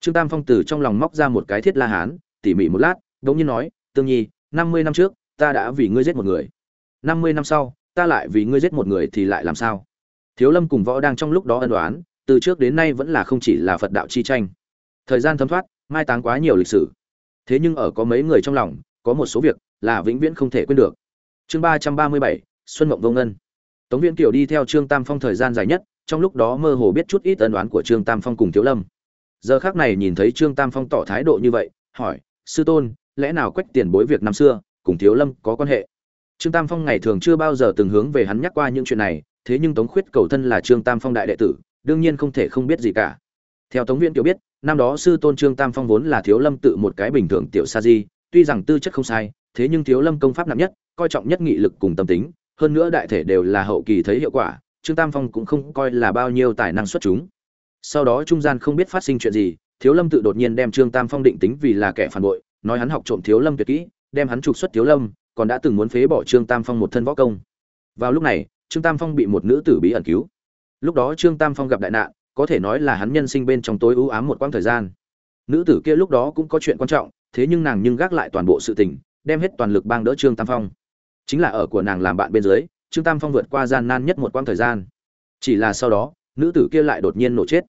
trương tam phong từ trong lòng móc ra một cái thiết la hán, tỉ mỉ một lát, đống nhiên nói, tương nhi, năm mươi năm trước, ta đã vì ngươi giết một người. Năm mươi năm sau, ta lại vì ngươi giết một người thì lại làm sao? Thiếu lâm cùng võ đang trong lúc đó ân đoán từ trước đến nay vẫn là không chỉ là phật đạo chi tranh. Thời gian thấm thoát, mai táng quá nhiều lịch sử. Thế nhưng ở có mấy người trong lòng, có một số việc là vĩnh viễn không thể quên được. Chương ba trăm ba mươi bảy, xuân mộng vô ngân. Tống viễn kiều đi theo trương tam phong thời gian dài nhất, trong lúc đó mơ hồ biết chút ít ân đoán của trương tam phong cùng thiếu lâm giờ khác này nhìn thấy trương tam phong tỏ thái độ như vậy, hỏi, sư tôn, lẽ nào quách tiền bối việc năm xưa cùng thiếu lâm có quan hệ? Trương tam phong ngày thường chưa bao giờ từng hướng về hắn nhắc qua những chuyện này, thế nhưng tống khuyết cầu thân là trương tam phong đại đệ tử, đương nhiên không thể không biết gì cả. Theo tống viễn kiểu biết, năm đó sư tôn trương tam phong vốn là thiếu lâm tự một cái bình thường tiểu sa di, tuy rằng tư chất không sai, thế nhưng thiếu lâm công pháp nặng nhất, coi trọng nhất nghị lực cùng tâm tính, hơn nữa đại thể đều là hậu kỳ thấy hiệu quả, trương tam phong cũng không coi là bao nhiêu tài năng xuất chúng sau đó trung gian không biết phát sinh chuyện gì, thiếu lâm tự đột nhiên đem trương tam phong định tính vì là kẻ phản bội, nói hắn học trộm thiếu lâm tuyệt kỹ, đem hắn trục xuất thiếu lâm, còn đã từng muốn phế bỏ trương tam phong một thân võ công. Vào lúc này, trương tam phong bị một nữ tử bí ẩn cứu. Lúc đó trương tam phong gặp đại nạn, có thể nói là hắn nhân sinh bên trong tối ưu ám một quãng thời gian. Nữ tử kia lúc đó cũng có chuyện quan trọng, thế nhưng nàng nhưng gác lại toàn bộ sự tình, đem hết toàn lực bang đỡ trương tam phong. Chính là ở của nàng làm bạn bên dưới, trương tam phong vượt qua gian nan nhất một quãng thời gian. Chỉ là sau đó nữ tử kia lại đột nhiên nổ chết.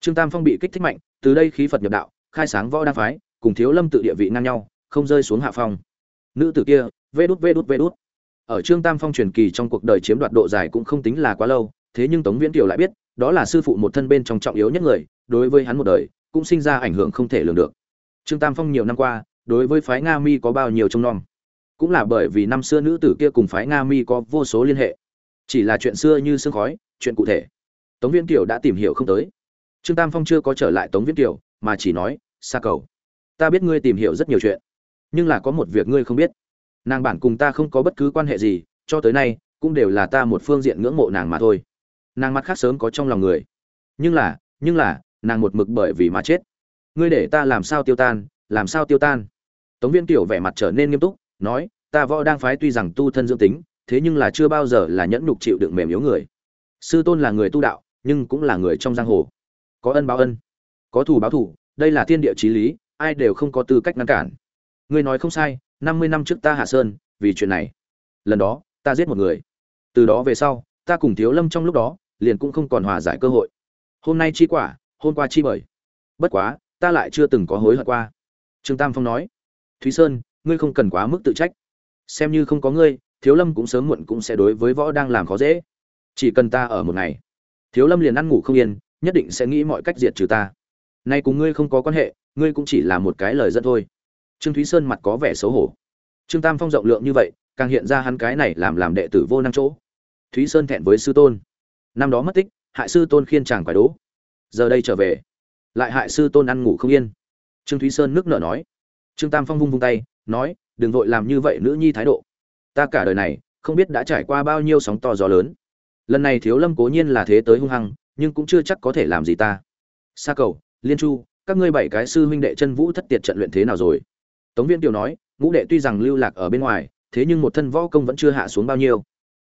Trương tam phong bị kích thích mạnh, từ đây khí phật nhập đạo, khai sáng võ đa phái, cùng thiếu lâm tự địa vị ngang nhau, không rơi xuống hạ phong. Nữ tử kia, vê đút vê đút vê đút. Ở trương tam phong truyền kỳ trong cuộc đời chiếm đoạt độ dài cũng không tính là quá lâu, thế nhưng tống viễn kiều lại biết, đó là sư phụ một thân bên trong trọng yếu nhất người, đối với hắn một đời, cũng sinh ra ảnh hưởng không thể lường được. Trương tam phong nhiều năm qua, đối với phái nga mi có bao nhiêu trông nom. Cũng là bởi vì năm xưa nữ tử kia cùng phái nga mi có vô số liên hệ. Chỉ là chuyện xưa như sương khói, chuyện cụ thể tống viễn kiều đã tìm hiểu không tới. Trương tam phong chưa có trở lại tống viễn kiều, mà chỉ nói xa cầu, ta biết ngươi tìm hiểu rất nhiều chuyện, nhưng là có một việc ngươi không biết. Nàng bản cùng ta không có bất cứ quan hệ gì, cho tới nay, cũng đều là ta một phương diện ngưỡng mộ nàng mà thôi. Nàng mặt khác sớm có trong lòng người. Nhưng là nhưng là, nàng một mực bởi vì mà chết. Ngươi để ta làm sao tiêu tan, làm sao tiêu tan? Tống viên tiểu vẻ mặt trở nên nghiêm túc, nói, ta võ đang phái tuy rằng tu thân dưỡng tính, thế nhưng là chưa bao giờ là nhẫn nhục chịu đựng mềm yếu người. Sư tôn là người tu đạo nhưng cũng là người trong giang hồ. Có ân báo ân, có thù báo thù, đây là thiên địa chí lý, ai đều không có tư cách ngăn cản. Ngươi nói không sai, năm mươi năm trước ta hạ sơn, vì chuyện này. Lần đó, ta giết một người. Từ đó về sau, ta cùng thiếu lâm trong lúc đó, liền cũng không còn hòa giải cơ hội. Hôm nay chi quả, hôm qua chi bởi bất quá, ta lại chưa từng có hối hận qua. Trương tam phong nói, thúy sơn, ngươi không cần quá mức tự trách. Xem như không có ngươi, thiếu lâm cũng sớm muộn cũng sẽ đối với võ đang làm khó dễ. Chỉ cần ta ở một ngày thiếu lâm liền ăn ngủ không yên, nhất định sẽ nghĩ mọi cách diệt trừ ta. Nay cùng ngươi không có quan hệ, ngươi cũng chỉ là một cái lời dẫn thôi. Trương thúy sơn mặt có vẻ xấu hổ. Trương tam phong rộng lượng như vậy, càng hiện ra hắn cái này làm làm đệ tử vô năng chỗ. Thúy sơn thẹn với sư tôn. Năm đó mất tích, hại sư tôn khiên chàng quái đố. Giờ đây trở về, lại hại sư tôn ăn ngủ không yên. Trương thúy sơn nước nở nói. Trương tam phong vung vung tay, nói, đừng vội làm như vậy nữ nhi thái độ. Ta cả đời này, không biết đã trải qua bao nhiêu sóng to gió lớn lần này thiếu lâm cố nhiên là thế tới hung hăng, nhưng cũng chưa chắc có thể làm gì ta. Sa cầu, liên chu, các ngươi bảy cái sư huynh đệ chân vũ thất tiệt trận luyện thế nào rồi? Tống viên tiểu nói, ngũ đệ tuy rằng lưu lạc ở bên ngoài, thế nhưng một thân võ công vẫn chưa hạ xuống bao nhiêu.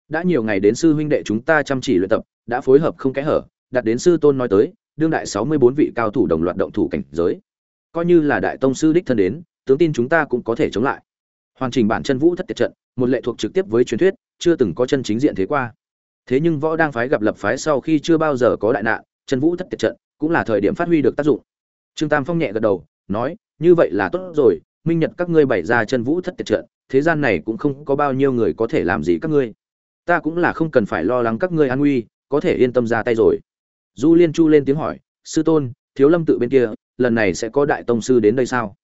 Đã nhiều ngày đến sư huynh đệ chúng ta chăm chỉ luyện tập, đã phối hợp không kẽ hở, đặt đến sư tôn nói tới, đương đại sáu mươi bốn vị cao thủ đồng loạt động thủ cảnh giới. Coi như là đại tông sư đích thân đến, tướng tin chúng ta cũng có thể chống lại. Hoàn chỉnh bản chân vũ thất tiệt trận, một lệ thuộc trực tiếp với truyền thuyết, chưa từng có chân chính diện thế qua thế nhưng võ đang phái gặp lập phái sau khi chưa bao giờ có đại nạn chân vũ thất tiệt trận, cũng là thời điểm phát huy được tác dụng. Trương tam phong nhẹ gật đầu, nói, như vậy là tốt rồi, minh nhật các ngươi bày ra chân vũ thất tiệt trận, thế gian này cũng không có bao nhiêu người có thể làm gì các ngươi. Ta cũng là không cần phải lo lắng các ngươi an nguy, có thể yên tâm ra tay rồi. Du liên chu lên tiếng hỏi, sư tôn, thiếu lâm tự bên kia, lần này sẽ có đại tông sư đến đây sao?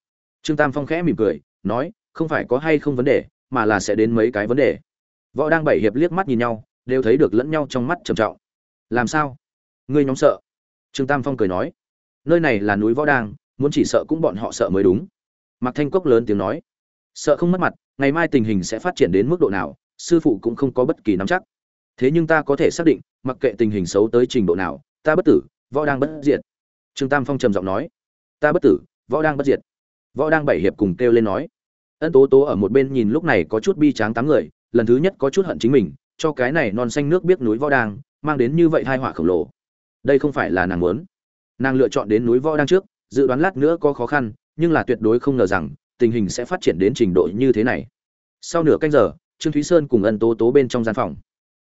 Trương tam phong khẽ mỉm cười, nói, không phải có hay không vấn đề, mà là sẽ đến mấy cái vấn đề. Võ đang bảy hiệp liếc mắt nhìn nhau đều thấy được lẫn nhau trong mắt trầm trọng. Làm sao? Ngươi nhóm sợ. Trương tam phong cười nói. Nơi này là núi võ đang, muốn chỉ sợ cũng bọn họ sợ mới đúng. Mạc thanh cốc lớn tiếng nói. Sợ không mất mặt, ngày mai tình hình sẽ phát triển đến mức độ nào, sư phụ cũng không có bất kỳ nắm chắc. Thế nhưng ta có thể xác định, mặc kệ tình hình xấu tới trình độ nào, ta bất tử, võ đang bất diệt. Trương tam phong trầm giọng nói. Ta bất tử, võ đang bất diệt. Võ đang bảy hiệp cùng kêu lên nói. Ân tố tố ở một bên nhìn lúc này có chút bi tráng tám người, lần thứ nhất có chút hận chính mình cho cái này non xanh nước biết núi võ đang, mang đến như vậy hai họa khổng lồ. Đây không phải là nàng muốn. Nàng lựa chọn đến núi võ đang trước, dự đoán lát nữa có khó khăn, nhưng là tuyệt đối không ngờ rằng, tình hình sẽ phát triển đến trình độ như thế này. Sau nửa canh giờ, trương thúy sơn cùng ân tố tố bên trong gian phòng.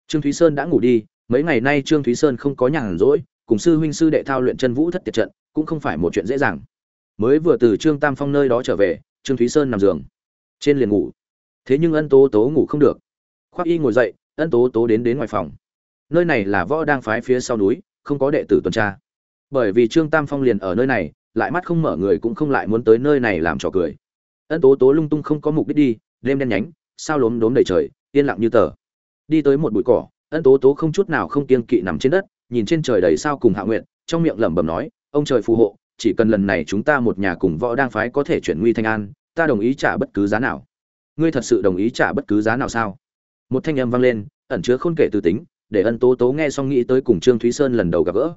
Trương thúy sơn đã ngủ đi, mấy ngày nay trương thúy sơn không có nhàn rỗi, cùng sư huynh sư đệ thao luyện chân vũ thất tiệt trận, cũng không phải một chuyện dễ dàng. Mới vừa từ trương tam phong nơi đó trở về, trương thúy sơn nằm giường, trên liền ngủ. Thế nhưng ân tố tố ngủ không được. Khoác y ngồi dậy ân tố tố đến đến ngoài phòng. Nơi này là võ đang phái phía sau núi, không có đệ tử tuần tra. Bởi vì trương tam phong liền ở nơi này, lại mắt không mở người cũng không lại muốn tới nơi này làm trò cười. Ân tố tố lung tung không có mục đích đi, đêm đen nhánh, sao lốm đốm đầy trời, yên lặng như tờ. Đi tới một bụi cỏ, ân tố tố không chút nào không kiên kỵ nằm trên đất, nhìn trên trời đầy sao cùng hạ nguyện trong miệng lẩm bẩm nói, ông trời phù hộ, chỉ cần lần này chúng ta một nhà cùng võ đang phái có thể chuyển nguy thanh an, ta đồng ý trả bất cứ giá nào. Ngươi thật sự đồng ý trả bất cứ giá nào sao? Một thanh âm vang lên, ẩn chứa khôn kể từ tính, để ân tố tố nghe xong nghĩ tới cùng trương thúy sơn lần đầu gặp gỡ.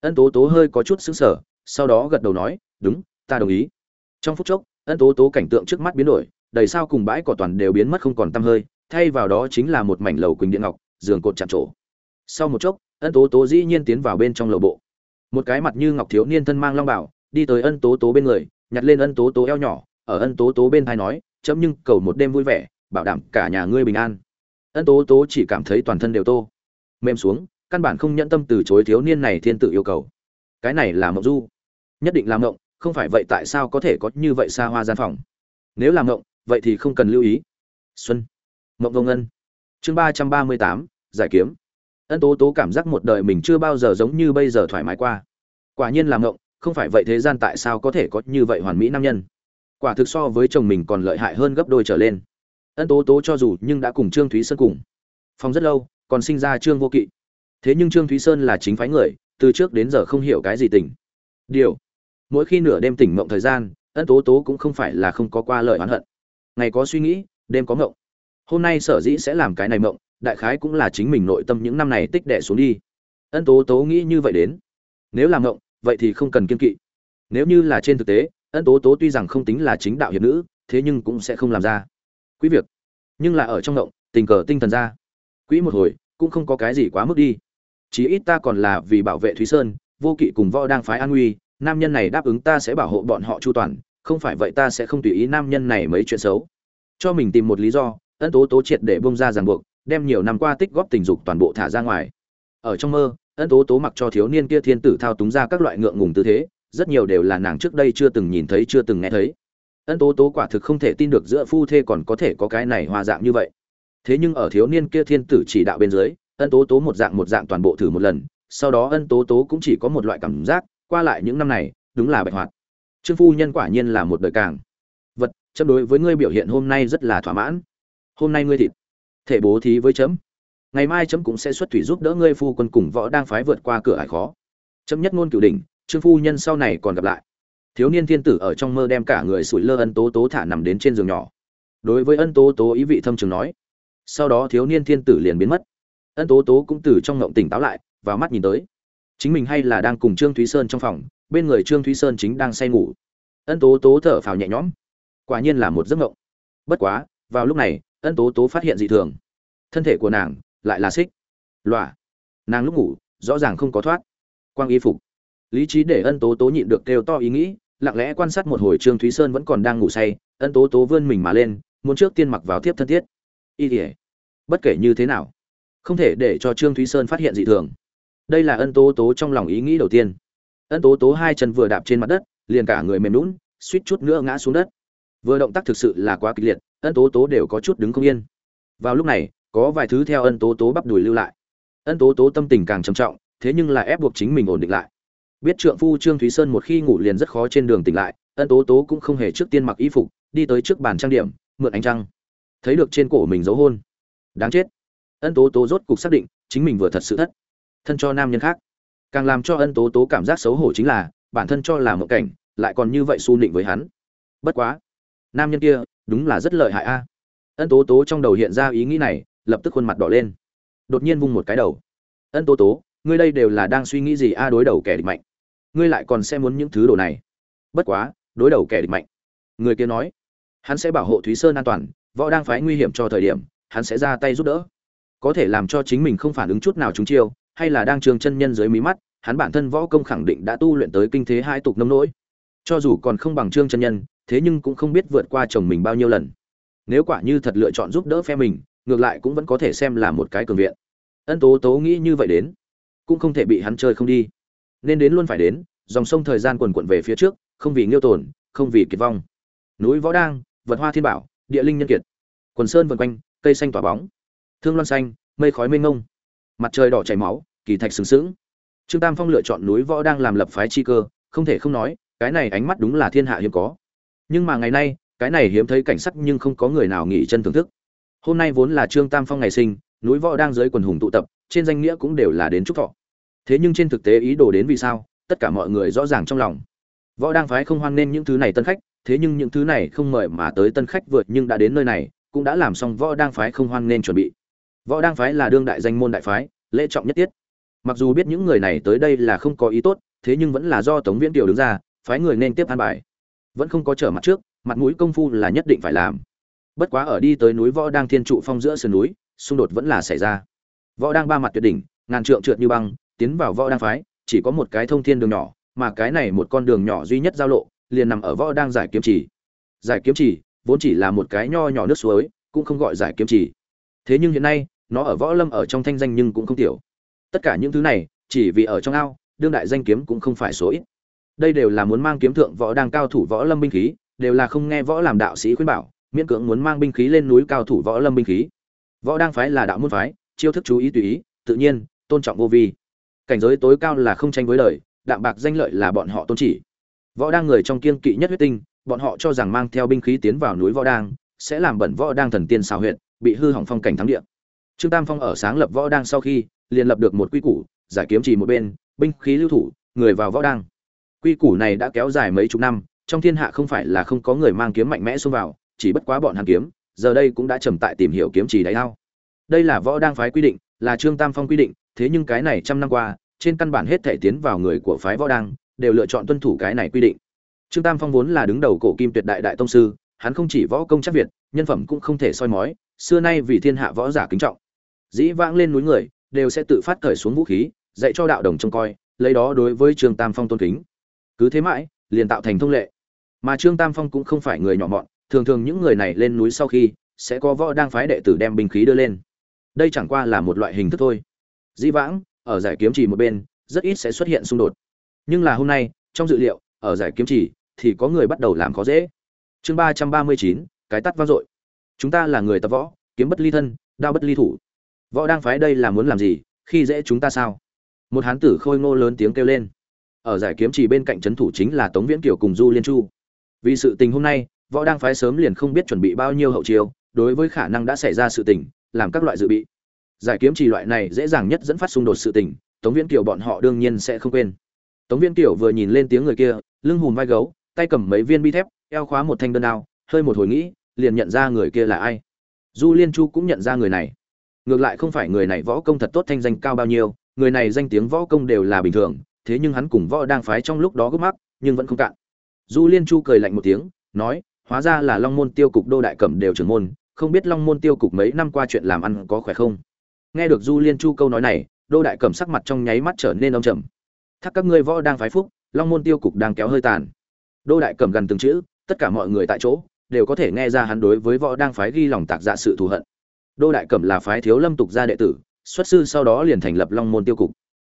Ân tố tố hơi có chút xứng sở sau đó gật đầu nói, đúng, ta đồng ý. Trong phút chốc, ân tố tố cảnh tượng trước mắt biến đổi, đầy sao cùng bãi cỏ toàn đều biến mất không còn tăm hơi, thay vào đó chính là một mảnh lầu quỳnh điện ngọc, giường cột chạm trổ. Sau một chốc, ân tố tố dĩ nhiên tiến vào bên trong lầu bộ. Một cái mặt như ngọc thiếu niên thân mang long bảo, đi tới ân tố tố bên người, nhặt lên ân tố tố eo nhỏ, ở ân tố tố bên thai nói, chấm nhưng cầu một đêm vui vẻ, bảo đảm cả nhà ngươi bình an ân tố tố chỉ cảm thấy toàn thân đều tô. Mềm xuống, căn bản không nhẫn tâm từ chối thiếu niên này thiên tự yêu cầu. Cái này là mộng du. Nhất định là mộng, không phải vậy tại sao có thể có như vậy xa hoa gian phòng? Nếu là mộng, vậy thì không cần lưu ý. Xuân. Mộng vô ngân. Chương ba trăm ba mươi tám, giải kiếm. Ân tố tố cảm giác một đời mình chưa bao giờ giống như bây giờ thoải mái qua. Quả nhiên là mộng, không phải vậy thế gian tại sao có thể có như vậy hoàn mỹ nam nhân? Quả thực so với chồng mình còn lợi hại hơn gấp đôi trở lên ân tố tố cho dù nhưng đã cùng trương thúy sơn cùng. Phòng rất lâu, còn sinh ra trương vô kỵ. Thế nhưng trương thúy sơn là chính phái người, từ trước đến giờ không hiểu cái gì tỉnh điều, mỗi khi nửa đêm tỉnh mộng thời gian, ân tố tố cũng không phải là không có qua lời oán hận. Ngày có suy nghĩ, đêm có mộng. Hôm nay sở dĩ sẽ làm cái này mộng, đại khái cũng là chính mình nội tâm những năm này tích đẻ xuống đi. Ân tố tố nghĩ như vậy đến. Nếu làm mộng, vậy thì không cần kiên kỵ. Nếu như là trên thực tế, ân tố tố tuy rằng không tính là chính đạo hiệp nữ, thế nhưng cũng sẽ không làm ra quý việc. Nhưng là ở trong động tình cờ tinh thần ra. Quỹ một hồi, cũng không có cái gì quá mức đi. Chí ít ta còn là vì bảo vệ thúy sơn, vô kỵ cùng võ đang phái an nguy, nam nhân này đáp ứng ta sẽ bảo hộ bọn họ chu toàn, không phải vậy ta sẽ không tùy ý nam nhân này mấy chuyện xấu. Cho mình tìm một lý do, ân tố tố triệt để bông ra ràng buộc, đem nhiều năm qua tích góp tình dục toàn bộ thả ra ngoài. Ở trong mơ, ân tố tố mặc cho thiếu niên kia thiên tử thao túng ra các loại ngượng ngùng tư thế, rất nhiều đều là nàng trước đây chưa từng nhìn thấy, chưa từng nghe thấy ân tố tố quả thực không thể tin được giữa phu thê còn có thể có cái này hòa dạng như vậy. Thế nhưng ở thiếu niên kia thiên tử chỉ đạo bên dưới, ân tố tố một dạng một dạng toàn bộ thử một lần, sau đó ân tố tố cũng chỉ có một loại cảm giác, qua lại những năm này, đúng là bạch hoạt. Trương phu nhân quả nhiên là một đời càng. Vật, chấm đối với ngươi biểu hiện hôm nay rất là thỏa mãn. Hôm nay ngươi thịt. Thể bố thí với chấm. Ngày mai chấm cũng sẽ xuất thủy giúp đỡ ngươi phu quân cùng võ đang phái vượt qua cửa hải khó. Chấm nhất ngôn cửu đỉnh, trương phu nhân sau này còn gặp lại thiếu niên thiên tử ở trong mơ đem cả người sủi lơ ân tố tố thả nằm đến trên giường nhỏ. Đối với ân tố tố ý vị thâm trường nói, sau đó thiếu niên thiên tử liền biến mất. Ân tố tố cũng từ trong ngộng tỉnh táo lại và mắt nhìn tới. Chính mình hay là đang cùng trương thúy sơn trong phòng, bên người trương thúy sơn chính đang say ngủ. Ân tố tố thở phào nhẹ nhõm. Quả nhiên là một giấc ngộng. Bất quá, vào lúc này, ân tố tố phát hiện dị thường. Thân thể của nàng lại là xích lọa nàng lúc ngủ, rõ ràng không có thoát. Quang y phục. Lý trí để ân tố tố nhịn được kêu to ý nghĩ lặng lẽ quan sát một hồi trương thúy sơn vẫn còn đang ngủ say, ân tố tố vươn mình mà lên, muốn trước tiên mặc vào tiếp thân thiết. Y thể bất kể như thế nào, không thể để cho trương thúy sơn phát hiện dị thường. Đây là ân tố tố trong lòng ý nghĩ đầu tiên. Ân tố tố hai chân vừa đạp trên mặt đất, liền cả người mềm lún suýt chút nữa ngã xuống đất. Vừa động tác thực sự là quá kịch liệt, ân tố tố đều có chút đứng không yên. Vào lúc này, có vài thứ theo ân tố tố bắp đùi lưu lại. Ân tố tố tâm tình càng trầm trọng, thế nhưng là ép buộc chính mình ổn định lại biết trượng phu trương thúy sơn một khi ngủ liền rất khó trên đường tỉnh lại, ân tố tố cũng không hề trước tiên mặc y phục, đi tới trước bàn trang điểm, mượn ánh trăng. Thấy được trên cổ mình dấu hôn. Đáng chết. Ân tố tố rốt cục xác định, chính mình vừa thật sự thất. Thân cho nam nhân khác. Càng làm cho ân tố tố cảm giác xấu hổ chính là, bản thân cho là mộng cảnh, lại còn như vậy su nịnh với hắn. Bất quá. Nam nhân kia, đúng là rất lợi hại a. Ân tố tố trong đầu hiện ra ý nghĩ này, lập tức khuôn mặt đỏ lên. Đột nhiên vung một cái đầu. Ân tố tố ngươi đây đều là đang suy nghĩ gì? A, đối đầu kẻ địch mạnh. Ngươi lại còn xem muốn những thứ đồ này. Bất quá, đối đầu kẻ địch mạnh. Người kia nói, hắn sẽ bảo hộ thúy sơn an toàn, võ đang phái nguy hiểm cho thời điểm, hắn sẽ ra tay giúp đỡ. Có thể làm cho chính mình không phản ứng chút nào trúng chiêu, hay là đang trường chân nhân dưới mí mắt, hắn bản thân võ công khẳng định đã tu luyện tới kinh thế hai tục nông nỗi. Cho dù còn không bằng trương chân nhân, thế nhưng cũng không biết vượt qua chồng mình bao nhiêu lần. Nếu quả như thật lựa chọn giúp đỡ phe mình, ngược lại cũng vẫn có thể xem là một cái cường viện. Ân tố tố nghĩ như vậy đến cũng không thể bị hắn chơi không đi. Nên đến luôn phải đến, dòng sông thời gian quần quận về phía trước, không vì nghiêu tồn, không vì kiệt vong. Núi võ đang, vật hoa thiên bảo, địa linh nhân kiệt. Quần sơn vần quanh, cây xanh tỏa bóng. Thương loan xanh, mây khói mênh ngông mặt trời đỏ chảy máu, kỳ thạch sừng sững. Trương tam phong lựa chọn núi võ đang làm lập phái chi cơ, không thể không nói, cái này ánh mắt đúng là thiên hạ hiếm có. Nhưng mà ngày nay, cái này hiếm thấy cảnh sắc nhưng không có người nào nghỉ chân thưởng thức. Hôm nay vốn là trương tam phong ngày sinh, núi võ đang dưới quần hùng tụ tập trên danh nghĩa cũng đều là đến chúc thọ. Thế nhưng trên thực tế ý đồ đến vì sao, tất cả mọi người rõ ràng trong lòng. Võ đang phái không hoan nên những thứ này tân khách, thế nhưng những thứ này không mời mà tới tân khách vượt nhưng đã đến nơi này, cũng đã làm xong võ đang phái không hoan nên chuẩn bị. Võ đang phái là đương đại danh môn đại phái, lễ trọng nhất tiết. Mặc dù biết những người này tới đây là không có ý tốt, thế nhưng vẫn là do tống viễn tiểu đứng ra, phái người nên tiếp an bài. Vẫn không có trở mặt trước, mặt mũi công phu là nhất định phải làm. Bất quá ở đi tới núi võ đang thiên trụ phong giữa sườn núi, xung đột vẫn là xảy ra võ đang ba mặt tuyệt đỉnh, ngàn trượng trượt như băng, tiến vào võ đang phái, chỉ có một cái thông thiên đường nhỏ, mà cái này một con đường nhỏ duy nhất giao lộ, liền nằm ở võ đang giải kiếm chỉ giải kiếm chỉ vốn chỉ là một cái nho nhỏ nước suối, cũng không gọi giải kiếm chỉ thế nhưng hiện nay, nó ở võ lâm ở trong thanh danh nhưng cũng không tiểu. Tất cả những thứ này, chỉ vì ở trong ao, đương đại danh kiếm cũng không phải số ít. Đây đều là muốn mang kiếm thượng võ đang cao thủ võ lâm binh khí, đều là không nghe võ làm đạo sĩ khuyên bảo, miễn cưỡng muốn mang binh khí lên núi cao thủ võ lâm binh khí. Võ đang phái là đạo môn phái chiêu thức chú ý tùy ý, tự nhiên, tôn trọng vô vi. Cảnh giới tối cao là không tranh với đời, đạm bạc danh lợi là bọn họ tôn chỉ. Võ đang người trong kiên kỵ nhất huyết tinh, bọn họ cho rằng mang theo binh khí tiến vào núi võ đang sẽ làm bẩn võ đang thần tiên xào huyện bị hư hỏng phong cảnh thắng địa. Trương tam phong ở sáng lập võ đang sau khi, liền lập được một quy củ, giải kiếm chỉ một bên, binh khí lưu thủ, người vào võ đang. Quy củ này đã kéo dài mấy chục năm, trong thiên hạ không phải là không có người mang kiếm mạnh mẽ xông vào, chỉ bất quá bọn hàng kiếm, giờ đây cũng đã trầm tại tìm hiểu kiếm chỉ đáy ao đây là võ đang phái quy định, là trương tam phong quy định, thế nhưng cái này trăm năm qua, trên căn bản hết thể tiến vào người của phái võ đang, đều lựa chọn tuân thủ cái này quy định. Trương tam phong vốn là đứng đầu cổ kim tuyệt đại đại tông sư, hắn không chỉ võ công chắc việt, nhân phẩm cũng không thể soi mói, xưa nay vì thiên hạ võ giả kính trọng. Dĩ vãng lên núi người, đều sẽ tự phát cởi xuống vũ khí, dạy cho đạo đồng trông coi, lấy đó đối với trương tam phong tôn kính. Cứ thế mãi, liền tạo thành thông lệ. Mà trương tam phong cũng không phải người nhỏ mọn, thường thường những người này lên núi sau khi, sẽ có võ đang phái đệ tử đem binh khí đưa lên đây chẳng qua là một loại hình thức thôi. Dĩ vãng, ở giải kiếm chỉ một bên, rất ít sẽ xuất hiện xung đột. Nhưng là hôm nay, trong dự liệu, ở giải kiếm chỉ, thì có người bắt đầu làm khó dễ. Chương ba trăm ba mươi chín, cái tắt vang dội. Chúng ta là người tập võ, kiếm bất ly thân, đao bất ly thủ. Võ đang phái đây là muốn làm gì, khi dễ chúng ta sao? Một hán tử khôi ngô lớn tiếng kêu lên. Ở giải kiếm chỉ bên cạnh trấn thủ chính là tống viễn kiều cùng du liên chu. Vì sự tình hôm nay, võ đang phái sớm liền không biết chuẩn bị bao nhiêu hậu chiêu, đối với khả năng đã xảy ra sự tình làm các loại dự bị. Giải kiếm chỉ loại này dễ dàng nhất dẫn phát xung đột sự tình, tống viễn kiều bọn họ đương nhiên sẽ không quên. Tống viễn kiều vừa nhìn lên tiếng người kia, lưng hùm vai gấu, tay cầm mấy viên bi thép, eo khóa một thanh đơn đao, hơi một hồi nghĩ, liền nhận ra người kia là ai. Du liên chu cũng nhận ra người này. Ngược lại không phải người này võ công thật tốt thanh danh cao bao nhiêu, người này danh tiếng võ công đều là bình thường, thế nhưng hắn cùng võ đang phái trong lúc đó gấp mắc, nhưng vẫn không cạn. Du liên chu cười lạnh một tiếng, nói, hóa ra là long môn tiêu cục đô đại cẩm đều trưởng môn không biết long môn tiêu cục mấy năm qua chuyện làm ăn có khỏe không? Nghe được du liên chu câu nói này đô đại cẩm sắc mặt trong nháy mắt trở nên âm trầm. Thắc các ngươi võ đang phái phúc, long môn tiêu cục đang kéo hơi tàn. Đô đại cẩm gần từng chữ, tất cả mọi người tại chỗ, đều có thể nghe ra hắn đối với võ đang phái ghi lòng tạc dạ sự thù hận. Đô đại cẩm là phái thiếu lâm tục gia đệ tử, xuất sư sau đó liền thành lập long môn tiêu cục.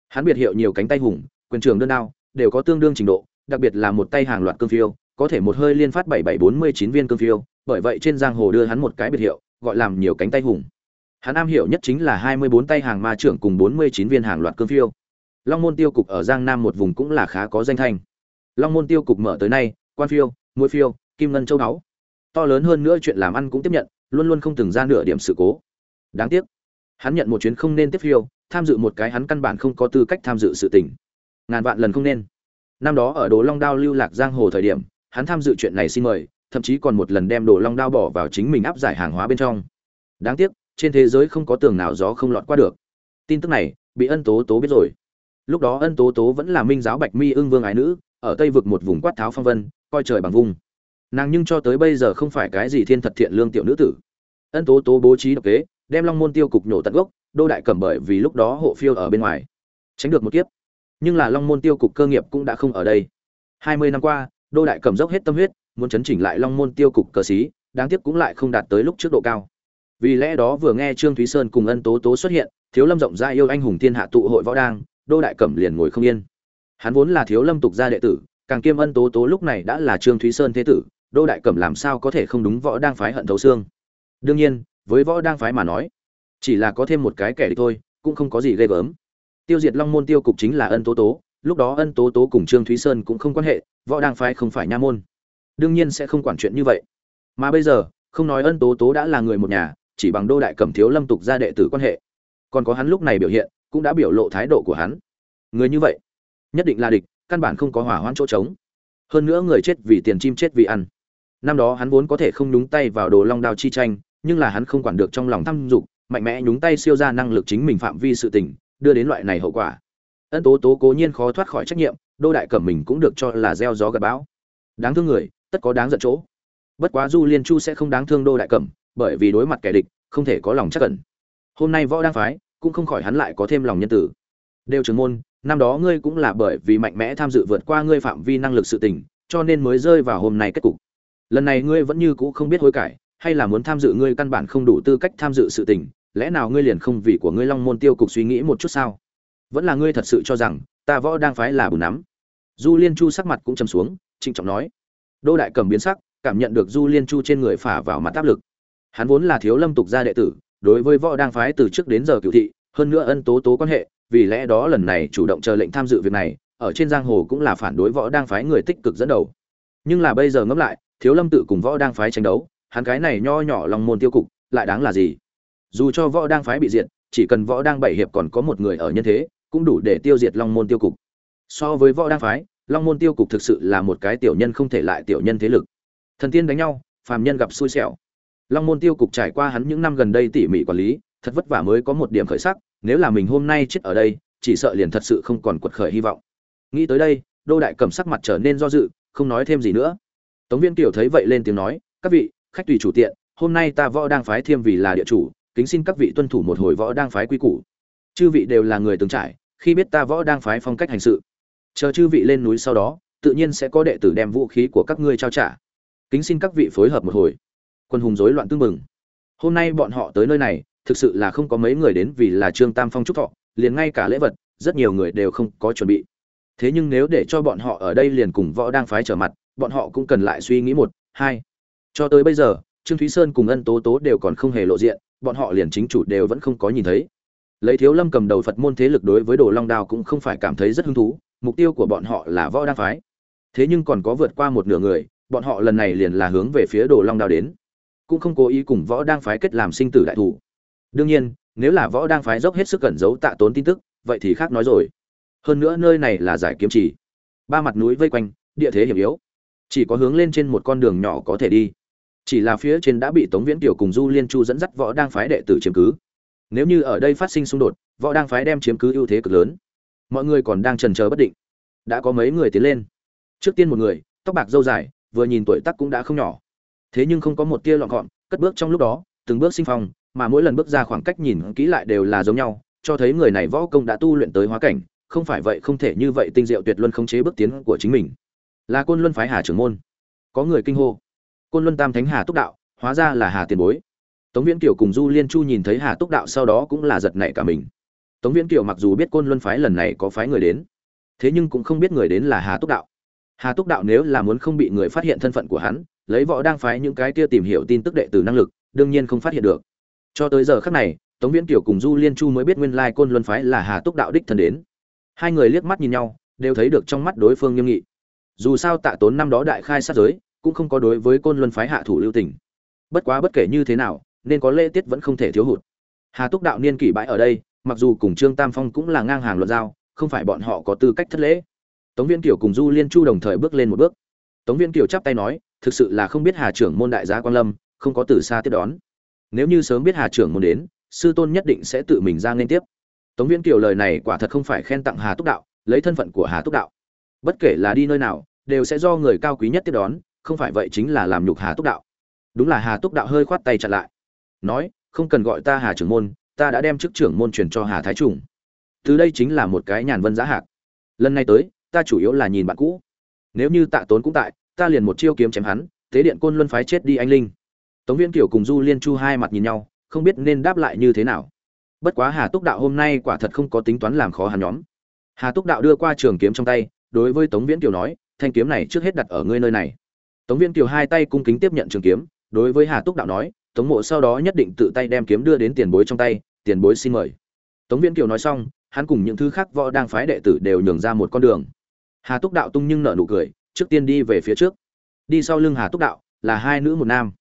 Hắn biệt hiệu nhiều cánh tay hùng, quyền trường đơn đao, đều có tương đương trình độ, đặc biệt là một tay hàng loạt cương phiêu có thể một hơi liên phát bảy bảy bốn mươi chín viên cương phiêu, bởi vậy trên giang hồ đưa hắn một cái biệt hiệu, gọi làm nhiều cánh tay hùng. Hắn am hiểu nhất chính là hai mươi bốn tay hàng ma trưởng cùng bốn mươi chín viên hàng loạt cương phiêu. Long môn tiêu cục ở giang nam một vùng cũng là khá có danh thanh. Long môn tiêu cục mở tới nay, quan phiêu mũi phiêu, kim ngân châu đáo to lớn hơn nữa chuyện làm ăn cũng tiếp nhận, luôn luôn không từng ra nửa điểm sự cố. Đáng tiếc, hắn nhận một chuyến không nên tiếp phiêu, tham dự một cái hắn căn bản không có tư cách tham dự sự tình. Ngàn vạn lần không nên. Năm đó ở đồ long đao lưu lạc giang hồ thời điểm hắn tham dự chuyện này xin mời, thậm chí còn một lần đem đồ long đao bỏ vào chính mình áp giải hàng hóa bên trong. Đáng tiếc, trên thế giới không có tường nào gió không lọt qua được. Tin tức này, bị ân tố tố biết rồi. Lúc đó ân tố tố vẫn là minh giáo bạch mi ưng vương ái nữ, ở tây vực một vùng quát tháo phong vân, coi trời bằng vùng. nàng nhưng cho tới bây giờ không phải cái gì thiên thật thiện lương tiểu nữ tử. Ân tố tố bố trí độc kế, đem long môn tiêu cục nhổ tận gốc, đô đại cẩm bởi vì lúc đó hộ phiêu ở bên ngoài. Tránh được một kiếp. Nhưng là long môn tiêu cục cơ nghiệp cũng đã không ở đây. Hai mươi năm qua đô đại cẩm dốc hết tâm huyết, muốn chấn chỉnh lại long môn tiêu cục cờ xí, đáng tiếc cũng lại không đạt tới lúc trước độ cao. Vì lẽ đó vừa nghe trương thúy sơn cùng ân tố tố xuất hiện, thiếu lâm rộng ra yêu anh hùng thiên hạ tụ hội võ đang, đô đại cẩm liền ngồi không yên. Hắn vốn là thiếu lâm tục gia đệ tử, càng kiêm ân tố tố lúc này đã là trương thúy sơn thế tử, đô đại cẩm làm sao có thể không đúng võ đang phái hận thấu xương? Đương nhiên, với võ đang phái mà nói, chỉ là có thêm một cái kẻ địch thôi, cũng không có gì ghê gớm. Tiêu diệt long môn tiêu cục chính là ân tố tố, lúc đó ân tố tố cùng trương thúy sơn cũng không quan hệ võ đang phái không phải nha môn. Đương nhiên sẽ không quản chuyện như vậy. Mà bây giờ, không nói ân tố tố đã là người một nhà, chỉ bằng đô đại cẩm thiếu lâm tục gia đệ tử quan hệ. Còn có hắn lúc này biểu hiện, cũng đã biểu lộ thái độ của hắn. Người như vậy, nhất định là địch, căn bản không có hỏa hoãn chỗ trống. Hơn nữa người chết vì tiền chim chết vì ăn. Năm đó hắn vốn có thể không nhúng tay vào đồ long đao chi tranh, nhưng là hắn không quản được trong lòng thăm dục, mạnh mẽ nhúng tay siêu ra năng lực chính mình phạm vi sự tình, đưa đến loại này hậu quả. Ân tố tố cố nhiên khó thoát khỏi trách nhiệm đô đại cẩm mình cũng được cho là gieo gió gặt bão. Đáng thương người, tất có đáng giận chỗ. Bất quá du liên chu sẽ không đáng thương đô đại cẩm, bởi vì đối mặt kẻ địch, không thể có lòng chắc cẩn hôm nay võ đang phái, cũng không khỏi hắn lại có thêm lòng nhân tử. Đều trưởng môn, năm đó ngươi cũng là bởi vì mạnh mẽ tham dự vượt qua ngươi phạm vi năng lực sự tình, cho nên mới rơi vào hôm nay kết cục. Lần này ngươi vẫn như cũ không biết hối cải, hay là muốn tham dự ngươi căn bản không đủ tư cách tham dự sự tình, lẽ nào ngươi liền không vì của ngươi long môn tiêu cục suy nghĩ một chút sao? Vẫn là ngươi thật sự cho rằng, ta võ đang phái là bùn nắm du liên chu sắc mặt cũng trầm xuống, trịnh trọng nói. Đô đại cầm biến sắc, cảm nhận được du liên chu trên người phả vào mặt áp lực. Hắn vốn là thiếu lâm tục gia đệ tử, đối với võ đang phái từ trước đến giờ cựu thị, hơn nữa ân tố tố quan hệ, vì lẽ đó lần này chủ động chờ lệnh tham dự việc này, ở trên giang hồ cũng là phản đối võ đang phái người tích cực dẫn đầu. Nhưng là bây giờ ngẫm lại, thiếu lâm tự cùng võ đang phái tranh đấu, hắn cái này nho nhỏ lòng môn tiêu cục, lại đáng là gì? Dù cho võ đang phái bị diệt, chỉ cần võ đang bảy hiệp còn có một người ở nhân thế, cũng đủ để tiêu diệt long môn tiêu cục so với võ đang phái, long môn tiêu cục thực sự là một cái tiểu nhân không thể lại tiểu nhân thế lực. Thần tiên đánh nhau, phàm nhân gặp xui xẻo. Long môn tiêu cục trải qua hắn những năm gần đây tỉ mỉ quản lý, thật vất vả mới có một điểm khởi sắc, nếu là mình hôm nay chết ở đây, chỉ sợ liền thật sự không còn quật khởi hy vọng. Nghĩ tới đây, đô đại cầm sắc mặt trở nên do dự, không nói thêm gì nữa. Tống viên kiều thấy vậy lên tiếng nói, các vị, khách tùy chủ tiện, hôm nay ta võ đang phái thiêm vì là địa chủ, kính xin các vị tuân thủ một hồi võ đang phái quy củ. Chư vị đều là người từng trải, khi biết ta võ đang phái phong cách hành sự chờ chư vị lên núi sau đó, tự nhiên sẽ có đệ tử đem vũ khí của các ngươi trao trả. Kính xin các vị phối hợp một hồi. Quân hùng rối loạn tương mừng hôm nay bọn họ tới nơi này, thực sự là không có mấy người đến vì là trương tam phong trúc thọ, liền ngay cả lễ vật, rất nhiều người đều không có chuẩn bị. Thế nhưng nếu để cho bọn họ ở đây liền cùng võ đang phái trở mặt, bọn họ cũng cần lại suy nghĩ một, hai. Cho tới bây giờ, trương thúy sơn cùng ân tố tố đều còn không hề lộ diện, bọn họ liền chính chủ đều vẫn không có nhìn thấy. Lấy thiếu lâm cầm đầu phật môn thế lực đối với đồ long đao cũng không phải cảm thấy rất hứng thú mục tiêu của bọn họ là võ đăng phái. Thế nhưng còn có vượt qua một nửa người, bọn họ lần này liền là hướng về phía đồ long đao đến. Cũng không cố ý cùng võ đang phái kết làm sinh tử đại thủ. Đương nhiên, nếu là võ đang phái dốc hết sức cẩn giấu tạ tốn tin tức, vậy thì khác nói rồi. Hơn nữa nơi này là giải kiếm chỉ. Ba mặt núi vây quanh, địa thế hiểm yếu. Chỉ có hướng lên trên một con đường nhỏ có thể đi. Chỉ là phía trên đã bị tống viễn kiều cùng du liên chu dẫn dắt võ đang phái đệ tử chiếm cứ. Nếu như ở đây phát sinh xung đột, võ đang phái đem chiếm cứ ưu thế cực lớn mọi người còn đang trần chờ bất định. Đã có mấy người tiến lên. Trước tiên một người, tóc bạc dâu dài, vừa nhìn tuổi tác cũng đã không nhỏ. Thế nhưng không có một tia lọn gọn, cất bước trong lúc đó, từng bước sinh phong, mà mỗi lần bước ra khoảng cách nhìn kỹ lại đều là giống nhau, cho thấy người này võ công đã tu luyện tới hóa cảnh, không phải vậy không thể như vậy tinh diệu tuyệt luân khống chế bước tiến của chính mình. Là côn luân phái hà trưởng môn. Có người kinh hô. Côn luân tam thánh hà túc đạo, hóa ra là hà tiền bối. Tống viễn kiều cùng du liên chu nhìn thấy hà túc đạo sau đó cũng là giật nảy cả mình tống viễn kiều mặc dù biết côn luân phái lần này có phái người đến, thế nhưng cũng không biết người đến là hà túc đạo. Hà túc đạo nếu là muốn không bị người phát hiện thân phận của hắn, lấy võ đang phái những cái kia tìm hiểu tin tức đệ tử năng lực, đương nhiên không phát hiện được. Cho tới giờ khắc này, tống viễn kiều cùng du liên chu mới biết nguyên lai côn luân phái là hà túc đạo đích thân đến. Hai người liếc mắt nhìn nhau, đều thấy được trong mắt đối phương nghiêm nghị. Dù sao tạ tốn năm đó đại khai sát giới, cũng không có đối với côn luân phái hạ thủ lưu tình. Bất quá bất kể như thế nào, nên có lễ tiết vẫn không thể thiếu hụt. Hà túc đạo niên kỷ bãi ở đây mặc dù cùng trương tam phong cũng là ngang hàng luận giao, không phải bọn họ có tư cách thất lễ. Tống viên kiều cùng du liên chu đồng thời bước lên một bước. Tống viên kiều chắp tay nói, thực sự là không biết hà trưởng môn đại gia quan lâm, không có từ xa tiếp đón. Nếu như sớm biết hà trưởng môn đến, sư tôn nhất định sẽ tự mình ra nên tiếp. Tống viên kiều lời này quả thật không phải khen tặng hà túc đạo, lấy thân phận của hà túc đạo. Bất kể là đi nơi nào, đều sẽ do người cao quý nhất tiếp đón, không phải vậy chính là làm nhục hà túc đạo. Đúng là hà túc đạo hơi khoát tay chặn lại, nói, không cần gọi ta hà trưởng môn ta đã đem chức trưởng môn truyền cho hà thái trùng. Từ đây chính là một cái nhàn vân giá hạc. Lần này tới, ta chủ yếu là nhìn bạn cũ. Nếu như tạ tốn cũng tại, ta liền một chiêu kiếm chém hắn tế điện côn luân phái chết đi anh linh. Tống viễn kiểu cùng du liên chu hai mặt nhìn nhau, không biết nên đáp lại như thế nào. Bất quá hà túc đạo hôm nay quả thật không có tính toán làm khó hắn nhóm. Hà túc đạo đưa qua trường kiếm trong tay, đối với tống viễn kiều nói, thanh kiếm này trước hết đặt ở ngươi nơi này. Tống viễn kiều hai tay cung kính tiếp nhận trường kiếm, đối với hà túc đạo nói, tống mộ sau đó nhất định tự tay đem kiếm đưa đến tiền bối trong tay tiền bối xin mời. Tống viễn kiều nói xong, hắn cùng những thứ khác võ đang phái đệ tử đều nhường ra một con đường. Hà túc đạo tung nhưng nở nụ cười, trước tiên đi về phía trước. Đi sau lưng hà túc đạo, là hai nữ một nam.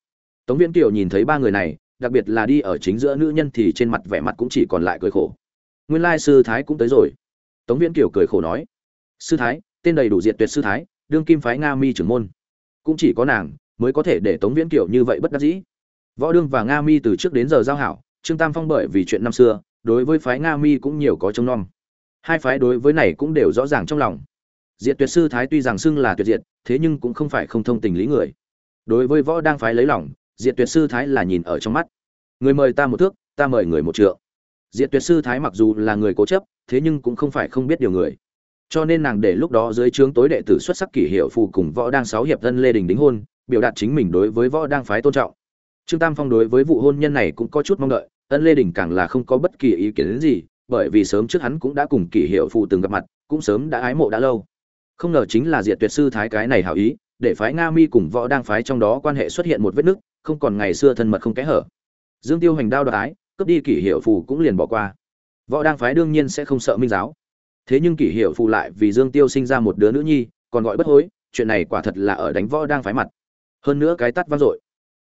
Tống viễn kiều nhìn thấy ba người này, đặc biệt là đi ở chính giữa nữ nhân thì trên mặt vẻ mặt cũng chỉ còn lại cười khổ. Nguyên lai sư thái cũng tới rồi. Tống viễn kiều cười khổ nói, sư thái, tên đầy đủ diện tuyệt sư thái, đương kim phái nga mi trưởng môn. Cũng chỉ có nàng mới có thể để tống viễn kiều như vậy bất đắc dĩ. Võ đương và nga mi từ trước đến giờ giao hảo trương tam phong bởi vì chuyện năm xưa, đối với phái nga mi cũng nhiều có trông nom. Hai phái đối với này cũng đều rõ ràng trong lòng. Diệt tuyệt sư thái tuy rằng xưng là tuyệt diệt, thế nhưng cũng không phải không thông tình lý người. Đối với võ đang phái lấy lòng, diệt tuyệt sư thái là nhìn ở trong mắt. Người mời ta một thước, ta mời người một trượng. Diệt tuyệt sư thái mặc dù là người cố chấp, thế nhưng cũng không phải không biết điều người. Cho nên nàng để lúc đó dưới trướng tối đệ tử xuất sắc kỷ hiệu phù cùng võ đang sáu hiệp thân lê đình đính hôn, biểu đạt chính mình đối với võ đang phái tôn trọng trương tam phong đối với vụ hôn nhân này cũng có chút mong đợi, ân lê đình càng là không có bất kỳ ý kiến đến gì, bởi vì sớm trước hắn cũng đã cùng kỷ hiệu phù từng gặp mặt, cũng sớm đã ái mộ đã lâu. Không ngờ chính là diệt tuyệt sư thái cái này hảo ý, để phái nga mi cùng võ đang phái trong đó quan hệ xuất hiện một vết nứt, không còn ngày xưa thân mật không kẽ hở. Dương tiêu hành đao đoái ái, cướp đi kỷ hiệu phù cũng liền bỏ qua. Võ đang phái đương nhiên sẽ không sợ minh giáo. Thế nhưng kỷ hiệu phù lại vì dương tiêu sinh ra một đứa nữ nhi, còn gọi bất hối, chuyện này quả thật là ở đánh võ đang phái mặt. Hơn nữa cái tắt vang dội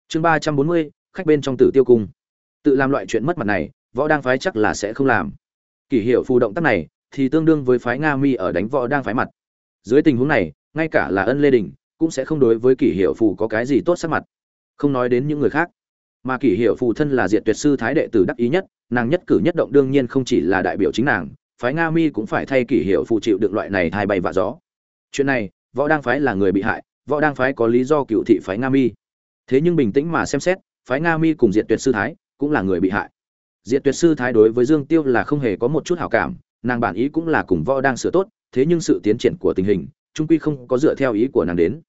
chương ba trăm bốn mươi, khách bên trong tử tiêu cung. Tự làm loại chuyện mất mặt này, võ đang phái chắc là sẽ không làm. Kỷ hiệu phù động tác này thì tương đương với phái nga mi ở đánh võ đang phái mặt. Dưới tình huống này, ngay cả là ân lê đình cũng sẽ không đối với kỷ hiệu phù có cái gì tốt sắc mặt. Không nói đến những người khác, mà kỷ hiệu phù thân là diệt tuyệt sư thái đệ tử đắc ý nhất, nàng nhất cử nhất động đương nhiên không chỉ là đại biểu chính nàng, phái nga mi cũng phải thay kỷ hiệu phù chịu được loại này thay bay vạ gió. Chuyện này, võ đang phái là người bị hại, võ đang phái có lý do cựu thị phái nga mi thế nhưng bình tĩnh mà xem xét, phái nga mi cùng diệt tuyệt sư thái cũng là người bị hại. Diệt tuyệt sư thái đối với dương tiêu là không hề có một chút hảo cảm, nàng bản ý cũng là cùng võ đang sửa tốt, thế nhưng sự tiến triển của tình hình, trung quy không có dựa theo ý của nàng đến.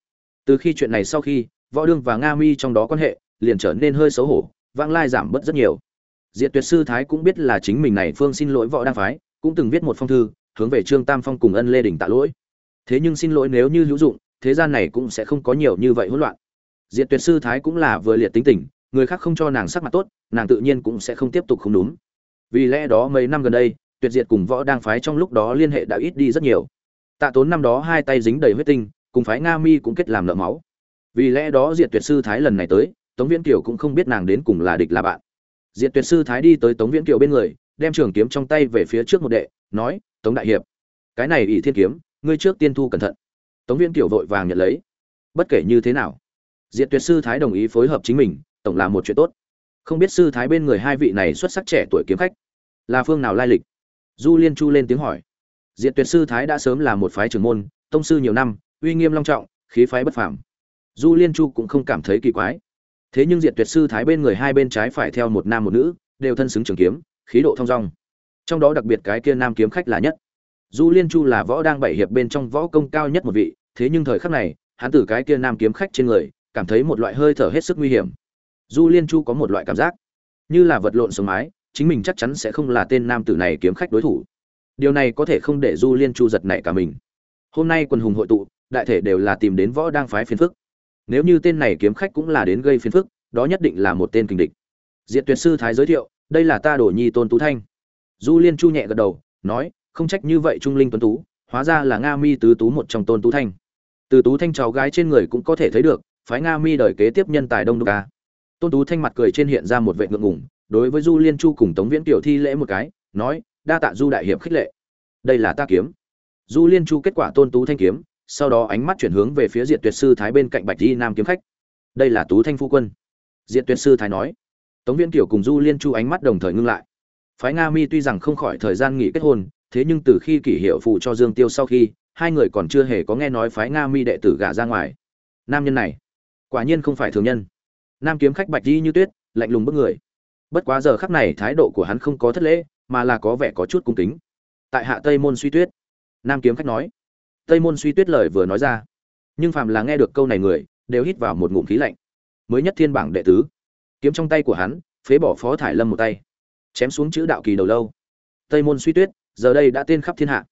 Từ khi chuyện này sau khi, võ đương và nga mi trong đó quan hệ liền trở nên hơi xấu hổ, vãng lai giảm bớt rất nhiều. Diệt tuyệt sư thái cũng biết là chính mình này phương xin lỗi võ đang phái, cũng từng viết một phong thư, hướng về trương tam phong cùng ân lê đình tạ lỗi. Thế nhưng xin lỗi nếu như hữu dụng, thế gian này cũng sẽ không có nhiều như vậy hỗn loạn diệt tuyệt sư thái cũng là vừa liệt tính tình, người khác không cho nàng sắc mặt tốt, nàng tự nhiên cũng sẽ không tiếp tục không đúng. Vì lẽ đó mấy năm gần đây, tuyệt diệt cùng võ đang phái trong lúc đó liên hệ đã ít đi rất nhiều. Tạ tốn năm đó hai tay dính đầy huyết tinh, cùng phái nga mi cũng kết làm nợ máu. Vì lẽ đó diệt tuyệt sư thái lần này tới, tống viễn kiều cũng không biết nàng đến cùng là địch là bạn. Diệt tuyệt sư thái đi tới tống viễn kiều bên người, đem trường kiếm trong tay về phía trước một đệ, nói, tống đại hiệp, cái này ỷ thiên kiếm, ngươi trước tiên thu cẩn thận. Tống viễn kiều vội vàng nhận lấy. Bất kể như thế nào diệt tuyệt sư thái đồng ý phối hợp chính mình, tổng là một chuyện tốt. Không biết sư thái bên người hai vị này xuất sắc trẻ tuổi kiếm khách là phương nào lai lịch? Du liên chu lên tiếng hỏi. Diệt tuyệt sư thái đã sớm là một phái trưởng môn, tông sư nhiều năm, uy nghiêm long trọng, khí phái bất phàm. Du liên chu cũng không cảm thấy kỳ quái. Thế nhưng diệt tuyệt sư thái bên người hai bên trái phải theo một nam một nữ, đều thân xứng trường kiếm, khí độ thông dong. Trong đó đặc biệt cái kia nam kiếm khách là nhất. Du liên chu là võ đang bảy hiệp bên trong võ công cao nhất một vị, thế nhưng thời khắc này, hắn từ cái kia nam kiếm khách trên người cảm thấy một loại hơi thở hết sức nguy hiểm. Du liên chu có một loại cảm giác, như là vật lộn sống mái, chính mình chắc chắn sẽ không là tên nam tử này kiếm khách đối thủ. Điều này có thể không để du liên chu giật nảy cả mình. Hôm nay quần hùng hội tụ, đại thể đều là tìm đến võ đang phái phiền phức. Nếu như tên này kiếm khách cũng là đến gây phiền phức, đó nhất định là một tên kình địch. Diện tuyệt sư thái giới thiệu, đây là ta đổ nhi tôn tú thanh. Du liên chu nhẹ gật đầu, nói, không trách như vậy trung linh tuấn tú, hóa ra là nga mi tứ tú một trong tôn tú thanh. Từ tú thanh cháu gái trên người cũng có thể thấy được phái nga mi đời kế tiếp nhân tài đông đô ca. Tôn tú thanh mặt cười trên hiện ra một vệ ngượng ngùng, đối với du liên chu cùng tống viễn tiểu thi lễ một cái, nói, đa tạ du đại hiệp khích lệ. Đây là ta kiếm. Du liên chu kết quả tôn tú thanh kiếm, sau đó ánh mắt chuyển hướng về phía diệt tuyệt sư thái bên cạnh bạch di nam kiếm khách. Đây là tú thanh phu quân. Diệt tuyệt sư thái nói. Tống viễn tiểu cùng du liên chu ánh mắt đồng thời ngưng lại. Phái nga mi tuy rằng không khỏi thời gian nghỉ kết hôn, thế nhưng từ khi kỷ hiệu phụ cho dương tiêu sau khi, hai người còn chưa hề có nghe nói phái nga mi đệ tử gả ra ngoài. Nam nhân này quả nhiên không phải thường nhân. Nam kiếm khách bạch di như tuyết, lạnh lùng bức người. Bất quá giờ khắc này thái độ của hắn không có thất lễ, mà là có vẻ có chút cung kính. Tại hạ tây môn suy tuyết, nam kiếm khách nói. Tây môn suy tuyết lời vừa nói ra. Nhưng phàm là nghe được câu này người, đều hít vào một ngụm khí lạnh. Mới nhất thiên bảng đệ tứ. Kiếm trong tay của hắn, phế bỏ phó thải lâm một tay. Chém xuống chữ đạo kỳ đầu lâu. Tây môn suy tuyết, giờ đây đã tên khắp thiên hạ.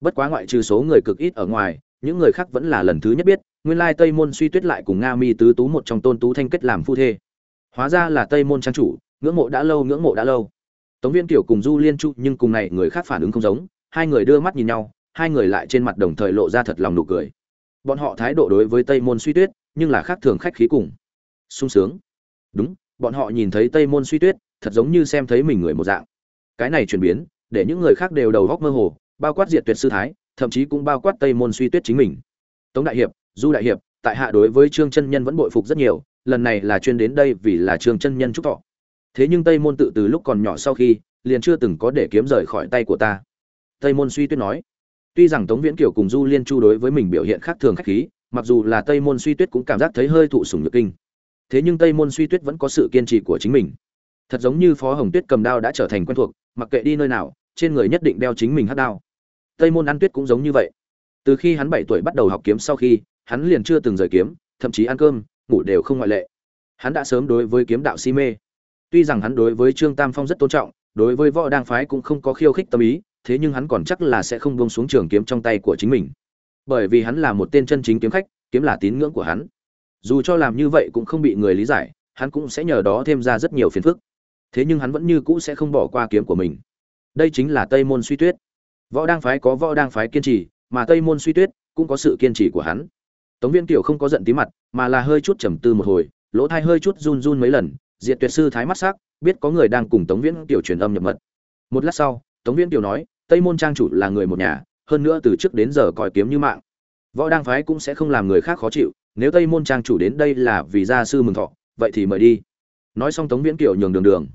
Bất quá ngoại trừ số người cực ít ở ngoài, những người khác vẫn là lần thứ nhất biết nguyên lai tây môn suy tuyết lại cùng nga mi tứ tú một trong tôn tú thanh kết làm phu thê. Hóa ra là tây môn trang chủ, ngưỡng mộ đã lâu, ngưỡng mộ đã lâu. Tống viên tiểu cùng du liên chu nhưng cùng này người khác phản ứng không giống, hai người đưa mắt nhìn nhau, hai người lại trên mặt đồng thời lộ ra thật lòng nụ cười. Bọn họ thái độ đối với tây môn suy tuyết, nhưng là khác thường khách khí cùng. Sung sướng. Đúng, bọn họ nhìn thấy tây môn suy tuyết, thật giống như xem thấy mình người một dạng. Cái này chuyển biến, để những người khác đều đầu góc mơ hồ, bao quát diệt tuyệt sư thái, thậm chí cũng bao quát tây môn suy tuyết chính mình. Tống đại hiệp du đại hiệp, tại hạ đối với trương chân nhân vẫn bội phục rất nhiều, lần này là chuyên đến đây vì là trương chân nhân chúc thọ. Thế nhưng tây môn tự từ lúc còn nhỏ sau khi, liền chưa từng có để kiếm rời khỏi tay của ta. Tây môn suy tuyết nói, tuy rằng tống viễn kiều cùng du liên chu đối với mình biểu hiện khác thường khách khí, mặc dù là tây môn suy tuyết cũng cảm giác thấy hơi thụ sủng nhược kinh. Thế nhưng tây môn suy tuyết vẫn có sự kiên trì của chính mình. Thật giống như phó hồng tuyết cầm đao đã trở thành quen thuộc, mặc kệ đi nơi nào, trên người nhất định đeo chính mình hát đao. Tây môn ăn tuyết cũng giống như vậy. Từ khi hắn bảy tuổi bắt đầu học kiếm sau khi hắn liền chưa từng rời kiếm, thậm chí ăn cơm, ngủ đều không ngoại lệ. Hắn đã sớm đối với kiếm đạo si mê. Tuy rằng hắn đối với trương tam phong rất tôn trọng, đối với võ đang phái cũng không có khiêu khích tâm ý, thế nhưng hắn còn chắc là sẽ không buông xuống trường kiếm trong tay của chính mình. Bởi vì hắn là một tên chân chính kiếm khách, kiếm là tín ngưỡng của hắn. Dù cho làm như vậy cũng không bị người lý giải, hắn cũng sẽ nhờ đó thêm ra rất nhiều phiền phức. Thế nhưng hắn vẫn như cũ sẽ không bỏ qua kiếm của mình. Đây chính là tây môn suy tuyết. Võ đang phái có võ đang phái kiên trì, mà tây môn suy tuyết cũng có sự kiên trì của hắn tống viên tiểu không có giận tí mặt, mà là hơi chút trầm tư một hồi, lỗ thai hơi chút run run mấy lần, Diệt tuyệt sư thái mắt sắc, biết có người đang cùng tống viễn tiểu truyền âm nhập mật. Một lát sau, tống viễn tiểu nói, tây môn trang chủ là người một nhà, hơn nữa từ trước đến giờ coi kiếm như mạng. Võ đang phái cũng sẽ không làm người khác khó chịu, nếu tây môn trang chủ đến đây là vì gia sư mừng thọ, vậy thì mời đi. Nói xong tống viễn kiều nhường đường đường.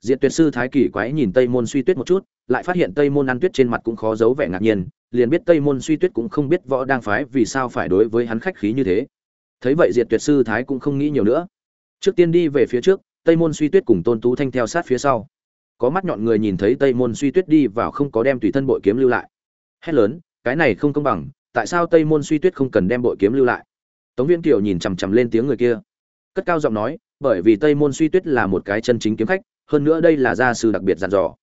Diệt tuyệt sư thái kỳ quái nhìn tây môn suy tuyết một chút lại phát hiện tây môn ăn tuyết trên mặt cũng khó giấu vẻ ngạc nhiên, liền biết tây môn suy tuyết cũng không biết võ đang phái vì sao phải đối với hắn khách khí như thế. Thấy vậy diệt tuyệt sư thái cũng không nghĩ nhiều nữa. Trước tiên đi về phía trước, tây môn suy tuyết cùng tôn tú thanh theo sát phía sau. Có mắt nhọn người nhìn thấy tây môn suy tuyết đi vào không có đem tùy thân bội kiếm lưu lại. Hét lớn, cái này không công bằng, tại sao tây môn suy tuyết không cần đem bội kiếm lưu lại? Tống viễn kiều nhìn chằm chằm lên tiếng người kia. Cất cao giọng nói, bởi vì tây môn suy tuyết là một cái chân chính kiếm khách, hơn nữa đây là gia sư đặc biệt dặn dò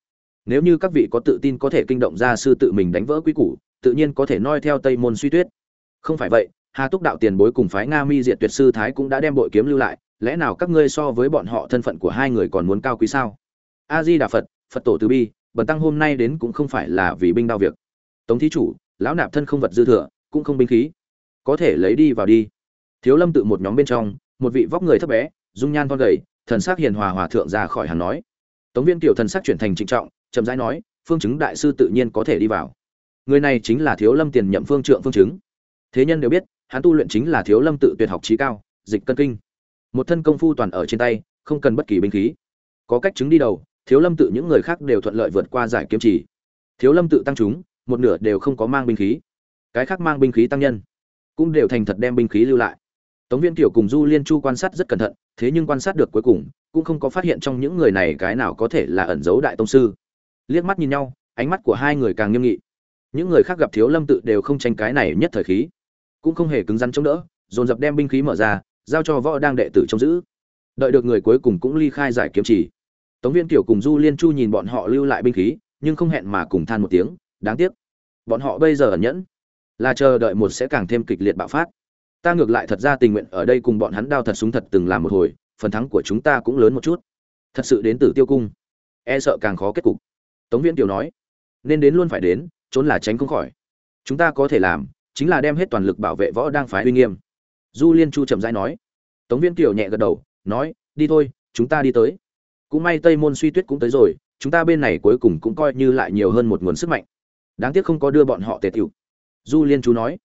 nếu như các vị có tự tin có thể kinh động gia sư tự mình đánh vỡ quy củ, tự nhiên có thể noi theo tây môn suy tuyết. Không phải vậy, hà túc đạo tiền bối cùng phái nga mi diệt tuyệt sư thái cũng đã đem bội kiếm lưu lại, lẽ nào các ngươi so với bọn họ thân phận của hai người còn muốn cao quý sao? A di đà phật phật tổ từ bi, bần tăng hôm nay đến cũng không phải là vì binh đao việc. Tống thí chủ, lão nạp thân không vật dư thừa, cũng không binh khí. Có thể lấy đi vào đi. Thiếu lâm tự một nhóm bên trong, một vị vóc người thấp bé, dung nhan thon gầy, thần sắc hiền hòa hòa thượng ra khỏi hàng nói. Tống viên tiểu thần sắc chuyển thành trịnh trọng chậm rãi nói, phương chứng đại sư tự nhiên có thể đi vào. Người này chính là thiếu lâm tiền nhậm phương trượng phương chứng. Thế nhân đều biết, hắn tu luyện chính là thiếu lâm tự tuyệt học trí cao, dịch cân kinh. Một thân công phu toàn ở trên tay, không cần bất kỳ binh khí. Có cách chứng đi đầu, thiếu lâm tự những người khác đều thuận lợi vượt qua giải kiếm chỉ. Thiếu lâm tự tăng chúng, một nửa đều không có mang binh khí. Cái khác mang binh khí tăng nhân, cũng đều thành thật đem binh khí lưu lại. Tống viên tiểu cùng du liên chu quan sát rất cẩn thận, thế nhưng quan sát được cuối cùng, cũng không có phát hiện trong những người này cái nào có thể là ẩn giấu đại tông sư liếc mắt nhìn nhau, ánh mắt của hai người càng nghiêm nghị. Những người khác gặp thiếu lâm tự đều không tranh cái này nhất thời khí. Cũng không hề cứng rắn chống đỡ, dồn dập đem binh khí mở ra, giao cho võ đang đệ tử trông giữ. Đợi được người cuối cùng cũng ly khai giải kiếm chỉ. Tống viên tiểu cùng du liên chu nhìn bọn họ lưu lại binh khí, nhưng không hẹn mà cùng than một tiếng, đáng tiếc. Bọn họ bây giờ ẩn nhẫn, là chờ đợi một sẽ càng thêm kịch liệt bạo phát. Ta ngược lại thật ra tình nguyện ở đây cùng bọn hắn đao thật súng thật từng làm một hồi, phần thắng của chúng ta cũng lớn một chút. Thật sự đến từ tiêu cung. E sợ càng khó kết cục tống viễn kiều nói, nên đến luôn phải đến, trốn là tránh không khỏi. Chúng ta có thể làm chính là đem hết toàn lực bảo vệ võ đang phái uy nghiêm. Du liên chu chậm rãi nói. Tống viễn kiều nhẹ gật đầu, nói, đi thôi, chúng ta đi tới. Cũng may tây môn suy tuyết cũng tới rồi, chúng ta bên này cuối cùng cũng coi như lại nhiều hơn một nguồn sức mạnh. Đáng tiếc không có đưa bọn họ tề tiểu. Du liên chú nói,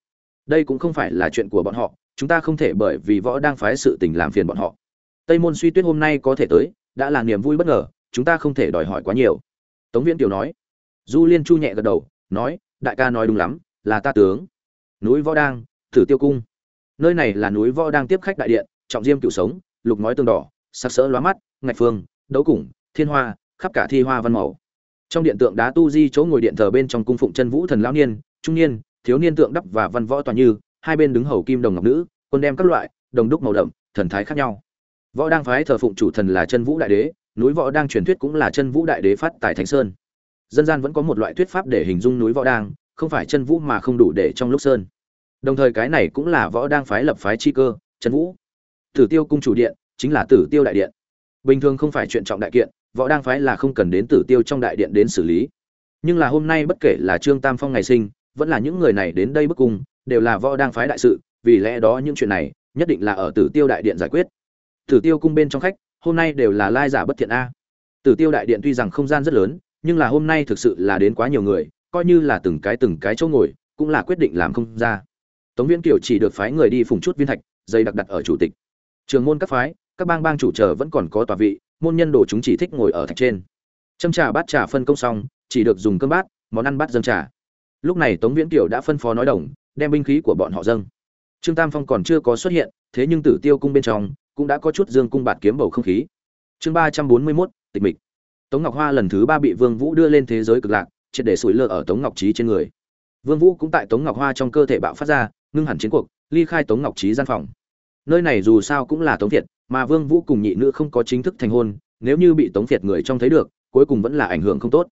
đây cũng không phải là chuyện của bọn họ, chúng ta không thể bởi vì võ đang phái sự tình làm phiền bọn họ. Tây môn suy tuyết hôm nay có thể tới, đã là niềm vui bất ngờ, chúng ta không thể đòi hỏi quá nhiều tống viễn tiểu nói. Du liên chu nhẹ gật đầu, nói, đại ca nói đúng lắm, là ta tướng. Núi võ đang, thử tiêu cung. Nơi này là núi võ đang tiếp khách đại điện, trọng diêm cựu sống, lục ngói tương đỏ sắc sỡ lóa mắt, ngạch phương, đấu củng, thiên hoa, khắp cả thi hoa văn màu. Trong điện tượng đá tu di chỗ ngồi điện thờ bên trong cung phụng chân vũ thần lão niên, trung niên, thiếu niên tượng đắp và văn võ toàn như, hai bên đứng hầu kim đồng ngọc nữ, quân đem các loại, đồng đúc màu đậm, thần thái khác nhau. Võ đang phái thờ phụng chủ thần là chân vũ đại đế núi võ đang truyền thuyết cũng là chân vũ đại đế phát tại thánh sơn. Dân gian vẫn có một loại thuyết pháp để hình dung núi võ đang, không phải chân vũ mà không đủ để trong lúc sơn. Đồng thời cái này cũng là võ đang phái lập phái chi cơ, chân vũ. Tử tiêu cung chủ điện chính là tử tiêu đại điện. Bình thường không phải chuyện trọng đại kiện, võ đang phái là không cần đến tử tiêu trong đại điện đến xử lý. Nhưng là hôm nay bất kể là trương tam phong ngày sinh, vẫn là những người này đến đây bức cung, đều là võ đang phái đại sự, vì lẽ đó những chuyện này nhất định là ở tử tiêu đại điện giải quyết. Tử tiêu cung bên trong khách hôm nay đều là lai giả bất thiện a. Tử tiêu đại điện tuy rằng không gian rất lớn, nhưng là hôm nay thực sự là đến quá nhiều người, coi như là từng cái từng cái chỗ ngồi, cũng là quyết định làm không ra. Tống viễn kiều chỉ được phái người đi phùng chút viên thạch, dây đặc đặt ở chủ tịch. Trường môn các phái, các bang bang chủ chờ vẫn còn có tòa vị, môn nhân đồ chúng chỉ thích ngồi ở thạch trên. Châm trà bát trà phân công xong, chỉ được dùng cơm bát, món ăn bát dâng trà. Lúc này tống viễn kiều đã phân phó nói đồng, đem binh khí của bọn họ dâng. Trương tam phong còn chưa có xuất hiện, thế nhưng tử tiêu cung bên trong cũng đã có chút dương cung bạt kiếm bầu không khí. Chương ba trăm bốn mươi mốt, tịch mịch. Tống ngọc hoa lần thứ ba bị vương vũ đưa lên thế giới cực lạc, triệt để sủi lơ ở tống ngọc trí trên người. Vương vũ cũng tại tống ngọc hoa trong cơ thể bạo phát ra, ngưng hẳn chiến cuộc, ly khai tống ngọc trí gian phòng. Nơi này dù sao cũng là tống việt, mà vương vũ cùng nhị nữ không có chính thức thành hôn, nếu như bị tống việt người trong thấy được, cuối cùng vẫn là ảnh hưởng không tốt.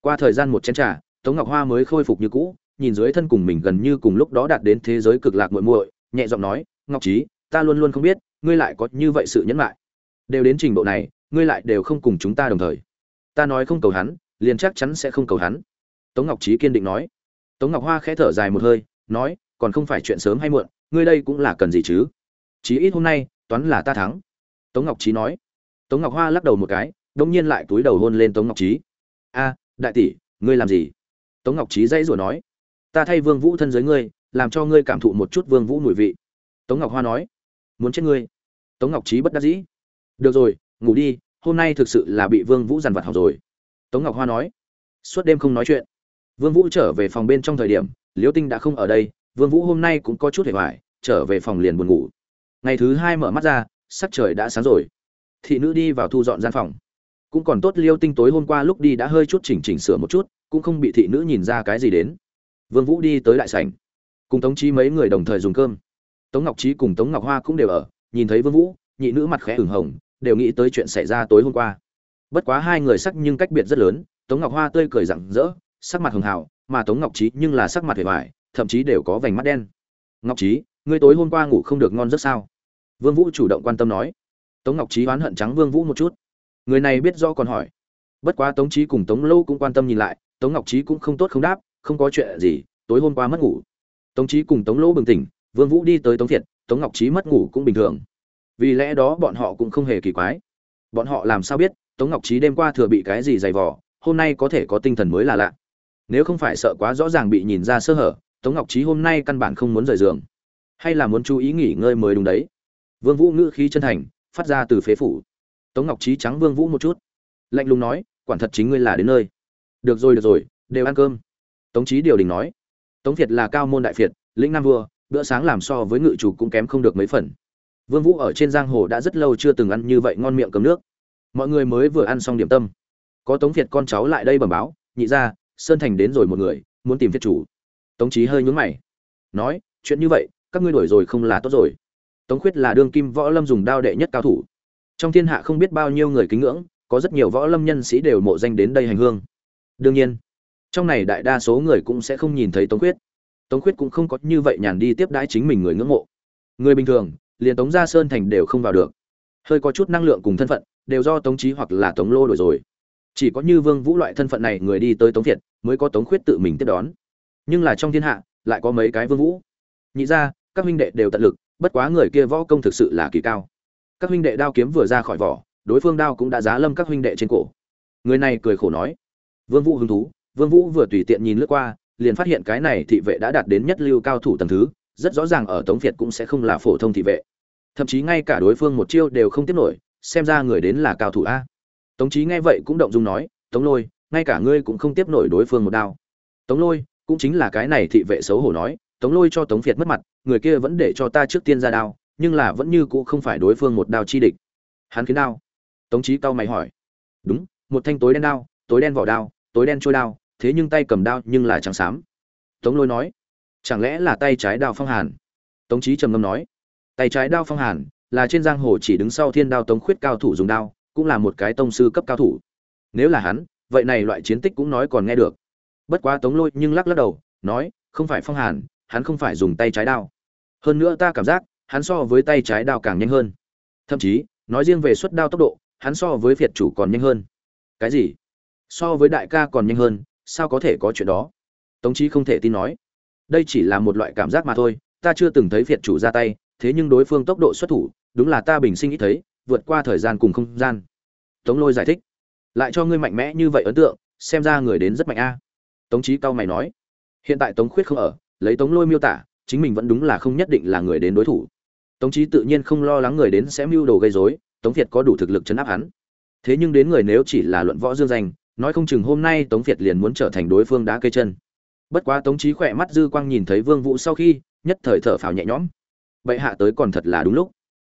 Qua thời gian một chén trà, tống ngọc hoa mới khôi phục như cũ, nhìn dưới thân cùng mình gần như cùng lúc đó đạt đến thế giới cực lạc muội muội, nhẹ giọng nói, ngọc trí ta luôn luôn không biết ngươi lại có như vậy sự nhẫn lại đều đến trình độ này, ngươi lại đều không cùng chúng ta đồng thời. Ta nói không cầu hắn, liền chắc chắn sẽ không cầu hắn. Tống ngọc trí kiên định nói. Tống ngọc hoa khẽ thở dài một hơi, nói, còn không phải chuyện sớm hay muộn, ngươi đây cũng là cần gì chứ? Chí ít hôm nay, toán là ta thắng. Tống ngọc trí nói. Tống ngọc hoa lắc đầu một cái đông nhiên lại túi đầu hôn lên tống ngọc trí a, đại tỷ, ngươi làm gì? Tống ngọc trí dãy rủa nói. Ta thay vương vũ thân giới ngươi, làm cho ngươi cảm thụ một chút vương vũ mùi vị. Tống ngọc hoa nói muốn chết ngươi. Tống ngọc trí bất đắc dĩ. Được rồi, ngủ đi, hôm nay thực sự là bị vương vũ dằn vặt học rồi. Tống ngọc hoa nói. Suốt đêm không nói chuyện. Vương vũ trở về phòng bên trong thời điểm, liễu tinh đã không ở đây, vương vũ hôm nay cũng có chút hề hoài, trở về phòng liền buồn ngủ. Ngày thứ hai mở mắt ra, sắc trời đã sáng rồi. Thị nữ đi vào thu dọn gian phòng. Cũng còn tốt liêu tinh tối hôm qua lúc đi đã hơi chút chỉnh chỉnh sửa một chút, cũng không bị thị nữ nhìn ra cái gì đến. Vương vũ đi tới đại sảnh. Cùng tống trí mấy người đồng thời dùng cơm tống ngọc trí cùng tống ngọc hoa cũng đều ở, nhìn thấy vương vũ, nhị nữ mặt khẽ ửng hồng, đều nghĩ tới chuyện xảy ra tối hôm qua. Bất quá hai người sắc nhưng cách biệt rất lớn, tống ngọc hoa tươi cười rạng rỡ, sắc mặt hường hào, mà tống ngọc trí nhưng là sắc mặt hề vải thậm chí đều có vành mắt đen. Ngọc trí ngươi tối hôm qua ngủ không được ngon rất sao? Vương vũ chủ động quan tâm nói. Tống ngọc trí oán hận trắng vương vũ một chút. Người này biết do còn hỏi. Bất quá tống trí cùng tống lâu cũng quan tâm nhìn lại, tống ngọc trí cũng không tốt không đáp, không có chuyện gì, tối hôm qua mất ngủ. Tống trí cùng tống lỗ bừng tỉnh vương vũ đi tới tống thiệt tống ngọc trí mất ngủ cũng bình thường. Vì lẽ đó bọn họ cũng không hề kỳ quái. Bọn họ làm sao biết tống ngọc trí đêm qua thừa bị cái gì dày vò hôm nay có thể có tinh thần mới là lạ. Nếu không phải sợ quá rõ ràng bị nhìn ra sơ hở tống ngọc trí hôm nay căn bản không muốn rời giường. Hay là muốn chú ý nghỉ ngơi mới đúng đấy. Vương vũ ngữ khí chân thành phát ra từ phế phủ. Tống ngọc trí trắng vương vũ một chút. Lạnh lùng nói quản thật chính ngươi là đến nơi. Được rồi được rồi đều ăn cơm. Tống trí điều đình nói. Tống việt là cao môn đại phiệt, lĩnh nam vua bữa sáng làm so với ngự chủ cũng kém không được mấy phần. Vương vũ ở trên giang hồ đã rất lâu chưa từng ăn như vậy ngon miệng cầm nước. Mọi người mới vừa ăn xong điểm tâm. Có tống việt con cháu lại đây bẩm báo, nhị ra sơn thành đến rồi một người, muốn tìm phiệt chủ. Tống trí hơi nhún mày. Nói, chuyện như vậy, các ngươi đổi rồi không là tốt rồi. Tống khuyết là đương kim võ lâm dùng đao đệ nhất cao thủ. Trong thiên hạ không biết bao nhiêu người kính ngưỡng, có rất nhiều võ lâm nhân sĩ đều mộ danh đến đây hành hương. Đương nhiên, trong này đại đa số người cũng sẽ không nhìn thấy tống khuyết tống khuyết cũng không có như vậy nhàn đi tiếp đãi chính mình người ngưỡng mộ. Người bình thường, liền tống gia sơn thành đều không vào được. Hơi có chút năng lượng cùng thân phận, đều do tống trí hoặc là tống lô đổi rồi. Chỉ có như vương vũ loại thân phận này người đi tới tống việt, mới có tống khuyết tự mình tiếp đón. Nhưng là trong thiên hạ, lại có mấy cái vương vũ. Nhị ra các huynh đệ đều tận lực, bất quá người kia võ công thực sự là kỳ cao. Các huynh đệ đao kiếm vừa ra khỏi vỏ, đối phương đao cũng đã giá lâm các huynh đệ trên cổ. Người này cười khổ nói. Vương vũ hứng thú, vương vũ vừa tùy tiện nhìn lướt qua liền phát hiện cái này thị vệ đã đạt đến nhất lưu cao thủ tầng thứ, rất rõ ràng ở tống việt cũng sẽ không là phổ thông thị vệ. Thậm chí ngay cả đối phương một chiêu đều không tiếp nổi, xem ra người đến là cao thủ a. Tống trí nghe vậy cũng động dung nói, tống lôi, ngay cả ngươi cũng không tiếp nổi đối phương một đao. Tống lôi, cũng chính là cái này thị vệ xấu hổ nói, tống lôi cho tống việt mất mặt, người kia vẫn để cho ta trước tiên ra đao, nhưng là vẫn như cũ không phải đối phương một đao chi địch. Hắn khiến đao. Tống trí cao mày hỏi. Đúng, một thanh tối đen đao, tối đen vỏ đao, tối đen trôi đao thế nhưng tay cầm đao nhưng là trắng xám. Tống lôi nói, chẳng lẽ là tay trái đao phong hàn? Tống trí trầm ngâm nói, tay trái đao phong hàn là trên giang hồ chỉ đứng sau thiên đao tống khuyết cao thủ dùng đao, cũng là một cái tông sư cấp cao thủ. Nếu là hắn, vậy này loại chiến tích cũng nói còn nghe được. Bất quá tống lôi nhưng lắc lắc đầu, nói, không phải phong hàn, hắn không phải dùng tay trái đao. Hơn nữa ta cảm giác, hắn so với tay trái đao càng nhanh hơn. Thậm chí, nói riêng về suất đao tốc độ, hắn so với việt chủ còn nhanh hơn. Cái gì? So với đại ca còn nhanh hơn sao có thể có chuyện đó? Tống chí không thể tin nói. Đây chỉ là một loại cảm giác mà thôi, ta chưa từng thấy việt chủ ra tay, thế nhưng đối phương tốc độ xuất thủ, đúng là ta bình sinh ít thấy, vượt qua thời gian cùng không gian. Tống lôi giải thích. Lại cho ngươi mạnh mẽ như vậy ấn tượng, xem ra người đến rất mạnh a. Tống chí cao mày nói. Hiện tại tống khuyết không ở, lấy tống lôi miêu tả, chính mình vẫn đúng là không nhất định là người đến đối thủ. Tống chí tự nhiên không lo lắng người đến sẽ mưu đồ gây rối, tống việt có đủ thực lực chấn áp hắn. Thế nhưng đến người nếu chỉ là luận võ dương danh nói không chừng hôm nay tống việt liền muốn trở thành đối phương đá cây chân. Bất quá tống trí khỏe mắt dư quang nhìn thấy vương vũ sau khi, nhất thời thở phào nhẹ nhõm. Bệ hạ tới còn thật là đúng lúc.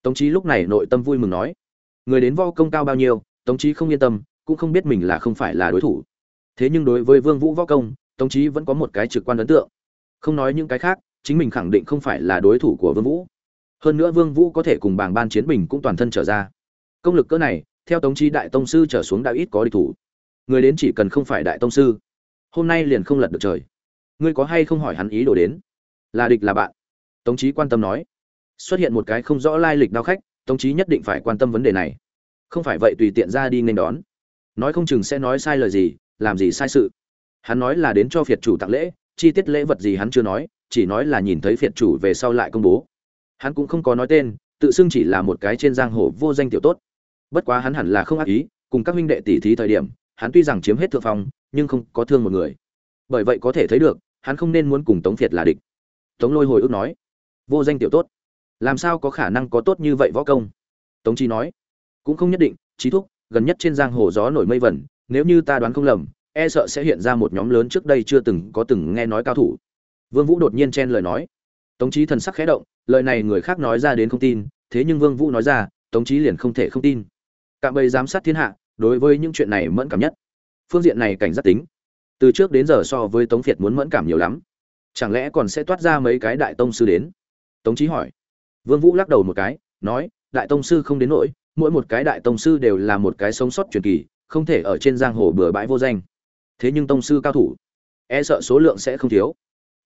Tống trí lúc này nội tâm vui mừng nói, người đến võ công cao bao nhiêu, tống trí không yên tâm, cũng không biết mình là không phải là đối thủ. Thế nhưng đối với vương vũ võ công, tống trí vẫn có một cái trực quan ấn tượng. Không nói những cái khác, chính mình khẳng định không phải là đối thủ của vương vũ. Hơn nữa vương vũ có thể cùng bảng ban chiến bình cũng toàn thân trở ra. Công lực cỡ này, theo tống trí đại tông sư trở xuống đã ít có địch thủ người đến chỉ cần không phải đại tông sư, hôm nay liền không lật được trời. Ngươi có hay không hỏi hắn ý đồ đến? Là địch là bạn. Tống trí quan tâm nói. Xuất hiện một cái không rõ lai lịch đao khách, tống trí nhất định phải quan tâm vấn đề này. Không phải vậy tùy tiện ra đi nên đón. Nói không chừng sẽ nói sai lời gì, làm gì sai sự. Hắn nói là đến cho phiệt chủ tặng lễ, chi tiết lễ vật gì hắn chưa nói, chỉ nói là nhìn thấy phiệt chủ về sau lại công bố. Hắn cũng không có nói tên, tự xưng chỉ là một cái trên giang hồ vô danh tiểu tốt. Bất quá hắn hẳn là không ác ý, cùng các huynh đệ tỷ thí thời điểm hắn tuy rằng chiếm hết thượng phong, nhưng không có thương một người. Bởi vậy có thể thấy được, hắn không nên muốn cùng tống Việt là địch. Tống lôi hồi ức nói, vô danh tiểu tốt, làm sao có khả năng có tốt như vậy võ công? Tống chi nói, cũng không nhất định trí thúc, gần nhất trên giang hồ gió nổi mây vẩn, nếu như ta đoán không lầm e sợ sẽ hiện ra một nhóm lớn trước đây chưa từng có từng nghe nói cao thủ. Vương vũ đột nhiên chen lời nói. Tống chí thần sắc khẽ động, lời này người khác nói ra đến không tin, thế nhưng vương vũ nói ra, tống chí liền không thể không tin. Cạm bầy giám sát thiên hạ đối với những chuyện này mẫn cảm nhất. Phương diện này cảnh giác tính, từ trước đến giờ so với tống việt muốn mẫn cảm nhiều lắm. Chẳng lẽ còn sẽ toát ra mấy cái đại tông sư đến? Tống trí hỏi. Vương vũ lắc đầu một cái, nói, đại tông sư không đến nỗi, mỗi một cái đại tông sư đều là một cái sống sót truyền kỳ, không thể ở trên giang hồ bừa bãi vô danh. Thế nhưng tông sư cao thủ e sợ số lượng sẽ không thiếu.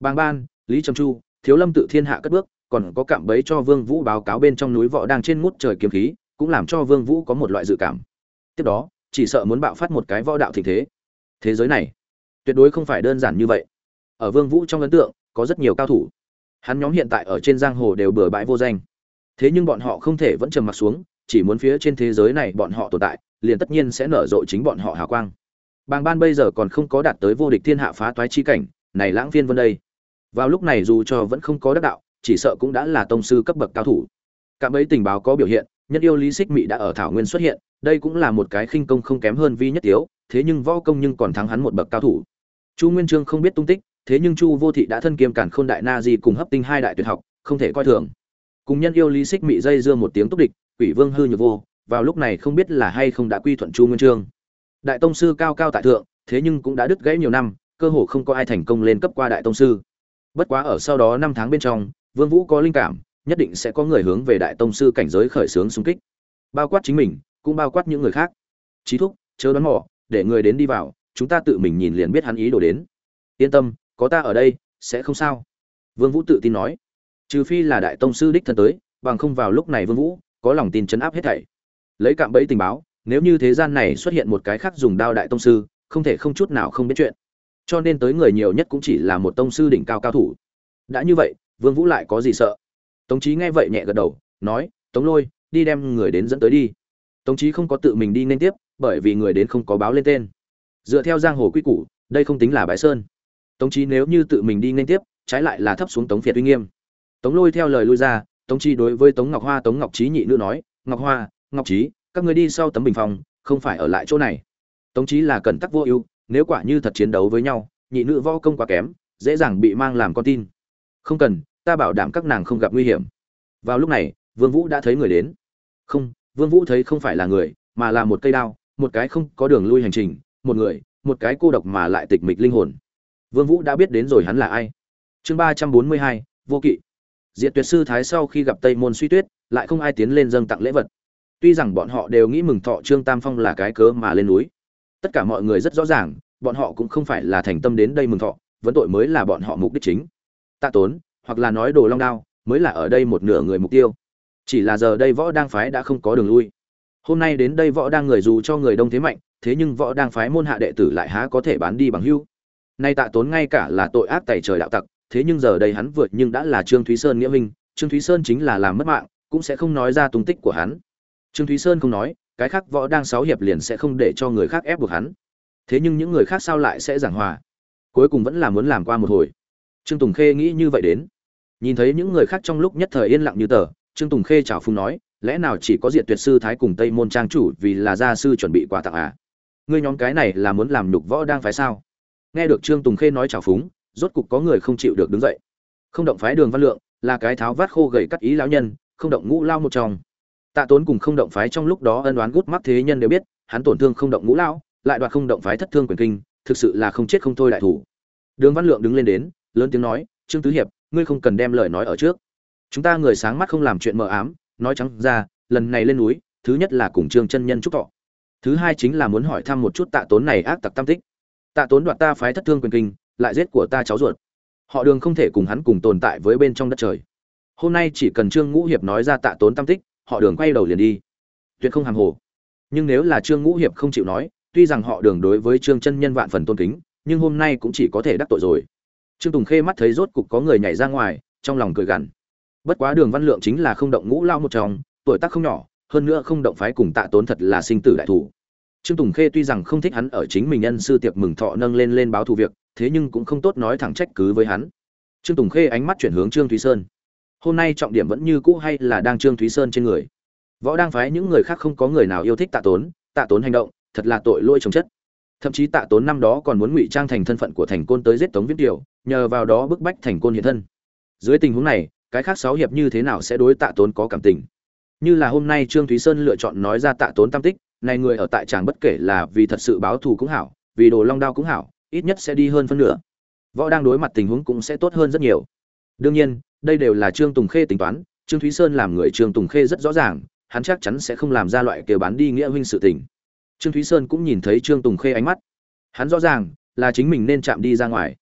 Bàng ban, lý trầm chu, thiếu lâm tự thiên hạ cất bước, còn có cảm bấy cho vương vũ báo cáo bên trong núi võ đang trên ngút trời kiếm khí, cũng làm cho vương vũ có một loại dự cảm tiếp đó, chỉ sợ muốn bạo phát một cái võ đạo thịnh thế. Thế giới này, tuyệt đối không phải đơn giản như vậy. Ở vương vũ trong ấn tượng, có rất nhiều cao thủ. Hắn nhóm hiện tại ở trên giang hồ đều bừa bãi vô danh. Thế nhưng bọn họ không thể vẫn trầm mặc xuống, chỉ muốn phía trên thế giới này bọn họ tồn tại, liền tất nhiên sẽ nở rộ chính bọn họ hào quang. Bàng ban bây giờ còn không có đạt tới vô địch thiên hạ phá toái chi cảnh, này lãng phiên vân đây. Vào lúc này dù cho vẫn không có đắc đạo, chỉ sợ cũng đã là tông sư cấp bậc cao thủ. Cả mấy tình báo có biểu hiện nhân yêu lý xích mị đã ở thảo nguyên xuất hiện, đây cũng là một cái khinh công không kém hơn vi nhất tiếu, thế nhưng võ công nhưng còn thắng hắn một bậc cao thủ. Chu nguyên trương không biết tung tích, thế nhưng chu vô thị đã thân kiêm cản khôn đại na di cùng hấp tinh hai đại tuyệt học, không thể coi thường. Cùng nhân yêu lý xích mị dây dưa một tiếng túc địch, quỷ vương hư nhược vô, vào lúc này không biết là hay không đã quy thuận chu nguyên trương. Đại tông sư cao cao tại thượng, thế nhưng cũng đã đứt gãy nhiều năm, cơ hồ không có ai thành công lên cấp qua đại tông sư. Bất quá ở sau đó năm tháng bên trong, vương vũ có linh cảm nhất định sẽ có người hướng về đại tông sư cảnh giới khởi sướng xung kích. Bao quát chính mình, cũng bao quát những người khác. Trí thúc, chớ đoán mò, để người đến đi vào, chúng ta tự mình nhìn liền biết hắn ý đồ đến. Yên tâm, có ta ở đây, sẽ không sao. Vương vũ tự tin nói. Trừ phi là đại tông sư đích thân tới, bằng không vào lúc này vương vũ, có lòng tin chấn áp hết thảy. Lấy cạm bẫy tình báo, nếu như thế gian này xuất hiện một cái khác dùng đao đại tông sư, không thể không chút nào không biết chuyện. Cho nên tới người nhiều nhất cũng chỉ là một tông sư đỉnh cao cao thủ. Đã như vậy, vương vũ lại có gì sợ? Tống trí nghe vậy nhẹ gật đầu, nói, tống lôi, đi đem người đến dẫn tới đi. Tống trí không có tự mình đi nên tiếp, bởi vì người đến không có báo lên tên. Dựa theo giang hồ quy củ, đây không tính là bãi sơn. Tống trí nếu như tự mình đi nên tiếp, trái lại là thấp xuống tống việt uy nghiêm. Tống lôi theo lời lui ra, tống Chí đối với tống ngọc hoa, tống ngọc trí nhị nữ nói, ngọc hoa, ngọc trí các người đi sau tấm bình phòng, không phải ở lại chỗ này. Tống trí là cần tắc vô ưu, nếu quả như thật chiến đấu với nhau, nhị nữ võ công quá kém, dễ dàng bị mang làm con tin. Không cần ta bảo đảm các nàng không gặp nguy hiểm vào lúc này vương vũ đã thấy người đến không vương vũ thấy không phải là người mà là một cây đao một cái không có đường lui hành trình một người một cái cô độc mà lại tịch mịch linh hồn vương vũ đã biết đến rồi hắn là ai chương ba trăm bốn mươi hai vô kỵ Diệt Tuyệt sư thái sau khi gặp Tây môn Suy Tuyết, lại không ai tiến lên dâng tặng lễ vật. Tuy rằng bọn họ đều nghĩ mừng thọ Trương Tam Phong là cái cớ mà lên núi. Tất cả mọi người rất rõ ràng, bọn họ cũng không phải là thành tâm đến đây mừng thọ, vấn tội mới là bọn họ mục đích chính. Tạ Tốn, hoặc là nói Đồ Long Đao, mới là ở đây một nửa người mục tiêu. Chỉ là giờ đây võ đang phái đã không có đường lui. Hôm nay đến đây võ đang người dù cho người đông thế mạnh, thế nhưng võ đang phái môn hạ đệ tử lại há có thể bán đi bằng hưu. Nay Tạ Tốn ngay cả là tội ác tẩy trời đạo tặc, thế nhưng giờ đây hắn vượt nhưng đã là Trương Thúy Sơn nghĩa minh, Trương Thúy Sơn chính là làm mất mạng, cũng sẽ không nói ra tung tích của hắn. Trương Thúy Sơn không nói, cái khác võ đang sáu hiệp liền sẽ không để cho người khác ép buộc hắn. Thế nhưng những người khác sao lại sẽ giảng hòa? Cuối cùng vẫn là muốn làm qua một hồi. Trương Tùng Khê nghĩ như vậy đến. Nhìn thấy những người khác trong lúc nhất thời yên lặng như tờ, Trương Tùng Khê chào phúng nói, lẽ nào chỉ có Diệt Tuyệt sư thái cùng Tây môn trang chủ vì là gia sư chuẩn bị quà tặng à? Ngươi nhóm cái này là muốn làm nhục võ đang phải sao? Nghe được Trương Tùng Khê nói chào phúng, rốt cục có người không chịu được đứng dậy không động phái đường văn lượng là cái tháo vát khô gầy cắt ý lão nhân không động ngũ lao một trong tạ tốn cùng không động phái trong lúc đó ân đoán gút mắt thế nhân đều biết hắn tổn thương không động ngũ lao lại đoạt không động phái thất thương quyền kinh thực sự là không chết không thôi đại thủ đường văn lượng đứng lên đến lớn tiếng nói, trương tứ hiệp, ngươi không cần đem lời nói ở trước. Chúng ta người sáng mắt không làm chuyện mờ ám, nói trắng ra, lần này lên núi, thứ nhất là cùng trương chân nhân chúc thọ. Thứ hai chính là muốn hỏi thăm một chút tạ tốn này ác tặc tam tích. Tạ tốn đoạt ta phái thất thương quyền kinh, lại giết của ta cháu ruột. Họ đường không thể cùng hắn cùng tồn tại với bên trong đất trời. Hôm nay chỉ cần trương ngũ hiệp nói ra tạ tốn tam tích, họ đường quay đầu liền đi. Tuyệt không hàm hồ. Nhưng nếu là trương ngũ hiệp không chịu nói, tuy rằng họ đường đối với trương chân nhân vạn phần tôn kính, nhưng hôm nay cũng chỉ có thể đắc tội rồi trương tùng khê mắt thấy rốt cục có người nhảy ra ngoài, trong lòng cười gằn. Bất quá đường văn lượng chính là không động ngũ lao một chồng tuổi tác không nhỏ, hơn nữa không động phái cùng tạ tốn thật là sinh tử đại thủ. Trương tùng khê tuy rằng không thích hắn ở chính mình nhân sư tiệc mừng thọ nâng lên lên báo thù việc, thế nhưng cũng không tốt nói thẳng trách cứ với hắn. Trương tùng khê ánh mắt chuyển hướng trương thúy sơn. Hôm nay trọng điểm vẫn như cũ hay là đang trương thúy sơn trên người? Võ đang phái những người khác không có người nào yêu thích tạ tốn tạ tốn hành động, thật là tội lỗi trồng chất thậm chí tạ tốn năm đó còn muốn ngụy trang thành thân phận của thành côn tới giết tống viết kiều, nhờ vào đó bức bách thành côn hiện thân. Dưới tình huống này, cái khác sáu hiệp như thế nào sẽ đối tạ tốn có cảm tình? Như là hôm nay trương thúy sơn lựa chọn nói ra tạ tốn tam tích, này người ở tại tràng bất kể là vì thật sự báo thù cũng hảo, vì đồ long đao cũng hảo, ít nhất sẽ đi hơn phân nửa. Võ đang đối mặt tình huống cũng sẽ tốt hơn rất nhiều. Đương nhiên, đây đều là trương tùng khê tính toán, trương thúy sơn làm người trương tùng khê rất rõ ràng, hắn chắc chắn sẽ không làm ra loại kêu bán đi nghĩa huynh sự tình trương thúy sơn cũng nhìn thấy trương tùng khê ánh mắt. Hắn rõ ràng là chính mình nên chạm đi ra ngoài.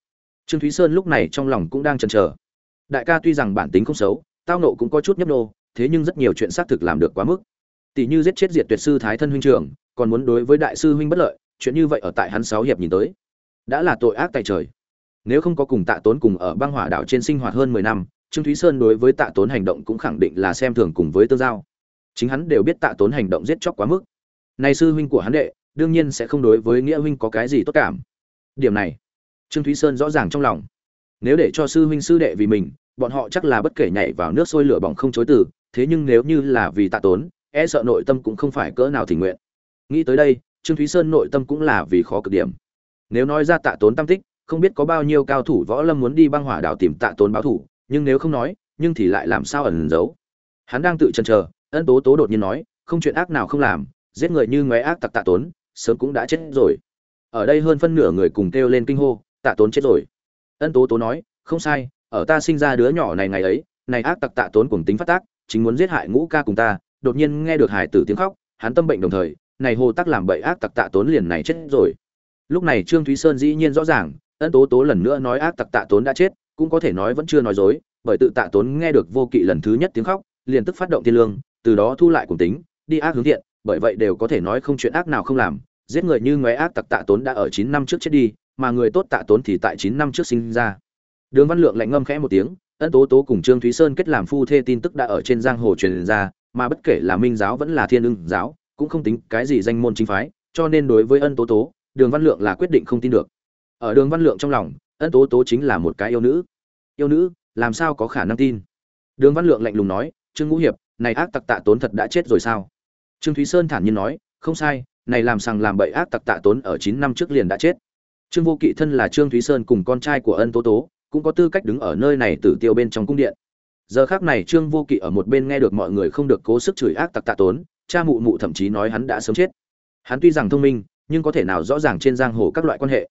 Trương thúy sơn lúc này trong lòng cũng đang chần chờ. Đại ca tuy rằng bản tính không xấu, tao nộ cũng có chút nhấp nô, thế nhưng rất nhiều chuyện xác thực làm được quá mức. Tỷ như giết chết diệt tuyệt sư thái thân huynh trưởng, còn muốn đối với đại sư huynh bất lợi, chuyện như vậy ở tại hắn sáu hiệp nhìn tới, đã là tội ác tại trời. Nếu không có cùng tạ tốn cùng ở băng hỏa đảo trên sinh hoạt hơn mười năm, trương thúy sơn đối với tạ tốn hành động cũng khẳng định là xem thường cùng với tương giao. Chính hắn đều biết tạ tốn hành động giết chóc quá mức này sư huynh của hắn đệ, đương nhiên sẽ không đối với nghĩa huynh có cái gì tốt cảm. Điểm này, trương thúy sơn rõ ràng trong lòng. Nếu để cho sư huynh sư đệ vì mình, bọn họ chắc là bất kể nhảy vào nước sôi lửa bỏng không chối từ, thế nhưng nếu như là vì tạ tốn e sợ nội tâm cũng không phải cỡ nào tình nguyện. Nghĩ tới đây, trương thúy sơn nội tâm cũng là vì khó cực điểm. Nếu nói ra tạ tốn tam tích, không biết có bao nhiêu cao thủ võ lâm muốn đi băng hỏa đảo tìm tạ tốn báo thủ, nhưng nếu không nói, nhưng thì lại làm sao ẩn giấu. Hắn đang tự chần chờ, ân tố tố đột nhiên nói, không chuyện ác nào không làm giết người như ngoé ác tặc tạ tốn, sớm cũng đã chết rồi. Ở đây hơn phân nửa người cùng kêu lên kinh hô, tạ tốn chết rồi. Ân tố tố nói, không sai, ở ta sinh ra đứa nhỏ này ngày ấy, này ác tặc tạ tốn cùng tính phát tác, chính muốn giết hại ngũ ca cùng ta, đột nhiên nghe được hải tử tiếng khóc, hắn tâm bệnh đồng thời, này hồ tắc làm bậy ác tặc tạ tốn liền này chết rồi. Lúc này trương thúy sơn dĩ nhiên rõ ràng, ân tố tố lần nữa nói ác tặc tạ tốn đã chết, cũng có thể nói vẫn chưa nói dối, bởi tự tạ tốn nghe được vô kỵ lần thứ nhất tiếng khóc, liền tức phát động thiên lương, từ đó thu lại cùng tính, đi ác hướng thiện bởi vậy đều có thể nói không chuyện ác nào không làm. Giết người như ngoé ác tặc tạ tốn đã ở chín năm trước chết đi, mà người tốt tạ tốn thì tại chín năm trước sinh ra. Đường văn lượng lạnh ngâm khẽ một tiếng, ân tố tố cùng trương thúy sơn kết làm phu thê tin tức đã ở trên giang hồ truyền ra, mà bất kể là minh giáo vẫn là thiên ưng giáo, cũng không tính cái gì danh môn chính phái, cho nên đối với ân tố tố, đường văn lượng là quyết định không tin được. Ở đường văn lượng trong lòng, ân tố tố chính là một cái yêu nữ. Yêu nữ, làm sao có khả năng tin? Đường văn lượng lạnh lùng nói, trương ngũ hiệp, này ác tặc tạ tốn thật đã chết rồi sao? Trương thúy sơn thản nhiên nói, không sai, này làm sằng làm bậy ác tặc tạ tốn ở chín năm trước liền đã chết. Trương vô kỵ thân là trương thúy sơn cùng con trai của ân tố tố, cũng có tư cách đứng ở nơi này tử tiêu bên trong cung điện. Giờ khắc này trương vô kỵ ở một bên nghe được mọi người không được cố sức chửi ác tặc tạ tốn, cha mụ mụ thậm chí nói hắn đã sớm chết. Hắn tuy rằng thông minh, nhưng có thể nào rõ ràng trên giang hồ các loại quan hệ.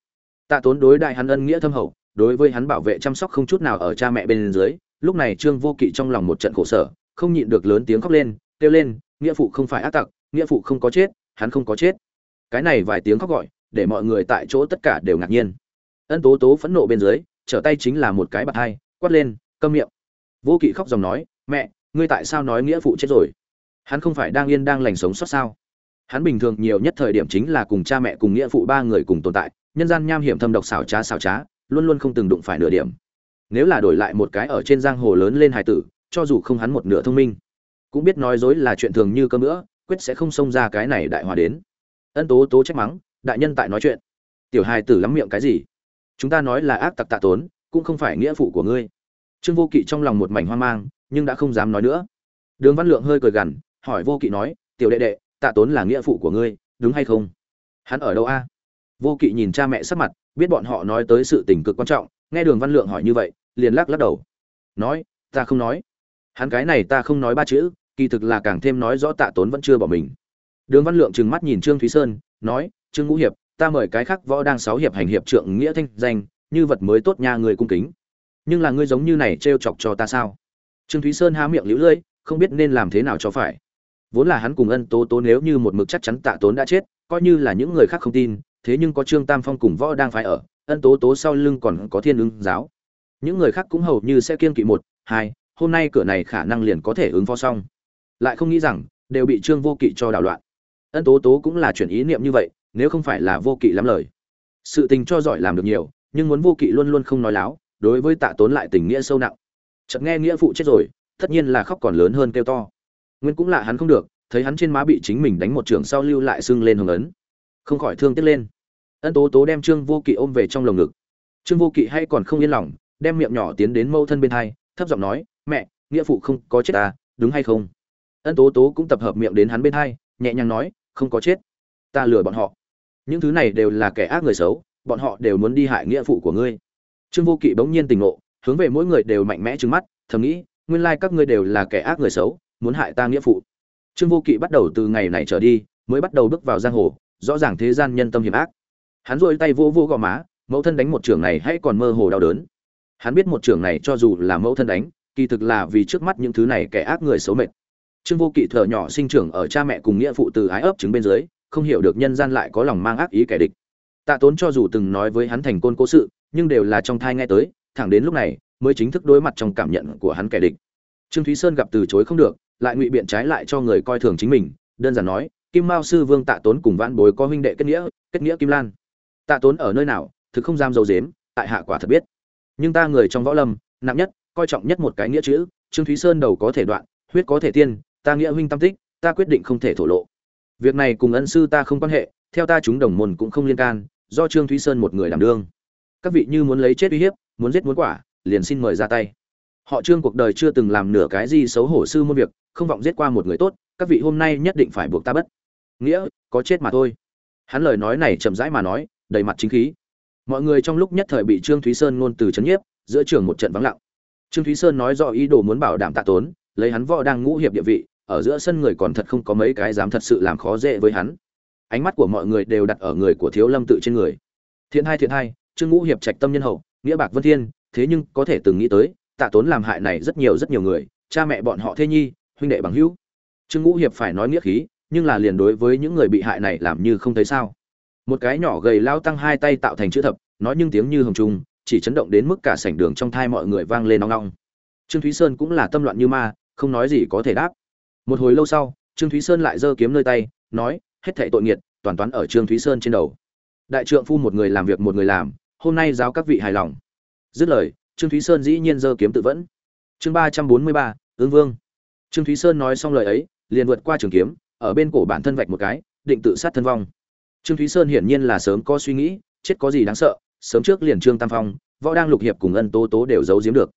Tạ tốn đối đại hắn ân nghĩa thâm hậu, đối với hắn bảo vệ chăm sóc không chút nào ở cha mẹ bên dưới, lúc này trương vô kỵ trong lòng một trận khổ sở, không nhịn được lớn tiếng khóc lên kêu lên, nghĩa phụ không phải ác tặc, nghĩa phụ không có chết, hắn không có chết. Cái này vài tiếng khóc gọi, để mọi người tại chỗ tất cả đều ngạc nhiên. Ân tố tố phẫn nộ bên dưới, trở tay chính là một cái bạt hai, quát lên, câm miệng. Vô kỵ khóc dòng nói, mẹ, ngươi tại sao nói nghĩa phụ chết rồi? Hắn không phải đang yên đang lành sống sót sao? Hắn bình thường nhiều nhất thời điểm chính là cùng cha mẹ cùng nghĩa phụ ba người cùng tồn tại, nhân gian nham hiểm thâm độc xảo trá xảo trá, luôn luôn không từng đụng phải nửa điểm. Nếu là đổi lại một cái ở trên giang hồ lớn lên hài tử, cho dù không hắn một nửa thông minh cũng biết nói dối là chuyện thường như cơm nữa quyết sẽ không xông ra cái này đại hòa đến. Ân tố tố trách mắng, đại nhân tại nói chuyện. Tiểu hài tử lắm miệng cái gì? Chúng ta nói là ác tặc tạ tốn, cũng không phải nghĩa phụ của ngươi. Trương vô kỵ trong lòng một mảnh hoang mang, nhưng đã không dám nói nữa. Đường văn lượng hơi cười gằn, hỏi vô kỵ nói, tiểu đệ đệ, tạ tốn là nghĩa phụ của ngươi, đúng hay không? Hắn ở đâu a? Vô kỵ nhìn cha mẹ sắc mặt, biết bọn họ nói tới sự tình cực quan trọng, nghe đường văn lượng hỏi như vậy, liền lắc lắc đầu. Nói, ta không nói. Hắn cái này ta không nói ba chữ kỳ thực là càng thêm nói rõ tạ tốn vẫn chưa bỏ mình. Đường văn lượng trừng mắt nhìn trương thúy sơn, nói, trương ngũ hiệp, ta mời cái khác võ đang sáu hiệp hành hiệp trượng nghĩa thanh danh, như vật mới tốt nha người cung kính. Nhưng là ngươi giống như này trêu chọc cho ta sao? Trương thúy sơn há miệng lũ lưỡi, không biết nên làm thế nào cho phải. Vốn là hắn cùng ân tố tố nếu như một mực chắc chắn tạ tốn đã chết, coi như là những người khác không tin, thế nhưng có trương tam phong cùng võ đang phải ở, ân tố tố sau lưng còn có thiên ứng giáo. Những người khác cũng hầu như sẽ kiên kỵ một, hai, hôm nay cửa này khả năng liền có thể ứng phó xong lại không nghĩ rằng đều bị trương vô kỵ cho đảo loạn. Ân tố tố cũng là chuyển ý niệm như vậy, nếu không phải là vô kỵ lắm lời. Sự tình cho giỏi làm được nhiều, nhưng muốn vô kỵ luôn luôn không nói láo, đối với tạ tốn lại tình nghĩa sâu nặng. Chợt nghe nghĩa phụ chết rồi, tất nhiên là khóc còn lớn hơn kêu to. Nguyên cũng lạ hắn không được, thấy hắn trên má bị chính mình đánh một trường sau lưu lại sưng lên hồng ấn. Không khỏi thương tiếc lên. Ân tố tố đem trương vô kỵ ôm về trong lồng ngực. Trương vô kỵ hay còn không yên lòng, đem miệng nhỏ tiến đến mâu thân bên hai, thấp giọng nói, mẹ, nghĩa phụ không có chết ta đúng hay không? Ân tố tố cũng tập hợp miệng đến hắn bên hai, nhẹ nhàng nói, không có chết, ta lừa bọn họ. Những thứ này đều là kẻ ác người xấu, bọn họ đều muốn đi hại nghĩa phụ của ngươi. Trương vô kỵ bỗng nhiên tỉnh ngộ, hướng về mỗi người đều mạnh mẽ trừng mắt, thầm nghĩ, nguyên lai các ngươi đều là kẻ ác người xấu, muốn hại ta nghĩa phụ. Trương vô kỵ bắt đầu từ ngày này trở đi, mới bắt đầu bước vào giang hồ, rõ ràng thế gian nhân tâm hiểm ác. Hắn rôi tay vô vô gò má, mẫu thân đánh một trường này hay còn mơ hồ đau đớn. Hắn biết một trường này cho dù là mẫu thân đánh, kỳ thực là vì trước mắt những thứ này kẻ ác người xấu mệt trương vô kỵ thở nhỏ sinh trưởng ở cha mẹ cùng nghĩa phụ từ ái ấp trứng bên dưới, không hiểu được nhân gian lại có lòng mang ác ý kẻ địch. Tạ tốn cho dù từng nói với hắn thành côn cố sự, nhưng đều là trong thai nghe tới, thẳng đến lúc này, mới chính thức đối mặt trong cảm nhận của hắn kẻ địch. Trương thúy sơn gặp từ chối không được, lại ngụy biện trái lại cho người coi thường chính mình, đơn giản nói, kim mao sư vương tạ tốn cùng vãn bối có huynh đệ kết nghĩa kết nghĩa kim lan. Tạ tốn ở nơi nào, thực không dám dầu dếm tại hạ quả thật biết. Nhưng ta người trong võ lâm, nặng nhất, coi trọng nhất một cái nghĩa chữ, trương thúy sơn đầu có thể đoạn, huyết có thể tiên ta nghĩa huynh tam tích, ta quyết định không thể thổ lộ. Việc này cùng ân sư ta không quan hệ, theo ta chúng đồng môn cũng không liên can, do trương thúy sơn một người làm đương. Các vị như muốn lấy chết uy hiếp, muốn giết muốn quả, liền xin mời ra tay. Họ trương cuộc đời chưa từng làm nửa cái gì xấu hổ sư môn việc, không vọng giết qua một người tốt, các vị hôm nay nhất định phải buộc ta bất. Nghĩa, có chết mà thôi. Hắn lời nói này chậm rãi mà nói, đầy mặt chính khí. Mọi người trong lúc nhất thời bị trương thúy sơn ngôn từ chấn nhiếp, giữa trường một trận vắng lặng. Trương thúy sơn nói rõ ý đồ muốn bảo đảm tạ tốn, lấy hắn võ đang ngũ hiệp địa vị ở giữa sân người còn thật không có mấy cái dám thật sự làm khó dễ với hắn. Ánh mắt của mọi người đều đặt ở người của thiếu lâm tự trên người. Thiện hai thiện hai, trương ngũ hiệp trạch tâm nhân hậu, nghĩa bạc vân thiên, thế nhưng có thể từng nghĩ tới, tạ tốn làm hại này rất nhiều rất nhiều người, cha mẹ bọn họ thê nhi, huynh đệ bằng hữu. Trương ngũ hiệp phải nói nghĩa khí, nhưng là liền đối với những người bị hại này làm như không thấy sao. Một cái nhỏ gầy lao tăng hai tay tạo thành chữ thập, nói nhưng tiếng như hồng trung chỉ chấn động đến mức cả sảnh đường trong thai mọi người vang lên nong nong trương thúy sơn cũng là tâm loạn như ma, không nói gì có thể đáp một hồi lâu sau, trương thúy sơn lại giơ kiếm nơi tay, nói, hết thảy tội nghiệt, toàn toán ở trương thúy sơn trên đầu. Đại trượng phu một người làm việc một người làm, hôm nay giáo các vị hài lòng. Dứt lời, trương thúy sơn dĩ nhiên giơ kiếm tự vẫn. Chương ba trăm bốn mươi ba ương vương. Trương thúy sơn nói xong lời ấy, liền vượt qua trường kiếm, ở bên cổ bản thân vạch một cái, định tự sát thân vong. Trương thúy sơn hiển nhiên là sớm có suy nghĩ, chết có gì đáng sợ, sớm trước liền trương tam phong, võ đang lục hiệp cùng ân tố tố đều giấu giếm được.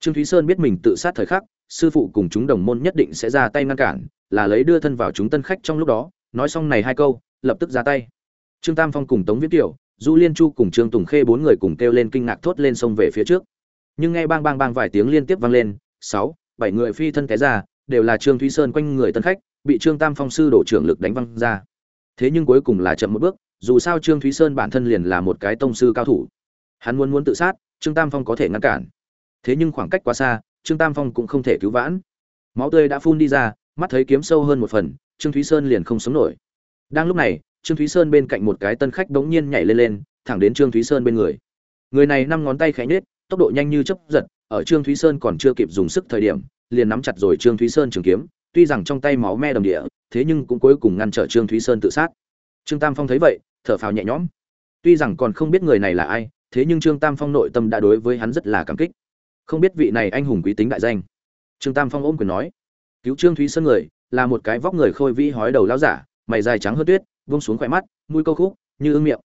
Trương thúy sơn biết mình tự sát thời khắc sư phụ cùng chúng đồng môn nhất định sẽ ra tay ngăn cản, là lấy đưa thân vào chúng tân khách trong lúc đó. Nói xong này hai câu, lập tức ra tay. Trương tam phong cùng tống viễn tiểu du liên chu cùng trương tùng khê bốn người cùng kêu lên kinh ngạc thốt lên sông về phía trước. Nhưng nghe bang bang bang vài tiếng liên tiếp vang lên, sáu, bảy người phi thân té ra, đều là trương thúy sơn quanh người tân khách, bị trương tam phong sư đổ trưởng lực đánh văng ra. Thế nhưng cuối cùng là chậm một bước, dù sao trương thúy sơn bản thân liền là một cái tông sư cao thủ. Hắn muốn muốn tự sát, trương tam phong có thể ngăn cản. Thế nhưng khoảng cách quá xa trương tam phong cũng không thể cứu vãn. Máu tươi đã phun đi ra, mắt thấy kiếm sâu hơn một phần, trương thúy sơn liền không sống nổi. Đang lúc này, trương thúy sơn bên cạnh một cái tân khách đống nhiên nhảy lên lên, thẳng đến trương thúy sơn bên người. Người này năm ngón tay khẽ nhết tốc độ nhanh như chấp giật, ở trương thúy sơn còn chưa kịp dùng sức thời điểm, liền nắm chặt rồi trương thúy sơn trường kiếm, tuy rằng trong tay máu me đầm địa, thế nhưng cũng cuối cùng ngăn trở trương thúy sơn tự sát. Trương tam phong thấy vậy, thở phào nhẹ nhõm. Tuy rằng còn không biết người này là ai, thế nhưng trương tam phong nội tâm đã đối với hắn rất là cảm kích không biết vị này anh hùng quý tính đại danh. Trương tam phong ôm quyền nói, cứu trương thúy sơn người, là một cái vóc người khôi vĩ hói đầu lao giả, mày dài trắng hơn tuyết vung xuống khỏe mắt, mũi câu khúc, như ưng miệng.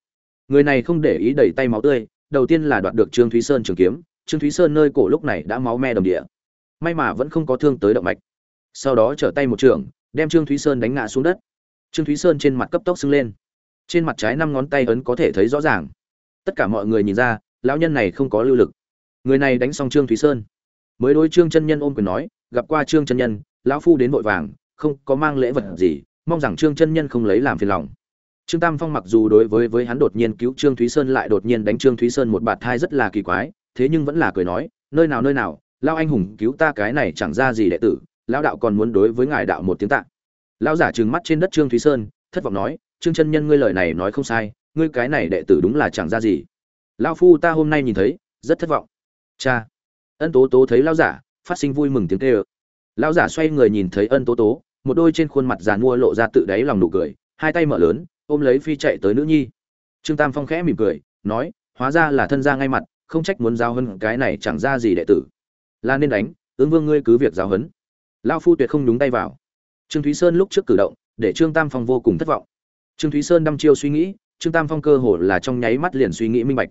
Người này không để ý đẩy tay máu tươi, đầu tiên là đoạt được trương thúy sơn trường kiếm, trương thúy sơn nơi cổ lúc này đã máu me đồng địa. May mà vẫn không có thương tới động mạch. Sau đó trở tay một trường, đem trương thúy sơn đánh ngã xuống đất. Trương thúy sơn trên mặt cấp tốc sưng lên. Trên mặt trái năm ngón tay ấn có thể thấy rõ ràng. Tất cả mọi người nhìn ra, lão nhân này không có lưu lực người này đánh xong trương thúy sơn. Mới đối trương chân nhân ôm quyền nói, gặp qua trương chân nhân, lão phu đến vội vàng, không có mang lễ vật gì, mong rằng trương chân nhân không lấy làm phiền lòng. Trương tam phong mặc dù đối với với hắn đột nhiên cứu trương thúy sơn lại đột nhiên đánh trương thúy sơn một bạt thai rất là kỳ quái, thế nhưng vẫn là cười nói, nơi nào nơi nào lao anh hùng cứu ta cái này chẳng ra gì đệ tử, lão đạo còn muốn đối với ngài đạo một tiếng tạ. Lão giả trừng mắt trên đất trương thúy sơn, thất vọng nói, trương chân nhân ngươi lời này nói không sai, ngươi cái này đệ tử đúng là chẳng ra gì. Lão phu ta hôm nay nhìn thấy, rất thất vọng cha. Ân tố tố thấy lão giả, phát sinh vui mừng tiếng kêu. Ơ lão giả xoay người nhìn thấy ân tố tố, một đôi trên khuôn mặt già mua lộ ra tự đáy lòng nụ cười, hai tay mở lớn, ôm lấy phi chạy tới nữ nhi. Trương tam phong khẽ mỉm cười, nói, hóa ra là thân gia ngay mặt, không trách muốn giao hân cái này chẳng ra gì đệ tử. Là nên đánh, ứng vương ngươi cứ việc giáo hấn lao phu tuyệt không nhúng tay vào. Trương thúy sơn lúc trước cử động, để trương tam phong vô cùng thất vọng. Trương thúy sơn đăm chiêu suy nghĩ, trương tam phong cơ hồ là trong nháy mắt liền suy nghĩ minh bạch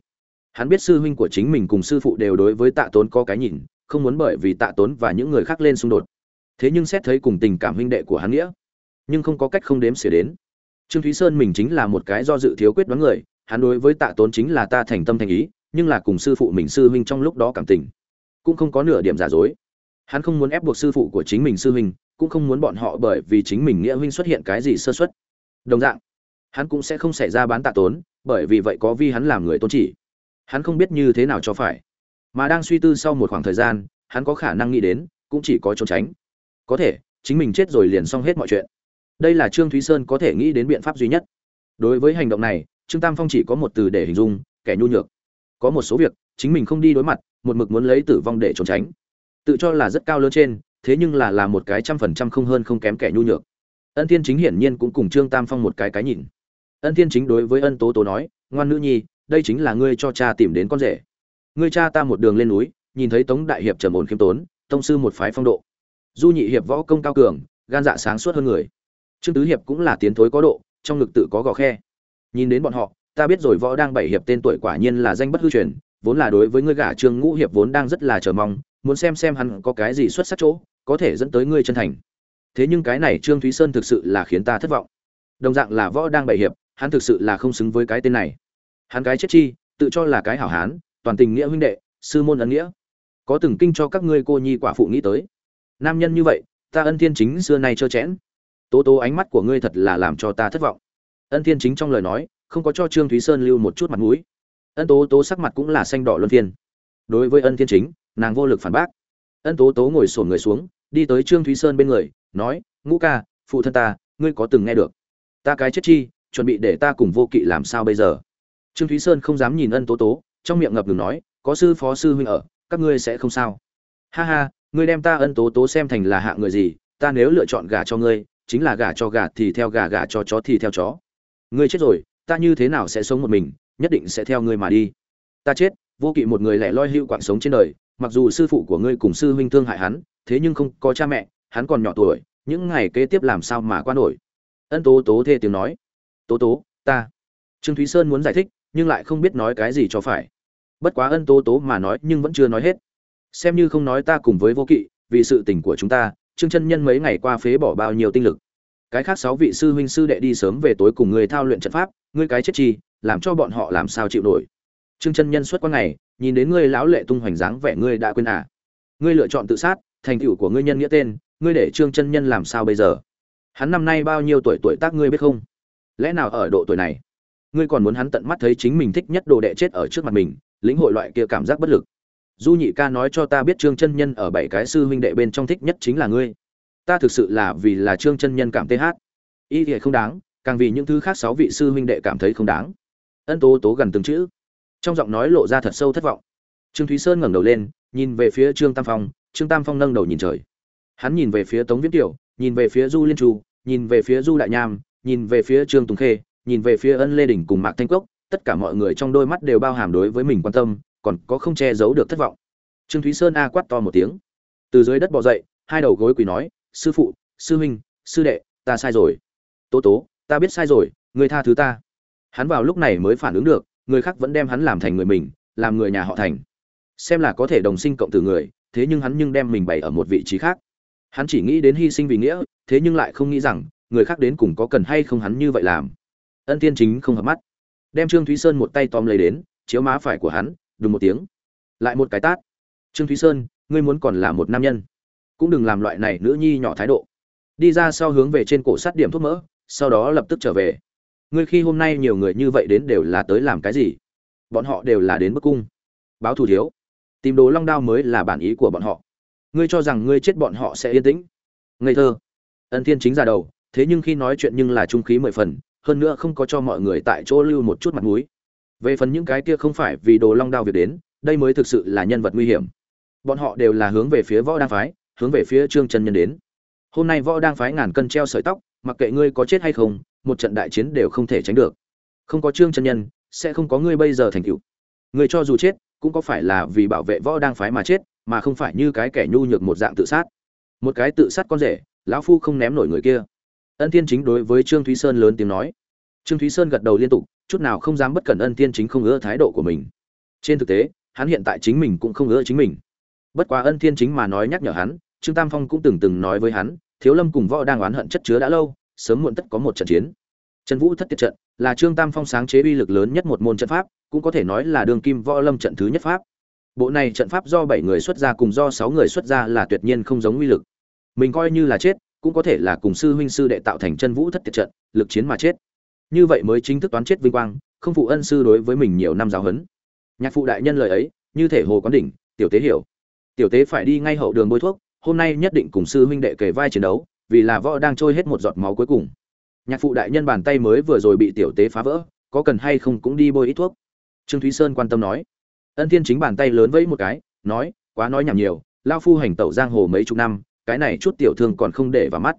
hắn biết sư huynh của chính mình cùng sư phụ đều đối với tạ tốn có cái nhìn, không muốn bởi vì tạ tốn và những người khác lên xung đột. Thế nhưng xét thấy cùng tình cảm huynh đệ của hắn nghĩa, nhưng không có cách không đếm xỉa đến. Trương thúy sơn mình chính là một cái do dự thiếu quyết đoán người, hắn đối với tạ tốn chính là ta thành tâm thành ý, nhưng là cùng sư phụ mình sư huynh trong lúc đó cảm tình, cũng không có nửa điểm giả dối. Hắn không muốn ép buộc sư phụ của chính mình sư huynh, cũng không muốn bọn họ bởi vì chính mình nghĩa huynh xuất hiện cái gì sơ xuất đồng dạng, hắn cũng sẽ không xảy ra bán tạ tốn, bởi vì vậy có vi hắn làm người tôn chỉ hắn không biết như thế nào cho phải. Mà đang suy tư sau một khoảng thời gian, hắn có khả năng nghĩ đến, cũng chỉ có trốn tránh. Có thể, chính mình chết rồi liền xong hết mọi chuyện. Đây là trương thúy sơn có thể nghĩ đến biện pháp duy nhất. Đối với hành động này, trương tam phong chỉ có một từ để hình dung, kẻ nhu nhược. Có một số việc, chính mình không đi đối mặt, một mực muốn lấy tử vong để trốn tránh. Tự cho là rất cao lớn trên, thế nhưng là là một cái trăm phần trăm không hơn không kém kẻ nhu nhược. Ân thiên chính hiển nhiên cũng cùng trương tam phong một cái cái nhìn. Ân thiên chính đối với ân tố tố nói, ngoan nữ nhi đây chính là ngươi cho cha tìm đến con rể. Ngươi cha ta một đường lên núi, nhìn thấy tống đại hiệp trầm ổn khiêm tốn, tông sư một phái phong độ. Du nhị hiệp võ công cao cường, gan dạ sáng suốt hơn người. Trương tứ hiệp cũng là tiến thối có độ, trong ngực tự có gò khe. Nhìn đến bọn họ, ta biết rồi võ đang bảy hiệp tên tuổi quả nhiên là danh bất hư truyền, vốn là đối với ngươi gả trương ngũ hiệp vốn đang rất là chờ mong, muốn xem xem hắn có cái gì xuất sắc chỗ, có thể dẫn tới ngươi chân thành. Thế nhưng cái này trương thúy sơn thực sự là khiến ta thất vọng. Đồng dạng là võ đang bảy hiệp, hắn thực sự là không xứng với cái tên này hắn cái chết chi, tự cho là cái hảo hán, toàn tình nghĩa huynh đệ, sư môn ấn nghĩa. Có từng kinh cho các ngươi cô nhi quả phụ nghĩ tới. Nam nhân như vậy, ta ân thiên chính xưa nay trơ chẽn tố tố ánh mắt của ngươi thật là làm cho ta thất vọng. Ân thiên chính trong lời nói, không có cho trương thúy sơn lưu một chút mặt mũi. Ân tố tố sắc mặt cũng là xanh đỏ luân phiên. Đối với ân thiên chính, nàng vô lực phản bác. Ân tố tố ngồi sổn người xuống, đi tới trương thúy sơn bên người, nói, ngũ ca, phụ thân ta, ngươi có từng nghe được? Ta cái chết chi, chuẩn bị để ta cùng vô kỵ làm sao bây giờ? Trương thúy sơn không dám nhìn ân tố tố, trong miệng ngập ngừng nói, có sư phó sư huynh ở, các ngươi sẽ không sao. Ha ha, ngươi đem ta ân tố tố xem thành là hạ người gì, ta nếu lựa chọn gà cho ngươi, chính là gà cho gà thì theo gà gà cho chó thì theo chó. Ngươi chết rồi, ta như thế nào sẽ sống một mình, nhất định sẽ theo ngươi mà đi. Ta chết, vô kỵ một người lẻ loi hữu quạng sống trên đời, mặc dù sư phụ của ngươi cùng sư huynh thương hại hắn, thế nhưng không có cha mẹ, hắn còn nhỏ tuổi, những ngày kế tiếp làm sao mà qua nổi? Ân tố tố thê tiếng nói. Tố tố, ta. Trương thúy sơn muốn giải thích nhưng lại không biết nói cái gì cho phải. Bất quá ân tố tố mà nói nhưng vẫn chưa nói hết. Xem như không nói ta cùng với vô kỵ, vì sự tình của chúng ta, trương chân nhân mấy ngày qua phế bỏ bao nhiêu tinh lực. Cái khác sáu vị sư huynh sư đệ đi sớm về tối cùng người thao luyện trận pháp, ngươi cái chết chi, làm cho bọn họ làm sao chịu nổi? Trương chân nhân suốt qua ngày, nhìn đến ngươi lão lệ tung hoành dáng vẻ ngươi đã quên à. Ngươi lựa chọn tự sát, thành tựu của ngươi nhân nghĩa tên, ngươi để trương chân nhân làm sao bây giờ? Hắn năm nay bao nhiêu tuổi tuổi tác ngươi biết không? Lẽ nào ở độ tuổi này ngươi còn muốn hắn tận mắt thấy chính mình thích nhất đồ đệ chết ở trước mặt mình, lĩnh hội loại kia cảm giác bất lực. Du nhị ca nói cho ta biết trương chân nhân ở bảy cái sư huynh đệ bên trong thích nhất chính là ngươi. Ta thực sự là vì là trương chân nhân cảm th y thì không đáng, càng vì những thứ khác sáu vị sư huynh đệ cảm thấy không đáng. Ân tố tố gần từng chữ. Trong giọng nói lộ ra thật sâu thất vọng. Trương thúy sơn ngẩng đầu lên, nhìn về phía trương tam phong, trương tam phong nâng đầu nhìn trời. Hắn nhìn về phía tống viễn tiểu, nhìn về phía du liên tru nhìn về phía du đại nham, nhìn về phía trương tùng khê nhìn về phía ân lê đình cùng mạc thanh cốc, tất cả mọi người trong đôi mắt đều bao hàm đối với mình quan tâm, còn có không che giấu được thất vọng. Trương thúy sơn a quát to một tiếng. Từ dưới đất bò dậy, hai đầu gối quỳ nói, sư phụ, sư huynh, sư đệ, ta sai rồi. Tố tố, ta biết sai rồi người tha thứ ta. Hắn vào lúc này mới phản ứng được, người khác vẫn đem hắn làm thành người mình, làm người nhà họ thành. Xem là có thể đồng sinh cộng từ người, thế nhưng hắn nhưng đem mình bày ở một vị trí khác. Hắn chỉ nghĩ đến hy sinh vì nghĩa, thế nhưng lại không nghĩ rằng, người khác đến cùng có cần hay không hắn như vậy làm ân Thiên chính không hợp mắt. Đem trương thúy sơn một tay tóm lấy đến, chiếu má phải của hắn, đùng một tiếng. Lại một cái tát. Trương thúy sơn, ngươi muốn còn là một nam nhân. Cũng đừng làm loại này nữ nhi nhỏ thái độ. Đi ra sau hướng về trên cổ sát điểm thuốc mỡ, sau đó lập tức trở về. Ngươi khi hôm nay nhiều người như vậy đến đều là tới làm cái gì? Bọn họ đều là đến bức cung. Báo thù thiếu. Tìm đồ long đao mới là bản ý của bọn họ. Ngươi cho rằng ngươi chết bọn họ sẽ yên tĩnh. Ngây thơ. Ân thiên chính ra đầu, thế nhưng khi nói chuyện nhưng là trung khí mười phần hơn nữa không có cho mọi người tại chỗ lưu một chút mặt mũi. Về phần những cái kia không phải vì đồ long đao việc đến, đây mới thực sự là nhân vật nguy hiểm. Bọn họ đều là hướng về phía võ đang phái, hướng về phía trương chân nhân đến. Hôm nay võ đang phái ngàn cân treo sợi tóc, mặc kệ ngươi có chết hay không, một trận đại chiến đều không thể tránh được. Không có trương chân nhân, sẽ không có ngươi bây giờ thành tựu. Người cho dù chết, cũng có phải là vì bảo vệ võ đang phái mà chết, mà không phải như cái kẻ nhu nhược một dạng tự sát. Một cái tự sát con rể, lão phu không ném nổi người kia ân thiên chính đối với trương thúy sơn lớn tiếng nói. Trương thúy sơn gật đầu liên tục, chút nào không dám bất cẩn ân thiên chính không ưa thái độ của mình. Trên thực tế, hắn hiện tại chính mình cũng không ưa chính mình. Bất quá ân thiên chính mà nói nhắc nhở hắn, trương tam phong cũng từng từng nói với hắn, thiếu lâm cùng võ đang oán hận chất chứa đã lâu, sớm muộn tất có một trận chiến. Trần vũ thất tiệt trận là trương tam phong sáng chế uy lực lớn nhất một môn trận pháp, cũng có thể nói là đường kim võ lâm trận thứ nhất pháp. Bộ này trận pháp do bảy người xuất ra cùng do sáu người xuất ra là tuyệt nhiên không giống uy lực. Mình coi như là chết cũng có thể là cùng sư huynh sư đệ tạo thành chân vũ thất tiệt trận, lực chiến mà chết. Như vậy mới chính thức toán chết vinh quang, không phụ ân sư đối với mình nhiều năm giáo huấn. Nhạc phụ đại nhân lời ấy, như thể hồ quán đỉnh, tiểu tế hiểu. Tiểu tế phải đi ngay hậu đường bôi thuốc, hôm nay nhất định cùng sư huynh đệ kề vai chiến đấu, vì là võ đang trôi hết một giọt máu cuối cùng. Nhạc phụ đại nhân bàn tay mới vừa rồi bị tiểu tế phá vỡ, có cần hay không cũng đi bôi ít thuốc. Trương thúy sơn quan tâm nói. Ân thiên chính bàn tay lớn vẫy một cái, nói, quá nói nhảm nhiều, lao phu hành tẩu giang hồ mấy chục năm cái này chút tiểu thương còn không để vào mắt.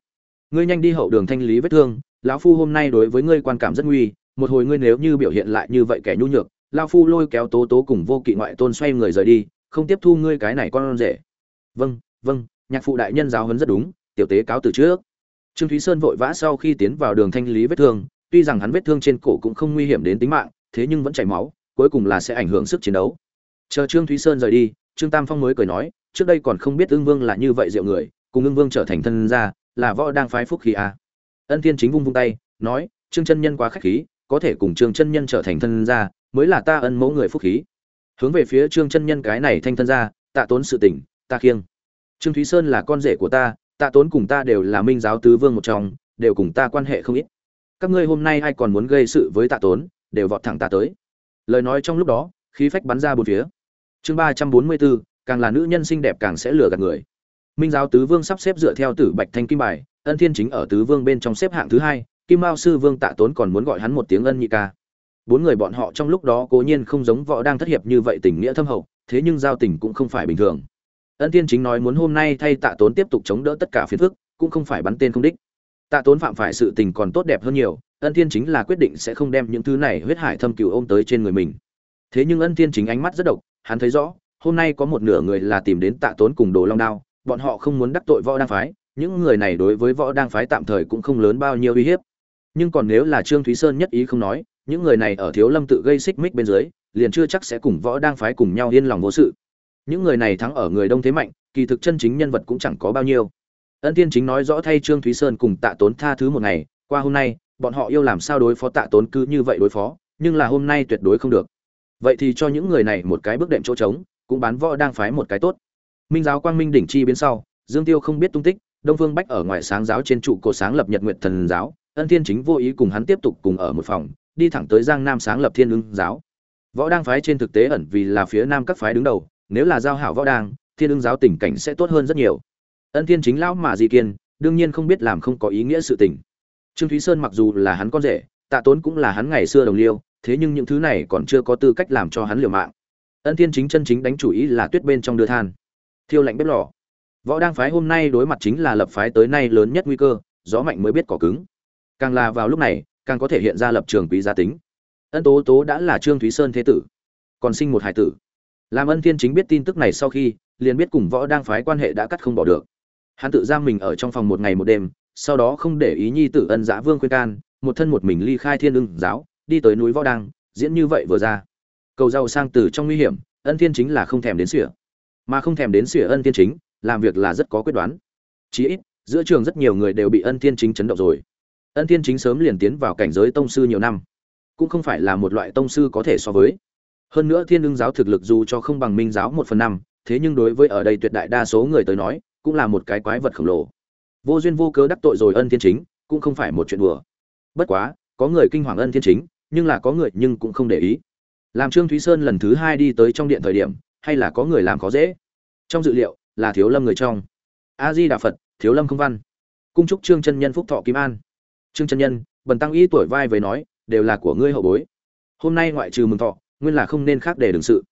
Ngươi nhanh đi hậu đường thanh lý vết thương, lão phu hôm nay đối với ngươi quan cảm rất nguy, một hồi ngươi nếu như biểu hiện lại như vậy kẻ nhu nhược, lão phu lôi kéo tố tố cùng vô kỵ ngoại tôn xoay người rời đi, không tiếp thu ngươi cái này con rể. Vâng vâng nhạc phụ đại nhân giáo huấn rất đúng, tiểu tế cáo từ trước. Trương thúy sơn vội vã sau khi tiến vào đường thanh lý vết thương, tuy rằng hắn vết thương trên cổ cũng không nguy hiểm đến tính mạng, thế nhưng vẫn chảy máu, cuối cùng là sẽ ảnh hưởng sức chiến đấu. Chờ trương thúy sơn rời đi, trương tam phong mới cười nói trước đây còn không biết ưng vương là như vậy diệu người, cùng ưng vương trở thành thân gia, là võ đang phái phúc khí à. ân thiên chính vung vung tay, nói, trương chân nhân quá khách khí, có thể cùng trương chân nhân trở thành thân gia, mới là ta ân mẫu người phúc khí. Hướng về phía trương chân nhân cái này thanh thân gia, tạ tốn sự tỉnh ta khiêng. Trương thúy sơn là con rể của ta, tạ tốn cùng ta đều là minh giáo tứ vương một trong, đều cùng ta quan hệ không ít. Các ngươi hôm nay ai còn muốn gây sự với tạ tốn, đều vọt thẳng ta tới. Lời nói trong lúc đó, khí phách bắn ra bốn phía. Chương ba trăm bốn mươi bốn càng là nữ nhân xinh đẹp càng sẽ lừa gạt người. Minh giáo tứ vương sắp xếp dựa theo tử bạch thanh kim bài, ân thiên chính ở tứ vương bên trong xếp hạng thứ hai, kim mao sư vương tạ tốn còn muốn gọi hắn một tiếng ân nhị ca. Bốn người bọn họ trong lúc đó cố nhiên không giống võ đang thất hiệp như vậy tình nghĩa thâm hậu, thế nhưng giao tình cũng không phải bình thường. Ân thiên chính nói muốn hôm nay thay tạ tốn tiếp tục chống đỡ tất cả phiền phức, cũng không phải bắn tên không đích. Tạ tốn phạm phải sự tình còn tốt đẹp hơn nhiều, ân thiên chính là quyết định sẽ không đem những thứ này huyết hải thâm cừu ôm tới trên người mình. Thế nhưng ân thiên chính ánh mắt rất độc, hắn thấy rõ hôm nay có một nửa người là tìm đến tạ tốn cùng đồ long đao, bọn họ không muốn đắc tội võ đang phái, những người này đối với võ đang phái tạm thời cũng không lớn bao nhiêu uy hiếp. Nhưng còn nếu là trương thúy sơn nhất ý không nói, những người này ở thiếu lâm tự gây xích mích bên dưới, liền chưa chắc sẽ cùng võ đang phái cùng nhau yên lòng vô sự. Những người này thắng ở người đông thế mạnh, kỳ thực chân chính nhân vật cũng chẳng có bao nhiêu. Ân tiên chính nói rõ thay trương thúy sơn cùng tạ tốn tha thứ một ngày, qua hôm nay, bọn họ yêu làm sao đối phó tạ tốn cứ như vậy đối phó, nhưng là hôm nay tuyệt đối không được. Vậy thì cho những người này một cái bước đệm chỗ trống cũng bán võ đang phái một cái tốt. Minh giáo quang minh đỉnh chi biến sau, dương tiêu không biết tung tích, đông phương bách ở ngoài sáng giáo trên trụ cột sáng lập nhật nguyện thần giáo, ân thiên chính vô ý cùng hắn tiếp tục cùng ở một phòng, đi thẳng tới giang nam sáng lập thiên ưng giáo. Võ đang phái trên thực tế ẩn vì là phía nam các phái đứng đầu, nếu là giao hảo võ đang, thiên ưng giáo tình cảnh sẽ tốt hơn rất nhiều. Ân thiên chính lão mà di kiên, đương nhiên không biết làm không có ý nghĩa sự tình. Trương thúy sơn mặc dù là hắn con rể, tạ tốn cũng là hắn ngày xưa đồng liêu, thế nhưng những thứ này còn chưa có tư cách làm cho hắn liều mạng ân thiên chính chân chính đánh chủ ý là tuyết bên trong đưa than. Thiêu lạnh bếp lò. Võ đang phái hôm nay đối mặt chính là lập phái tới nay lớn nhất nguy cơ gió mạnh mới biết cỏ cứng. Càng là vào lúc này càng có thể hiện ra lập trường quý gia tính. Ân tố tố đã là trương thúy sơn thế tử còn sinh một hải tử. Làm ân thiên chính biết tin tức này sau khi liền biết cùng võ đang phái quan hệ đã cắt không bỏ được. Hắn tự giam mình ở trong phòng một ngày một đêm sau đó không để ý nhi tử ân giã vương khuyên can một thân một mình ly khai thiên ưng giáo đi tới núi võ Đang, diễn như vậy vừa ra cầu giàu sang từ trong nguy hiểm, ân thiên chính là không thèm đến sỉa mà không thèm đến sỉa ân thiên chính, làm việc là rất có quyết đoán. Chí ít, giữa trường rất nhiều người đều bị ân thiên chính chấn động rồi. Ân thiên chính sớm liền tiến vào cảnh giới tông sư nhiều năm. Cũng không phải là một loại tông sư có thể so với. Hơn nữa thiên ưng giáo thực lực dù cho không bằng minh giáo một phần năm, thế nhưng đối với ở đây tuyệt đại đa số người tới nói, cũng là một cái quái vật khổng lồ. Vô duyên vô cớ đắc tội rồi ân thiên chính, cũng không phải một chuyện đùa. Bất quá, có người kinh hoàng ân thiên chính, nhưng là có người nhưng cũng không để ý làm trương thúy sơn lần thứ hai đi tới trong điện thời điểm, hay là có người làm khó dễ? Trong dự liệu, là thiếu lâm người trong. A di đà phật, thiếu lâm không văn. Cung trúc trương chân nhân phúc thọ kim an. Trương chân nhân, bần tăng y tuổi vai với nói, đều là của ngươi hậu bối. Hôm nay ngoại trừ mừng thọ, nguyên là không nên khác để đừng sự.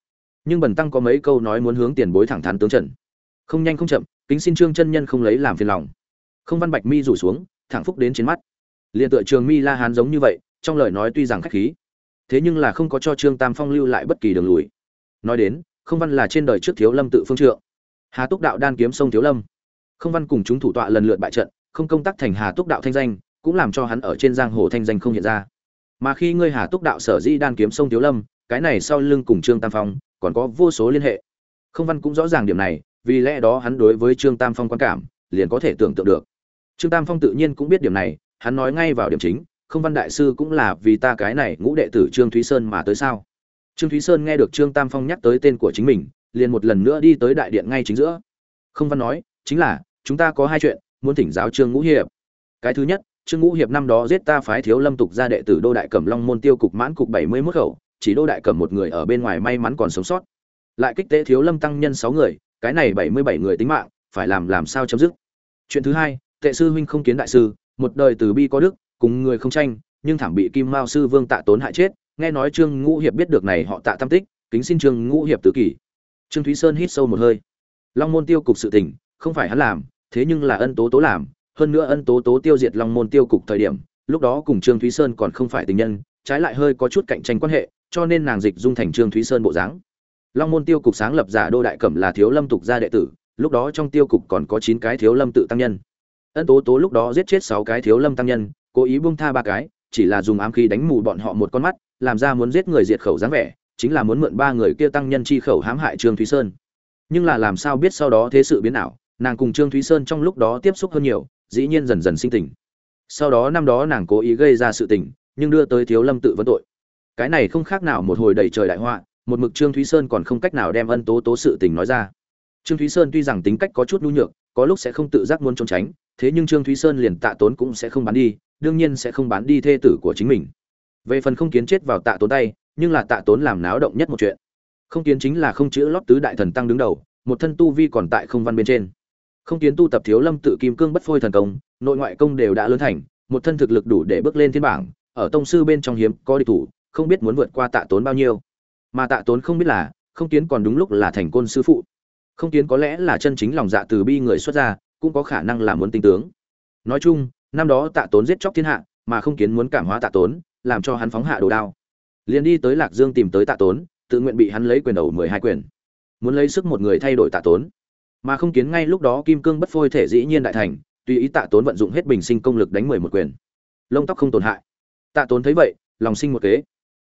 Nhưng bần tăng có mấy câu nói muốn hướng tiền bối thẳng thắn tướng trần. Không nhanh không chậm, kính xin trương chân nhân không lấy làm phiền lòng. Không văn bạch mi rủ xuống, thẳng phúc đến trên mắt. Liền tựa trường mi la hán giống như vậy, trong lời nói tuy rằng khách khí thế nhưng là không có cho trương tam phong lưu lại bất kỳ đường lùi. Nói đến, không văn là trên đời trước thiếu lâm tự phương trượng. Hà túc đạo đan kiếm sông thiếu lâm. Không văn cùng chúng thủ tọa lần lượt bại trận, không công tác thành hà túc đạo thanh danh, cũng làm cho hắn ở trên giang hồ thanh danh không hiện ra. Mà khi ngươi hà túc đạo sở dĩ đan kiếm sông thiếu lâm, cái này sau lưng cùng trương tam phong, còn có vô số liên hệ. Không văn cũng rõ ràng điểm này, vì lẽ đó hắn đối với trương tam phong quan cảm, liền có thể tưởng tượng được. Trương tam phong tự nhiên cũng biết điểm này, hắn nói ngay vào điểm chính không văn đại sư cũng là vì ta cái này ngũ đệ tử trương thúy sơn mà tới sao? Trương thúy sơn nghe được trương tam phong nhắc tới tên của chính mình, liền một lần nữa đi tới đại điện ngay chính giữa. Không văn nói, chính là, chúng ta có hai chuyện, muốn thỉnh giáo trương ngũ hiệp. Cái thứ nhất, trương ngũ hiệp năm đó giết ta phái thiếu lâm tục ra đệ tử đô đại cẩm long môn tiêu cục mãn cục bảy mươi mốt khẩu, chỉ đô đại cẩm một người ở bên ngoài may mắn còn sống sót. Lại kích tế thiếu lâm tăng nhân sáu người, cái này bảy mươi bảy người tính mạng, phải làm làm sao chấm dứt? Chuyện thứ hai, tệ sư huynh không kiến đại sư, một đời từ bi có đức cùng người không tranh, nhưng thảm bị kim mao sư vương tạ tốn hại chết, nghe nói trương ngũ hiệp biết được này họ tạ tam tích, kính xin trương ngũ hiệp tự kỷ. Trương thúy sơn hít sâu một hơi. Long môn tiêu cục sự tình, không phải hắn làm, thế nhưng là ân tố tố làm, hơn nữa ân tố tố tiêu diệt long môn tiêu cục thời điểm, lúc đó cùng trương thúy sơn còn không phải tình nhân, trái lại hơi có chút cạnh tranh quan hệ, cho nên nàng dịch dung thành trương thúy sơn bộ dáng. Long môn tiêu cục sáng lập giả đô đại cẩm là thiếu lâm tục gia đệ tử, lúc đó trong tiêu cục còn có chín cái thiếu lâm tự tăng nhân. Ân tố tố lúc đó giết chết sáu cái thiếu lâm tăng nhân cố ý buông tha ba cái, chỉ là dùng ám khí đánh mù bọn họ một con mắt, làm ra muốn giết người diệt khẩu dáng vẻ, chính là muốn mượn ba người kia tăng nhân chi khẩu hãm hại trương thúy sơn. Nhưng là làm sao biết sau đó thế sự biến ảo, nàng cùng trương thúy sơn trong lúc đó tiếp xúc hơn nhiều, dĩ nhiên dần dần sinh tình. Sau đó năm đó nàng cố ý gây ra sự tình, nhưng đưa tới thiếu lâm tự vấn tội. Cái này không khác nào một hồi đầy trời đại họa, một mực trương thúy sơn còn không cách nào đem ân tố tố sự tình nói ra. Trương thúy sơn tuy rằng tính cách có chút nhu nhược, có lúc sẽ không tự giác muốn trốn tránh, thế nhưng trương thúy sơn liền tạ tốn cũng sẽ không bán đi đương nhiên sẽ không bán đi thê tử của chính mình. Về phần không kiến chết vào tạ tốn tay, nhưng là tạ tốn làm náo động nhất một chuyện. Không kiến chính là không chữ lót tứ đại thần tăng đứng đầu, một thân tu vi còn tại không văn bên trên. Không kiến tu tập thiếu lâm tự kim cương bất phôi thần công, nội ngoại công đều đã lớn thành, một thân thực lực đủ để bước lên thiên bảng, ở tông sư bên trong hiếm có địch thủ, không biết muốn vượt qua tạ tốn bao nhiêu. Mà tạ tốn không biết là, không kiến còn đúng lúc là thành côn sư phụ. Không kiến có lẽ là chân chính lòng dạ từ bi người xuất gia cũng có khả năng là muốn tinh tướng. Nói chung năm đó tạ tốn giết chóc thiên hạ, mà không kiến muốn cảm hóa tạ tốn, làm cho hắn phóng hạ đồ đao. Liền đi tới lạc dương tìm tới tạ tốn, tự nguyện bị hắn lấy quyền đầu mười hai quyền. Muốn lấy sức một người thay đổi tạ tốn. Mà không kiến ngay lúc đó kim cương bất phôi thể dĩ nhiên đại thành, tùy ý tạ tốn vận dụng hết bình sinh công lực đánh mười một quyền. Lông tóc không tổn hại. Tạ tốn thấy vậy, lòng sinh một kế.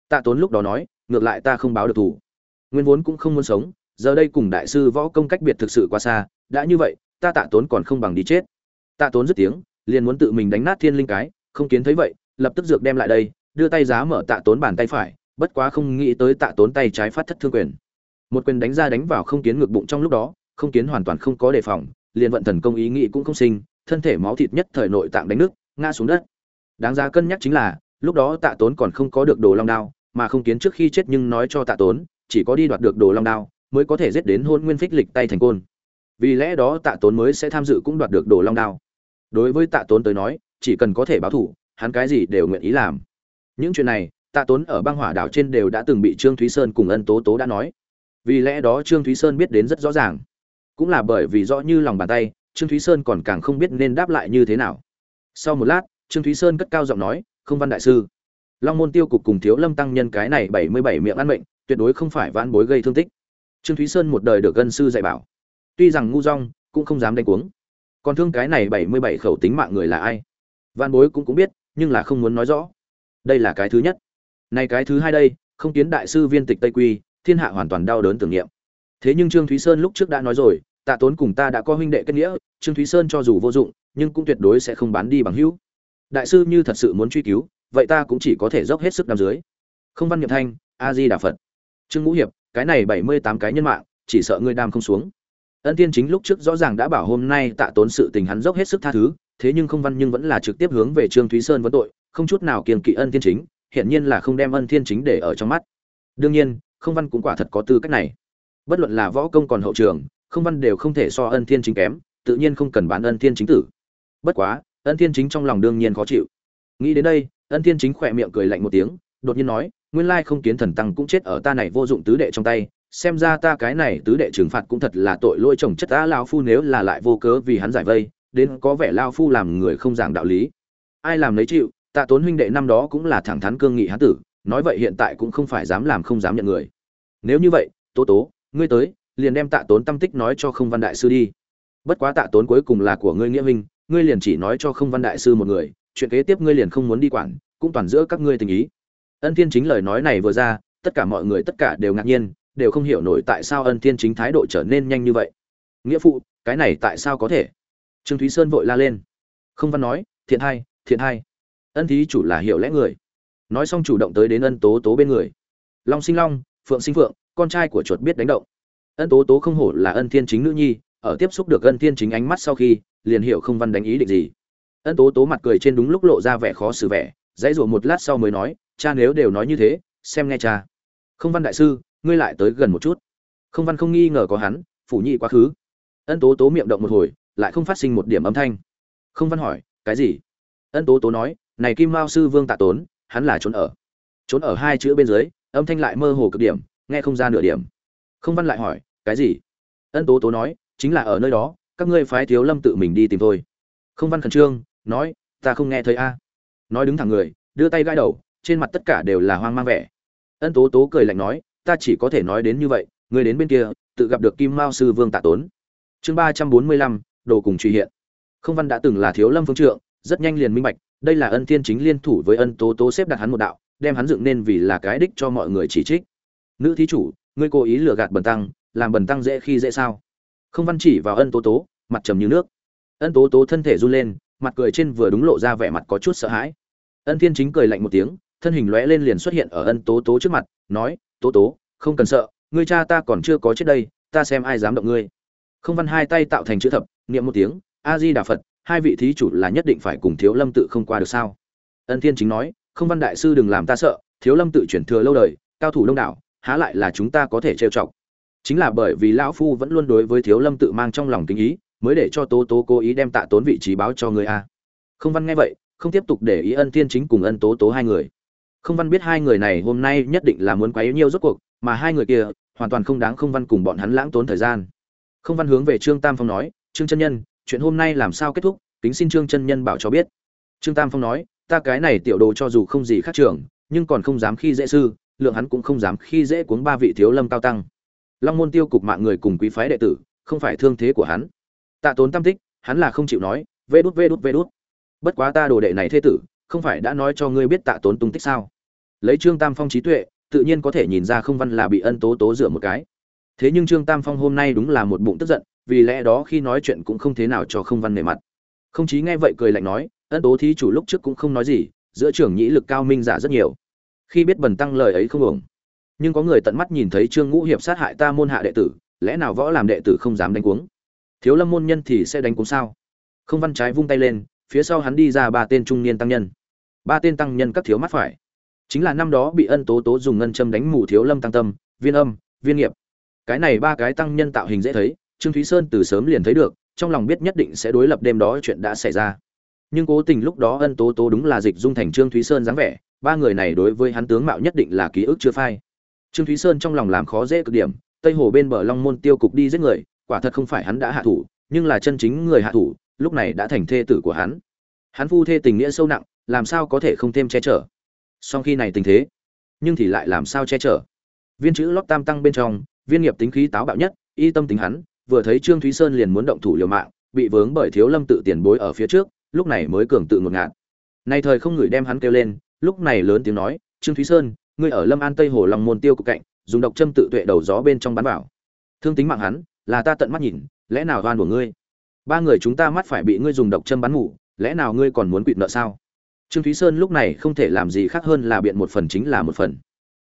Tạ tốn lúc đó nói, ngược lại ta không báo được thủ nguyên vốn cũng không muốn sống, giờ đây cùng đại sư võ công cách biệt thực sự quá xa, đã như vậy, ta tạ tốn còn không bằng đi chết. Tạ tốn dứt tiếng liền muốn tự mình đánh nát thiên linh cái, không kiến thấy vậy, lập tức dược đem lại đây, đưa tay giá mở tạ tốn bàn tay phải, bất quá không nghĩ tới tạ tốn tay trái phát thất thương quyền. Một quyền đánh ra đánh vào không kiến ngược bụng trong lúc đó, không kiến hoàn toàn không có đề phòng, liền vận thần công ý nghĩ cũng không sinh, thân thể máu thịt nhất thời nội tạng đánh nước, ngã xuống đất. Đáng ra cân nhắc chính là, lúc đó tạ tốn còn không có được đồ long đao, mà không kiến trước khi chết nhưng nói cho tạ tốn, chỉ có đi đoạt được đồ long đao, mới có thể giết đến hôn nguyên phích lịch tay thành côn. Vì lẽ đó tạ tốn mới sẽ tham dự cũng đoạt được đồ long đao đối với tạ tốn tới nói, chỉ cần có thể báo thủ, hắn cái gì đều nguyện ý làm. Những chuyện này, tạ tốn ở băng hỏa đảo trên đều đã từng bị trương thúy sơn cùng ân tố tố đã nói. Vì lẽ đó trương thúy sơn biết đến rất rõ ràng. Cũng là bởi vì rõ như lòng bàn tay, trương thúy sơn còn càng không biết nên đáp lại như thế nào. Sau một lát, trương thúy sơn cất cao giọng nói, không văn đại sư. Long môn tiêu cục cùng thiếu lâm tăng nhân cái này bảy mươi bảy miệng ăn mệnh, tuyệt đối không phải vãn bối gây thương tích. Trương thúy sơn một đời được gân sư dạy bảo. Tuy rằng ngu dong, cũng không dám đánh cuống còn thương cái này bảy mươi bảy khẩu tính mạng người là ai? Văn bối cũng cũng biết, nhưng là không muốn nói rõ. Đây là cái thứ nhất. Này cái thứ hai đây, không kiến đại sư viên tịch tây quy, thiên hạ hoàn toàn đau đớn tưởng niệm. Thế nhưng trương thúy sơn lúc trước đã nói rồi, tạ tốn cùng ta đã có huynh đệ kết nghĩa, trương thúy sơn cho dù vô dụng, nhưng cũng tuyệt đối sẽ không bán đi bằng hữu. Đại sư như thật sự muốn truy cứu, vậy ta cũng chỉ có thể dốc hết sức nằm dưới. Không văn niệm thanh, a di đà phật. Trương ngũ hiệp, cái này bảy mươi tám cái nhân mạng, chỉ sợ ngươi đam không xuống ân Thiên chính lúc trước rõ ràng đã bảo hôm nay tạ tốn sự tình hắn dốc hết sức tha thứ, thế nhưng không văn nhưng vẫn là trực tiếp hướng về trương thúy sơn vấn tội, không chút nào kiên kỵ ân Thiên chính hiện nhiên là không đem ân thiên chính để ở trong mắt. Đương nhiên, không văn cũng quả thật có tư cách này. Bất luận là võ công còn hậu trường, không văn đều không thể so ân thiên chính kém, tự nhiên không cần bán ân thiên chính tử. Bất quá, ân thiên chính trong lòng đương nhiên khó chịu. Nghĩ đến đây, ân thiên chính khỏe miệng cười lạnh một tiếng, đột nhiên nói, nguyên lai không kiến thần tăng cũng chết ở ta này vô dụng tứ đệ trong tay xem ra ta cái này tứ đệ trừng phạt cũng thật là tội lỗi chồng chất ta lao phu nếu là lại vô cớ vì hắn giải vây, đến có vẻ lao phu làm người không giảng đạo lý. Ai làm lấy chịu, tạ tốn huynh đệ năm đó cũng là thẳng thắn cương nghị hán tử, nói vậy hiện tại cũng không phải dám làm không dám nhận người. Nếu như vậy, tố tố, ngươi tới, liền đem tạ tốn tâm tích nói cho không văn đại sư đi. Bất quá tạ tốn cuối cùng là của ngươi nghĩa minh ngươi liền chỉ nói cho không văn đại sư một người, chuyện kế tiếp ngươi liền không muốn đi quản, cũng toàn giữa các ngươi tình ý. Ân thiên chính lời nói này vừa ra, tất cả mọi người tất cả đều ngạc nhiên đều không hiểu nổi tại sao ân thiên chính thái độ trở nên nhanh như vậy. Nghĩa phụ, cái này tại sao có thể? Trương thúy sơn vội la lên. Không văn nói, thiện hai thiện hai. Ân thí chủ là hiểu lẽ người. Nói xong chủ động tới đến ân tố tố bên người. Long sinh long, phượng sinh phượng, con trai của chuột biết đánh động. Ân tố tố không hổ là ân thiên chính nữ nhi, ở tiếp xúc được ân thiên chính ánh mắt sau khi, liền hiểu không văn đánh ý định gì. Ân tố tố mặt cười trên đúng lúc lộ ra vẻ khó xử vẻ, dãy rủa một lát sau mới nói, cha nếu đều nói như thế, xem nghe cha. Không văn đại sư ngươi lại tới gần một chút. Không văn không nghi ngờ có hắn, phủ nhị quá khứ. Ân tố tố miệng động một hồi, lại không phát sinh một điểm âm thanh. Không văn hỏi, cái gì? Ân tố tố nói, này kim mao sư vương tạ tốn, hắn là trốn ở. Trốn ở hai chữ bên dưới, âm thanh lại mơ hồ cực điểm, nghe không ra nửa điểm. Không văn lại hỏi, cái gì? Ân tố tố nói, chính là ở nơi đó, các ngươi phái thiếu lâm tự mình đi tìm thôi. Không văn khẩn trương, nói, ta không nghe thấy a. Nói đứng thẳng người, đưa tay gãi đầu, trên mặt tất cả đều là hoang mang vẻ. Ân tố tố cười lạnh nói ta chỉ có thể nói đến như vậy người đến bên kia, tự gặp được kim mao sư vương tạ tốn. Chương ba trăm bốn mươi lăm, đồ cùng truy hiện. Không văn đã từng là thiếu lâm phương trượng, rất nhanh liền minh bạch, đây là ân thiên chính liên thủ với ân tố tố xếp đặt hắn một đạo, đem hắn dựng nên vì là cái đích cho mọi người chỉ trích. Nữ thí chủ, ngươi cố ý lừa gạt bần tăng, làm bần tăng dễ khi dễ sao? Không văn chỉ vào ân tố tố, mặt trầm như nước. Ân tố tố thân thể run lên, mặt cười trên vừa đúng lộ ra vẻ mặt có chút sợ hãi. Ân thiên chính cười lạnh một tiếng, thân hình lóe lên liền xuất hiện ở ân tố tố trước mặt, nói tố tố, không cần sợ, ngươi cha ta còn chưa có chết đây, ta xem ai dám động ngươi. Không văn hai tay tạo thành chữ thập, niệm một tiếng a di đà phật, hai vị thí chủ là nhất định phải cùng thiếu lâm tự không qua được sao? Ân thiên chính nói, không văn đại sư đừng làm ta sợ, thiếu lâm tự chuyển thừa lâu đời, cao thủ đông đảo, há lại là chúng ta có thể trêu chọc. Chính là bởi vì lão phu vẫn luôn đối với thiếu lâm tự mang trong lòng kính ý, mới để cho tố tố cố ý đem tạ tốn vị trí báo cho người a. Không văn nghe vậy, không tiếp tục để ý ân thiên chính cùng ân tố tố hai người không văn biết hai người này hôm nay nhất định là muốn quấy yêu rốt cuộc, mà hai người kia hoàn toàn không đáng không văn cùng bọn hắn lãng tốn thời gian. Không văn hướng về trương tam phong nói, trương chân nhân, chuyện hôm nay làm sao kết thúc? Kính xin trương chân nhân bảo cho biết. Trương tam phong nói, ta cái này tiểu đồ cho dù không gì khác trường, nhưng còn không dám khi dễ sư, lượng hắn cũng không dám khi dễ cuống ba vị thiếu lâm cao tăng. Long môn tiêu cục mạng người cùng quý phái đệ tử, không phải thương thế của hắn. Tạ tốn tam tích, hắn là không chịu nói, vê đút vê đút vê đút. Bất quá ta đồ đệ này thế tử, không phải đã nói cho ngươi biết tạ tốn tung tích sao? Lấy trương tam phong trí tuệ, tự nhiên có thể nhìn ra không văn là bị ân tố tố rửa một cái. Thế nhưng trương tam phong hôm nay đúng là một bụng tức giận, vì lẽ đó khi nói chuyện cũng không thế nào cho không văn nề mặt. Không chí nghe vậy cười lạnh nói, ân tố thí chủ lúc trước cũng không nói gì, giữa trưởng nhĩ lực cao minh giả rất nhiều. Khi biết bần tăng lời ấy không ổng nhưng có người tận mắt nhìn thấy trương ngũ hiệp sát hại ta môn hạ đệ tử, lẽ nào võ làm đệ tử không dám đánh cuống? Thiếu lâm môn nhân thì sẽ đánh cuống sao? Không văn trái vung tay lên, phía sau hắn đi ra ba tên trung niên tăng nhân. Ba tên tăng nhân các thiếu mắt phải chính là năm đó bị ân tố tố dùng ngân châm đánh mù thiếu lâm tăng tâm, viên âm, viên nghiệp. Cái này ba cái tăng nhân tạo hình dễ thấy, trương thúy sơn từ sớm liền thấy được, trong lòng biết nhất định sẽ đối lập đêm đó chuyện đã xảy ra. Nhưng cố tình lúc đó ân tố tố đúng là dịch dung thành trương thúy sơn dáng vẻ, ba người này đối với hắn tướng mạo nhất định là ký ức chưa phai. Trương thúy sơn trong lòng làm khó dễ cực điểm, tây hồ bên bờ long môn tiêu cục đi giết người, quả thật không phải hắn đã hạ thủ, nhưng là chân chính người hạ thủ, lúc này đã thành thê tử của hắn. Hắn phu thê tình nghĩa sâu nặng, làm sao có thể không thêm che chở? Song khi này tình thế, nhưng thì lại làm sao che chở? Viên chữ lót tam tăng bên trong, viên nghiệp tính khí táo bạo nhất, y tâm tính hắn, vừa thấy trương thúy sơn liền muốn động thủ liều mạng, bị vướng bởi thiếu lâm tự tiền bối ở phía trước, lúc này mới cường tự ngột ngạt. Nay thời không người đem hắn kêu lên, lúc này lớn tiếng nói, trương thúy sơn, ngươi ở lâm an tây hồ lòng môn tiêu cục cạnh, dùng độc châm tự tuệ đầu gió bên trong bắn vào. Thương tính mạng hắn, là ta tận mắt nhìn, lẽ nào oan của ngươi? Ba người chúng ta mắt phải bị ngươi dùng độc châm bắn ngủ lẽ nào ngươi còn muốn quỵt nợ sao? Trương thúy sơn lúc này không thể làm gì khác hơn là biện một phần chính là một phần.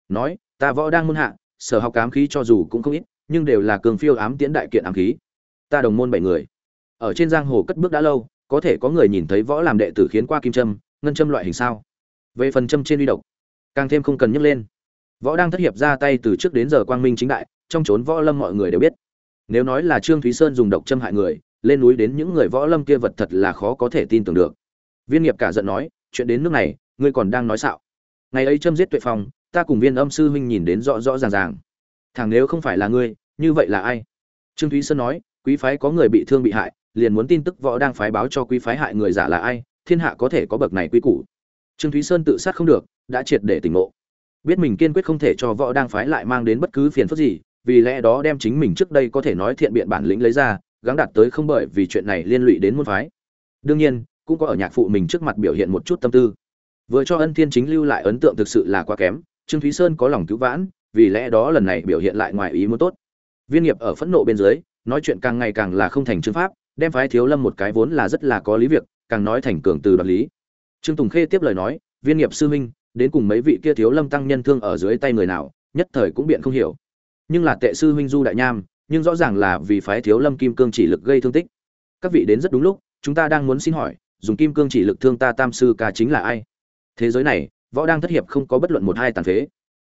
Nói, ta võ đang môn hạ, sở học ám khí cho dù cũng không ít, nhưng đều là cường phiêu ám tiễn đại kiện ám khí. Ta đồng môn bảy người. Ở trên giang hồ cất bước đã lâu, có thể có người nhìn thấy võ làm đệ tử khiến qua kim trâm ngân châm loại hình sao? Về phần châm trên uy độc, càng thêm không cần nhắc lên. Võ đang thất hiệp ra tay từ trước đến giờ quang minh chính đại, trong trốn võ lâm mọi người đều biết. Nếu nói là trương thúy sơn dùng độc châm hại người, lên núi đến những người võ lâm kia vật thật là khó có thể tin tưởng được. Viên nghiệp cả giận nói chuyện đến nước này, ngươi còn đang nói xạo. Ngày ấy châm giết tuệ phong, ta cùng viên âm sư huynh nhìn đến rõ rõ ràng ràng. Thằng nếu không phải là ngươi, như vậy là ai? Trương thúy sơn nói, quý phái có người bị thương bị hại, liền muốn tin tức võ đang phái báo cho quý phái hại người giả là ai, thiên hạ có thể có bậc này quý củ. Trương thúy sơn tự sát không được, đã triệt để tỉnh ngộ. Biết mình kiên quyết không thể cho võ đang phái lại mang đến bất cứ phiền phức gì, vì lẽ đó đem chính mình trước đây có thể nói thiện biện bản lĩnh lấy ra, gắng đạt tới không bởi vì chuyện này liên lụy đến môn phái. Đương nhiên cũng có ở nhạc phụ mình trước mặt biểu hiện một chút tâm tư. Vừa cho ân thiên chính lưu lại ấn tượng thực sự là quá kém, trương thúy sơn có lòng cứu vãn, vì lẽ đó lần này biểu hiện lại ngoài ý muốn tốt. Viên nghiệp ở phẫn nộ bên dưới, nói chuyện càng ngày càng là không thành chương pháp, đem phái thiếu lâm một cái vốn là rất là có lý việc, càng nói thành cường từ đoạt lý. Trương tùng khê tiếp lời nói, viên nghiệp sư huynh, đến cùng mấy vị kia thiếu lâm tăng nhân thương ở dưới tay người nào, nhất thời cũng biện không hiểu. Nhưng là tệ sư huynh du đại nham, nhưng rõ ràng là vì phái thiếu lâm kim cương chỉ lực gây thương tích. Các vị đến rất đúng lúc, chúng ta đang muốn xin hỏi dùng kim cương chỉ lực thương ta tam sư ca chính là ai? Thế giới này, võ đang thất hiệp không có bất luận một hai tàn phế.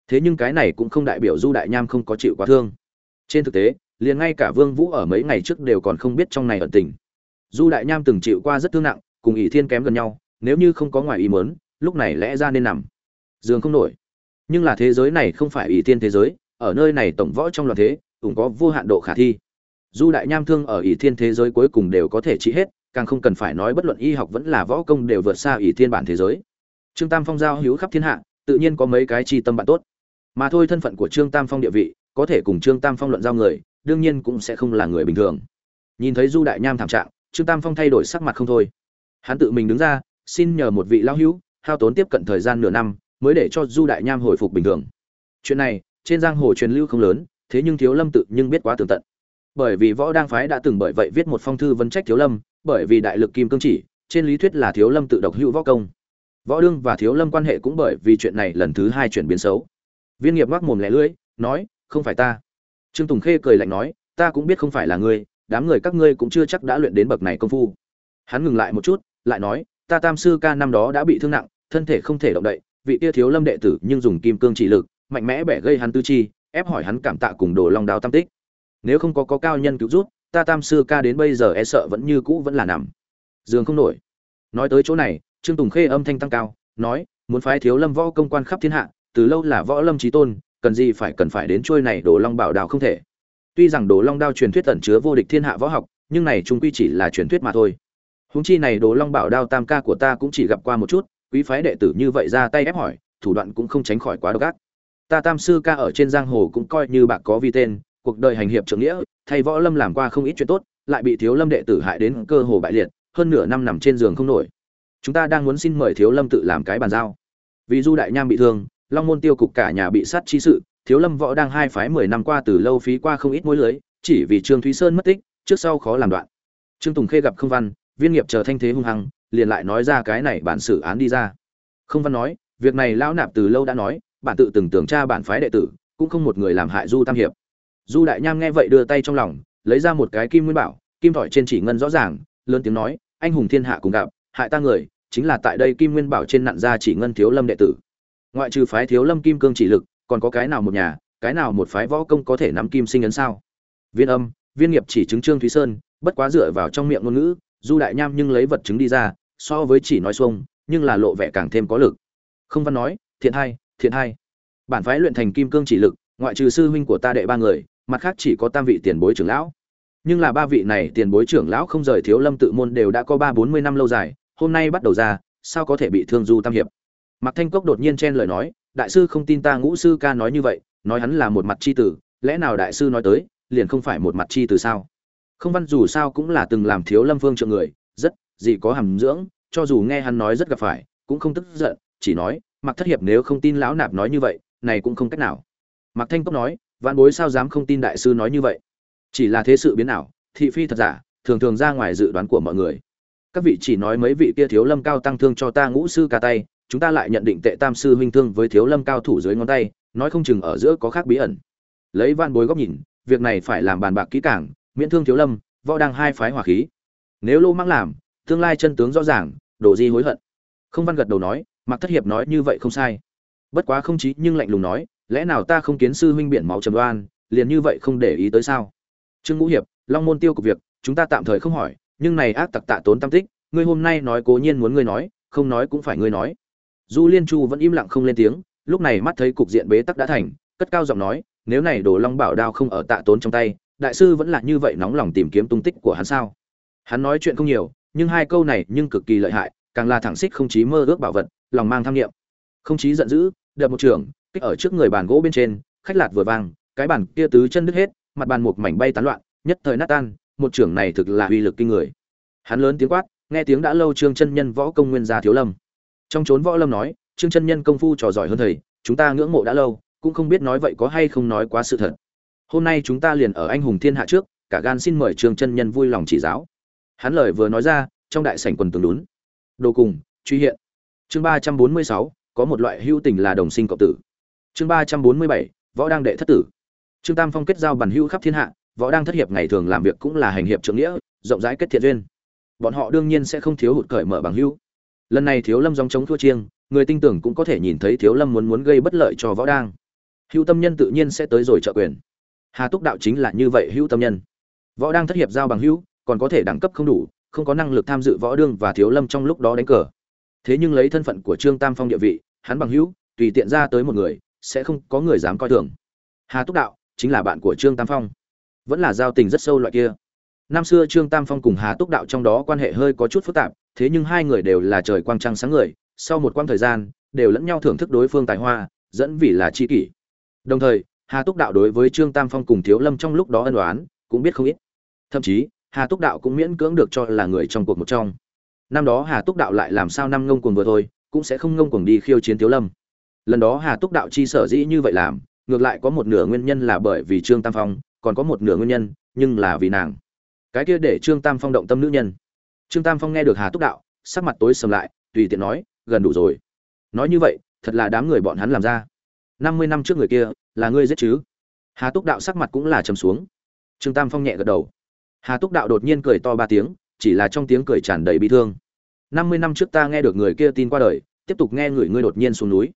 Thế nhưng cái này cũng không đại biểu du đại nham không có chịu quá thương. Trên thực tế, liền ngay cả vương vũ ở mấy ngày trước đều còn không biết trong này ẩn tình. Du đại nham từng chịu qua rất thương nặng, cùng ỷ thiên kém gần nhau, nếu như không có ngoài ý muốn, lúc này lẽ ra nên nằm. Giường không nổi. Nhưng là thế giới này không phải ỷ thiên thế giới, ở nơi này tổng võ trong loạn thế, cũng có vô hạn độ khả thi. Du đại nham thương ở ỷ thiên thế giới cuối cùng đều có thể trị hết càng không cần phải nói bất luận y học vẫn là võ công đều vượt xa ỷ thiên bản thế giới. Trương tam phong giao hữu khắp thiên hạ, tự nhiên có mấy cái chi tâm bạn tốt. Mà thôi thân phận của trương tam phong địa vị, có thể cùng trương tam phong luận giao người, đương nhiên cũng sẽ không là người bình thường. Nhìn thấy du đại nham thảm trạng, trương tam phong thay đổi sắc mặt không thôi. Hắn tự mình đứng ra, xin nhờ một vị lão hữu, hao tốn tiếp cận thời gian nửa năm, mới để cho du đại nham hồi phục bình thường. Chuyện này, trên giang hồ truyền lưu không lớn, thế nhưng thiếu lâm tự nhưng biết quá tường tận. Bởi vì võ đang phái đã từng bởi vậy viết một phong thư vấn trách thiếu lâm bởi vì đại lực kim cương chỉ, trên lý thuyết là thiếu lâm tự độc hữu võ công. Võ đương và thiếu lâm quan hệ cũng bởi vì chuyện này lần thứ hai chuyển biến xấu. Viên nghiệp ngoác mồm lẻ lưỡi, nói, không phải ta. Trương tùng khê cười lạnh nói, ta cũng biết không phải là ngươi, đám người các ngươi cũng chưa chắc đã luyện đến bậc này công phu. Hắn ngừng lại một chút, lại nói, ta tam sư ca năm đó đã bị thương nặng, thân thể không thể động đậy, vị tia thiếu lâm đệ tử nhưng dùng kim cương chỉ lực, mạnh mẽ bẻ gây hắn tư chi, ép hỏi hắn cảm tạ cùng đồ long đào tam tích. Nếu không có có cao nhân cứu rút ta tam sư ca đến bây giờ e sợ vẫn như cũ vẫn là nằm. Giường không nổi. Nói tới chỗ này, trương tùng khê âm thanh tăng cao, nói, muốn phái thiếu lâm võ công quan khắp thiên hạ, từ lâu là võ lâm trí tôn, cần gì phải cần phải đến trôi này đồ long bảo đào không thể? Tuy rằng đồ long đao truyền thuyết tẩn chứa vô địch thiên hạ võ học, nhưng này chúng quy chỉ là truyền thuyết mà thôi. Húng chi này đồ long bảo đao tam ca của ta cũng chỉ gặp qua một chút, quý phái đệ tử như vậy ra tay ép hỏi, thủ đoạn cũng không tránh khỏi quá độc ác. Ta tam sư ca ở trên giang hồ cũng coi như bạc có vi tên, cuộc đời hành hiệp trưởng nghĩa thay võ lâm làm qua không ít chuyện tốt, lại bị thiếu lâm đệ tử hại đến cơ hồ bại liệt, hơn nửa năm nằm trên giường không nổi. Chúng ta đang muốn xin mời thiếu lâm tự làm cái bàn giao. Vì du đại nham bị thương, long môn tiêu cục cả nhà bị sát chi sự, thiếu lâm võ đang hai phái mười năm qua từ lâu phí qua không ít mối lưới, chỉ vì trương thúy sơn mất tích, trước sau khó làm đoạn. Trương tùng khê gặp không văn, viên nghiệp chờ thanh thế hung hăng, liền lại nói ra cái này bản xử án đi ra. Không văn nói, việc này lão nạp từ lâu đã nói, bản tự từng tưởng tra bản phái đệ tử, cũng không một người làm hại du tam hiệp du đại nham nghe vậy đưa tay trong lòng, lấy ra một cái kim nguyên bảo, kim thỏi trên chỉ ngân rõ ràng, lớn tiếng nói, anh hùng thiên hạ cùng gặp, hại ta người, chính là tại đây kim nguyên bảo trên nặn ra chỉ ngân thiếu lâm đệ tử. Ngoại trừ phái thiếu lâm kim cương chỉ lực, còn có cái nào một nhà, cái nào một phái võ công có thể nắm kim sinh ấn sao? Viên âm, viên nghiệp chỉ chứng trương thúy sơn, bất quá dựa vào trong miệng ngôn ngữ, du đại nham nhưng lấy vật chứng đi ra, so với chỉ nói xuông, nhưng là lộ vẻ càng thêm có lực. Không văn nói, thiện hai thiện hai. Bản phái luyện thành kim cương chỉ lực, ngoại trừ sư huynh của ta đệ ba người mặt khác chỉ có tam vị tiền bối trưởng lão nhưng là ba vị này tiền bối trưởng lão không rời thiếu lâm tự môn đều đã có ba bốn mươi năm lâu dài hôm nay bắt đầu ra sao có thể bị thương du tam hiệp Mạc Thanh Cốc đột nhiên chen lời nói, đại sư không tin ta ngũ sư ca nói như vậy, nói hắn là một mặt chi tử, lẽ nào đại sư nói tới, liền không phải một mặt chi tử sao? Không văn dù sao cũng là từng làm thiếu lâm vương trượng người, rất gì có hàm dưỡng, cho dù nghe hắn nói rất gặp phải, cũng không tức giận, chỉ nói, Mạc Thất Hiệp nếu không tin lão nạp nói như vậy, này cũng không cách nào. Mạc Thanh Cốc nói, vạn bối sao dám không tin đại sư nói như vậy? Chỉ là thế sự biến ảo, thị phi thật giả, thường thường ra ngoài dự đoán của mọi người. Các vị chỉ nói mấy vị kia thiếu lâm cao tăng thương cho ta ngũ sư ca tay, chúng ta lại nhận định tệ tam sư huynh thương với thiếu lâm cao thủ dưới ngón tay nói không chừng ở giữa có khác bí ẩn lấy van bối góc nhìn việc này phải làm bàn bạc kỹ càng miễn thương thiếu lâm võ đang hai phái hỏa khí nếu lô mắng làm tương lai chân tướng rõ ràng đổ di hối hận không văn gật đầu nói mặc thất hiệp nói như vậy không sai bất quá không chí nhưng lạnh lùng nói lẽ nào ta không kiến sư huynh biển máu trầm đoan, liền như vậy không để ý tới sao? Trương ngũ hiệp, long môn tiêu của việc, chúng ta tạm thời không hỏi, nhưng này ác tặc tạ tốn tam tích, ngươi hôm nay nói cố nhiên muốn ngươi nói, không nói cũng phải ngươi nói. Du liên chu vẫn im lặng không lên tiếng, lúc này mắt thấy cục diện bế tắc đã thành, cất cao giọng nói, nếu này đồ long bảo đao không ở tạ tốn trong tay, đại sư vẫn là như vậy nóng lòng tìm kiếm tung tích của hắn sao? Hắn nói chuyện không nhiều, nhưng hai câu này nhưng cực kỳ lợi hại, càng là thẳng xích không chí mơ ước bảo vật, lòng mang tham nghiệm không chí giận dữ, đập một trường kích ở trước người bàn gỗ bên trên, khách lạt vừa vang, cái bàn kia tứ chân đứt hết, mặt bàn một mảnh bay tán loạn, nhất thời nát tan, một trưởng này thực là uy lực kinh người. Hắn lớn tiếng quát, nghe tiếng đã lâu trương chân nhân võ công nguyên gia thiếu lâm. Trong chốn võ lâm nói, trương chân nhân công phu trò giỏi hơn thầy, chúng ta ngưỡng mộ đã lâu, cũng không biết nói vậy có hay không nói quá sự thật. Hôm nay chúng ta liền ở anh hùng thiên hạ trước, cả gan xin mời trương chân nhân vui lòng chỉ giáo. Hắn lời vừa nói ra, trong đại sảnh quần tường đún đồ cùng, truy hiện. Chương ba trăm bốn mươi sáu, có một loại hữu tình là đồng sinh cộng tử chương ba trăm bốn mươi bảy, võ đang đệ thất tử. Trương tam phong kết giao bản hữu khắp thiên hạ, võ đang thất hiệp ngày thường làm việc cũng là hành hiệp trưởng nghĩa, rộng rãi kết thiện duyên. Bọn họ đương nhiên sẽ không thiếu hụt cởi mở bằng hữu. Lần này thiếu lâm dòng chống thua chiêng, người tin tưởng cũng có thể nhìn thấy thiếu lâm muốn muốn gây bất lợi cho võ đang. Hữu tâm nhân tự nhiên sẽ tới rồi trợ quyền. Hà túc đạo chính là như vậy hữu tâm nhân. Võ đang thất hiệp giao bằng hữu, còn có thể đẳng cấp không đủ, không có năng lực tham dự võ đương và thiếu lâm trong lúc đó đánh cờ. Thế nhưng lấy thân phận của trương tam phong địa vị, hắn bằng hữu, tùy tiện ra tới một người sẽ không có người dám coi thường. Hà túc đạo, chính là bạn của trương tam phong. Vẫn là giao tình rất sâu loại kia. Năm xưa trương tam phong cùng hà túc đạo trong đó quan hệ hơi có chút phức tạp, thế nhưng hai người đều là trời quang trăng sáng người, sau một quãng thời gian, đều lẫn nhau thưởng thức đối phương tài hoa, dẫn vì là chi kỷ. Đồng thời, hà túc đạo đối với trương tam phong cùng thiếu lâm trong lúc đó ân đoán cũng biết không ít. Thậm chí, hà túc đạo cũng miễn cưỡng được cho là người trong cuộc một trong. Năm đó hà túc đạo lại làm sao năm ngông cuồng vừa thôi, cũng sẽ không ngông cuồng đi khiêu chiến thiếu lâm lần đó hà túc đạo chi sở dĩ như vậy làm, ngược lại có một nửa nguyên nhân là bởi vì trương tam phong, còn có một nửa nguyên nhân, nhưng là vì nàng. Cái kia để trương tam phong động tâm nữ nhân. Trương tam phong nghe được hà túc đạo, sắc mặt tối sầm lại, tùy tiện nói, gần đủ rồi. Nói như vậy, thật là đám người bọn hắn làm ra. Năm mươi năm trước người kia, là ngươi giết chứ? Hà túc đạo sắc mặt cũng là trầm xuống. Trương tam phong nhẹ gật đầu. Hà túc đạo đột nhiên cười to ba tiếng, chỉ là trong tiếng cười tràn đầy bi thương. Năm mươi năm trước ta nghe được người kia tin qua đời, tiếp tục nghe người ngươi đột nhiên xuống núi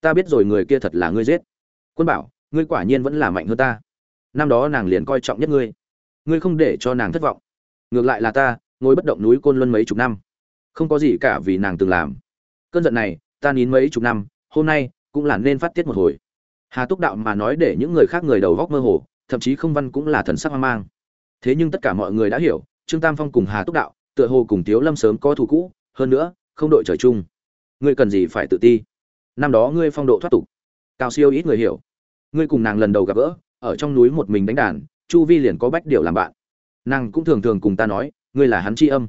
ta biết rồi người kia thật là ngươi giết. Quân bảo, ngươi quả nhiên vẫn là mạnh hơn ta. Năm đó nàng liền coi trọng nhất ngươi. Ngươi không để cho nàng thất vọng. Ngược lại là ta, ngồi bất động núi côn luân mấy chục năm. Không có gì cả vì nàng từng làm. Cơn giận này, ta nín mấy chục năm, hôm nay cũng là nên phát tiết một hồi. Hà túc đạo mà nói để những người khác người đầu góc mơ hồ, thậm chí không văn cũng là thần sắc hoang mang. Thế nhưng tất cả mọi người đã hiểu, trương tam phong cùng hà túc đạo, tựa hồ cùng tiếu lâm sớm có thù cũ, hơn nữa, không đội trời chung. Ngươi cần gì phải tự ti? Năm đó ngươi phong độ thoát tục. Cao siêu ít người hiểu. Ngươi cùng nàng lần đầu gặp gỡ, ở trong núi một mình đánh đàn, chu vi liền có bách điều làm bạn. Nàng cũng thường thường cùng ta nói, ngươi là hắn tri âm.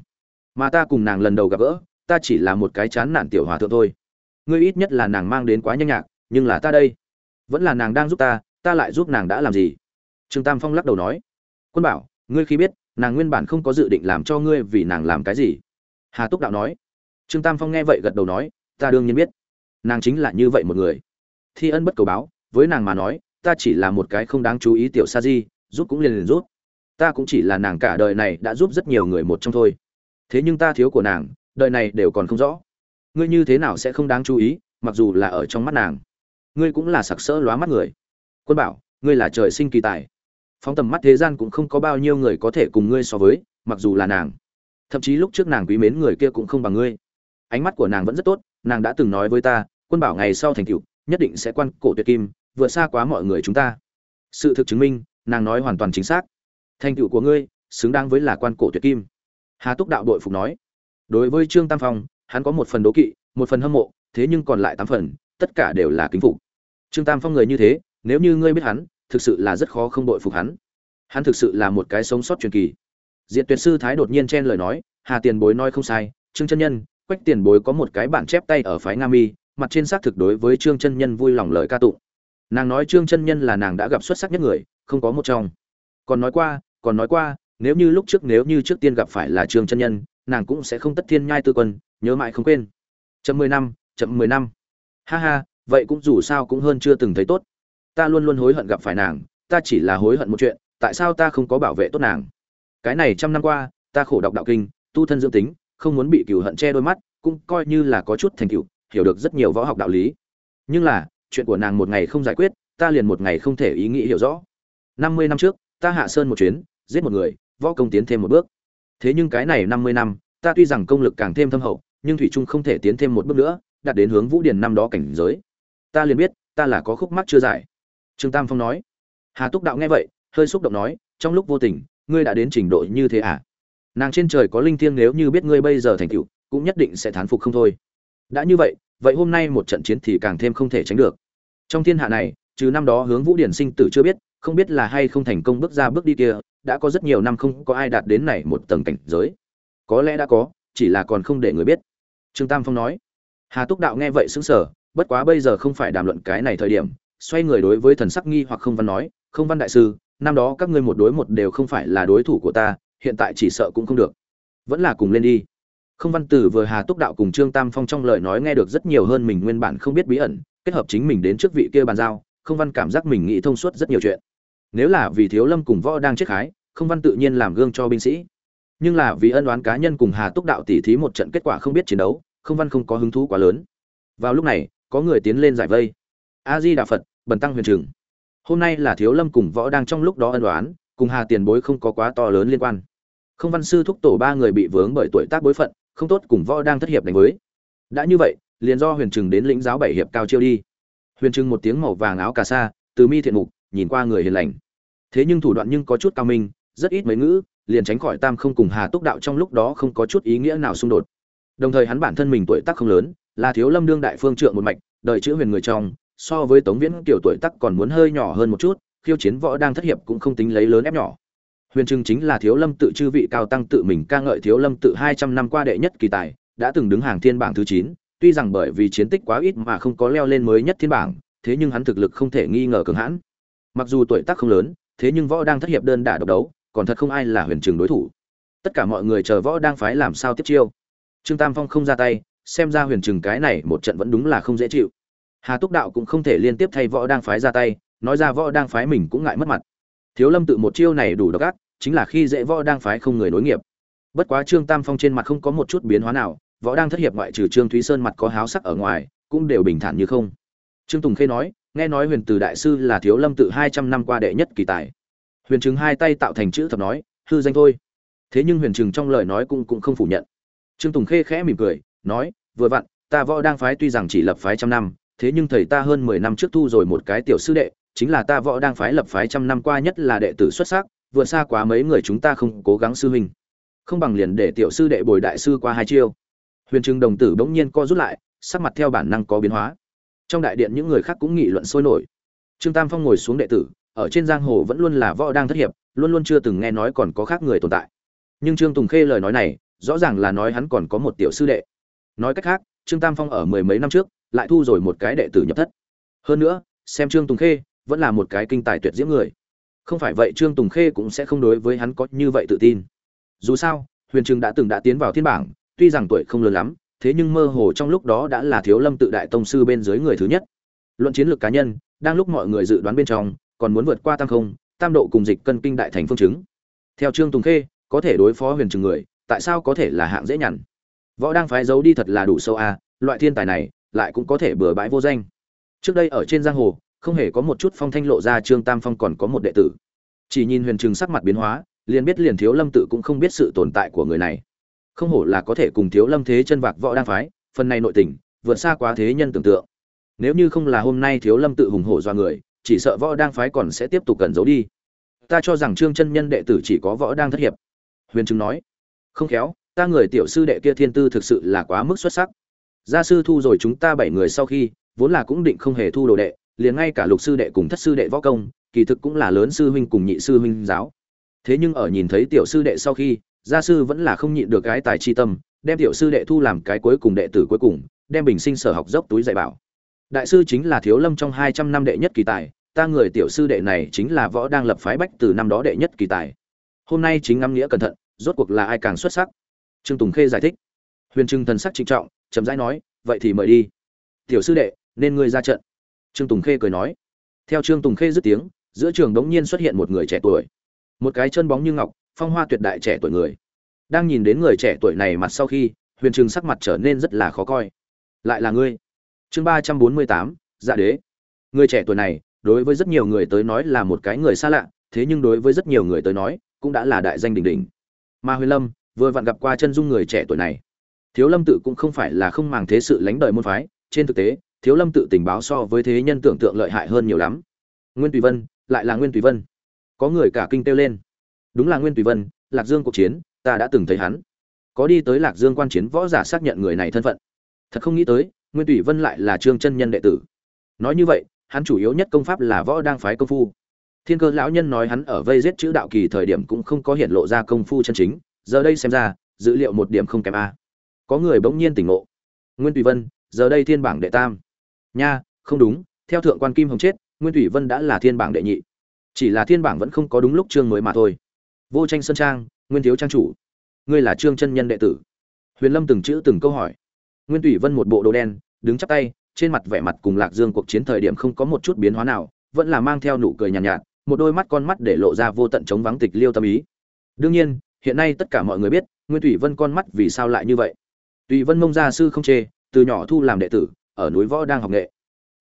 Mà ta cùng nàng lần đầu gặp gỡ, ta chỉ là một cái chán nản tiểu hòa thượng thôi. Ngươi ít nhất là nàng mang đến quá nhanh nhạc, nhưng là ta đây. Vẫn là nàng đang giúp ta ta lại giúp nàng đã làm gì? Trương tam phong lắc đầu nói. Quân bảo, ngươi khi biết, nàng nguyên bản không có dự định làm cho ngươi vì nàng làm cái gì? Hà túc đạo nói. Trương tam phong nghe vậy gật đầu nói, ta đương nhiên biết nàng chính là như vậy một người. Thi ân bất cầu báo, với nàng mà nói, ta chỉ là một cái không đáng chú ý tiểu sa di, giúp cũng liền liền giúp. ta cũng chỉ là nàng cả đời này đã giúp rất nhiều người một trong thôi. Thế nhưng ta thiếu của nàng, đời này đều còn không rõ. Ngươi như thế nào sẽ không đáng chú ý, mặc dù là ở trong mắt nàng. Ngươi cũng là sặc sỡ lóa mắt người. Quân bảo, ngươi là trời sinh kỳ tài. Phóng tầm mắt thế gian cũng không có bao nhiêu người có thể cùng ngươi so với, mặc dù là nàng. Thậm chí lúc trước nàng quý mến người kia cũng không bằng ngươi. Ánh mắt của nàng vẫn rất tốt nàng đã từng nói với ta, quân bảo ngày sau thành tựu, nhất định sẽ quan cổ tuyệt kim, vượt xa quá mọi người chúng ta. Sự thực chứng minh, nàng nói hoàn toàn chính xác. Thành tựu của ngươi, xứng đáng với là quan cổ tuyệt kim. Hà túc đạo đội phục nói. Đối với trương tam phong, hắn có một phần đố kỵ, một phần hâm mộ, thế nhưng còn lại tám phần, tất cả đều là kính phục. Trương tam phong người như thế, nếu như ngươi biết hắn, thực sự là rất khó không đội phục hắn. Hắn thực sự là một cái sống sót truyền kỳ. Diện tuyệt sư thái đột nhiên chen lời nói, hà tiền bối nói không sai, trương chân nhân quách tiền bối có một cái bản chép tay ở phái nga mi, mặt trên xác thực đối với trương chân nhân vui lòng lời ca tụng. Nàng nói trương chân nhân là nàng đã gặp xuất sắc nhất người, không có một trong. Còn nói qua, còn nói qua, nếu như lúc trước, nếu như trước tiên gặp phải là trương chân nhân, nàng cũng sẽ không tất thiên nhai tư quân, nhớ mãi không quên. Chậm mười năm, chậm mười năm. Ha ha, vậy cũng dù sao cũng hơn chưa từng thấy tốt. Ta luôn luôn hối hận gặp phải nàng, ta chỉ là hối hận một chuyện, tại sao ta không có bảo vệ tốt nàng? Cái này trăm năm qua, ta khổ đọc đạo kinh, tu thân dưỡng tính không muốn bị cừu hận che đôi mắt, cũng coi như là có chút thành tựu, hiểu được rất nhiều võ học đạo lý. Nhưng là, chuyện của nàng một ngày không giải quyết, ta liền một ngày không thể ý nghĩ hiểu rõ. Năm mươi năm trước, ta hạ sơn một chuyến, giết một người, võ công tiến thêm một bước. Thế nhưng cái này năm mươi năm, ta tuy rằng công lực càng thêm thâm hậu, nhưng thủy trung không thể tiến thêm một bước nữa, đạt đến hướng vũ điển năm đó cảnh giới. Ta liền biết, ta là có khúc mắc chưa giải. Trương tam phong nói. Hà túc đạo nghe vậy, hơi xúc động nói, trong lúc vô tình, ngươi đã đến trình độ như thế à? Nàng trên trời có linh thiêng nếu như biết ngươi bây giờ thành tựu, cũng nhất định sẽ thán phục không thôi. Đã như vậy vậy hôm nay một trận chiến thì càng thêm không thể tránh được. Trong thiên hạ này, trừ năm đó hướng vũ điển sinh tử chưa biết, không biết là hay không thành công bước ra bước đi kia, đã có rất nhiều năm không có ai đạt đến này một tầng cảnh giới. Có lẽ đã có, chỉ là còn không để người biết. Trương tam phong nói. Hà túc đạo nghe vậy sững sờ, bất quá bây giờ không phải đàm luận cái này thời điểm, xoay người đối với thần sắc nghi hoặc không văn nói, không văn đại sư, năm đó các ngươi một đối một đều không phải là đối thủ của ta hiện tại chỉ sợ cũng không được. Vẫn là cùng lên đi. Không văn tử vừa hà túc đạo cùng trương tam phong trong lời nói nghe được rất nhiều hơn mình nguyên bản không biết bí ẩn, kết hợp chính mình đến trước vị kia bàn giao, không văn cảm giác mình nghĩ thông suốt rất nhiều chuyện. Nếu là vì thiếu lâm cùng võ đang chết khái, không văn tự nhiên làm gương cho binh sĩ. Nhưng là vì ân oán cá nhân cùng hà túc đạo tỉ thí một trận kết quả không biết chiến đấu, không văn không có hứng thú quá lớn. Vào lúc này, có người tiến lên giải vây. A di đà phật, bần tăng huyền trừng hôm nay là thiếu lâm cùng võ đang trong lúc đó ân oán, cùng hà tiền bối không có quá to lớn liên quan không văn sư thúc tổ ba người bị vướng bởi tuổi tác bối phận, không tốt cùng võ đang thất hiệp đánh với. Đã như vậy, liền do huyền trừng đến lĩnh giáo bảy hiệp cao chiêu đi. Huyền trừng một tiếng màu vàng áo cà sa, từ mi thiện mục, nhìn qua người hiền lành. Thế nhưng thủ đoạn nhưng có chút cao minh, rất ít mấy ngữ, liền tránh khỏi tam không cùng hà túc đạo trong lúc đó không có chút ý nghĩa nào xung đột. Đồng thời hắn bản thân mình tuổi tác không lớn, là thiếu lâm đương đại phương trượng một mạch đợi chữ huyền người trong, so với tống viễn kiểu tuổi tác còn muốn hơi nhỏ hơn một chút, khiêu chiến võ đang thất hiệp cũng không tính lấy lớn ép nhỏ huyền trưng chính là thiếu lâm tự chư vị cao tăng tự mình ca ngợi thiếu lâm tự hai trăm năm qua đệ nhất kỳ tài, đã từng đứng hàng thiên bảng thứ chín, tuy rằng bởi vì chiến tích quá ít mà không có leo lên mới nhất thiên bảng, thế nhưng hắn thực lực không thể nghi ngờ cường hãn. Mặc dù tuổi tác không lớn, thế nhưng võ đang thất hiệp đơn đả độc đấu, còn thật không ai là huyền trường đối thủ. Tất cả mọi người chờ võ đang phái làm sao tiếp chiêu. Trương tam phong không ra tay, xem ra huyền trừng cái này một trận vẫn đúng là không dễ chịu. Hà túc đạo cũng không thể liên tiếp thay võ đang phái ra tay, nói ra võ đang phái mình cũng ngại mất mặt. Thiếu lâm tự một chiêu này đủ độc ác chính là khi dễ võ đang phái không người nối nghiệp. Bất quá trương tam phong trên mặt không có một chút biến hóa nào, võ đang thất hiệp ngoại trừ trương thúy sơn mặt có háo sắc ở ngoài, cũng đều bình thản như không. Trương tùng khê nói, nghe nói huyền từ đại sư là thiếu lâm tự hai trăm năm qua đệ nhất kỳ tài. Huyền trừng hai tay tạo thành chữ thập nói, hư danh thôi. Thế nhưng huyền trừng trong lời nói cũng cũng không phủ nhận. Trương tùng khê khẽ mỉm cười, nói, vừa vặn, ta võ đang phái tuy rằng chỉ lập phái trăm năm, thế nhưng thầy ta hơn mười năm trước thu rồi một cái tiểu sư đệ, chính là ta võ đang phái lập phái trăm năm qua nhất là đệ tử xuất sắc vượt xa quá mấy người chúng ta không cố gắng sư huynh. Không bằng liền để tiểu sư đệ bồi đại sư qua hai chiêu. Huyền trưng đồng tử bỗng nhiên co rút lại, sắc mặt theo bản năng có biến hóa. Trong đại điện những người khác cũng nghị luận sôi nổi. Trương tam phong ngồi xuống đệ tử, ở trên giang hồ vẫn luôn là võ đang thất hiệp, luôn luôn chưa từng nghe nói còn có khác người tồn tại. Nhưng trương tùng khê lời nói này, rõ ràng là nói hắn còn có một tiểu sư đệ. Nói cách khác, trương tam phong ở mười mấy năm trước, lại thu rồi một cái đệ tử nhập thất. Hơn nữa, xem trương tùng khê, vẫn là một cái kinh tài tuyệt diễm người không phải vậy trương tùng khê cũng sẽ không đối với hắn có như vậy tự tin. Dù sao, huyền trừng đã từng đã tiến vào thiên bảng, tuy rằng tuổi không lớn lắm, thế nhưng mơ hồ trong lúc đó đã là thiếu lâm tự đại tông sư bên dưới người thứ nhất. Luận chiến lược cá nhân, đang lúc mọi người dự đoán bên trong, còn muốn vượt qua tam không, tam độ cùng dịch cân kinh đại thành phương chứng. Theo trương tùng khê, có thể đối phó huyền trừng người, tại sao có thể là hạng dễ nhằn? Võ đang phái giấu đi thật là đủ sâu a loại thiên tài này, lại cũng có thể bừa bãi vô danh. Trước đây ở trên giang hồ không hề có một chút phong thanh lộ ra trương tam phong còn có một đệ tử. Chỉ nhìn huyền trừng sắc mặt biến hóa, liền biết liền thiếu lâm tự cũng không biết sự tồn tại của người này. Không hổ là có thể cùng thiếu lâm thế chân vạc võ đang phái, phần này nội tình, vượt xa quá thế nhân tưởng tượng. Nếu như không là hôm nay thiếu lâm tự hùng hổ do người, chỉ sợ võ đang phái còn sẽ tiếp tục cần giấu đi. Ta cho rằng trương chân nhân đệ tử chỉ có võ đang thất hiệp. Huyền trừng nói, không khéo, ta người tiểu sư đệ kia thiên tư thực sự là quá mức xuất sắc. Gia sư thu rồi chúng ta bảy người sau khi, vốn là cũng định không hề thu đồ đệ liền ngay cả lục sư đệ cùng thất sư đệ võ công, kỳ thực cũng là lớn sư huynh cùng nhị sư huynh giáo. Thế nhưng ở nhìn thấy tiểu sư đệ sau khi, gia sư vẫn là không nhịn được cái tài chi tâm, đem tiểu sư đệ thu làm cái cuối cùng đệ tử cuối cùng, đem bình sinh sở học dốc túi dạy bảo. Đại sư chính là thiếu lâm trong hai trăm năm đệ nhất kỳ tài, ta người tiểu sư đệ này chính là võ đang lập phái bách từ năm đó đệ nhất kỳ tài. Hôm nay chính ngắm nghĩa cẩn thận, rốt cuộc là ai càng xuất sắc? Trương tùng khê giải thích. Huyền trưng thần sắc trịnh trọng chấm rãi nói, vậy thì mời đi. Tiểu sư đệ, nên ngươi ra trận trương tùng khê cười nói. Theo trương tùng khê dứt tiếng, giữa trường đống nhiên xuất hiện một người trẻ tuổi. Một cái chân bóng như ngọc, phong hoa tuyệt đại trẻ tuổi người. Đang nhìn đến người trẻ tuổi này mặt sau khi, huyền trừng sắc mặt trở nên rất là khó coi. Lại là ngươi. Chương ba trăm bốn mươi tám dạ đế. Người trẻ tuổi này, đối với rất nhiều người tới nói là một cái người xa lạ, thế nhưng đối với rất nhiều người tới nói, cũng đã là đại danh đỉnh đỉnh. Mà huyền lâm, vừa vặn gặp qua chân dung người trẻ tuổi này. Thiếu lâm tự cũng không phải là không màng thế sự lánh đời môn phái, trên thực tế thiếu lâm tự tình báo so với thế nhân tưởng tượng lợi hại hơn nhiều lắm. Nguyên tùy vân, lại là nguyên tùy vân. Có người cả kinh kêu lên. Đúng là nguyên tùy vân, lạc dương cuộc chiến, ta đã từng thấy hắn. Có đi tới lạc dương quan chiến võ giả xác nhận người này thân phận. Thật không nghĩ tới, nguyên tùy vân lại là trương chân nhân đệ tử. Nói như vậy, hắn chủ yếu nhất công pháp là võ đang phái công phu. Thiên cơ lão nhân nói hắn ở vây giết chữ đạo kỳ thời điểm cũng không có hiện lộ ra công phu chân chính, giờ đây xem ra, dữ liệu một điểm không kém a. Có người bỗng nhiên tỉnh ngộ. Nguyên tùy vân, giờ đây thiên bảng đệ tam nha không đúng theo thượng quan kim hồng chết nguyên thủy vân đã là thiên bảng đệ nhị. Chỉ là thiên bảng vẫn không có đúng lúc chương mới mà thôi. Vô tranh sơn trang nguyên thiếu trang chủ. Ngươi là trương chân nhân đệ tử. Huyền lâm từng chữ từng câu hỏi. Nguyên thủy vân một bộ đồ đen đứng chắp tay trên mặt vẻ mặt cùng lạc dương cuộc chiến thời điểm không có một chút biến hóa nào vẫn là mang theo nụ cười nhàn nhạt, nhạt một đôi mắt con mắt để lộ ra vô tận chống vắng tịch liêu tâm ý. Đương nhiên hiện nay tất cả mọi người biết nguyên thủy vân con mắt vì sao lại như vậy. Tùy vân mông gia sư không chê từ nhỏ thu làm đệ tử ở núi võ đang học nghệ.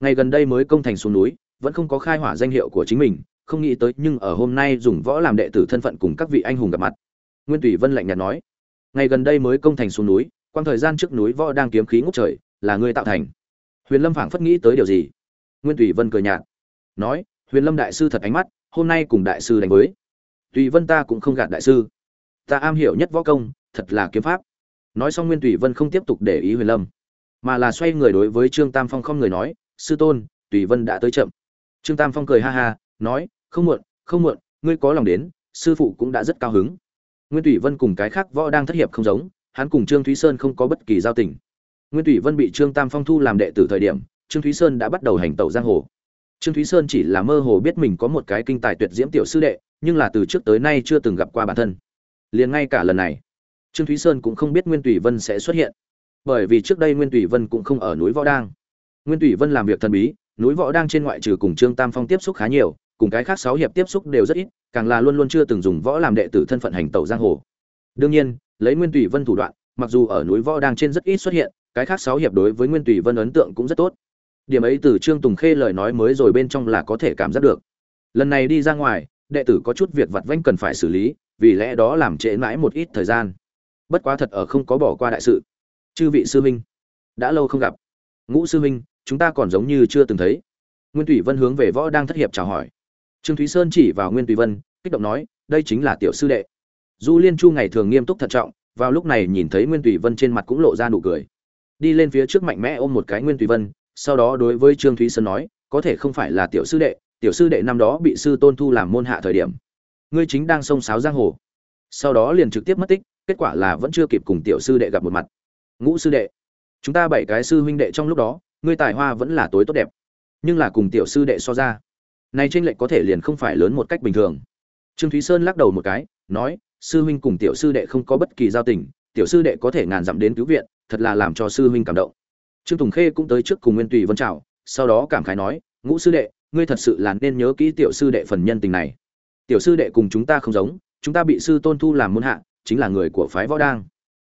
Ngày gần đây mới công thành xuống núi, vẫn không có khai hỏa danh hiệu của chính mình, không nghĩ tới nhưng ở hôm nay dùng võ làm đệ tử thân phận cùng các vị anh hùng gặp mặt. Nguyên tùy vân lạnh nhạt nói, ngày gần đây mới công thành xuống núi quang thời gian trước núi võ đang kiếm khí ngốc trời, là ngươi tạo thành. Huyền lâm phảng phất nghĩ tới điều gì? Nguyên tùy vân cười nhạt, nói, huyền lâm đại sư thật ánh mắt, hôm nay cùng đại sư đánh với. Tùy vân ta cũng không gạt đại sư. Ta am hiểu nhất võ công, thật là kiếm pháp. Nói xong nguyên tùy vân không tiếp tục để ý huyền lâm mà là xoay người đối với trương tam phong không người nói, sư tôn, tùy vân đã tới chậm. Trương tam phong cười ha ha, nói, không muộn không muộn, ngươi có lòng đến, sư phụ cũng đã rất cao hứng. Nguyên tùy vân cùng cái khác võ đang thất hiệp không giống, hắn cùng trương thúy sơn không có bất kỳ giao tình. Nguyên tùy vân bị trương tam phong thu làm đệ tử thời điểm, trương thúy sơn đã bắt đầu hành tẩu giang hồ. Trương thúy sơn chỉ là mơ hồ biết mình có một cái kinh tài tuyệt diễm tiểu sư đệ, nhưng là từ trước tới nay chưa từng gặp qua bản thân. Liền ngay cả lần này, trương thúy sơn cũng không biết nguyên tùy vân sẽ xuất hiện bởi vì trước đây nguyên tùy vân cũng không ở núi võ đang. Nguyên tùy vân làm việc thần bí, núi võ đang trên ngoại trừ cùng trương tam phong tiếp xúc khá nhiều, cùng cái khác sáu hiệp tiếp xúc đều rất ít, càng là luôn luôn chưa từng dùng võ làm đệ tử thân phận hành tẩu giang hồ. Đương nhiên, lấy nguyên tùy vân thủ đoạn, mặc dù ở núi võ đang trên rất ít xuất hiện, cái khác sáu hiệp đối với nguyên tùy vân ấn tượng cũng rất tốt. Điểm ấy từ trương tùng khê lời nói mới rồi bên trong là có thể cảm giác được. Lần này đi ra ngoài, đệ tử có chút việc vặt vãnh cần phải xử lý, vì lẽ đó làm trễ mãi một ít thời gian. Bất quá thật ở không có bỏ qua đại sự chư vị sư huynh, đã lâu không gặp. Ngũ sư huynh, chúng ta còn giống như chưa từng thấy. Nguyên thủy vân hướng về võ đang thất hiệp chào hỏi. Trương thúy sơn chỉ vào nguyên thủy vân, kích động nói, đây chính là tiểu sư đệ. Du liên chu ngày thường nghiêm túc thận trọng, vào lúc này nhìn thấy nguyên thủy vân trên mặt cũng lộ ra nụ cười. Đi lên phía trước mạnh mẽ ôm một cái nguyên thủy vân, sau đó đối với trương thúy sơn nói, có thể không phải là tiểu sư đệ, tiểu sư đệ năm đó bị sư tôn thu làm môn hạ thời điểm. Ngươi chính đang xông sáo giang hồ. Sau đó liền trực tiếp mất tích, kết quả là vẫn chưa kịp cùng tiểu sư đệ gặp một mặt ngũ sư đệ. Chúng ta bảy cái sư huynh đệ trong lúc đó, ngươi tài hoa vẫn là tối tốt đẹp. Nhưng là cùng tiểu sư đệ so ra, này tranh lệch có thể liền không phải lớn một cách bình thường. Trương thúy sơn lắc đầu một cái, nói, sư huynh cùng tiểu sư đệ không có bất kỳ giao tình, tiểu sư đệ có thể ngàn dặm đến cứu viện, thật là làm cho sư huynh cảm động. Trương tùng khê cũng tới trước cùng nguyên tùy vân trào sau đó cảm khái nói, ngũ sư đệ, ngươi thật sự là nên nhớ kỹ tiểu sư đệ phần nhân tình này. Tiểu sư đệ cùng chúng ta không giống, chúng ta bị sư tôn thu làm môn hạ, chính là người của phái võ đang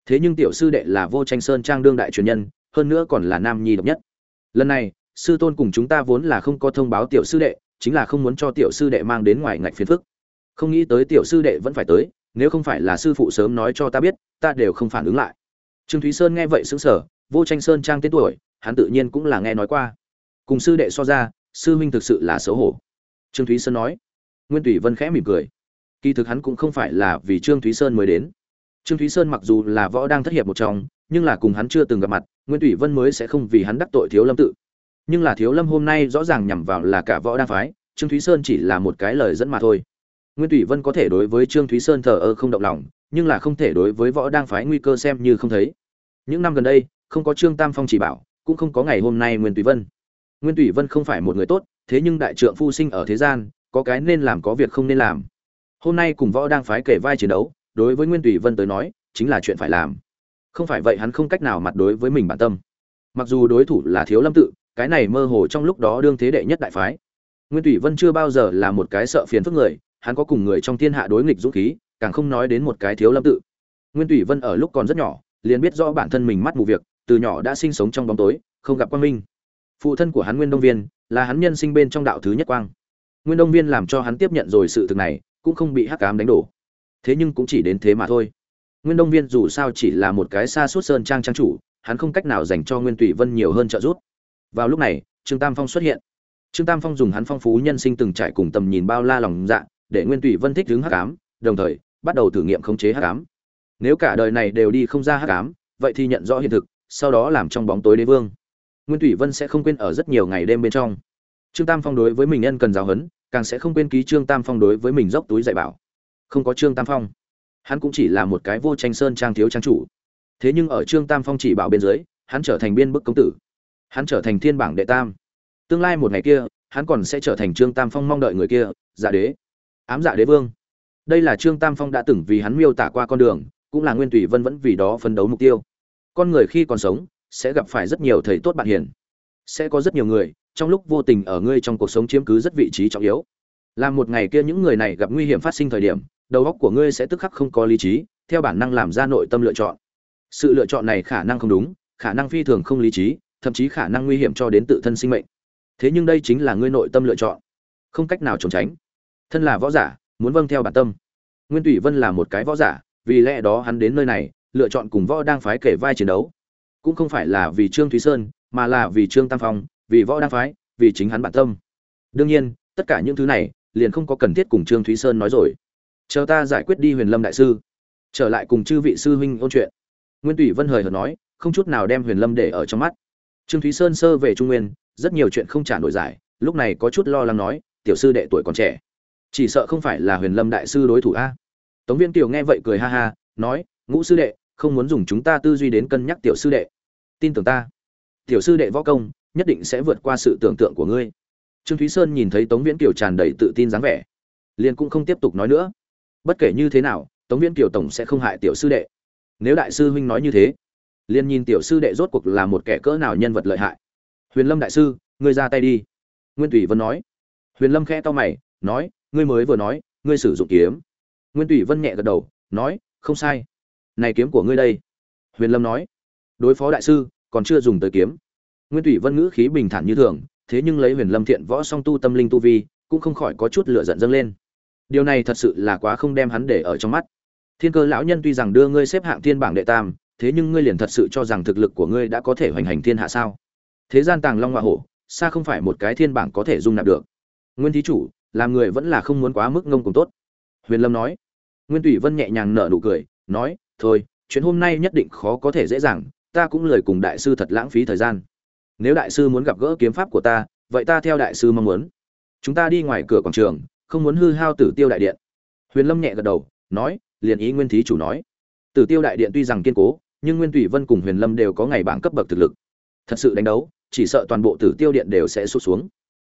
thế nhưng tiểu sư đệ là vô tranh sơn trang đương đại truyền nhân, hơn nữa còn là nam nhi độc nhất. Lần này, sư tôn cùng chúng ta vốn là không có thông báo tiểu sư đệ, chính là không muốn cho tiểu sư đệ mang đến ngoài ngạch phiền phức. Không nghĩ tới tiểu sư đệ vẫn phải tới, nếu không phải là sư phụ sớm nói cho ta biết, ta đều không phản ứng lại. Trương thúy sơn nghe vậy sững sờ, vô tranh sơn trang tên tuổi, hắn tự nhiên cũng là nghe nói qua. Cùng sư đệ so ra, sư huynh thực sự là xấu hổ. Trương thúy sơn nói. Nguyên tùy vân khẽ mỉm cười. Kỳ thực hắn cũng không phải là vì trương thúy sơn mới đến trương thúy sơn mặc dù là võ đang thất hiệp một trong, nhưng là cùng hắn chưa từng gặp mặt nguyên tùy vân mới sẽ không vì hắn đắc tội thiếu lâm tự. Nhưng là thiếu lâm hôm nay rõ ràng nhằm vào là cả võ đang phái, trương thúy sơn chỉ là một cái lời dẫn mà thôi. Nguyên tùy vân có thể đối với trương thúy sơn thờ ơ không động lòng, nhưng là không thể đối với võ đang phái nguy cơ xem như không thấy. Những năm gần đây, không có trương tam phong chỉ bảo, cũng không có ngày hôm nay nguyên tùy vân. Nguyên tùy vân không phải một người tốt, thế nhưng đại trượng phu sinh ở thế gian, có cái nên làm có việc không nên làm. Hôm nay cùng võ đang phái kể vai chiến đấu đối với nguyên tùy vân tới nói, chính là chuyện phải làm. Không phải vậy hắn không cách nào mặt đối với mình bản tâm. Mặc dù đối thủ là thiếu lâm tự, cái này mơ hồ trong lúc đó đương thế đệ nhất đại phái. Nguyên tùy vân chưa bao giờ là một cái sợ phiền phức người, hắn có cùng người trong thiên hạ đối nghịch dũng khí, càng không nói đến một cái thiếu lâm tự. Nguyên tùy vân ở lúc còn rất nhỏ, liền biết rõ bản thân mình mắt mù việc, từ nhỏ đã sinh sống trong bóng tối, không gặp quang minh. Phụ thân của hắn nguyên đông viên, là hắn nhân sinh bên trong đạo thứ nhất quang. Nguyên đông viên làm cho hắn tiếp nhận rồi sự thực này, cũng không bị hắc cám đánh đổ thế nhưng cũng chỉ đến thế mà thôi. Nguyên đông viên dù sao chỉ là một cái xa suốt sơn trang trang chủ, hắn không cách nào dành cho nguyên tùy vân nhiều hơn trợ giúp. Vào lúc này, trương tam phong xuất hiện. Trương tam phong dùng hắn phong phú nhân sinh từng trải cùng tầm nhìn bao la lòng dạ để nguyên tùy vân thích đứng hắc ám, đồng thời, bắt đầu thử nghiệm khống chế hắc ám. Nếu cả đời này đều đi không ra hắc ám, vậy thì nhận rõ hiện thực, sau đó làm trong bóng tối đế vương. Nguyên tùy vân sẽ không quên ở rất nhiều ngày đêm bên trong. Trương tam phong đối với mình nhân cần giáo huấn, càng sẽ không quên ký trương tam phong đối với mình dốc túi dạy bảo không có trương tam phong. Hắn cũng chỉ là một cái vô tranh sơn trang thiếu trang chủ. Thế nhưng ở trương tam phong chỉ bảo bên dưới, hắn trở thành biên bức công tử. Hắn trở thành thiên bảng đệ tam. Tương lai một ngày kia, hắn còn sẽ trở thành trương tam phong mong đợi người kia dạ đế. Ám dạ đế vương. Đây là trương tam phong đã từng vì hắn miêu tả qua con đường, cũng là nguyên tùy vân vẫn vì đó phấn đấu mục tiêu. Con người khi còn sống, sẽ gặp phải rất nhiều thầy tốt bạn hiền. Sẽ có rất nhiều người, trong lúc vô tình ở ngươi trong cuộc sống chiếm cứ rất vị trí trọng yếu. Làm một ngày kia những người này gặp nguy hiểm phát sinh thời điểm đầu óc của ngươi sẽ tức khắc không có lý trí, theo bản năng làm ra nội tâm lựa chọn. Sự lựa chọn này khả năng không đúng, khả năng phi thường không lý trí, thậm chí khả năng nguy hiểm cho đến tự thân sinh mệnh. Thế nhưng đây chính là ngươi nội tâm lựa chọn. Không cách nào trốn tránh. Thân là võ giả, muốn vâng theo bản tâm. Nguyên tùy vân là một cái võ giả, vì lẽ đó hắn đến nơi này, lựa chọn cùng võ đang phái kể vai chiến đấu. Cũng không phải là vì trương thúy sơn, mà là vì trương tam phong, vì võ đang phái, vì chính hắn bản tâm. Đương nhiên, tất cả những thứ này, liền không có cần thiết cùng trương thúy sơn nói rồi chờ ta giải quyết đi huyền lâm đại sư. Trở lại cùng chư vị sư huynh ôn chuyện. Nguyên tùy vân hời hợt nói, không chút nào đem huyền lâm để ở trong mắt. Trương thúy sơn sơ về trung nguyên, rất nhiều chuyện không trả nổi giải, lúc này có chút lo lắng nói, tiểu sư đệ tuổi còn trẻ. Chỉ sợ không phải là huyền lâm đại sư đối thủ a. Tống viên tiểu nghe vậy cười ha ha, nói, ngũ sư đệ, không muốn dùng chúng ta tư duy đến cân nhắc tiểu sư đệ. Tin tưởng ta. Tiểu sư đệ võ công, nhất định sẽ vượt qua sự tưởng tượng của ngươi. Trương thúy sơn nhìn thấy tống viễn kiều tràn đầy tự tin dáng vẻ, liền cũng không tiếp tục nói nữa bất kể như thế nào, tống viễn kiều tổng sẽ không hại tiểu sư đệ. Nếu đại sư huynh nói như thế, liền nhìn tiểu sư đệ rốt cuộc là một kẻ cỡ nào nhân vật lợi hại. Huyền lâm đại sư, ngươi ra tay đi. Nguyên tùy vân nói. Huyền lâm khẽ to mày, nói, ngươi mới vừa nói, ngươi sử dụng kiếm. Nguyên tùy vân nhẹ gật đầu, nói, không sai. Này kiếm của ngươi đây. Huyền lâm nói. Đối phó đại sư, còn chưa dùng tới kiếm. Nguyên tùy vân ngữ khí bình thản như thường, thế nhưng lấy huyền lâm thiện võ song tu tâm linh tu vi, cũng không khỏi có chút lửa giận dâng lên điều này thật sự là quá không đem hắn để ở trong mắt. Thiên cơ lão nhân tuy rằng đưa ngươi xếp hạng thiên bảng đệ tam, thế nhưng ngươi liền thật sự cho rằng thực lực của ngươi đã có thể hoành hành thiên hạ sao? Thế gian tàng long hoa hổ, xa không phải một cái thiên bảng có thể dung nạp được. Nguyên thí chủ, làm người vẫn là không muốn quá mức ngông cùng tốt. Huyền lâm nói. Nguyên tùy vân nhẹ nhàng nở nụ cười, nói, thôi, chuyện hôm nay nhất định khó có thể dễ dàng, ta cũng lời cùng đại sư thật lãng phí thời gian. Nếu đại sư muốn gặp gỡ kiếm pháp của ta, vậy ta theo đại sư mong muốn. Chúng ta đi ngoài cửa quảng trường không muốn hư hao tử tiêu đại điện. Huyền lâm nhẹ gật đầu, nói, liền ý nguyên thí chủ nói. Tử tiêu đại điện tuy rằng kiên cố, nhưng nguyên thủy vân cùng huyền lâm đều có ngày bảng cấp bậc thực lực. Thật sự đánh đấu, chỉ sợ toàn bộ tử tiêu điện đều sẽ sụt xuống.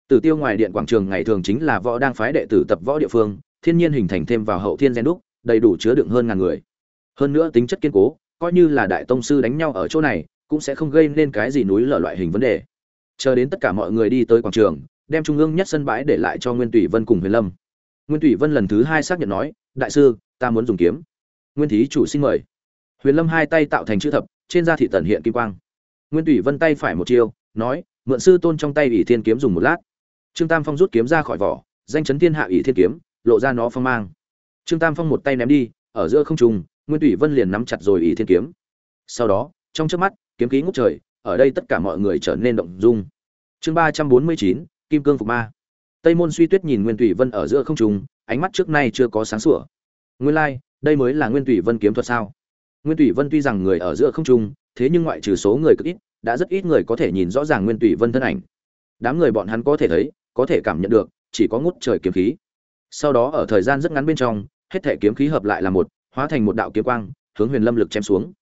Tử tiêu ngoài điện quảng trường ngày thường chính là võ đang phái đệ tử tập võ địa phương, thiên nhiên hình thành thêm vào hậu thiên gen đúc, đầy đủ chứa đựng hơn ngàn người. Hơn nữa tính chất kiên cố, coi như là đại tông sư đánh nhau ở chỗ này, cũng sẽ không gây nên cái gì núi lở loại hình vấn đề. Chờ đến tất cả mọi người đi tới quảng trường đem trung ương nhất sân bãi để lại cho nguyên tùy vân cùng huyền lâm. Nguyên tùy vân lần thứ hai xác nhận nói, đại sư, ta muốn dùng kiếm. Nguyên thí chủ xin mời. Huyền lâm hai tay tạo thành chữ thập, trên da thị tần hiện kim quang. Nguyên tùy vân tay phải một chiêu, nói, mượn sư tôn trong tay ỷ thiên kiếm dùng một lát. Trương tam phong rút kiếm ra khỏi vỏ, danh chấn thiên hạ ỷ thiên kiếm, lộ ra nó phong mang. Trương tam phong một tay ném đi, ở giữa không trung, nguyên thủy vân liền nắm chặt rồi ỷ thiên kiếm. Sau đó, trong trước mắt, kiếm khí ngút trời, ở đây tất cả mọi người trở nên động dung. Chương ba trăm bốn mươi chín kim cương phục ma. Tây môn suy tuyết nhìn nguyên thủy vân ở giữa không trung, ánh mắt trước nay chưa có sáng sủa. Nguyên lai, đây mới là nguyên thủy vân kiếm thuật sao? Nguyên thủy vân tuy rằng người ở giữa không trung, thế nhưng ngoại trừ số người cực ít, đã rất ít người có thể nhìn rõ ràng nguyên thủy vân thân ảnh. Đám người bọn hắn có thể thấy, có thể cảm nhận được, chỉ có ngút trời kiếm khí. Sau đó ở thời gian rất ngắn bên trong, hết thể kiếm khí hợp lại là một, hóa thành một đạo kiếm quang, hướng huyền lâm lực chém xuống.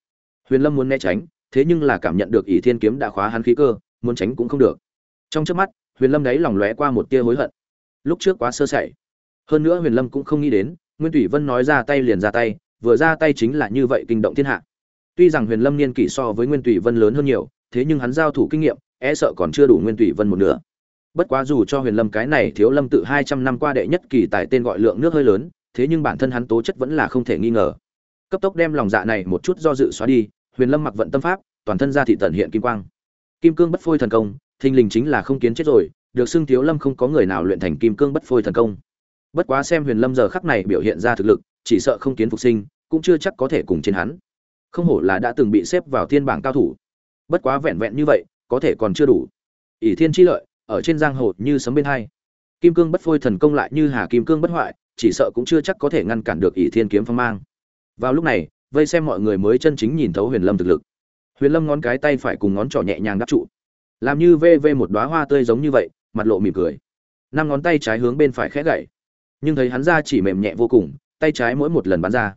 Huyền lâm muốn né tránh, thế nhưng là cảm nhận được ỷ thiên kiếm đã khóa hắn khí cơ, muốn tránh cũng không được. Trong trước mắt huyền lâm đấy lòng lóe qua một tia hối hận. Lúc trước quá sơ sẩy. Hơn nữa huyền lâm cũng không nghĩ đến, nguyên thủy vân nói ra tay liền ra tay, vừa ra tay chính là như vậy kinh động thiên hạ. Tuy rằng huyền lâm niên kỷ so với nguyên thủy vân lớn hơn nhiều, thế nhưng hắn giao thủ kinh nghiệm e sợ còn chưa đủ nguyên thủy vân một nửa. Bất quá dù cho huyền lâm cái này thiếu lâm tự hai trăm năm qua đệ nhất kỳ tài tên gọi lượng nước hơi lớn, thế nhưng bản thân hắn tố chất vẫn là không thể nghi ngờ. Cấp tốc đem lòng dạ này một chút do dự xóa đi, huyền lâm mặc vận tâm pháp, toàn thân ra thị tần hiện kim quang. Kim cương bất phôi thần công thình lình chính là không kiến chết rồi, được xưng thiếu lâm không có người nào luyện thành kim cương bất phôi thần công. Bất quá xem huyền lâm giờ khắc này biểu hiện ra thực lực, chỉ sợ không kiến phục sinh, cũng chưa chắc có thể cùng trên hắn. Không hổ là đã từng bị xếp vào thiên bảng cao thủ. Bất quá vẹn vẹn như vậy, có thể còn chưa đủ. Ỷ thiên chi lợi, ở trên giang hồ như sấm bên hai. Kim cương bất phôi thần công lại như hà kim cương bất hoại, chỉ sợ cũng chưa chắc có thể ngăn cản được ỷ thiên kiếm phong mang. Vào lúc này, vây xem mọi người mới chân chính nhìn thấu huyền lâm thực lực. Huyền lâm ngón cái tay phải cùng ngón trỏ nhẹ nhàng đắp trụ làm như vê vê một đoá hoa tươi giống như vậy, mặt lộ mỉm cười. Năm ngón tay trái hướng bên phải khẽ gậy. Nhưng thấy hắn ra chỉ mềm nhẹ vô cùng, tay trái mỗi một lần bắn ra,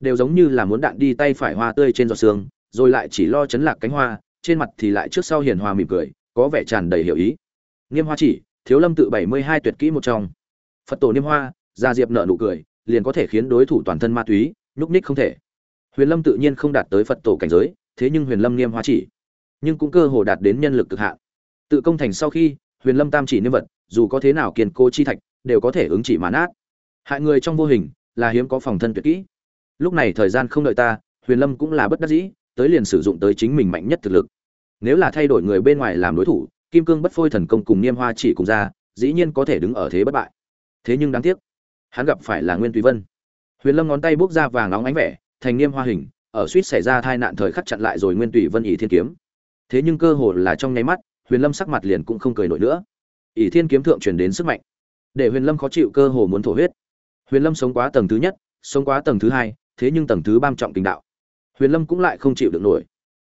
đều giống như là muốn đạn đi tay phải hoa tươi trên giọt xương rồi lại chỉ lo chấn lạc cánh hoa, trên mặt thì lại trước sau hiền hòa mỉm cười, có vẻ tràn đầy hiểu ý. Nghiêm hoa chỉ, thiếu lâm tự bảy mươi hai tuyệt kỹ một trong. Phật tổ niêm hoa, gia diệp nợ nụ cười, liền có thể khiến đối thủ toàn thân ma túy, nhúc ních không thể. Huyền lâm tự nhiên không đạt tới phật tổ cảnh giới, thế nhưng huyền lâm niêm hoa chỉ nhưng cũng cơ hồ đạt đến nhân lực cực hạn. Tự công thành sau khi, huyền lâm tam chỉ niêm vật, dù có thế nào kiên cố chi thạch, đều có thể ứng chỉ mà át hại người trong vô hình, là hiếm có phòng thân tuyệt kỹ. Lúc này thời gian không đợi ta, huyền lâm cũng là bất đắc dĩ, tới liền sử dụng tới chính mình mạnh nhất thực lực. Nếu là thay đổi người bên ngoài làm đối thủ, kim cương bất phôi thần công cùng niêm hoa chỉ cùng ra, dĩ nhiên có thể đứng ở thế bất bại. Thế nhưng đáng tiếc, hắn gặp phải là nguyên tùy vân. Huyền lâm ngón tay bốc ra vàng óng ánh vẻ, thành niêm hoa hình, ở suýt xảy ra tai nạn thời khắc chặn lại rồi nguyên tùy vân ỷ thiên kiếm thế nhưng cơ hồ là trong nháy mắt, huyền lâm sắc mặt liền cũng không cười nổi nữa. Ỷ thiên kiếm thượng truyền đến sức mạnh, để huyền lâm khó chịu cơ hồ muốn thổ huyết. Huyền lâm sống quá tầng thứ nhất, sống quá tầng thứ hai, thế nhưng tầng thứ bam trọng tình đạo. Huyền lâm cũng lại không chịu được nổi.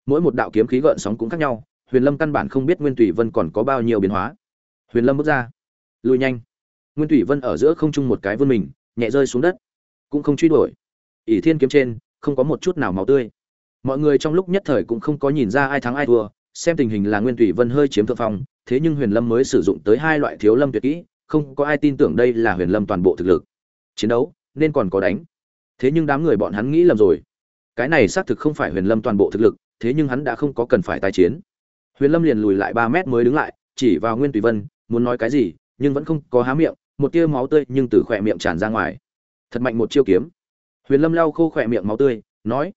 Mỗi một đạo kiếm khí gợn sóng cũng khác nhau, huyền lâm căn bản không biết nguyên tùy vân còn có bao nhiêu biến hóa. Huyền lâm bước ra, lùi nhanh. Nguyên tùy vân ở giữa không trung một cái vươn mình, nhẹ rơi xuống đất, cũng không truy đuổi. Ỷ thiên kiếm trên, không có một chút nào máu tươi mọi người trong lúc nhất thời cũng không có nhìn ra ai thắng ai thua, xem tình hình là nguyên Thủy vân hơi chiếm thượng phong, thế nhưng huyền lâm mới sử dụng tới hai loại thiếu lâm tuyệt kỹ, không có ai tin tưởng đây là huyền lâm toàn bộ thực lực. Chiến đấu, nên còn có đánh. Thế nhưng đám người bọn hắn nghĩ lầm rồi. Cái này xác thực không phải huyền lâm toàn bộ thực lực, thế nhưng hắn đã không có cần phải tai chiến. Huyền lâm liền lùi lại ba mét mới đứng lại, chỉ vào nguyên tùy vân, muốn nói cái gì, nhưng vẫn không có há miệng, một tia máu tươi nhưng từ khỏe miệng tràn ra ngoài. Thật mạnh một chiêu kiếm. Huyền lâm lau khô khỏe miệng máu tươi, nói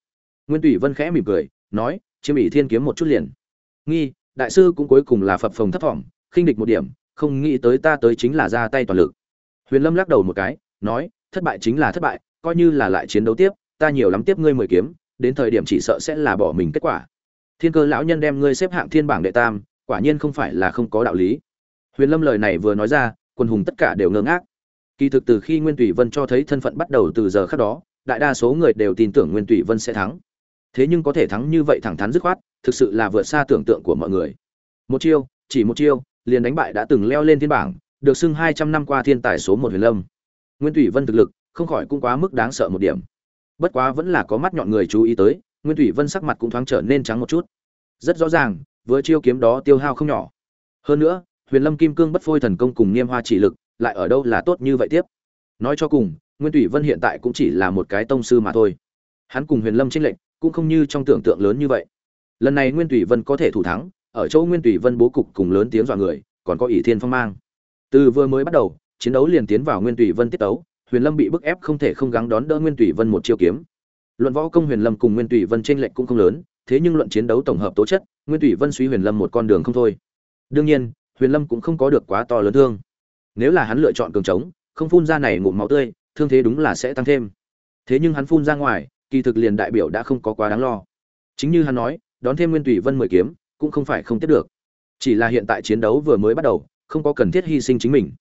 nguyên tùy vân khẽ mỉm cười, nói, chiêm ỷ thiên kiếm một chút liền. Nghi, đại sư cũng cuối cùng là phập phồng thấp thỏm, khinh địch một điểm, không nghĩ tới ta tới chính là ra tay toàn lực. Huyền lâm lắc đầu một cái, nói, thất bại chính là thất bại, coi như là lại chiến đấu tiếp, ta nhiều lắm tiếp ngươi mười kiếm, đến thời điểm chỉ sợ sẽ là bỏ mình kết quả. Thiên cơ lão nhân đem ngươi xếp hạng thiên bảng đệ tam, quả nhiên không phải là không có đạo lý. Huyền lâm lời này vừa nói ra quân hùng tất cả đều ngơ ngác. Kỳ thực từ khi nguyên tùy vân cho thấy thân phận bắt đầu từ giờ khác đó, đại đa số người đều tin tưởng nguyên tùy vân sẽ thắng thế nhưng có thể thắng như vậy thẳng thắn dứt khoát, thực sự là vượt xa tưởng tượng của mọi người. Một chiêu, chỉ một chiêu, liền đánh bại đã từng leo lên thiên bảng, được xưng hai trăm năm qua thiên tài số một huyền lâm. Nguyên thủy vân thực lực, không khỏi cũng quá mức đáng sợ một điểm. Bất quá vẫn là có mắt nhọn người chú ý tới, nguyên thủy vân sắc mặt cũng thoáng trở nên trắng một chút. Rất rõ ràng vừa chiêu kiếm đó tiêu hao không nhỏ. Hơn nữa, huyền lâm kim cương bất phôi thần công cùng niêm hoa chỉ lực, lại ở đâu là tốt như vậy tiếp? Nói cho cùng, nguyên thủy vân hiện tại cũng chỉ là một cái tông sư mà thôi. Hắn cùng huyền lâm tranh lệnh cũng không như trong tưởng tượng lớn như vậy. Lần này nguyên thủy vân có thể thủ thắng, ở chỗ nguyên thủy vân bố cục cùng lớn tiếng dọa người, còn có ỷ thiên phong mang. Từ vừa mới bắt đầu, chiến đấu liền tiến vào nguyên thủy vân tiết tấu, huyền lâm bị bức ép không thể không gắng đón đỡ nguyên thủy vân một chiêu kiếm. Luận võ công huyền lâm cùng nguyên thủy vân tranh lệch cũng không lớn, thế nhưng luận chiến đấu tổng hợp tố chất, nguyên thủy vân suy huyền lâm một con đường không thôi. Đương nhiên, huyền lâm cũng không có được quá to lớn thương. Nếu là hắn lựa chọn cường trống không phun ra này ngụm máu tươi, thương thế đúng là sẽ tăng thêm. Thế nhưng hắn phun ra ngoài kỳ thực liền đại biểu đã không có quá đáng lo. Chính như hắn nói, đón thêm nguyên tùy vân mười kiếm, cũng không phải không tiếp được. Chỉ là hiện tại chiến đấu vừa mới bắt đầu, không có cần thiết hy sinh chính mình.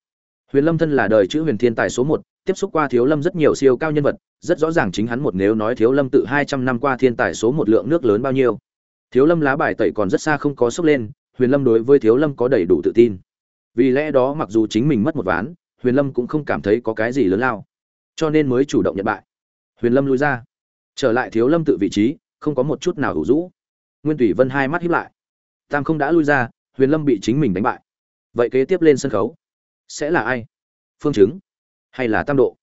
Huyền lâm thân là đời chữ huyền thiên tài số một, tiếp xúc qua thiếu lâm rất nhiều siêu cao nhân vật, rất rõ ràng chính hắn một nếu nói thiếu lâm tự hai trăm năm qua thiên tài số một lượng nước lớn bao nhiêu. Thiếu lâm lá bài tẩy còn rất xa không có sốc lên, huyền lâm đối với thiếu lâm có đầy đủ tự tin. Vì lẽ đó mặc dù chính mình mất một ván, huyền lâm cũng không cảm thấy có cái gì lớn lao. Cho nên mới chủ động nhận bại. Huyền lâm lui ra trở lại thiếu lâm tự vị trí, không có một chút nào hủ rũ nguyên tùy vân hai mắt hiếp lại. Tam không đã lui ra, huyền lâm bị chính mình đánh bại. Vậy kế tiếp lên sân khấu, sẽ là ai? Phương chứng hay là tam độ?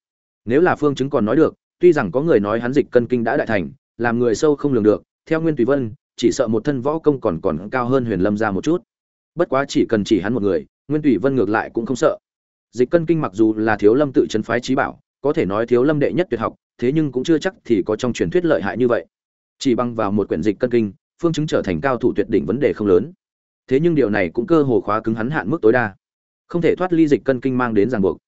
Nếu là phương chứng còn nói được, tuy rằng có người nói hắn dịch cân kinh đã đại thành, làm người sâu không lường được, theo nguyên tùy vân, chỉ sợ một thân võ công còn còn cao hơn huyền lâm ra một chút. Bất quá chỉ cần chỉ hắn một người, nguyên tùy vân ngược lại cũng không sợ. Dịch cân kinh mặc dù là thiếu lâm tự chân phái trí bảo, có thể nói thiếu lâm đệ nhất tuyệt học thế nhưng cũng chưa chắc thì có trong truyền thuyết lợi hại như vậy. Chỉ bằng vào một quyển dịch cân kinh, phương chứng trở thành cao thủ tuyệt đỉnh vấn đề không lớn. Thế nhưng điều này cũng cơ hồ khóa cứng hắn hạn mức tối đa. Không thể thoát ly dịch cân kinh mang đến ràng buộc.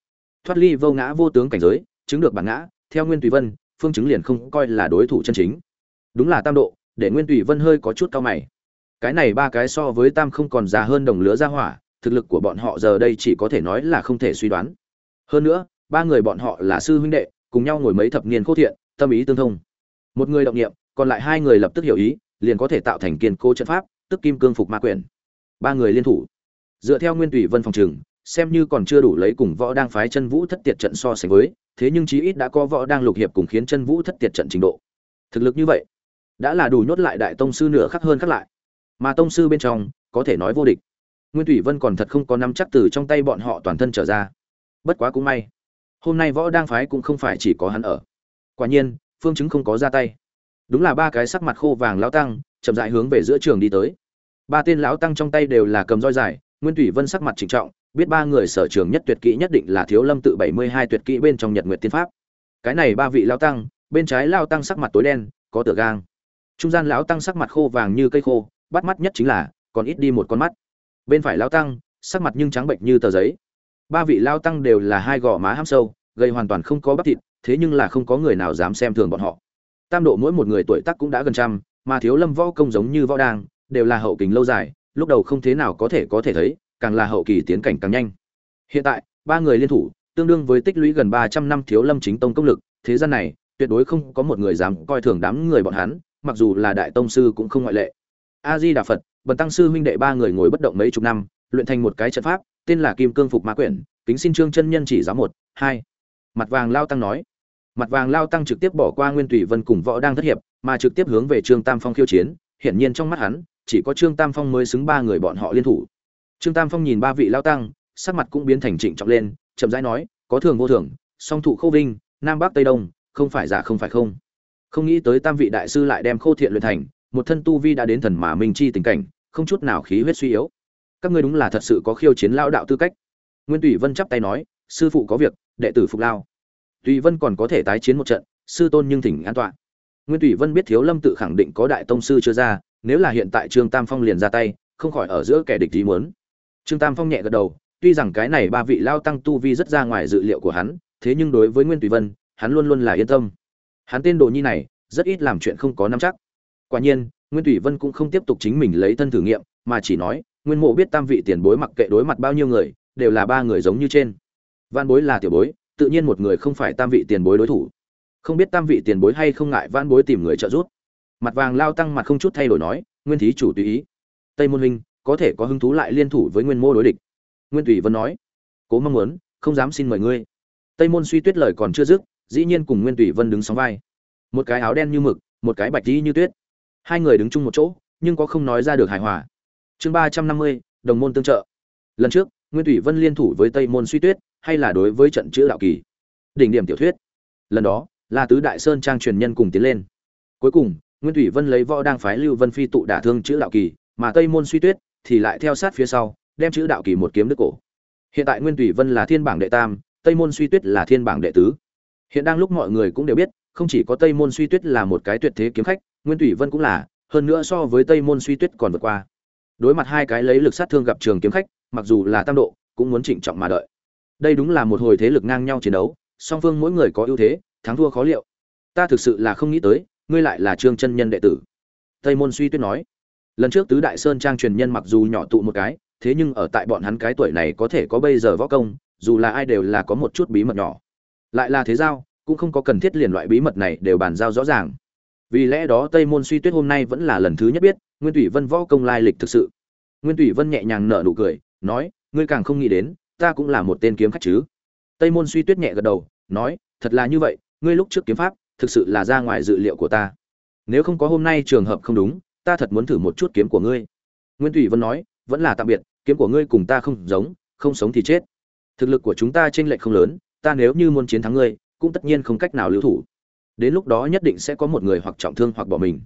Thoát ly vô ngã vô tướng cảnh giới, chứng được bản ngã, theo nguyên tùy vân, phương chứng liền không coi là đối thủ chân chính. Đúng là tam độ, để nguyên tùy vân hơi có chút cao mày. Cái này ba cái so với tam không còn già hơn đồng lứa gia hỏa, thực lực của bọn họ giờ đây chỉ có thể nói là không thể suy đoán. Hơn nữa, ba người bọn họ là sư huynh đệ cùng nhau ngồi mấy thập niên khô thiện, tâm ý tương thông. Một người động nghiệm còn lại hai người lập tức hiểu ý, liền có thể tạo thành kiên cố trận pháp, tức kim cương phục ma quyền. Ba người liên thủ. Dựa theo nguyên tùy vân phòng trường, xem như còn chưa đủ lấy cùng võ đang phái chân vũ thất tiệt trận so sánh với, thế nhưng chí ít đã có võ đang lục hiệp cùng khiến chân vũ thất tiệt trận trình độ. Thực lực như vậy, đã là đủ nhốt lại đại tông sư nửa khắc hơn khắc lại. Mà tông sư bên trong, có thể nói vô địch. Nguyên thủy vân còn thật không có nắm chắc từ trong tay bọn họ toàn thân trở ra. Bất quá cũng may hôm nay võ đang phái cũng không phải chỉ có hắn ở. Quả nhiên, phương chứng không có ra tay. Đúng là ba cái sắc mặt khô vàng lão tăng, chậm dại hướng về giữa trường đi tới. Ba tên lão tăng trong tay đều là cầm roi dài, nguyên thủy vân sắc mặt trịnh trọng, biết ba người sở trường nhất tuyệt kỹ nhất định là thiếu lâm tự bảy mươi hai tuyệt kỹ bên trong nhật nguyệt tiên pháp. Cái này ba vị lão tăng, bên trái lão tăng sắc mặt tối đen, có tựa gang. Trung gian lão tăng sắc mặt khô vàng như cây khô, bắt mắt nhất chính là, còn ít đi một con mắt. Bên phải lão tăng, sắc mặt nhưng trắng bệnh như tờ giấy ba vị lao tăng đều là hai gò má ham sâu gây hoàn toàn không có bắp thịt, thế nhưng là không có người nào dám xem thường bọn họ. Tam độ mỗi một người tuổi tác cũng đã gần trăm, mà thiếu lâm võ công giống như võ đang, đều là hậu kình lâu dài, lúc đầu không thế nào có thể có thể thấy, càng là hậu kỳ tiến cảnh càng nhanh. Hiện tại, ba người liên thủ, tương đương với tích lũy gần ba trăm năm thiếu lâm chính tông công lực, thế gian này, tuyệt đối không có một người dám coi thường đám người bọn hắn, mặc dù là đại tông sư cũng không ngoại lệ. A di đà phật, bần tăng sư huynh đệ ba người ngồi bất động mấy chục năm, luyện thành một cái trận pháp tên là kim cương phục ma quyển, kính xin trương chân nhân chỉ giáo một, hai. Mặt vàng lao tăng nói. Mặt vàng lao tăng trực tiếp bỏ qua nguyên tùy vân cùng võ đang thất hiệp, mà trực tiếp hướng về trương tam phong khiêu chiến. Hiển nhiên trong mắt hắn, chỉ có trương tam phong mới xứng ba người bọn họ liên thủ. Trương tam phong nhìn ba vị lao tăng, sắc mặt cũng biến thành trịnh trọng lên, chậm rãi nói, có thường vô thường, song thụ khâu vinh, nam bắc tây đông, không phải giả không phải không. Không nghĩ tới tam vị đại sư lại đem khô thiện luyện thành, một thân tu vi đã đến thần mà minh chi tình cảnh, không chút nào khí huyết suy yếu các ngươi đúng là thật sự có khiêu chiến lao đạo tư cách. Nguyên tùy vân chắp tay nói, sư phụ có việc, đệ tử phục lao. Tùy vân còn có thể tái chiến một trận, sư tôn nhưng thỉnh an toàn. Nguyên tùy vân biết thiếu lâm tự khẳng định có đại tông sư chưa ra, nếu là hiện tại trương tam phong liền ra tay, không khỏi ở giữa kẻ địch ý muốn. Trương tam phong nhẹ gật đầu, tuy rằng cái này ba vị lao tăng tu vi rất ra ngoài dự liệu của hắn, thế nhưng đối với nguyên tùy vân, hắn luôn luôn là yên tâm. Hắn tên đồ nhi này, rất ít làm chuyện không có nắm chắc. Quả nhiên, nguyên tùy vân cũng không tiếp tục chính mình lấy thân thử nghiệm, mà chỉ nói nguyên mộ biết tam vị tiền bối mặc kệ đối mặt bao nhiêu người, đều là ba người giống như trên. Văn bối là tiểu bối, tự nhiên một người không phải tam vị tiền bối đối thủ. Không biết tam vị tiền bối hay không ngại văn bối tìm người trợ giúp. Mặt vàng lao tăng mặt không chút thay đổi nói, nguyên thí chủ tùy ý. Tây môn huynh, có thể có hứng thú lại liên thủ với nguyên mô đối địch? Nguyên tùy vân nói, cố mong muốn, không dám xin mời ngươi. Tây môn suy tuyết lời còn chưa dứt, dĩ nhiên cùng nguyên tùy vân đứng sóng vai. Một cái áo đen như mực, một cái bạch y như tuyết. Hai người đứng chung một chỗ, nhưng có không nói ra được hài hòa chương ba trăm năm mươi, đồng môn tương trợ. Lần trước, nguyên thủy vân liên thủ với tây môn suy tuyết, hay là đối với trận chữ đạo kỳ? Đỉnh điểm tiểu thuyết. Lần đó, là tứ đại sơn trang truyền nhân cùng tiến lên. Cuối cùng, nguyên thủy vân lấy võ đang phái lưu vân phi tụ đả thương chữ đạo kỳ, mà tây môn suy tuyết thì lại theo sát phía sau, đem chữ đạo kỳ một kiếm đứt cổ. Hiện tại nguyên thủy vân là thiên bảng đệ tam, tây môn suy tuyết là thiên bảng đệ tứ. Hiện đang lúc mọi người cũng đều biết, không chỉ có tây môn suy tuyết là một cái tuyệt thế kiếm khách, nguyên thủy vân cũng là, hơn nữa so với tây môn suy tuyết còn vượt qua đối mặt hai cái lấy lực sát thương gặp trường kiếm khách, mặc dù là tam độ, cũng muốn trịnh trọng mà đợi. Đây đúng là một hồi thế lực ngang nhau chiến đấu, song phương mỗi người có ưu thế, thắng thua khó liệu. Ta thực sự là không nghĩ tới, ngươi lại là trương chân nhân đệ tử. Tây môn suy tuyết nói. Lần trước tứ đại sơn trang truyền nhân mặc dù nhỏ tụ một cái, thế nhưng ở tại bọn hắn cái tuổi này có thể có bây giờ võ công, dù là ai đều là có một chút bí mật nhỏ. Lại là thế giao, cũng không có cần thiết liền loại bí mật này đều bàn giao rõ ràng. Vì lẽ đó tây môn suy tuyết hôm nay vẫn là lần thứ nhất biết nguyên thủy vân võ công lai lịch thực sự. Nguyên thủy vân nhẹ nhàng nở nụ cười, nói, ngươi càng không nghĩ đến, ta cũng là một tên kiếm khách chứ. Tây môn suy tuyết nhẹ gật đầu, nói, thật là như vậy, ngươi lúc trước kiếm pháp, thực sự là ra ngoài dự liệu của ta. Nếu không có hôm nay trường hợp không đúng, ta thật muốn thử một chút kiếm của ngươi. Nguyên thủy vân nói, vẫn là tạm biệt, kiếm của ngươi cùng ta không giống, không sống thì chết. Thực lực của chúng ta chênh lệch không lớn, ta nếu như muốn chiến thắng ngươi, cũng tất nhiên không cách nào lưu thủ. Đến lúc đó nhất định sẽ có một người hoặc trọng thương hoặc bỏ mình.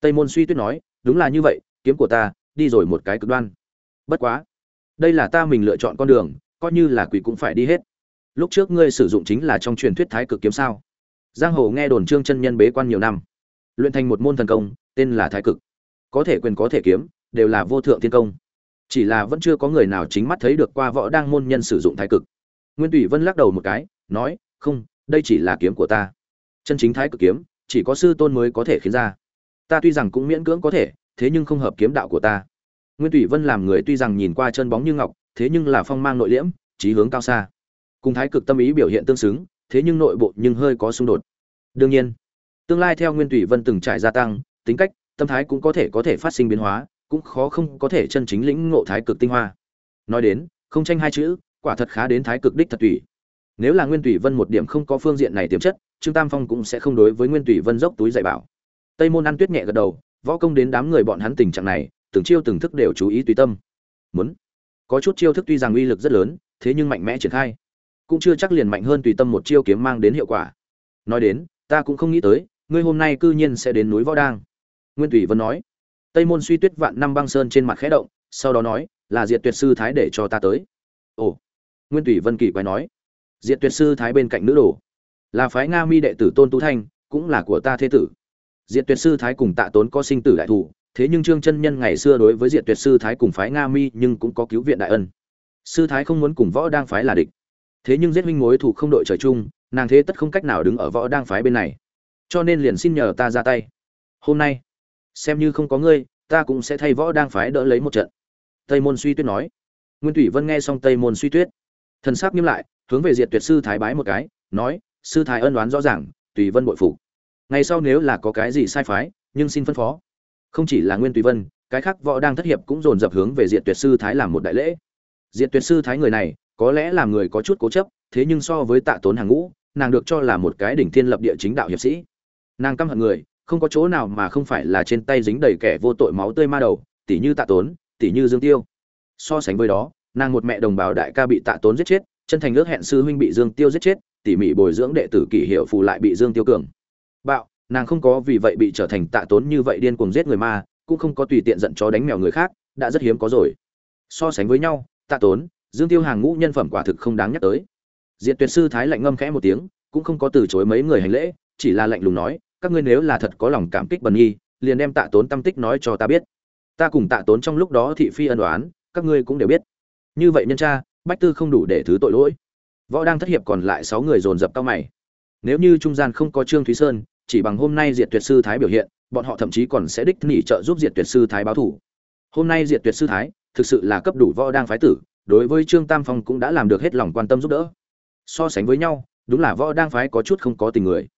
Tây môn suy tuyết nói đúng là như vậy, kiếm của ta, đi rồi một cái cực đoan. Bất quá, đây là ta mình lựa chọn con đường, coi như là quỷ cũng phải đi hết. Lúc trước ngươi sử dụng chính là trong truyền thuyết thái cực kiếm sao? Giang hồ nghe đồn trương chân nhân bế quan nhiều năm, luyện thành một môn thần công, tên là thái cực. Có thể quyền có thể kiếm, đều là vô thượng thiên công. Chỉ là vẫn chưa có người nào chính mắt thấy được qua võ đang môn nhân sử dụng thái cực. Nguyên tùy vân lắc đầu một cái, nói, không, đây chỉ là kiếm của ta. Chân chính thái cực kiếm, chỉ có sư tôn mới có thể khiến ra ta tuy rằng cũng miễn cưỡng có thể, thế nhưng không hợp kiếm đạo của ta. Nguyên tùy vân làm người tuy rằng nhìn qua chân bóng như ngọc, thế nhưng là phong mang nội liễm trí hướng cao xa. Cùng thái cực tâm ý biểu hiện tương xứng, thế nhưng nội bộ nhưng hơi có xung đột. Đương nhiên, tương lai theo nguyên tùy vân từng trải gia tăng, tính cách, tâm thái cũng có thể có thể phát sinh biến hóa, cũng khó không có thể chân chính lĩnh ngộ thái cực tinh hoa. Nói đến, không tranh hai chữ, quả thật khá đến thái cực đích thật tùy. Nếu là nguyên tùy vân một điểm không có phương diện này tiềm chất, trương tam phong cũng sẽ không đối với nguyên tùy vân dốc túi dạy bảo tây môn ăn tuyết nhẹ gật đầu, võ công đến đám người bọn hắn tình trạng này, từng chiêu từng thức đều chú ý tùy tâm. Muốn. Có chút chiêu thức tuy rằng uy lực rất lớn, thế nhưng mạnh mẽ triển khai. Cũng chưa chắc liền mạnh hơn tùy tâm một chiêu kiếm mang đến hiệu quả. Nói đến, ta cũng không nghĩ tới, ngươi hôm nay cư nhiên sẽ đến núi võ đang. Nguyên tùy vân nói. Tây môn suy tuyết vạn năm băng sơn trên mặt khẽ động, sau đó nói, là diệt tuyệt sư thái để cho ta tới. Ồ. Nguyên tùy vân kỳ quay nói. Diệt tuyệt sư thái bên cạnh nữ đồ. Là phái nga mi đệ tử tôn tú thanh, cũng là của ta thế tử diệt tuyệt sư thái cùng tạ tốn có sinh tử đại thủ thế nhưng trương chân nhân ngày xưa đối với diệt tuyệt sư thái cùng phái nga mi nhưng cũng có cứu viện đại ân. Sư thái không muốn cùng võ đang phái là địch. Thế nhưng giết huynh mối thủ không đội trời chung, nàng thế tất không cách nào đứng ở võ đang phái bên này. Cho nên liền xin nhờ ta ra tay. Hôm nay, xem như không có ngươi, ta cũng sẽ thay võ đang phái đỡ lấy một trận. Tây môn suy tuyết nói. Nguyên thủy vân nghe xong tây môn suy tuyết, thần sắc nghiêm lại, hướng về diệt tuyệt sư thái bái một cái, nói, sư thái ân oán rõ ràng, tùy vân bội phục ngày sau nếu là có cái gì sai phái, nhưng xin phân phó. Không chỉ là nguyên tùy vân, cái khác võ đang thất hiệp cũng dồn dập hướng về diệt tuyệt sư thái làm một đại lễ. Diệt tuyệt sư thái người này, có lẽ là người có chút cố chấp, thế nhưng so với tạ tốn hàng ngũ, nàng được cho là một cái đỉnh thiên lập địa chính đạo hiệp sĩ. Nàng căm hận người, không có chỗ nào mà không phải là trên tay dính đầy kẻ vô tội máu tươi ma đầu tỷ như tạ tốn tỷ như dương tiêu. So sánh với đó, nàng một mẹ đồng bào đại ca bị tạ tốn giết chết, chân thành ước hẹn sư huynh bị dương tiêu giết chết, tỉ mỉ bồi dưỡng đệ tử kỷ hiệu phù lại bị dương tiêu cường bạo, nàng không có vì vậy bị trở thành tạ tốn như vậy điên cuồng giết người ma, cũng không có tùy tiện giận chó đánh mèo người khác, đã rất hiếm có rồi. So sánh với nhau, tạ tốn, dương tiêu hàng ngũ nhân phẩm quả thực không đáng nhắc tới. Diện tuyệt sư thái lạnh ngâm khẽ một tiếng, cũng không có từ chối mấy người hành lễ, chỉ là lạnh lùng nói, các ngươi nếu là thật có lòng cảm kích bần nghi liền đem tạ tốn tâm tích nói cho ta biết. Ta cùng tạ tốn trong lúc đó thị phi ân đoán các ngươi cũng đều biết. Như vậy nhân cha, bách tư không đủ để thứ tội lỗi. Võ đang thất hiệp còn lại sáu người dồn dập cao mày. Nếu như trung gian không có trương thúy sơn chỉ bằng hôm nay diệt tuyệt sư thái biểu hiện, bọn họ thậm chí còn sẽ đích nỉ trợ giúp diệt tuyệt sư thái báo thủ. Hôm nay diệt tuyệt sư thái, thực sự là cấp đủ võ đang phái tử, đối với trương tam phong cũng đã làm được hết lòng quan tâm giúp đỡ. So sánh với nhau, đúng là võ đang phái có chút không có tình người.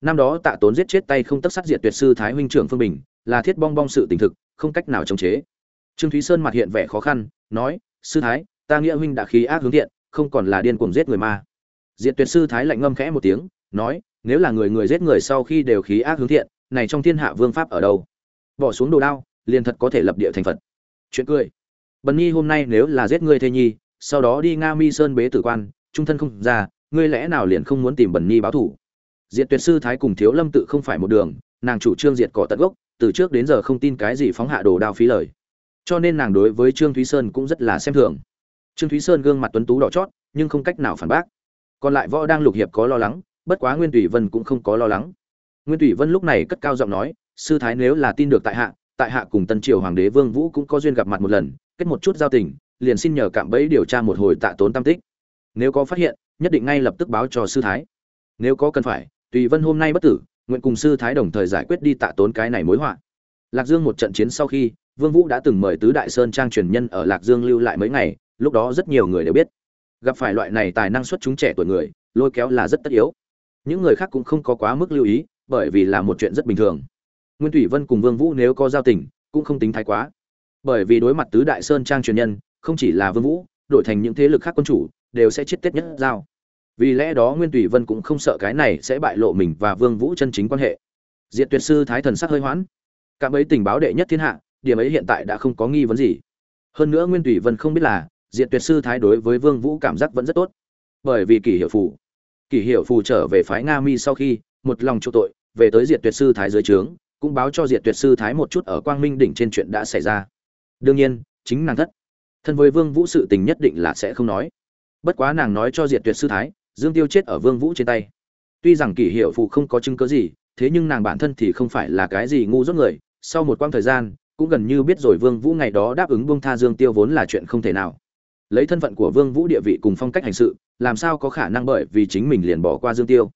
Năm đó tạ tốn giết chết tay không tất sát diệt tuyệt sư thái huynh trưởng phương bình, là thiết bong bong sự tình thực, không cách nào chống chế. Trương thúy sơn mặt hiện vẻ khó khăn, nói, sư thái, ta nghĩa huynh đã khí ác hướng thiện, không còn là điên cuồng giết người ma. Diệt tuyệt sư thái lạnh ngâm khẽ một tiếng, nói nếu là người người giết người sau khi đều khí ác hướng thiện, này trong thiên hạ vương pháp ở đâu? Bỏ xuống đồ đao, liền thật có thể lập địa thành phật. Chuyện cười. Bần nhi hôm nay nếu là giết ngươi thê nhi, sau đó đi nga mi sơn bế tử quan, trung thân không ra, ngươi lẽ nào liền không muốn tìm bần nhi báo thủ? Diệt tuyệt sư thái cùng thiếu lâm tự không phải một đường, nàng chủ trương diệt cỏ tận gốc, từ trước đến giờ không tin cái gì phóng hạ đồ đao phí lời. Cho nên nàng đối với trương thúy sơn cũng rất là xem thường. Trương thúy sơn gương mặt tuấn tú đỏ chót, nhưng không cách nào phản bác. Còn lại võ đang lục hiệp có lo lắng bất quá nguyên thủy vân cũng không có lo lắng. Nguyên thủy vân lúc này cất cao giọng nói, sư thái nếu là tin được tại hạ tại hạ cùng tân triều hoàng đế vương vũ cũng có duyên gặp mặt một lần, kết một chút giao tình, liền xin nhờ cạm bẫy điều tra một hồi tạ tốn tam tích. Nếu có phát hiện, nhất định ngay lập tức báo cho sư thái. Nếu có cần phải, tùy vân hôm nay bất tử, nguyện cùng sư thái đồng thời giải quyết đi tạ tốn cái này mối họa. Lạc dương một trận chiến sau khi, vương vũ đã từng mời tứ đại sơn trang truyền nhân ở lạc dương lưu lại mấy ngày, lúc đó rất nhiều người đều biết. Gặp phải loại này tài năng xuất chúng trẻ tuổi người, lôi kéo là rất tất yếu những người khác cũng không có quá mức lưu ý, bởi vì là một chuyện rất bình thường. Nguyên thủy vân cùng vương vũ nếu có giao tình, cũng không tính thái quá. Bởi vì đối mặt tứ đại sơn trang truyền nhân, không chỉ là vương vũ, đổi thành những thế lực khác quân chủ, đều sẽ chết tiết nhất giao. Vì lẽ đó nguyên thủy vân cũng không sợ cái này sẽ bại lộ mình và vương vũ chân chính quan hệ. Diệt tuyệt sư thái thần sắc hơi hoãn. Cả mấy tình báo đệ nhất thiên hạ, điểm ấy hiện tại đã không có nghi vấn gì. Hơn nữa nguyên thủy vân không biết là, diệt tuyệt sư thái đối với vương vũ cảm giác vẫn rất tốt. Bởi vì kỷ hiệu phủ kỷ hiệu phù trở về phái nga mi sau khi, một lòng chỗ tội, về tới diệt tuyệt sư thái dưới trướng, cũng báo cho diệt tuyệt sư thái một chút ở quang minh đỉnh trên chuyện đã xảy ra. Đương nhiên, chính nàng thất. Thân với vương vũ sự tình nhất định là sẽ không nói. Bất quá nàng nói cho diệt tuyệt sư thái, dương tiêu chết ở vương vũ trên tay. Tuy rằng kỷ hiệu phù không có chứng cứ gì, thế nhưng nàng bản thân thì không phải là cái gì ngu dốt người. Sau một quãng thời gian, cũng gần như biết rồi vương vũ ngày đó đáp ứng buông tha dương tiêu vốn là chuyện không thể nào lấy thân phận của vương vũ địa vị cùng phong cách hành sự, làm sao có khả năng bởi vì chính mình liền bỏ qua dương tiêu?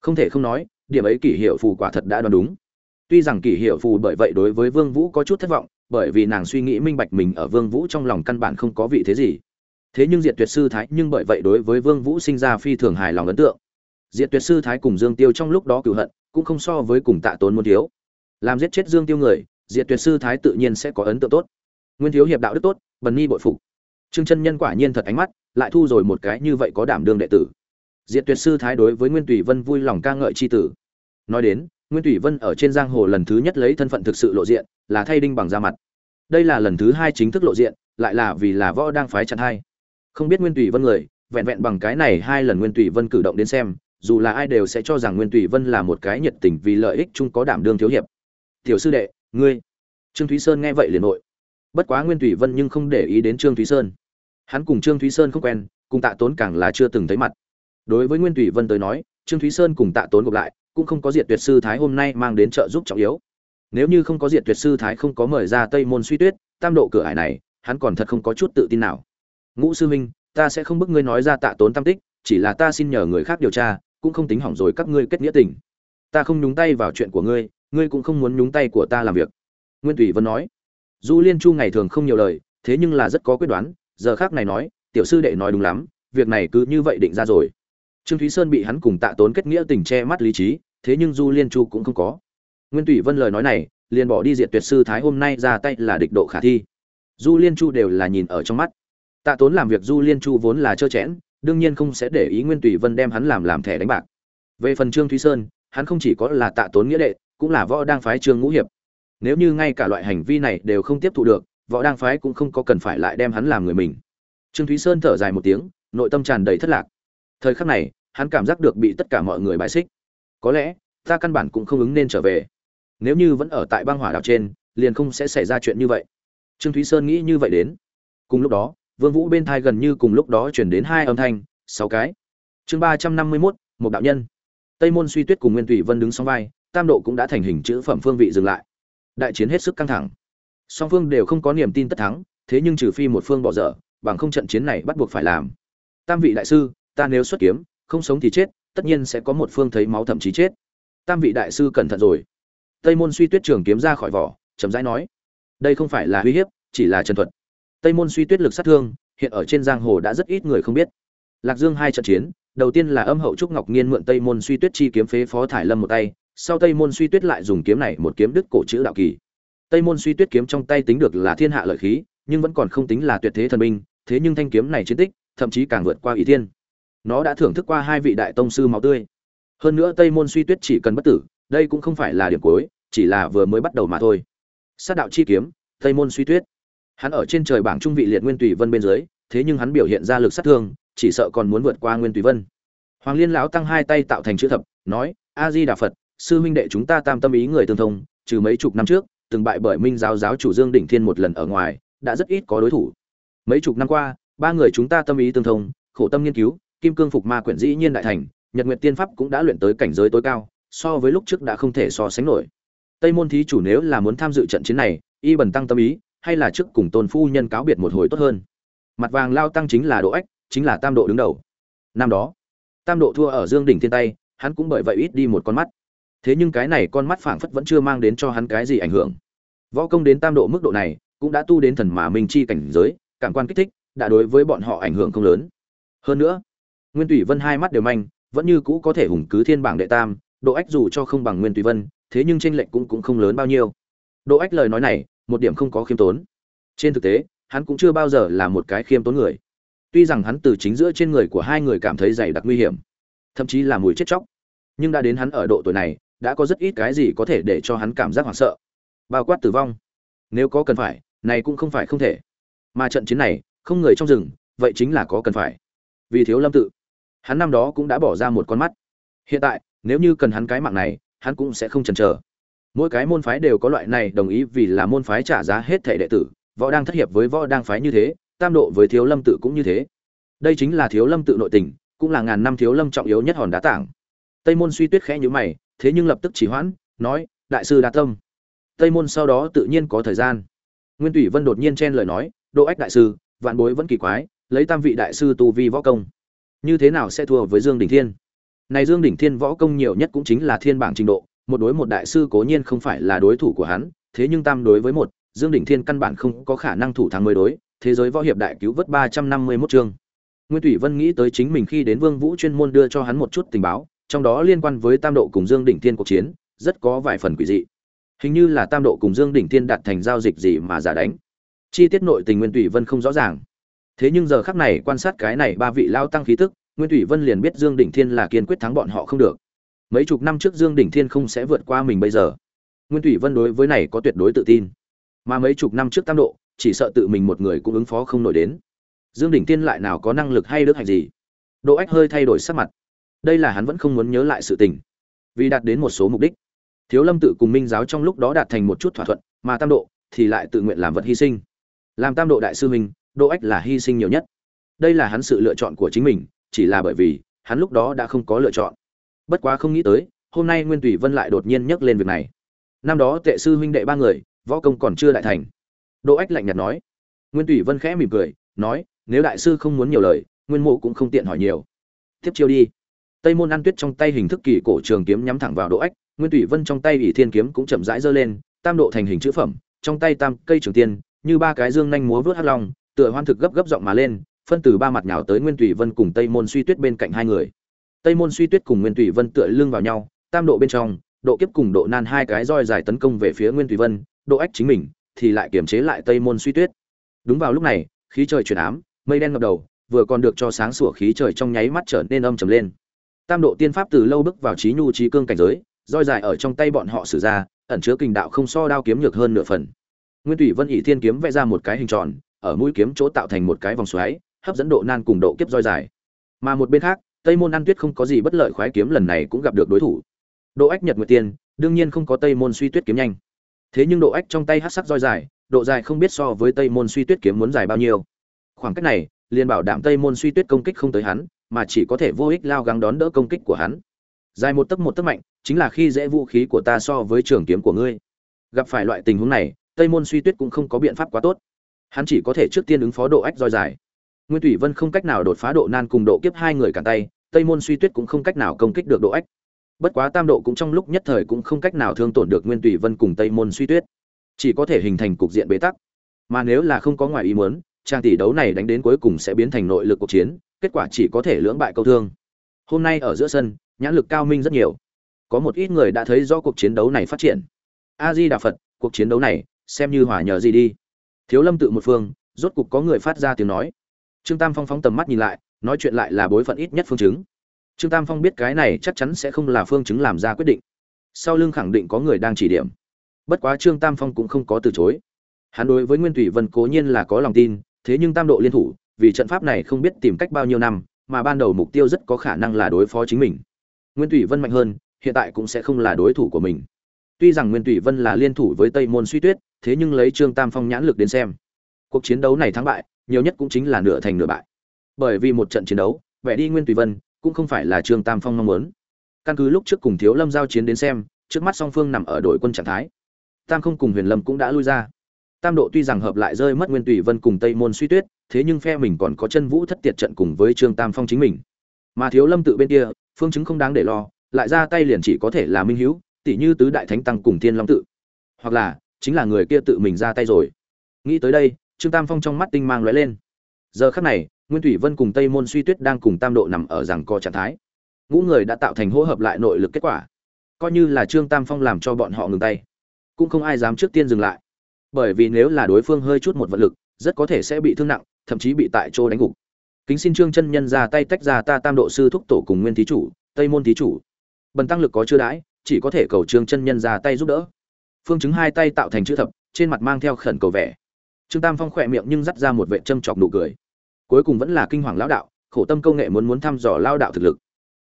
Không thể không nói, điểm ấy kỷ hiệu phù quả thật đã đoán đúng. Tuy rằng kỷ hiệu phù bởi vậy đối với vương vũ có chút thất vọng, bởi vì nàng suy nghĩ minh bạch mình ở vương vũ trong lòng căn bản không có vị thế gì. Thế nhưng diệt tuyệt sư thái nhưng bởi vậy đối với vương vũ sinh ra phi thường hài lòng ấn tượng. Diệt tuyệt sư thái cùng dương tiêu trong lúc đó cửu hận, cũng không so với cùng tạ tốn muốn thiếu. Làm giết chết dương tiêu người, diệt tuyệt sư thái tự nhiên sẽ có ấn tượng tốt. Nguyên thiếu hiệp đạo đức tốt, bần ni bội phục trương chân nhân quả nhiên thật ánh mắt, lại thu rồi một cái như vậy có đảm đương đệ tử. Diệt tuyệt sư thái đối với nguyên tùy vân vui lòng ca ngợi c h i tử. Nói đến, nguyên tùy vân ở trên giang hồ lần thứ nhất lấy thân phận thực sự lộ diện, là thay đinh bằng ra mặt. Đây là lần thứ hai chính thức lộ diện, lại là vì là võ đang phái chặn hai. Không biết nguyên tùy vân người, vẹn vẹn bằng cái này hai lần nguyên tùy vân cử động đến xem, dù là ai đều sẽ cho rằng nguyên tùy vân là một cái nhiệt tình vì lợi ích chung có đảm đương thiếu hiệp. Tiểu sư đệ, ngươi. Trương thúy sơn nghe vậy liền nội. Bất quá nguyên tùy vân nhưng không để ý đến trương thúy sơn hắn cùng trương thúy sơn không quen, cùng tạ tốn càng là chưa từng thấy mặt. Đối với nguyên thủy vân tới nói, trương thúy sơn cùng tạ tốn gộp lại, cũng không có diệt tuyệt sư thái hôm nay mang đến trợ giúp trọng yếu. Nếu như không có diệt tuyệt sư thái không có mời ra tây môn suy tuyết, tam độ cửa ải này, hắn còn thật không có chút tự tin nào. Ngũ sư minh ta sẽ không bức ngươi nói ra tạ tốn tam tích, chỉ là ta xin nhờ người khác điều tra, cũng không tính hỏng rồi các ngươi kết nghĩa tình. Ta không nhúng tay vào chuyện của ngươi ngươi cũng không muốn nhúng tay của ta làm việc. Nguyên thủy vân nói. Du liên chu ngày thường không nhiều lời, thế nhưng là rất có quyết đoán giờ khác này nói, tiểu sư đệ nói đúng lắm, việc này cứ như vậy định ra rồi. Trương thúy sơn bị hắn cùng tạ tốn kết nghĩa tình che mắt lý trí, thế nhưng du liên chu cũng không có. Nguyên tùy vân lời nói này, liền bỏ đi diện tuyệt sư thái hôm nay ra tay là địch độ khả thi. Du liên chu đều là nhìn ở trong mắt. Tạ tốn làm việc du liên chu vốn là trơ chẽn, đương nhiên không sẽ để ý nguyên tùy vân đem hắn làm làm thẻ đánh bạc. Về phần trương thúy sơn, hắn không chỉ có là tạ tốn nghĩa đệ, cũng là võ đang phái trương ngũ hiệp. Nếu như ngay cả loại hành vi này đều không tiếp thu được võ đang phái cũng không có cần phải lại đem hắn làm người mình. Trương thúy sơn thở dài một tiếng nội tâm tràn đầy thất lạc. Thời khắc này hắn cảm giác được bị tất cả mọi người bài xích. Có lẽ ta căn bản cũng không ứng nên trở về. Nếu như vẫn ở tại băng hỏa đảo trên liền không sẽ xảy ra chuyện như vậy. Trương thúy sơn nghĩ như vậy đến. Cùng lúc đó vương vũ bên thai gần như cùng lúc đó chuyển đến hai âm thanh sáu cái. Chương ba trăm năm mươi 351, một đạo nhân. Tây môn suy tuyết cùng nguyên tùy vân đứng song vai tam độ cũng đã thành hình chữ phẩm phương vị dừng lại. Đại chiến hết sức căng thẳng song phương đều không có niềm tin tất thắng, thế nhưng trừ phi một phương bỏ dở, bằng không trận chiến này bắt buộc phải làm. Tam vị đại sư, ta nếu xuất kiếm, không sống thì chết, tất nhiên sẽ có một phương thấy máu thậm chí chết. Tam vị đại sư cẩn thận rồi. Tây môn suy tuyết trường kiếm ra khỏi vỏ chấm dãi nói, đây không phải là uy hiếp, chỉ là chân thuật. Tây môn suy tuyết lực sát thương, hiện ở trên giang hồ đã rất ít người không biết. Lạc dương hai trận chiến, đầu tiên là âm hậu trúc ngọc nghiên mượn tây môn suy tuyết chi kiếm phế phó thải lâm một tay, sau tây môn suy tuyết lại dùng kiếm này một kiếm đứt cổ chữ đạo kỳ tây môn suy tuyết kiếm trong tay tính được là thiên hạ lợi khí, nhưng vẫn còn không tính là tuyệt thế thần binh, thế nhưng thanh kiếm này chiến tích, thậm chí càng vượt qua ý thiên. Nó đã thưởng thức qua hai vị đại tông sư máu tươi. Hơn nữa tây môn suy tuyết chỉ cần bất tử, đây cũng không phải là điểm cuối, chỉ là vừa mới bắt đầu mà thôi. Sát đạo chi kiếm, tây môn suy tuyết. Hắn ở trên trời bảng trung vị liệt nguyên tùy vân bên dưới, thế nhưng hắn biểu hiện ra lực sát thương, chỉ sợ còn muốn vượt qua nguyên tùy vân. Hoàng liên lão tăng hai tay tạo thành chữ thập, nói, a di đà phật, sư huynh đệ chúng ta tam tâm ý người tương thông, trừ mấy chục năm trước từng bại bởi minh giáo giáo chủ dương đỉnh thiên một lần ở ngoài, đã rất ít có đối thủ. Mấy chục năm qua, ba người chúng ta tâm ý tương thông, khổ tâm nghiên cứu, kim cương phục ma quyển dĩ nhiên đại thành, nhật nguyệt tiên pháp cũng đã luyện tới cảnh giới tối cao, so với lúc trước đã không thể so sánh nổi. Tây môn thí chủ nếu là muốn tham dự trận chiến này, y bần tăng tâm ý, hay là trước cùng tôn phu nhân cáo biệt một hồi tốt hơn. Mặt vàng lao tăng chính là độ ách, chính là tam độ đứng đầu. Năm đó, tam độ thua ở dương đỉnh thiên tay, hắn cũng bởi vậy ít đi một con mắt thế nhưng cái này con mắt phảng phất vẫn chưa mang đến cho hắn cái gì ảnh hưởng. Võ công đến tam độ mức độ này, cũng đã tu đến thần mà minh chi cảnh giới, cảm quan kích thích, đã đối với bọn họ ảnh hưởng không lớn. Hơn nữa, nguyên tùy vân hai mắt đều manh, vẫn như cũ có thể hùng cứ thiên bảng đệ tam, độ ách dù cho không bằng nguyên tùy vân, thế nhưng tranh lệch cũng cũng không lớn bao nhiêu. Độ ách lời nói này, một điểm không có khiêm tốn. Trên thực tế, hắn cũng chưa bao giờ là một cái khiêm tốn người. Tuy rằng hắn từ chính giữa trên người của hai người cảm thấy dày đặc nguy hiểm, thậm chí là mùi chết chóc, nhưng đã đến hắn ở độ tuổi này đã có rất ít cái gì có thể để cho hắn cảm giác hoảng sợ. Bao quát tử vong. Nếu có cần phải, này cũng không phải không thể. Mà trận chiến này, không người trong rừng, vậy chính là có cần phải. Vì thiếu lâm tự, hắn năm đó cũng đã bỏ ra một con mắt. Hiện tại, nếu như cần hắn cái mạng này, hắn cũng sẽ không chần chờ. Mỗi cái môn phái đều có loại này đồng ý vì là môn phái trả giá hết thể đệ tử, võ đang thất hiệp với võ đang phái như thế, tam độ với thiếu lâm tự cũng như thế. Đây chính là thiếu lâm tự nội tình, cũng là ngàn năm thiếu lâm trọng yếu nhất hòn đá tảng. Tây môn suy tuyết khẽ nhữ mày thế nhưng lập tức chỉ hoãn, nói, đại sư đa tâm. Tây môn sau đó tự nhiên có thời gian. Nguyên thủy vân đột nhiên chen lời nói, độ ách đại sư, vạn bối vẫn kỳ quái, lấy tam vị đại sư tu vi võ công, như thế nào sẽ thua với dương đình thiên? Này dương đỉnh thiên võ công nhiều nhất cũng chính là thiên bảng trình độ, một đối một đại sư cố nhiên không phải là đối thủ của hắn, thế nhưng tam đối với một, dương đỉnh thiên căn bản không có khả năng thủ thắng mới đối, thế giới võ hiệp đại cứu vớt ba trăm năm mươi 351 chương. Nguyên thủy vân nghĩ tới chính mình khi đến vương vũ chuyên môn đưa cho hắn một chút tình báo trong đó liên quan với tam độ cùng dương đỉnh thiên cuộc chiến, rất có vài phần quỷ dị. Hình như là tam độ cùng dương đỉnh thiên đạt thành giao dịch gì mà giả đánh. Chi tiết nội tình nguyên thủy vân không rõ ràng. Thế nhưng giờ khắc này quan sát cái này ba vị lao tăng khí tức, nguyên thủy vân liền biết dương đỉnh thiên là kiên quyết thắng bọn họ không được. Mấy chục năm trước dương đỉnh thiên không sẽ vượt qua mình bây giờ. Nguyên thủy vân đối với này có tuyệt đối tự tin. Mà mấy chục năm trước tam độ, chỉ sợ tự mình một người cũng ứng phó không nổi đến. Dương đỉnh thiên lại nào có năng lực hay đức hạnh gì? Độ ách hơi thay đổi sắc mặt đây là hắn vẫn không muốn nhớ lại sự tình. Vì đạt đến một số mục đích, thiếu lâm tự cùng minh giáo trong lúc đó đạt thành một chút thỏa thuận, mà tam độ thì lại tự nguyện làm vật hy sinh. Làm tam độ đại sư minh độ ách là hy sinh nhiều nhất. Đây là hắn sự lựa chọn của chính mình, chỉ là bởi vì hắn lúc đó đã không có lựa chọn. Bất quá không nghĩ tới, hôm nay nguyên tùy vân lại đột nhiên nhắc lên việc này. Năm đó tệ sư huynh đệ ba người, võ công còn chưa đại thành. Đỗ ách lạnh nhạt nói. Nguyên tùy vân khẽ mỉm cười, nói, nếu đại sư không muốn nhiều lời, nguyên mộ cũng không tiện hỏi nhiều. Tiếp chiêu đi tây môn an tuyết trong tay hình thức kỳ cổ trường kiếm nhắm thẳng vào đỗ ách, nguyên thủy vân trong tay ỷ thiên kiếm cũng chậm rãi giơ lên, tam độ thành hình chữ phẩm, trong tay tam cây trường tiên, như ba cái dương nhanh múa vớt hắc long, tựa hoan thực gấp gấp giọng mà lên, phân từ ba mặt nhào tới nguyên thủy vân cùng tây môn suy tuyết bên cạnh hai người. Tây môn suy tuyết cùng nguyên thủy vân tựa lưng vào nhau, tam độ bên trong, độ kiếp cùng độ nan hai cái roi dài tấn công về phía nguyên thủy vân, độ ách chính mình, thì lại kiềm chế lại tây môn suy tuyết. Đúng vào lúc này, khí trời chuyển ám, mây đen ngập đầu, vừa còn được cho sáng sủa khí trời trong nháy mắt trở nên âm trầm lên tam độ tiên pháp từ lâu bước vào trí nhu trí cương cảnh giới, roi dài ở trong tay bọn họ sử ra, ẩn chứa kình đạo không so đao kiếm nhược hơn nửa phần. Nguyên tùy vân ỷ thiên kiếm vẽ ra một cái hình tròn, ở mũi kiếm chỗ tạo thành một cái vòng xoáy, hấp dẫn độ nan cùng độ kiếp roi dài. Mà một bên khác, tây môn an tuyết không có gì bất lợi khoái kiếm lần này cũng gặp được đối thủ. Độ ách nhật nguyệt tiên, đương nhiên không có tây môn suy tuyết kiếm nhanh. Thế nhưng độ ách trong tay hát sắc roi dài, độ dài không biết so với tây môn suy tuyết kiếm muốn dài bao nhiêu. Khoảng cách này, liền bảo đảm tây môn suy tuyết công kích không tới hắn mà chỉ có thể vô ích lao gắng đón đỡ công kích của hắn. Dài một tấc một tấc mạnh, chính là khi dễ vũ khí của ta so với trường kiếm của ngươi. Gặp phải loại tình huống này, tây môn suy tuyết cũng không có biện pháp quá tốt. Hắn chỉ có thể trước tiên ứng phó độ ách roi dài. Nguyên thủy vân không cách nào đột phá độ nan cùng độ kiếp hai người cản tay, tây môn suy tuyết cũng không cách nào công kích được độ ách. Bất quá tam độ cũng trong lúc nhất thời cũng không cách nào thương tổn được nguyên thủy vân cùng tây môn suy tuyết. Chỉ có thể hình thành cục diện bế tắc. Mà nếu là không có ngoài ý muốn trang tỷ đấu này đánh đến cuối cùng sẽ biến thành nội lực cuộc chiến kết quả chỉ có thể lưỡng bại câu thương. Hôm nay ở giữa sân, nhãn lực cao minh rất nhiều. Có một ít người đã thấy do cuộc chiến đấu này phát triển. A di đà phật cuộc chiến đấu này, xem như hỏa nhờ gì đi. Thiếu lâm tự một phương, rốt cục có người phát ra tiếng nói. Trương tam phong phóng tầm mắt nhìn lại, nói chuyện lại là bối phận ít nhất phương chứng. Trương tam phong biết cái này chắc chắn sẽ không là phương chứng làm ra quyết định. Sau lưng khẳng định có người đang chỉ điểm. Bất quá trương tam phong cũng không có từ chối. Hắn đối với nguyên thủy vân cố nhiên là có lòng tin, thế nhưng tam độ liên thủ vì trận pháp này không biết tìm cách bao nhiêu năm, mà ban đầu mục tiêu rất có khả năng là đối phó chính mình. Nguyên thủy vân mạnh hơn, hiện tại cũng sẽ không là đối thủ của mình. Tuy rằng nguyên thủy vân là liên thủ với tây môn suy tuyết, thế nhưng lấy trương tam phong nhãn lực đến xem, cuộc chiến đấu này thắng bại, nhiều nhất cũng chính là nửa thành nửa bại. Bởi vì một trận chiến đấu, vẻ đi nguyên tùy vân cũng không phải là trương tam phong mong muốn. Căn cứ lúc trước cùng thiếu lâm giao chiến đến xem, trước mắt song phương nằm ở đội quân trạng thái. Tam không cùng huyền lâm cũng đã lui ra. Tam độ tuy rằng hợp lại rơi mất nguyên tùy vân cùng tây môn suy tuyết thế nhưng phe mình còn có chân vũ thất tiệt trận cùng với trương tam phong chính mình. Mà thiếu lâm tự bên kia, phương chứng không đáng để lo, lại ra tay liền chỉ có thể là minh hữu tỷ như tứ đại thánh tăng cùng thiên long tự. Hoặc là, chính là người kia tự mình ra tay rồi. Nghĩ tới đây, trương tam phong trong mắt tinh mang lóe lên. Giờ khắc này, nguyên thủy vân cùng tây môn suy tuyết đang cùng tam độ nằm ở rằng co trạng thái. Ngũ người đã tạo thành hỗ hợp lại nội lực kết quả. Coi như là trương tam phong làm cho bọn họ ngừng tay, cũng không ai dám trước tiên dừng lại. Bởi vì nếu là đối phương hơi chút một vật lực, rất có thể sẽ bị thương nặng thậm chí bị tại chỗ đánh gục. Kính xin trương chân nhân ra tay tách ra ta tam độ sư thúc tổ cùng nguyên thí chủ, tây môn thí chủ. Bần tăng lực có chưa đãi, chỉ có thể cầu trương chân nhân ra tay giúp đỡ. Phương chứng hai tay tạo thành chữ thập, trên mặt mang theo khẩn cầu vẻ. Trương tam phong khỏe miệng nhưng dắt ra một vệ châm chọc nụ cười. Cuối cùng vẫn là kinh hoàng lão đạo, khổ tâm công nghệ muốn muốn thăm dò lao đạo thực lực.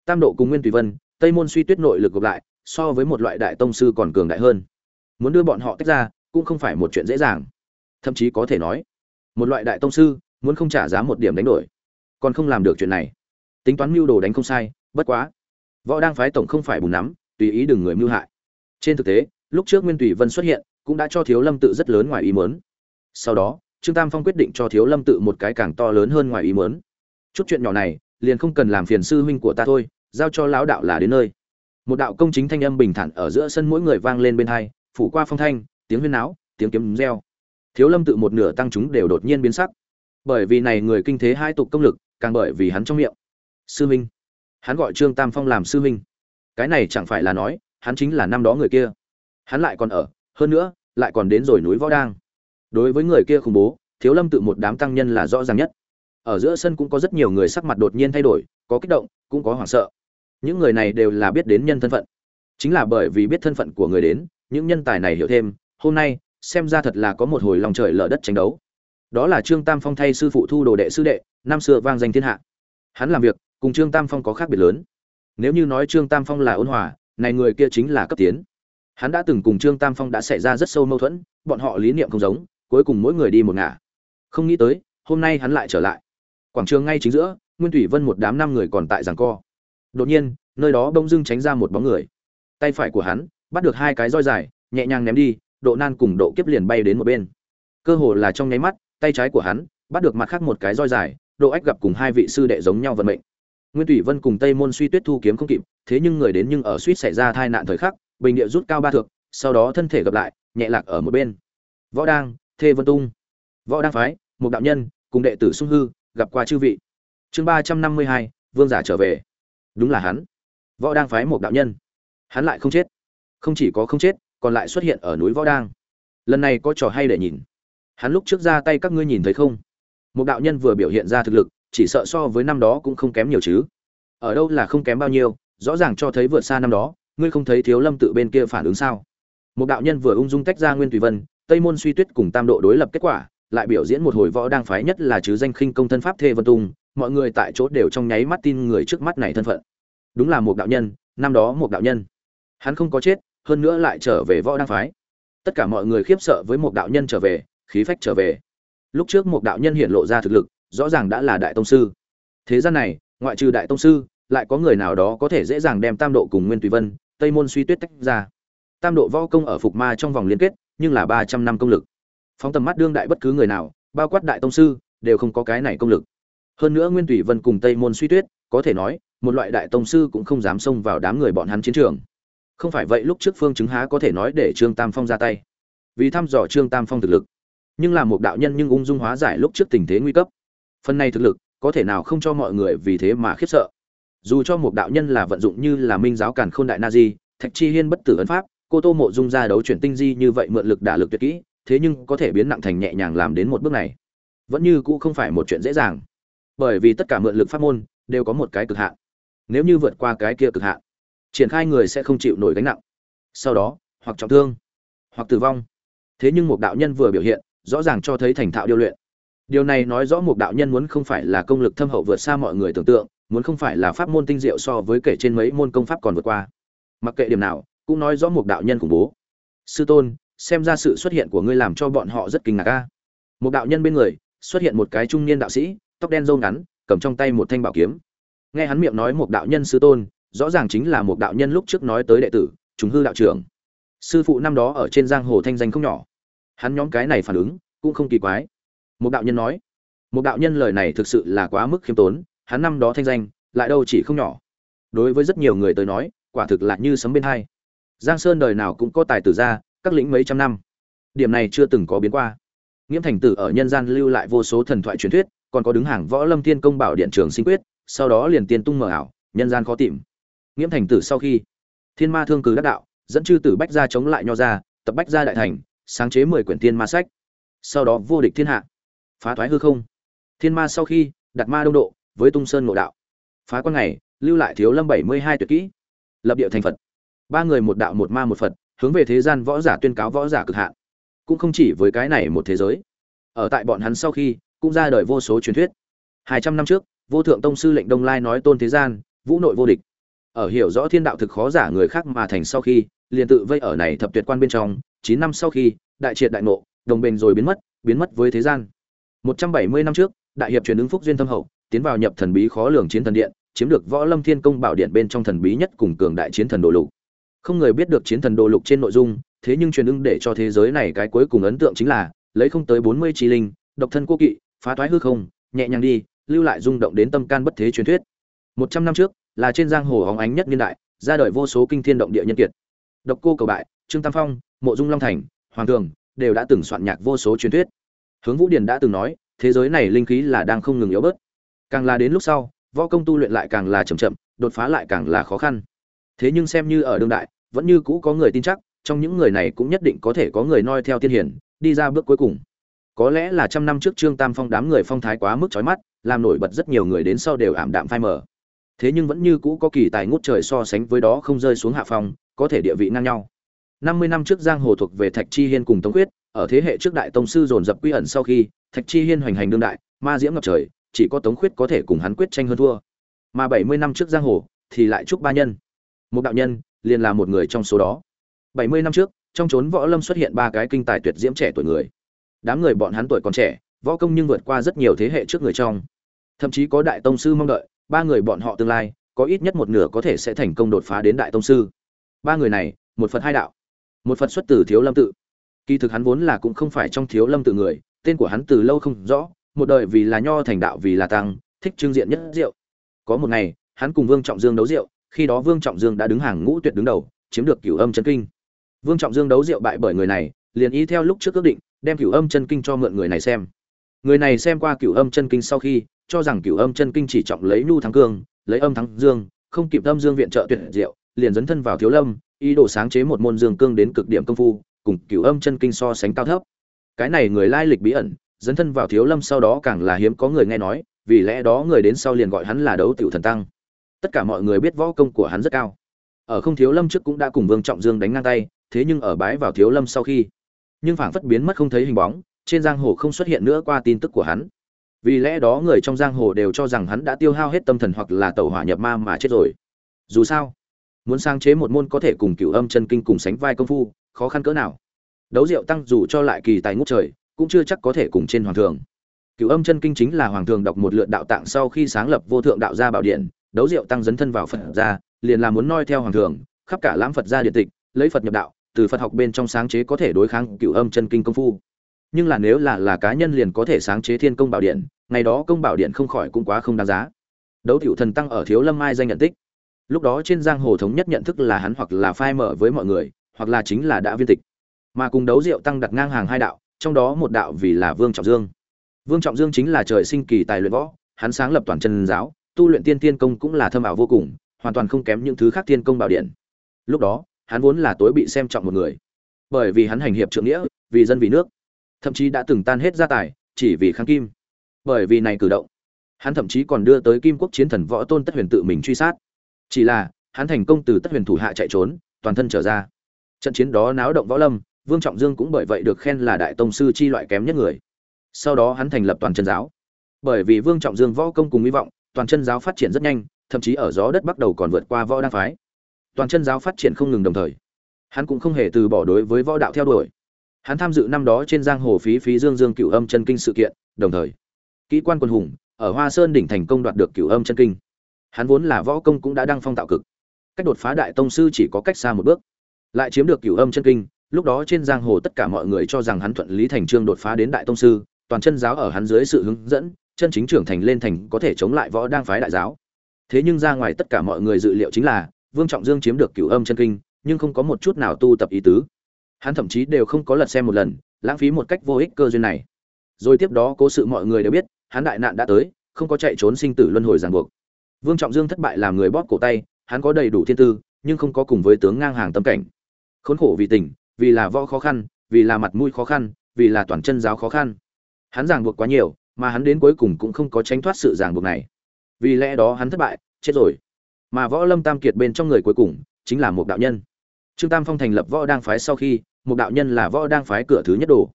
Tam độ cùng nguyên tùy vân, tây môn suy tuyết nội lực gộp lại, so với một loại đại tông sư còn cường đại hơn. Muốn đưa bọn họ tách ra, cũng không phải một chuyện dễ dàng. Thậm chí có thể nói, một loại đại tông sư muốn không trả giá một điểm đánh đổi. Còn không làm được chuyện này. Tính toán mưu đồ đánh không sai, bất quá. Võ đang phái tổng không phải bùn nắm, tùy ý đừng người mưu hại. Trên thực tế, lúc trước nguyên tùy vân xuất hiện, cũng đã cho thiếu lâm tự rất lớn ngoài ý mớn sau đó, trương tam phong quyết định cho thiếu lâm tự một cái càng to lớn hơn ngoài ý mớn chút chuyện nhỏ này, liền không cần làm phiền sư huynh của ta thôi, giao cho lão đạo là đến nơi. Một đạo công chính thanh âm bình thản ở giữa sân mỗi người vang lên bên hai, phủ qua phong thanh, tiếng huyên náo, tiếng kiếm reo. Thiếu lâm tự một nửa tăng chúng đều đột nhiên biến sắc bởi vì này người kinh thế hai tục công lực, càng bởi vì hắn trong miệng. Sư huynh hắn gọi trương tam phong làm sư huynh cái này chẳng phải là nói, hắn chính là năm đó người kia. Hắn lại còn ở, hơn nữa, lại còn đến rồi núi võ đang. Đối với người kia khủng bố, thiếu lâm tự một đám tăng nhân là rõ ràng nhất. Ở giữa sân cũng có rất nhiều người sắc mặt đột nhiên thay đổi, có kích động, cũng có hoảng sợ. Những người này đều là biết đến nhân thân phận. Chính là bởi vì biết thân phận của người đến, những nhân tài này hiểu thêm, hôm nay, xem ra thật là có một hồi lòng trời lở đất tranh đấu đó là trương tam phong thay sư phụ thu đồ đệ sư đệ, năm xưa vang danh thiên hạ. Hắn làm việc, cùng trương tam phong có khác biệt lớn. Nếu như nói trương tam phong là ôn hòa, này người kia chính là cấp tiến. Hắn đã từng cùng trương tam phong đã xảy ra rất sâu mâu thuẫn, bọn họ lý niệm không giống, cuối cùng mỗi người đi một ngả. Không nghĩ tới, hôm nay hắn lại trở lại. Quảng trường ngay chính giữa, nguyên thủy vân một đám năm người còn tại giảng co. Đột nhiên, nơi đó bông dưng tránh ra một bóng người. Tay phải của hắn, bắt được hai cái roi dài, nhẹ nhàng ném đi, độ nan cùng độ kiếp liền bay đến một bên. Cơ hồ là trong nháy mắt tay trái của hắn, bắt được mặt khác một cái roi dài độ ách gặp cùng hai vị sư đệ giống nhau vận mệnh. Nguyên thủy vân cùng tây môn suy tuyết thu kiếm không kịp, thế nhưng người đến nhưng ở suýt xảy ra tai nạn thời khắc, bình địa rút cao ba thước, sau đó thân thể gặp lại, nhẹ lạc ở một bên. Võ đang thê vân tung. Võ đang phái, một đạo nhân, cùng đệ tử sung hư, gặp qua chư vị. Chương ba trăm năm mươi hai, vương giả trở về. Đúng là hắn. Võ đang phái một đạo nhân. Hắn lại không chết. Không chỉ có không chết, còn lại xuất hiện ở núi võ đang lần này có trò hay để nhìn hắn lúc trước ra tay các ngươi nhìn thấy không? Một đạo nhân vừa biểu hiện ra thực lực, chỉ sợ so với năm đó cũng không kém nhiều chứ. Ở đâu là không kém bao nhiêu, rõ ràng cho thấy vượt xa năm đó, ngươi không thấy thiếu lâm tự bên kia phản ứng sao? Một đạo nhân vừa ung dung tách ra nguyên tùy vân, tây môn suy tuyết cùng tam độ đối lập kết quả, lại biểu diễn một hồi võ đang phái nhất là chứ danh khinh công thân pháp thê vân tung mọi người tại chỗ đều trong nháy mắt tin người trước mắt này thân phận. Đúng là một đạo nhân, năm đó một đạo nhân. Hắn không có chết, hơn nữa lại trở về võ đang phái. Tất cả mọi người khiếp sợ với một đạo nhân trở về khí phách trở về. Lúc trước một đạo nhân hiện lộ ra thực lực, rõ ràng đã là đại tông sư. Thế gian này, ngoại trừ đại tông sư, lại có người nào đó có thể dễ dàng đem tam độ cùng nguyên tùy vân, tây môn suy tuyết tách ra. Tam độ võ công ở phục ma trong vòng liên kết, nhưng là ba trăm năm công lực. Phóng tầm mắt đương đại bất cứ người nào, bao quát đại tông sư, đều không có cái này công lực. Hơn nữa nguyên tùy vân cùng tây môn suy tuyết, có thể nói, một loại đại tông sư cũng không dám xông vào đám người bọn hắn chiến trường. Không phải vậy lúc trước phương chứng há có thể nói để trương tam phong ra tay. Vì thăm dò trương tam phong thực lực nhưng là một đạo nhân nhưng ung dung hóa giải lúc trước tình thế nguy cấp. Phần này thực lực, có thể nào không cho mọi người vì thế mà khiếp sợ? Dù cho một đạo nhân là vận dụng như là minh giáo càn khôn đại na di, thạch chi hiên bất tử ấn pháp, cô tô mộ dung ra đấu chuyển tinh di như vậy mượn lực đả lực tuyệt kỹ, thế nhưng có thể biến nặng thành nhẹ nhàng làm đến một bước này. Vẫn như cũ không phải một chuyện dễ dàng. Bởi vì tất cả mượn lực pháp môn, đều có một cái cực hạn. Nếu như vượt qua cái kia cực hạn, triển khai người sẽ không chịu nổi gánh nặng. Sau đó, hoặc trọng thương, hoặc tử vong. Thế nhưng một đạo nhân vừa biểu hiện rõ ràng cho thấy thành thạo điêu luyện. Điều này nói rõ một đạo nhân muốn không phải là công lực thâm hậu vượt xa mọi người tưởng tượng, muốn không phải là pháp môn tinh diệu so với kể trên mấy môn công pháp còn vượt qua. Mặc kệ điểm nào, cũng nói rõ một đạo nhân khủng bố. Sư tôn, xem ra sự xuất hiện của ngươi làm cho bọn họ rất kinh ngạc ca một đạo nhân bên người, xuất hiện một cái trung niên đạo sĩ, tóc đen râu ngắn, cầm trong tay một thanh bảo kiếm. Nghe hắn miệng nói một đạo nhân sư tôn, rõ ràng chính là một đạo nhân lúc trước nói tới đệ tử chúng hư đạo trưởng. Sư phụ năm đó ở trên giang hồ thanh danh không nhỏ hắn nhóm cái này phản ứng cũng không kỳ quái. Một đạo nhân nói, một đạo nhân lời này thực sự là quá mức khiêm tốn, hắn năm đó thanh danh lại đâu chỉ không nhỏ. Đối với rất nhiều người tới nói, quả thực là như sấm bên hai. Giang sơn đời nào cũng có tài tử ra, các lĩnh mấy trăm năm. Điểm này chưa từng có biến qua. Nghiễm thành tử ở nhân gian lưu lại vô số thần thoại truyền thuyết, còn có đứng hàng võ lâm thiên công bảo điện trường sinh quyết, sau đó liền tiên tung mở ảo, nhân gian khó tìm. Nghiễm thành tử sau khi thiên ma thương cử đắc đạo, dẫn chư tử bách gia chống lại nho gia, tập bách gia đại thành sáng chế mười quyển tiên ma sách, sau đó vô địch thiên hạ. Phá thoái hư không. Thiên ma sau khi đặt ma đông độ, với tung sơn ngộ đạo. Phá quan này lưu lại thiếu lâm bảy mươi hai tuyệt kỹ. Lập địa thành phật. Ba người một đạo một ma một phật, hướng về thế gian võ giả tuyên cáo võ giả cực hạn. Cũng không chỉ với cái này một thế giới. Ở tại bọn hắn sau khi, cũng ra đời vô số truyền thuyết. Hai trăm năm trước, vô thượng tông sư lệnh đông lai nói tôn thế gian, vũ nội vô địch. Ở hiểu rõ thiên đạo thực khó giả người khác mà thành sau khi, liền tự vây ở này thập tuyệt quan bên trong chín năm sau khi, đại triệt đại ngộ, đồng bền rồi biến mất biến mất với thế gian. Một trăm bảy mươi năm trước, đại hiệp truyền ứng phúc duyên thâm hậu, tiến vào nhập thần bí khó lường chiến thần điện, chiếm được võ lâm thiên công bảo điện bên trong thần bí nhất cùng cường đại chiến thần đồ lục. Không người biết được chiến thần đồ lục trên nội dung, thế nhưng truyền ứng để cho thế giới này cái cuối cùng ấn tượng chính là, lấy không tới bốn mươi linh, độc thân cô kỵ, phá thoái hư không, nhẹ nhàng đi, lưu lại rung động đến tâm can bất thế truyền thuyết. Một trăm năm trước, là trên giang hồ hóng ánh nhất niên đại, ra đời vô số kinh thiên động địa nhân kiệt. Độc cô cầu bại, trương tam phong mộ dung long thành, hoàng thường đều đã từng soạn nhạc vô số truyền thuyết. Hướng vũ Điền đã từng nói, thế giới này linh khí là đang không ngừng yếu bớt. Càng là đến lúc sau, võ công tu luyện lại càng là chậm chậm, đột phá lại càng là khó khăn. Thế nhưng xem như ở đương đại, vẫn như cũ có người tin chắc, trong những người này cũng nhất định có thể có người noi theo tiên hiển, đi ra bước cuối cùng. Có lẽ là trăm năm trước trương tam phong đám người phong thái quá mức trói mắt, làm nổi bật rất nhiều người đến sau đều ảm đạm phai mờ. Thế nhưng vẫn như cũ có kỳ tài ngút trời so sánh với đó không rơi xuống hạ phong, có thể địa vị ngang nhau năm mươi năm trước giang hồ thuộc về thạch chi hiên cùng tống quyết ở thế hệ trước đại tông sư dồn dập quy ẩn sau khi, thạch chi hiên hoành hành đương đại, ma diễm ngập trời, chỉ có tống Quyết có thể cùng hắn quyết tranh hơn thua. Mà bảy mươi năm trước giang hồ, thì lại chúc ba nhân. Một đạo nhân, liền là một người trong số đó. Bảy mươi năm trước, trong chốn võ lâm xuất hiện ba cái kinh tài tuyệt diễm trẻ tuổi người. Đám người bọn hắn tuổi còn trẻ, võ công nhưng vượt qua rất nhiều thế hệ trước người trong. Thậm chí có đại tông sư mong đợi, ba người bọn họ tương lai, có ít nhất một nửa có thể sẽ thành công đột phá đến đại tông sư. Ba người này, một phần hai đạo một phật xuất từ thiếu lâm tự. Kỳ thực hắn vốn là cũng không phải trong thiếu lâm tự người, tên của hắn từ lâu không rõ, một đời vì là nho thành đạo vì là tăng, thích trưng diện nhất rượu. Có một ngày, hắn cùng vương trọng dương đấu rượu, khi đó vương trọng dương đã đứng hàng ngũ tuyệt đứng đầu, chiếm được cửu âm chân kinh. Vương trọng dương đấu rượu bại bởi người này, liền ý theo lúc trước ước định, đem cửu âm chân kinh cho mượn người này xem. Người này xem qua cửu âm chân kinh sau khi, cho rằng cửu âm chân kinh chỉ trọng lấy nhu thắng cương, lấy âm thắng dương, không kịp âm dương viện trợ tuyệt diệu liền dấn thân vào thiếu lâm ý đồ sáng chế một môn dương cương đến cực điểm công phu, cùng cửu âm chân kinh so sánh cao thấp. Cái này người lai lịch bí ẩn, dấn thân vào thiếu lâm sau đó càng là hiếm có người nghe nói, vì lẽ đó người đến sau liền gọi hắn là đấu tiểu thần tăng. Tất cả mọi người biết võ công của hắn rất cao. Ở không thiếu lâm trước cũng đã cùng vương trọng dương đánh ngang tay, thế nhưng ở bái vào thiếu lâm sau khi, nhưng phảng phất biến mất không thấy hình bóng, trên giang hồ không xuất hiện nữa qua tin tức của hắn. Vì lẽ đó người trong giang hồ đều cho rằng hắn đã tiêu hao hết tâm thần hoặc là tẩu hỏa nhập ma mà chết rồi. Dù sao muốn sáng chế một môn có thể cùng cựu âm chân kinh cùng sánh vai công phu, khó khăn cỡ nào. Đấu diệu tăng dù cho lại kỳ tài ngút trời, cũng chưa chắc có thể cùng trên hoàng thường. Cựu âm chân kinh chính là hoàng thường đọc một lượt đạo tạng sau khi sáng lập vô thượng đạo gia bảo điện, đấu diệu tăng dấn thân vào phật gia, liền là muốn noi theo hoàng thường, khắp cả lãm phật gia điện tịch, lấy phật nhập đạo, từ phật học bên trong sáng chế có thể đối kháng cựu âm chân kinh công phu. Nhưng là nếu là là cá nhân liền có thể sáng chế thiên công bảo điện, ngày đó công bảo điện không khỏi cũng quá không đáng giá. Đấu tiểu thần tăng ở thiếu lâm mai danh nhận tích lúc đó trên giang hồ thống nhất nhận thức là hắn hoặc là phai mở với mọi người, hoặc là chính là đã viên tịch. Mà cùng đấu diệu tăng đặt ngang hàng hai đạo, trong đó một đạo vì là vương trọng dương. Vương trọng dương chính là trời sinh kỳ tài luyện võ, hắn sáng lập toàn chân giáo, tu luyện tiên tiên công cũng là thâm ảo vô cùng, hoàn toàn không kém những thứ khác tiên công bảo điện. Lúc đó, hắn vốn là tối bị xem trọng một người. Bởi vì hắn hành hiệp trượng nghĩa, vì dân vì nước. Thậm chí đã từng tan hết gia tài, chỉ vì kháng kim. Bởi vì này cử động, hắn thậm chí còn đưa tới kim quốc chiến thần võ tôn tất huyền tự mình truy sát chỉ là, hắn thành công từ tất huyền thủ hạ chạy trốn, toàn thân trở ra. Trận chiến đó náo động võ lâm, vương trọng dương cũng bởi vậy được khen là đại tông sư chi loại kém nhất người. Sau đó hắn thành lập toàn chân giáo. Bởi vì vương trọng dương võ công cùng hy vọng, toàn chân giáo phát triển rất nhanh, thậm chí ở gió đất bắt đầu còn vượt qua võ đa phái. Toàn chân giáo phát triển không ngừng đồng thời. Hắn cũng không hề từ bỏ đối với võ đạo theo đuổi. Hắn tham dự năm đó trên giang hồ phí phí dương dương cựu âm chân kinh sự kiện, đồng thời, kỹ quan quân hùng, ở hoa sơn đỉnh thành công đoạt được cựu âm chân kinh hắn vốn là võ công cũng đã đăng phong tạo cực. Cách đột phá đại tông sư chỉ có cách xa một bước. Lại chiếm được cửu âm chân kinh, lúc đó trên giang hồ tất cả mọi người cho rằng hắn thuận lý thành trương đột phá đến đại tông sư, toàn chân giáo ở hắn dưới sự hướng dẫn, chân chính trưởng thành lên thành có thể chống lại võ đang phái đại giáo. Thế nhưng ra ngoài tất cả mọi người dự liệu chính là, vương trọng dương chiếm được cửu âm chân kinh, nhưng không có một chút nào tu tập ý tứ. Hắn thậm chí đều không có lật xem một lần, lãng phí một cách vô ích cơ duyên này. Rồi tiếp đó cố sự mọi người đều biết, hắn đại nạn đã tới, không có chạy trốn sinh tử luân hồi ràng buộc vương trọng dương thất bại làm người bóp cổ tay, hắn có đầy đủ thiên tư, nhưng không có cùng với tướng ngang hàng tâm cảnh. Khốn khổ vì tình, vì là võ khó khăn, vì là mặt mũi khó khăn, vì là toàn chân giáo khó khăn. Hắn ràng buộc quá nhiều, mà hắn đến cuối cùng cũng không có tránh thoát sự ràng buộc này. Vì lẽ đó hắn thất bại, chết rồi. Mà võ lâm tam kiệt bên trong người cuối cùng, chính là một đạo nhân. Trương tam phong thành lập võ đang phái sau khi, một đạo nhân là võ đang phái cửa thứ nhất đồ.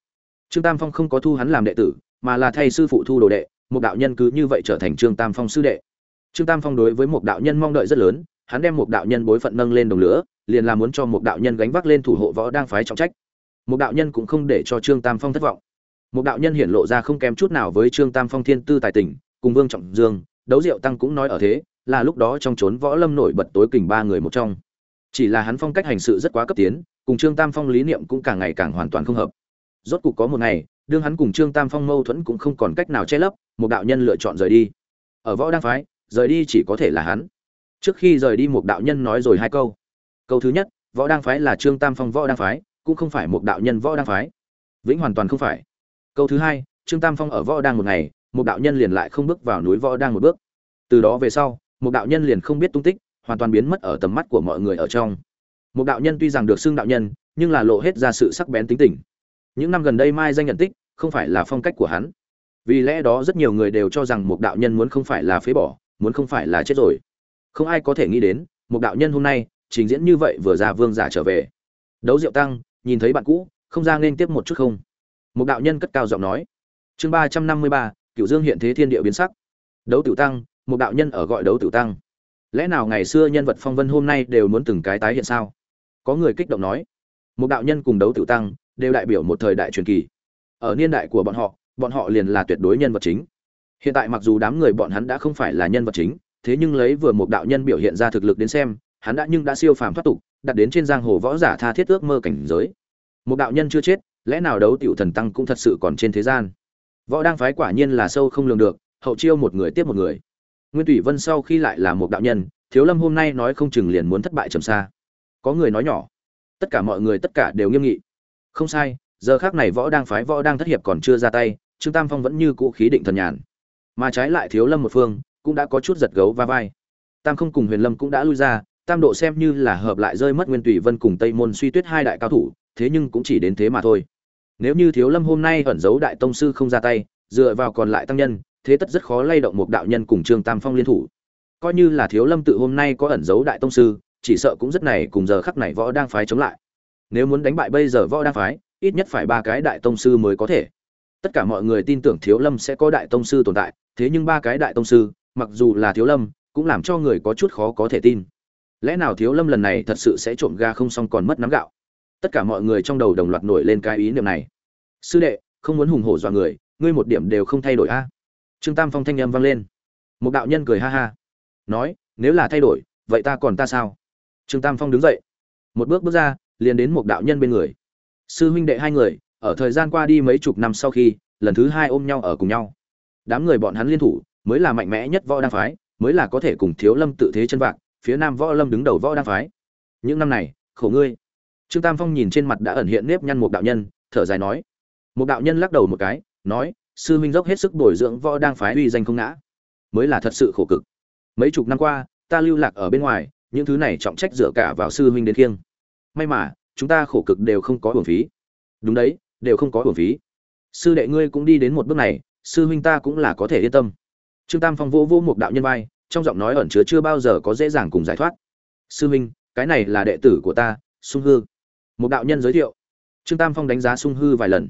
Trương tam phong không có thu hắn làm đệ tử, mà là thay sư phụ thu đồ đệ, một đạo nhân cứ như vậy trở thành trương tam phong sư đệ trương tam phong đối với một đạo nhân mong đợi rất lớn, hắn đem một đạo nhân bối phận nâng lên đồng lửa, liền là muốn cho một đạo nhân gánh vác lên thủ hộ võ đang phái trọng trách. Một đạo nhân cũng không để cho trương tam phong thất vọng. Một đạo nhân hiển lộ ra không kém chút nào với trương tam phong thiên tư tài tình, cùng vương trọng dương, đấu diệu tăng cũng nói ở thế, là lúc đó trong trốn võ lâm nổi bật tối kình ba người một trong. Chỉ là hắn phong cách hành sự rất quá cấp tiến, cùng trương tam phong lý niệm cũng càng ngày càng hoàn toàn không hợp. Rốt cục có một ngày, đương hắn cùng trương tam phong mâu thuẫn cũng không còn cách nào che lấp, một đạo nhân lựa chọn rời đi. Ở võ đang phái rời đi chỉ có thể là hắn. Trước khi rời đi một đạo nhân nói rồi hai câu. Câu thứ nhất, võ đang phái là trương tam phong võ đang phái, cũng không phải một đạo nhân võ đang phái. Vĩnh hoàn toàn không phải. Câu thứ hai, trương tam phong ở võ đang một ngày, một đạo nhân liền lại không bước vào núi võ đang một bước. Từ đó về sau, một đạo nhân liền không biết tung tích, hoàn toàn biến mất ở tầm mắt của mọi người ở trong. Một đạo nhân tuy rằng được xưng đạo nhân, nhưng là lộ hết ra sự sắc bén tính tình. Những năm gần đây mai danh nhận tích, không phải là phong cách của hắn. Vì lẽ đó rất nhiều người đều cho rằng một đạo nhân muốn không phải là phế bỏ muốn không phải là chết rồi. Không ai có thể nghĩ đến, một đạo nhân hôm nay, trình diễn như vậy vừa ra vương giả trở về. Đấu diệu tăng, nhìn thấy bạn cũ, không ra nên tiếp một chút không? Một đạo nhân cất cao giọng nói. Chương ba trăm năm mươi ba cựu dương hiện thế thiên địa biến sắc. Đấu tiểu tăng, một đạo nhân ở gọi đấu tiểu tăng. Lẽ nào ngày xưa nhân vật phong vân hôm nay đều muốn từng cái tái hiện sao? Có người kích động nói. Một đạo nhân cùng đấu tiểu tăng, đều đại biểu một thời đại truyền kỳ. Ở niên đại của bọn họ bọn họ liền là tuyệt đối nhân vật chính hiện tại mặc dù đám người bọn hắn đã không phải là nhân vật chính, thế nhưng lấy vừa một đạo nhân biểu hiện ra thực lực đến xem, hắn đã nhưng đã siêu phàm thoát tục đặt đến trên giang hồ võ giả tha thiết ước mơ cảnh giới. Một đạo nhân chưa chết, lẽ nào đấu tiểu thần tăng cũng thật sự còn trên thế gian? Võ đang phái quả nhiên là sâu không lường được, hậu chiêu một người tiếp một người. Nguyên thủy vân sau khi lại là một đạo nhân, thiếu lâm hôm nay nói không chừng liền muốn thất bại trầm xa. Có người nói nhỏ. Tất cả mọi người tất cả đều nghiêm nghị. Không sai, giờ khác này võ đang phái võ đang thất hiệp còn chưa ra tay, trương tam phong vẫn như cũ khí định thần nhàn mà trái lại thiếu lâm một phương cũng đã có chút giật gấu va vai. Tam không cùng huyền lâm cũng đã lui ra, tam độ xem như là hợp lại rơi mất nguyên tùy vân cùng tây môn suy tuyết hai đại cao thủ, thế nhưng cũng chỉ đến thế mà thôi. Nếu như thiếu lâm hôm nay ẩn giấu đại tông sư không ra tay, dựa vào còn lại tăng nhân, thế tất rất khó lay động một đạo nhân cùng trương tam phong liên thủ. Coi như là thiếu lâm tự hôm nay có ẩn giấu đại tông sư, chỉ sợ cũng rất này cùng giờ khắc này võ đang phái chống lại. Nếu muốn đánh bại bây giờ võ đang phái, ít nhất phải ba cái đại tông sư mới có thể. Tất cả mọi người tin tưởng thiếu lâm sẽ có đại tông sư tồn tại thế nhưng ba cái đại tông sư, mặc dù là thiếu lâm, cũng làm cho người có chút khó có thể tin. Lẽ nào thiếu lâm lần này thật sự sẽ trộm ga không xong còn mất nắm gạo? Tất cả mọi người trong đầu đồng loạt nổi lên cái ý niệm này. Sư đệ, không muốn hùng hổ dọa người, ngươi một điểm đều không thay đổi a. Trương tam phong thanh âm vang lên. Một đạo nhân cười ha ha. Nói, nếu là thay đổi, vậy ta còn ta sao? Trương tam phong đứng dậy. Một bước bước ra, liền đến một đạo nhân bên người. Sư huynh đệ hai người, ở thời gian qua đi mấy chục năm sau khi, lần thứ hai ôm nhau ở cùng nhau đám người bọn hắn liên thủ, mới là mạnh mẽ nhất võ đăng phái, mới là có thể cùng thiếu lâm tự thế chân vạc, phía nam võ lâm đứng đầu võ đăng phái. Những năm này, khổ ngươi. Trương tam phong nhìn trên mặt đã ẩn hiện nếp nhăn một đạo nhân, thở dài nói. Một đạo nhân lắc đầu một cái, nói, sư huynh dốc hết sức bồi dưỡng võ đang phái uy danh không ngã. Mới là thật sự khổ cực. Mấy chục năm qua, ta lưu lạc ở bên ngoài, những thứ này trọng trách dựa cả vào sư huynh đến khiêng. May mà, chúng ta khổ cực đều không có hưởng phí. Đúng đấy, đều không có hưởng phí. Sư đệ ngươi cũng đi đến một bước này sư huynh ta cũng là có thể yên tâm. Trương tam phong vỗ vỗ một đạo nhân vai, trong giọng nói ẩn chứa chưa bao giờ có dễ dàng cùng giải thoát. Sư huynh, cái này là đệ tử của ta, sung hư. Một đạo nhân giới thiệu. Trương tam phong đánh giá sung hư vài lần.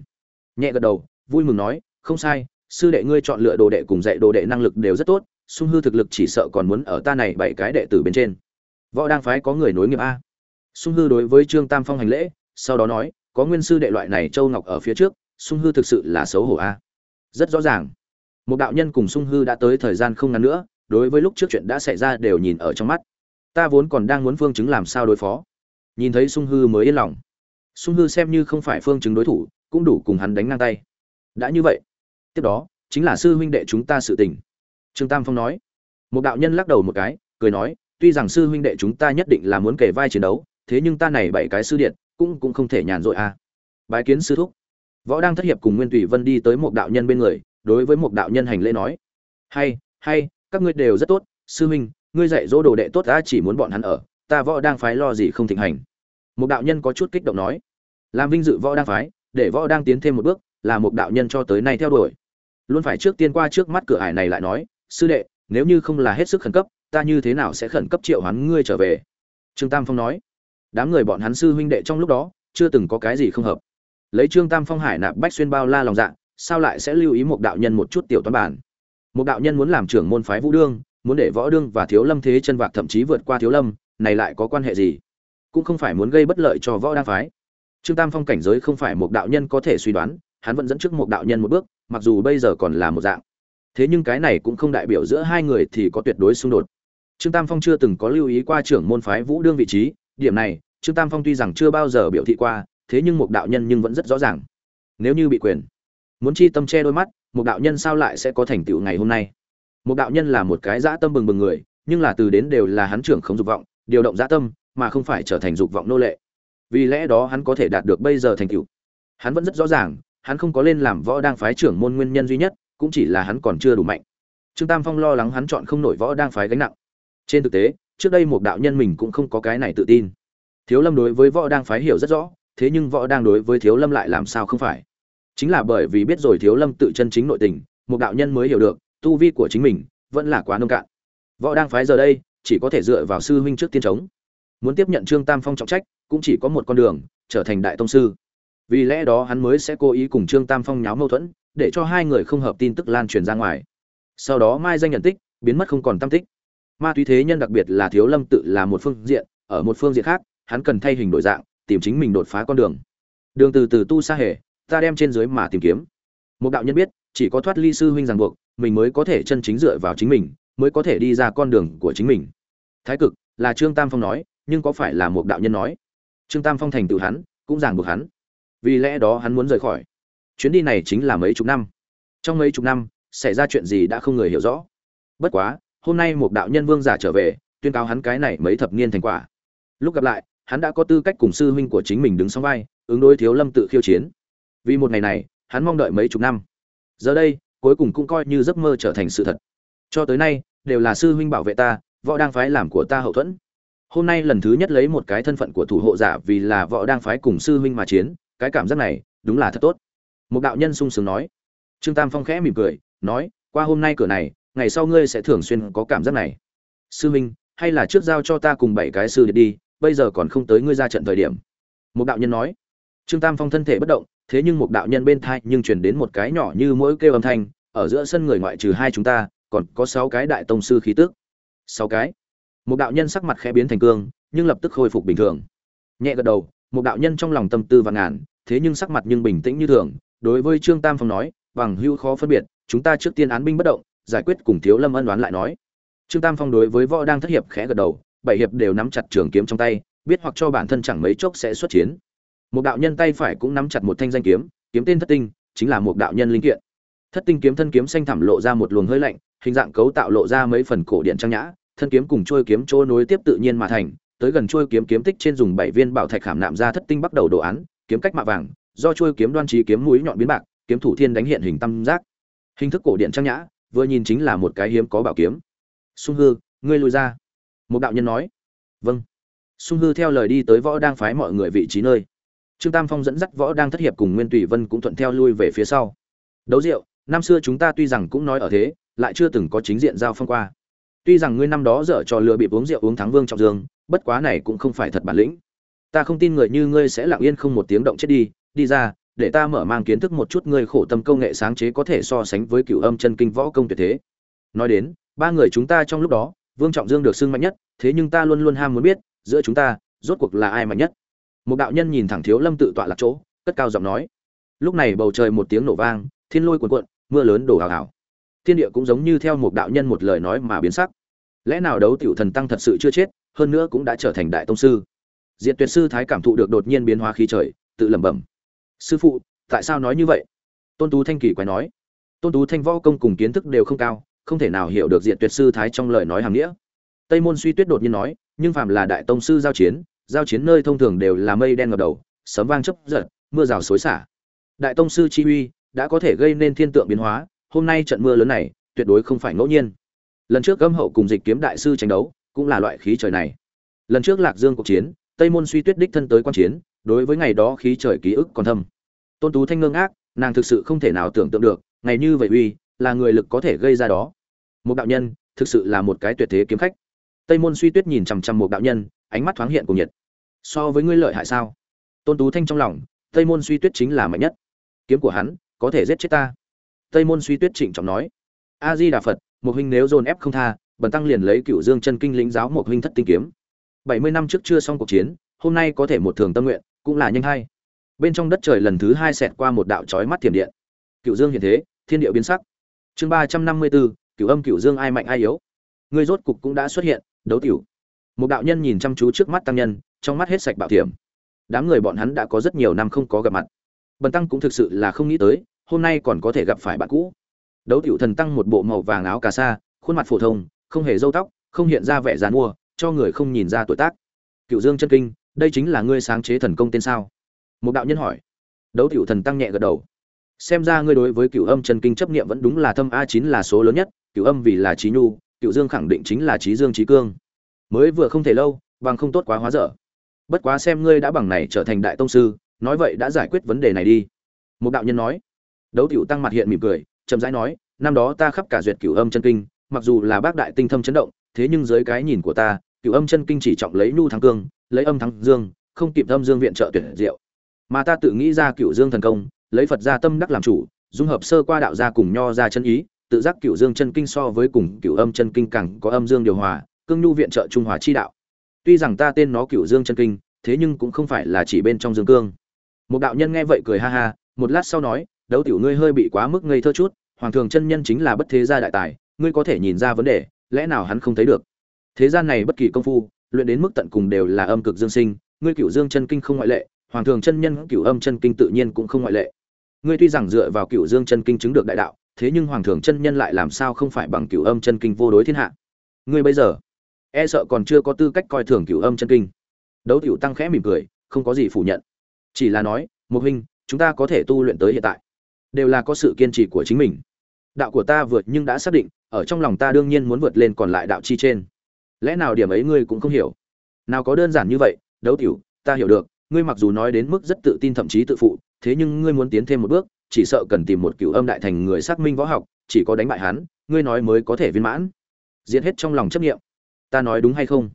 Nhẹ gật đầu, vui mừng nói, không sai, sư đệ ngươi chọn lựa đồ đệ cùng dạy đồ đệ năng lực đều rất tốt, sung hư thực lực chỉ sợ còn muốn ở ta này bảy cái đệ tử bên trên. Võ đang phái có người nối nghiệp a. Sung hư đối với trương tam phong hành lễ, sau đó nói, có nguyên sư đệ loại này châu ngọc ở phía trước, sung hư thực sự là xấu hổ a rất rõ ràng. Một đạo nhân cùng sung hư đã tới thời gian không ngắn nữa, đối với lúc trước chuyện đã xảy ra đều nhìn ở trong mắt. Ta vốn còn đang muốn phương chứng làm sao đối phó. Nhìn thấy sung hư mới yên lòng. Sung hư xem như không phải phương chứng đối thủ, cũng đủ cùng hắn đánh ngang tay. Đã như vậy, tiếp đó, chính là sư huynh đệ chúng ta sự tình. Trương tam phong nói. Một đạo nhân lắc đầu một cái, cười nói, tuy rằng sư huynh đệ chúng ta nhất định là muốn kể vai chiến đấu, thế nhưng ta này bảy cái sư điện, cũng cũng không thể nhàn rỗi à. bái kiến sư thúc võ đang thất hiệp cùng nguyên tùy vân đi tới một đạo nhân bên người, đối với một đạo nhân hành lễ nói, hay hay, các ngươi đều rất tốt, sư huynh, ngươi dạy dỗ đồ đệ tốt ta chỉ muốn bọn hắn ở, ta võ đang phái lo gì không thịnh hành. Một đạo nhân có chút kích động nói, làm vinh dự võ đang phái, để võ đang tiến thêm một bước, là một đạo nhân cho tới nay theo đuổi. Luôn phải trước tiên qua trước mắt cửa ải này lại nói, sư đệ, nếu như không là hết sức khẩn cấp, ta như thế nào sẽ khẩn cấp triệu hắn ngươi trở về? Trương tam phong nói, đám người bọn hắn sư huynh đệ trong lúc đó, chưa từng có cái gì không hợp lấy trương tam phong hải nạp bách xuyên bao la lòng dạ sao lại sẽ lưu ý một đạo nhân một chút tiểu toán bản? Một đạo nhân muốn làm trưởng môn phái vũ đương, muốn để võ đương và thiếu lâm thế chân vạc thậm chí vượt qua thiếu lâm, này lại có quan hệ gì? Cũng không phải muốn gây bất lợi cho võ đa phái. Trương tam phong cảnh giới không phải một đạo nhân có thể suy đoán, hắn vẫn dẫn trước một đạo nhân một bước, mặc dù bây giờ còn là một dạng. Thế nhưng cái này cũng không đại biểu giữa hai người thì có tuyệt đối xung đột. Trương tam phong chưa từng có lưu ý qua trưởng môn phái vũ đương vị trí, điểm này, trương tam phong tuy rằng chưa bao giờ biểu thị qua thế nhưng một đạo nhân nhưng vẫn rất rõ ràng. Nếu như bị quyền, muốn chi tâm che đôi mắt, một đạo nhân sao lại sẽ có thành tựu ngày hôm nay? Một đạo nhân là một cái dã tâm bừng bừng người, nhưng là từ đến đều là hắn trưởng không dục vọng, điều động dã tâm, mà không phải trở thành dục vọng nô lệ. Vì lẽ đó hắn có thể đạt được bây giờ thành tựu. Hắn vẫn rất rõ ràng, hắn không có lên làm võ đang phái trưởng môn nguyên nhân duy nhất, cũng chỉ là hắn còn chưa đủ mạnh. Trương tam phong lo lắng hắn chọn không nổi võ đang phái gánh nặng. Trên thực tế, trước đây một đạo nhân mình cũng không có cái này tự tin. Thiếu lâm đối với võ đang phái hiểu rất rõ thế nhưng võ đang đối với thiếu lâm lại làm sao không phải? Chính là bởi vì biết rồi thiếu lâm tự chân chính nội tình, một đạo nhân mới hiểu được, tu vi của chính mình vẫn là quá nông cạn. Võ đang phái giờ đây, chỉ có thể dựa vào sư huynh trước tiên chống muốn tiếp nhận trương tam phong trọng trách, cũng chỉ có một con đường, trở thành đại tông sư. Vì lẽ đó hắn mới sẽ cố ý cùng trương tam phong nháo mâu thuẫn, để cho hai người không hợp tin tức lan truyền ra ngoài. Sau đó mai danh nhận tích, biến mất không còn tam tích. Ma túy thế nhân đặc biệt là thiếu lâm tự là một phương diện, ở một phương diện khác, hắn cần thay hình đổi dạng tìm chính mình đột phá con đường. Đường từ từ tu xa hề, ta đem trên dưới mà tìm kiếm. Một đạo nhân biết, chỉ có thoát ly sư huynh ràng buộc, mình mới có thể chân chính dựa vào chính mình, mới có thể đi ra con đường của chính mình. Thái cực, là trương tam phong nói, nhưng có phải là một đạo nhân nói? Trương tam phong thành tựu hắn, cũng ràng buộc hắn. Vì lẽ đó hắn muốn rời khỏi. Chuyến đi này chính là mấy chục năm. Trong mấy chục năm, xảy ra chuyện gì đã không người hiểu rõ. Bất quá, hôm nay một đạo nhân vương giả trở về, tuyên cáo hắn cái này mấy thập niên thành quả. Lúc gặp lại hắn đã có tư cách cùng sư huynh của chính mình đứng song vai, ứng đối thiếu lâm tự khiêu chiến. Vì một ngày này, hắn mong đợi mấy chục năm. Giờ đây, cuối cùng cũng coi như giấc mơ trở thành sự thật. Cho tới nay, đều là sư huynh bảo vệ ta, võ đang phái làm của ta hậu thuẫn. Hôm nay lần thứ nhất lấy một cái thân phận của thủ hộ giả vì là võ đang phái cùng sư huynh mà chiến, cái cảm giác này, đúng là thật tốt. Một đạo nhân sung sướng nói. Trương tam phong khẽ mỉm cười, nói, qua hôm nay cửa này, ngày sau ngươi sẽ thường xuyên có cảm giác này. Sư huynh, hay là trước giao cho ta cùng bảy cái sư đi bây giờ còn không tới ngươi ra trận thời điểm. Một đạo nhân nói. Trương tam phong thân thể bất động, thế nhưng một đạo nhân bên thai nhưng truyền đến một cái nhỏ như mỗi kêu âm thanh, ở giữa sân người ngoại trừ hai chúng ta, còn có sáu cái đại tông sư khí tức. Sáu cái. Một đạo nhân sắc mặt khẽ biến thành cương, nhưng lập tức khôi phục bình thường. Nhẹ gật đầu một đạo nhân trong lòng tâm tư và ngàn, thế nhưng sắc mặt nhưng bình tĩnh như thường, đối với trương tam phong nói, bằng hưu khó phân biệt, chúng ta trước tiên án binh bất động, giải quyết cùng thiếu lâm ân đoán lại nói. Trương tam phong đối với võ đang thất hiệp khẽ gật đầu bảy hiệp đều nắm chặt trường kiếm trong tay, biết hoặc cho bản thân chẳng mấy chốc sẽ xuất chiến. Một đạo nhân tay phải cũng nắm chặt một thanh danh kiếm kiếm tên thất tinh, chính là một đạo nhân linh kiện. Thất tinh kiếm thân kiếm xanh thẳm lộ ra một luồng hơi lạnh, hình dạng cấu tạo lộ ra mấy phần cổ điện trang nhã, thân kiếm cùng chuôi kiếm chỗ nối tiếp tự nhiên mà thành, tới gần chuôi kiếm kiếm tích trên dùng bảy viên bảo thạch khảm nạm ra thất tinh bắt đầu đồ án, kiếm cách mạ vàng, do chuôi kiếm đoan trí kiếm mũi nhọn biến bạc, kiếm thủ thiên đánh hiện hình tam giác. Hình thức cổ điện trang nhã, vừa nhìn chính là một cái hiếm có bảo kiếm. Xung hư, ngươi lùi ra một đạo nhân nói. Vâng. Sung hư theo lời đi tới võ đang phái mọi người vị trí nơi. Trương tam phong dẫn dắt võ đang thất hiệp cùng nguyên tùy vân cũng thuận theo lui về phía sau. Đấu rượu, năm xưa chúng ta tuy rằng cũng nói ở thế, lại chưa từng có chính diện giao phong qua. Tuy rằng ngươi năm đó dở trò lừa bị uống rượu uống thắng vương trọng dương, bất quá này cũng không phải thật bản lĩnh. Ta không tin người như ngươi sẽ lặng yên không một tiếng động chết đi đi ra, để ta mở mang kiến thức một chút ngươi khổ tâm công nghệ sáng chế có thể so sánh với cựu âm chân kinh võ công tuyệt thế. Nói đến, ba người chúng ta trong lúc đó vương trọng dương được xưng mạnh nhất, thế nhưng ta luôn luôn ham muốn biết, giữa chúng ta, rốt cuộc là ai mạnh nhất? Một đạo nhân nhìn thẳng thiếu lâm tự tọa lạc chỗ, cất cao giọng nói. Lúc này bầu trời một tiếng nổ vang, thiên lôi cuồn cuộn, mưa lớn đổ hào hào thiên địa cũng giống như theo một đạo nhân một lời nói mà biến sắc. Lẽ nào đấu tiểu thần tăng thật sự chưa chết, hơn nữa cũng đã trở thành đại tông sư? Diệt tuyệt sư thái cảm thụ được đột nhiên biến hóa khí trời, tự lẩm bẩm. Sư phụ, tại sao nói như vậy? Tôn tú thanh kỳ quái nói. Tôn tú thanh võ công cùng kiến thức đều không cao không thể nào hiểu được diện tuyệt sư thái trong lời nói hàng nghĩa. Tây môn suy tuyết đột nhiên nói, nhưng phàm là đại tông sư giao chiến giao chiến nơi thông thường đều là mây đen ngập đầu, sấm vang chấp giật, mưa rào xối xả. Đại tông sư chi uy đã có thể gây nên thiên tượng biến hóa, hôm nay trận mưa lớn này, tuyệt đối không phải ngẫu nhiên. Lần trước gâm hậu cùng dịch kiếm đại sư tranh đấu, cũng là loại khí trời này. Lần trước lạc dương cuộc chiến, tây môn suy tuyết đích thân tới quan chiến, đối với ngày đó khí trời ký ức còn thâm. Tôn tú thanh ngưng ác nàng thực sự không thể nào tưởng tượng được, ngày như vậy uy là người lực có thể gây ra đó. Một đạo nhân, thực sự là một cái tuyệt thế kiếm khách. Tây môn suy tuyết nhìn chằm chằm một đạo nhân, ánh mắt thoáng hiện cùng nhiệt. So với ngươi lợi hại sao? Tôn tú thanh trong lòng, tây môn suy tuyết chính là mạnh nhất. Kiếm của hắn, có thể giết chết ta. Tây môn suy tuyết trịnh trọng nói. A di đà phật, một huynh nếu dồn ép không tha, bần tăng liền lấy cựu dương chân kinh lĩnh giáo một huynh thất tinh kiếm. Bảy mươi năm trước chưa xong cuộc chiến, hôm nay có thể một thường tâm nguyện, cũng là nhanh hay. Bên trong đất trời lần thứ hai xẹt qua một đạo trói mắt thiểm điện. Cựu dương hiện thế, thiên địa biến sắc chương ba trăm năm mươi bốn cửu âm, cửu dương, ai mạnh, ai yếu. Người rốt cục cũng đã xuất hiện, đấu tiểu. Một đạo nhân nhìn chăm chú trước mắt tăng nhân, trong mắt hết sạch bạo thiểm. Đám người bọn hắn đã có rất nhiều năm không có gặp mặt. Bần tăng cũng thực sự là không nghĩ tới, hôm nay còn có thể gặp phải bạn cũ. Đấu tiểu thần tăng một bộ màu vàng áo cà sa, khuôn mặt phổ thông, không hề râu tóc, không hiện ra vẻ dàn mua, cho người không nhìn ra tuổi tác. Cựu dương chân kinh, đây chính là ngươi sáng chế thần công tên sao? Một đạo nhân hỏi. Đấu tiểu thần tăng nhẹ gật đầu xem ra ngươi đối với cựu âm chân kinh chấp niệm vẫn đúng là thâm a chín là số lớn nhất cựu âm vì là trí nhu cựu dương khẳng định chính là trí dương trí cương. Mới vừa không thể lâu, bằng không tốt quá hóa dở. Bất quá xem ngươi đã bằng này trở thành đại tông sư, nói vậy đã giải quyết vấn đề này đi. Một đạo nhân nói. Đấu tiểu tăng mặt hiện mỉm cười, chậm rãi nói, năm đó ta khắp cả duyệt cửu âm chân kinh, mặc dù là bác đại tinh thâm chấn động, thế nhưng dưới cái nhìn của ta, cửu âm chân kinh chỉ trọng lấy nhu thắng cương, lấy âm thắng dương, không kịp âm dương viện trợ tuyển diệu. Mà ta tự nghĩ ra cửu dương thần công lấy phật gia tâm đắc làm chủ, dung hợp sơ qua đạo gia cùng nho ra chân ý, tự giác cửu dương chân kinh so với cùng cửu âm chân kinh càng có âm dương điều hòa, cương nhu viện trợ trung hòa chi đạo. Tuy rằng ta tên nó cửu dương chân kinh, thế nhưng cũng không phải là chỉ bên trong dương cương. Một đạo nhân nghe vậy cười ha ha, một lát sau nói, đấu tiểu ngươi hơi bị quá mức ngây thơ chút, hoàng thường chân nhân chính là bất thế gia đại tài, ngươi có thể nhìn ra vấn đề, lẽ nào hắn không thấy được? Thế gian này bất kỳ công phu, luyện đến mức tận cùng đều là âm cực dương sinh, ngươi cửu dương chân kinh không ngoại lệ, hoàng thường chân nhân cửu âm chân kinh tự nhiên cũng không ngoại lệ ngươi tuy rằng dựa vào cửu dương chân kinh chứng được đại đạo, thế nhưng hoàng thường chân nhân lại làm sao không phải bằng cửu âm chân kinh vô đối thiên hạ? Ngươi bây giờ e sợ còn chưa có tư cách coi thường cửu âm chân kinh. Đấu tiểu tăng khẽ mỉm cười, không có gì phủ nhận. Chỉ là nói một huynh, chúng ta có thể tu luyện tới hiện tại. Đều là có sự kiên trì của chính mình. Đạo của ta vượt nhưng đã xác định, ở trong lòng ta đương nhiên muốn vượt lên còn lại đạo chi trên. Lẽ nào điểm ấy ngươi cũng không hiểu? Nào có đơn giản như vậy, đấu tiểu, ta hiểu được, ngươi mặc dù nói đến mức rất tự tin thậm chí tự phụ thế nhưng ngươi muốn tiến thêm một bước, chỉ sợ cần tìm một cựu âm đại thành người xác minh võ học, chỉ có đánh bại hắn, ngươi nói mới có thể viên mãn diễn hết trong lòng chấp niệm. ta nói đúng hay không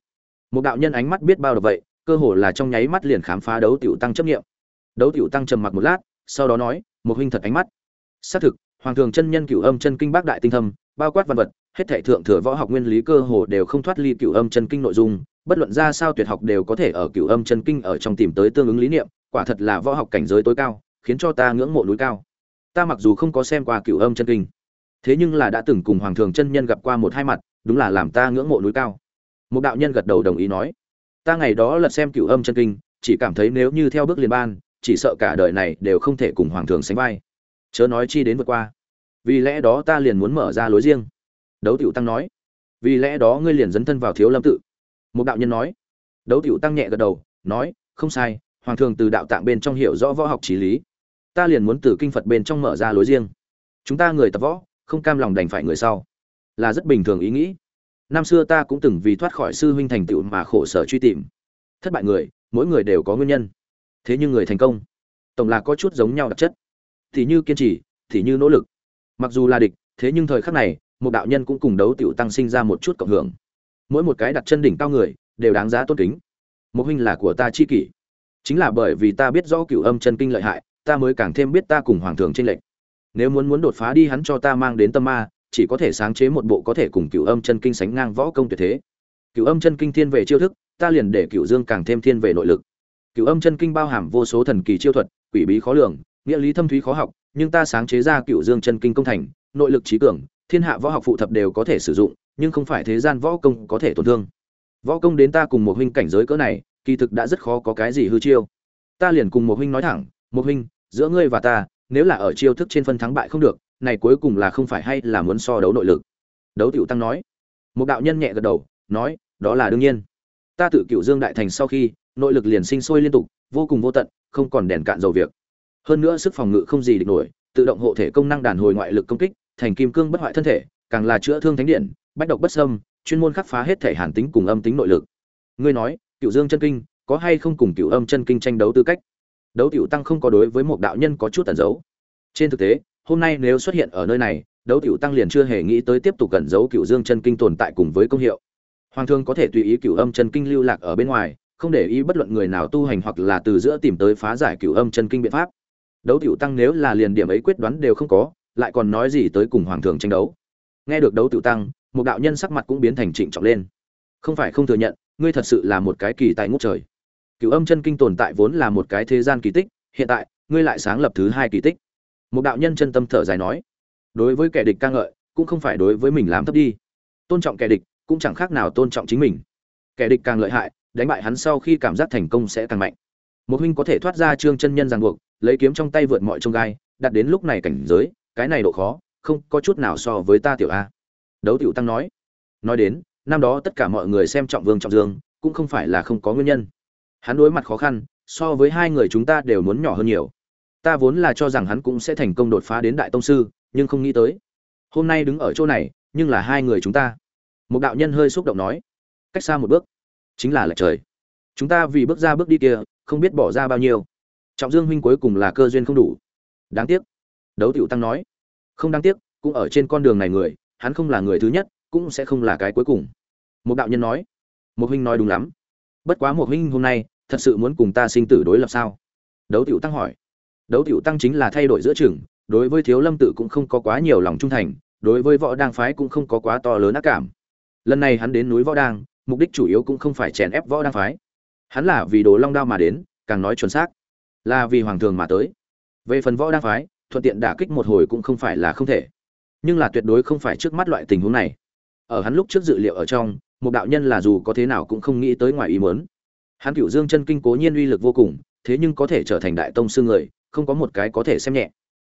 một đạo nhân ánh mắt biết bao được vậy, cơ hồ là trong nháy mắt liền khám phá đấu tiểu tăng chấp niệm. đấu tiểu tăng trầm mặc một lát, sau đó nói, một huynh thật ánh mắt xác thực, hoàng thường chân nhân cửu âm chân kinh bác đại tinh thâm, bao quát văn vật, hết thảy thượng thừa võ học nguyên lý cơ hồ đều không thoát ly cửu âm chân kinh nội dung, bất luận ra sao tuyệt học đều có thể ở cửu âm chân kinh ở trong tìm tới tương ứng lý niệm quả thật là võ học cảnh giới tối cao, khiến cho ta ngưỡng mộ núi cao. Ta mặc dù không có xem qua cửu âm chân kinh, thế nhưng là đã từng cùng hoàng thường chân nhân gặp qua một hai mặt, đúng là làm ta ngưỡng mộ núi cao. Một đạo nhân gật đầu đồng ý nói, ta ngày đó lật xem cửu âm chân kinh, chỉ cảm thấy nếu như theo bước liên ban, chỉ sợ cả đời này đều không thể cùng hoàng thường sánh vai. Chớ nói chi đến vượt qua. Vì lẽ đó ta liền muốn mở ra lối riêng. Đấu tiểu tăng nói, vì lẽ đó ngươi liền dấn thân vào thiếu lâm tự. Một đạo nhân nói, đấu tiểu tăng nhẹ gật đầu, nói, không sai hoàng thường từ đạo tạng bên trong hiểu rõ võ học trí lý. Ta liền muốn từ kinh phật bên trong mở ra lối riêng. Chúng ta người tập võ, không cam lòng đành phải người sau. Là rất bình thường ý nghĩ. Năm xưa ta cũng từng vì thoát khỏi sư huynh thành tựu mà khổ sở truy tìm. Thất bại người, mỗi người đều có nguyên nhân. Thế nhưng người thành công, tổng là có chút giống nhau đặc chất. Thì như kiên trì, thì như nỗ lực. Mặc dù là địch, thế nhưng thời khắc này, một đạo nhân cũng cùng đấu tiểu tăng sinh ra một chút cộng hưởng. Mỗi một cái đặt chân đỉnh cao người, đều đáng giá tôn kính. Một huynh là của ta chi kỷ chính là bởi vì ta biết rõ cửu âm chân kinh lợi hại, ta mới càng thêm biết ta cùng hoàng thượng trên lệnh. nếu muốn muốn đột phá đi hắn cho ta mang đến tâm ma, chỉ có thể sáng chế một bộ có thể cùng cửu âm chân kinh sánh ngang võ công tuyệt thế. Cửu âm chân kinh thiên về chiêu thức, ta liền để cửu dương càng thêm thiên về nội lực. Cửu âm chân kinh bao hàm vô số thần kỳ chiêu thuật, quỷ bí khó lường, nghĩa lý thâm thúy khó học, nhưng ta sáng chế ra cửu dương chân kinh công thành, nội lực trí cường, thiên hạ võ học phụ thập đều có thể sử dụng, nhưng không phải thế gian võ công có thể tổn thương. Võ công đến ta cùng một huynh cảnh giới cỡ này kỳ thực đã rất khó có cái gì hư chiêu. Ta liền cùng một huynh nói thẳng, một huynh, giữa ngươi và ta, nếu là ở chiêu thức trên phân thắng bại không được, này cuối cùng là không phải hay là muốn so đấu nội lực? Đấu tiểu tăng nói. Một đạo nhân nhẹ gật đầu, nói, đó là đương nhiên. Ta tự cựu dương đại thành sau khi, nội lực liền sinh sôi liên tục, vô cùng vô tận, không còn đèn cạn dầu việc. Hơn nữa sức phòng ngự không gì địch nổi, tự động hộ thể công năng đàn hồi ngoại lực công kích, thành kim cương bất hoại thân thể, càng là chữa thương thánh điện, bách độc bất sâm chuyên môn khắc phá hết thể hàn tính cùng âm tính nội lực. Ngươi nói cựu dương chân kinh, có hay không cùng cựu âm chân kinh tranh đấu tư cách? Đấu tiểu tăng không có đối với một đạo nhân có chút tẩn giấu. Trên thực tế, hôm nay nếu xuất hiện ở nơi này, đấu tiểu tăng liền chưa hề nghĩ tới tiếp tục cẩn giấu cựu dương chân kinh tồn tại cùng với công hiệu. Hoàng thương có thể tùy ý cựu âm chân kinh lưu lạc ở bên ngoài, không để ý bất luận người nào tu hành hoặc là từ giữa tìm tới phá giải cựu âm chân kinh biện pháp. Đấu tiểu tăng nếu là liền điểm ấy quyết đoán đều không có, lại còn nói gì tới cùng hoàng thường tranh đấu? Nghe được đấu tiểu tăng, một đạo nhân sắc mặt cũng biến thành trịnh trọng lên. Không phải không thừa nhận ngươi thật sự là một cái kỳ tài ngút trời. Cựu âm chân kinh tồn tại vốn là một cái thế gian kỳ tích, hiện tại, ngươi lại sáng lập thứ hai kỳ tích. Một đạo nhân chân tâm thở dài nói, đối với kẻ địch ca ngợi, cũng không phải đối với mình làm thấp đi. Tôn trọng kẻ địch, cũng chẳng khác nào tôn trọng chính mình. Kẻ địch càng lợi hại, đánh bại hắn sau khi cảm giác thành công sẽ càng mạnh. Một huynh có thể thoát ra trương chân nhân ràng buộc, lấy kiếm trong tay vượt mọi trông gai đặt đến lúc này cảnh giới, cái này độ khó, không có chút nào so với ta tiểu a. Đấu tiểu tăng nói nói đến năm đó tất cả mọi người xem trọng vương trọng dương, cũng không phải là không có nguyên nhân. Hắn đối mặt khó khăn, so với hai người chúng ta đều muốn nhỏ hơn nhiều. Ta vốn là cho rằng hắn cũng sẽ thành công đột phá đến đại tông sư, nhưng không nghĩ tới. Hôm nay đứng ở chỗ này, nhưng là hai người chúng ta. Một đạo nhân hơi xúc động nói. Cách xa một bước. Chính là lệch trời. Chúng ta vì bước ra bước đi kia, không biết bỏ ra bao nhiêu. Trọng dương huynh cuối cùng là cơ duyên không đủ. Đáng tiếc. Đấu tiểu tăng nói. Không đáng tiếc, cũng ở trên con đường này người, hắn không là người thứ nhất cũng sẽ không là cái cuối cùng. Một đạo nhân nói một huynh nói đúng lắm. Bất quá một huynh hôm nay thật sự muốn cùng ta sinh tử đối lập sao? Đấu tiểu tăng hỏi. Đấu tiểu tăng chính là thay đổi giữa chừng, đối với thiếu lâm tự cũng không có quá nhiều lòng trung thành, đối với võ đang phái cũng không có quá to lớn ác cảm. Lần này hắn đến núi võ đang, mục đích chủ yếu cũng không phải chèn ép võ đang phái. Hắn là vì đồ long đao mà đến, càng nói chuẩn xác, là vì hoàng thường mà tới. Về phần võ đang phái, thuận tiện đả kích một hồi cũng không phải là không thể. Nhưng là tuyệt đối không phải trước mắt loại tình huống này ở hắn lúc trước dự liệu ở trong, một đạo nhân là dù có thế nào cũng không nghĩ tới ngoài ý muốn. Hắn cửu dương chân kinh cố nhiên uy lực vô cùng, thế nhưng có thể trở thành đại tông sư người, không có một cái có thể xem nhẹ.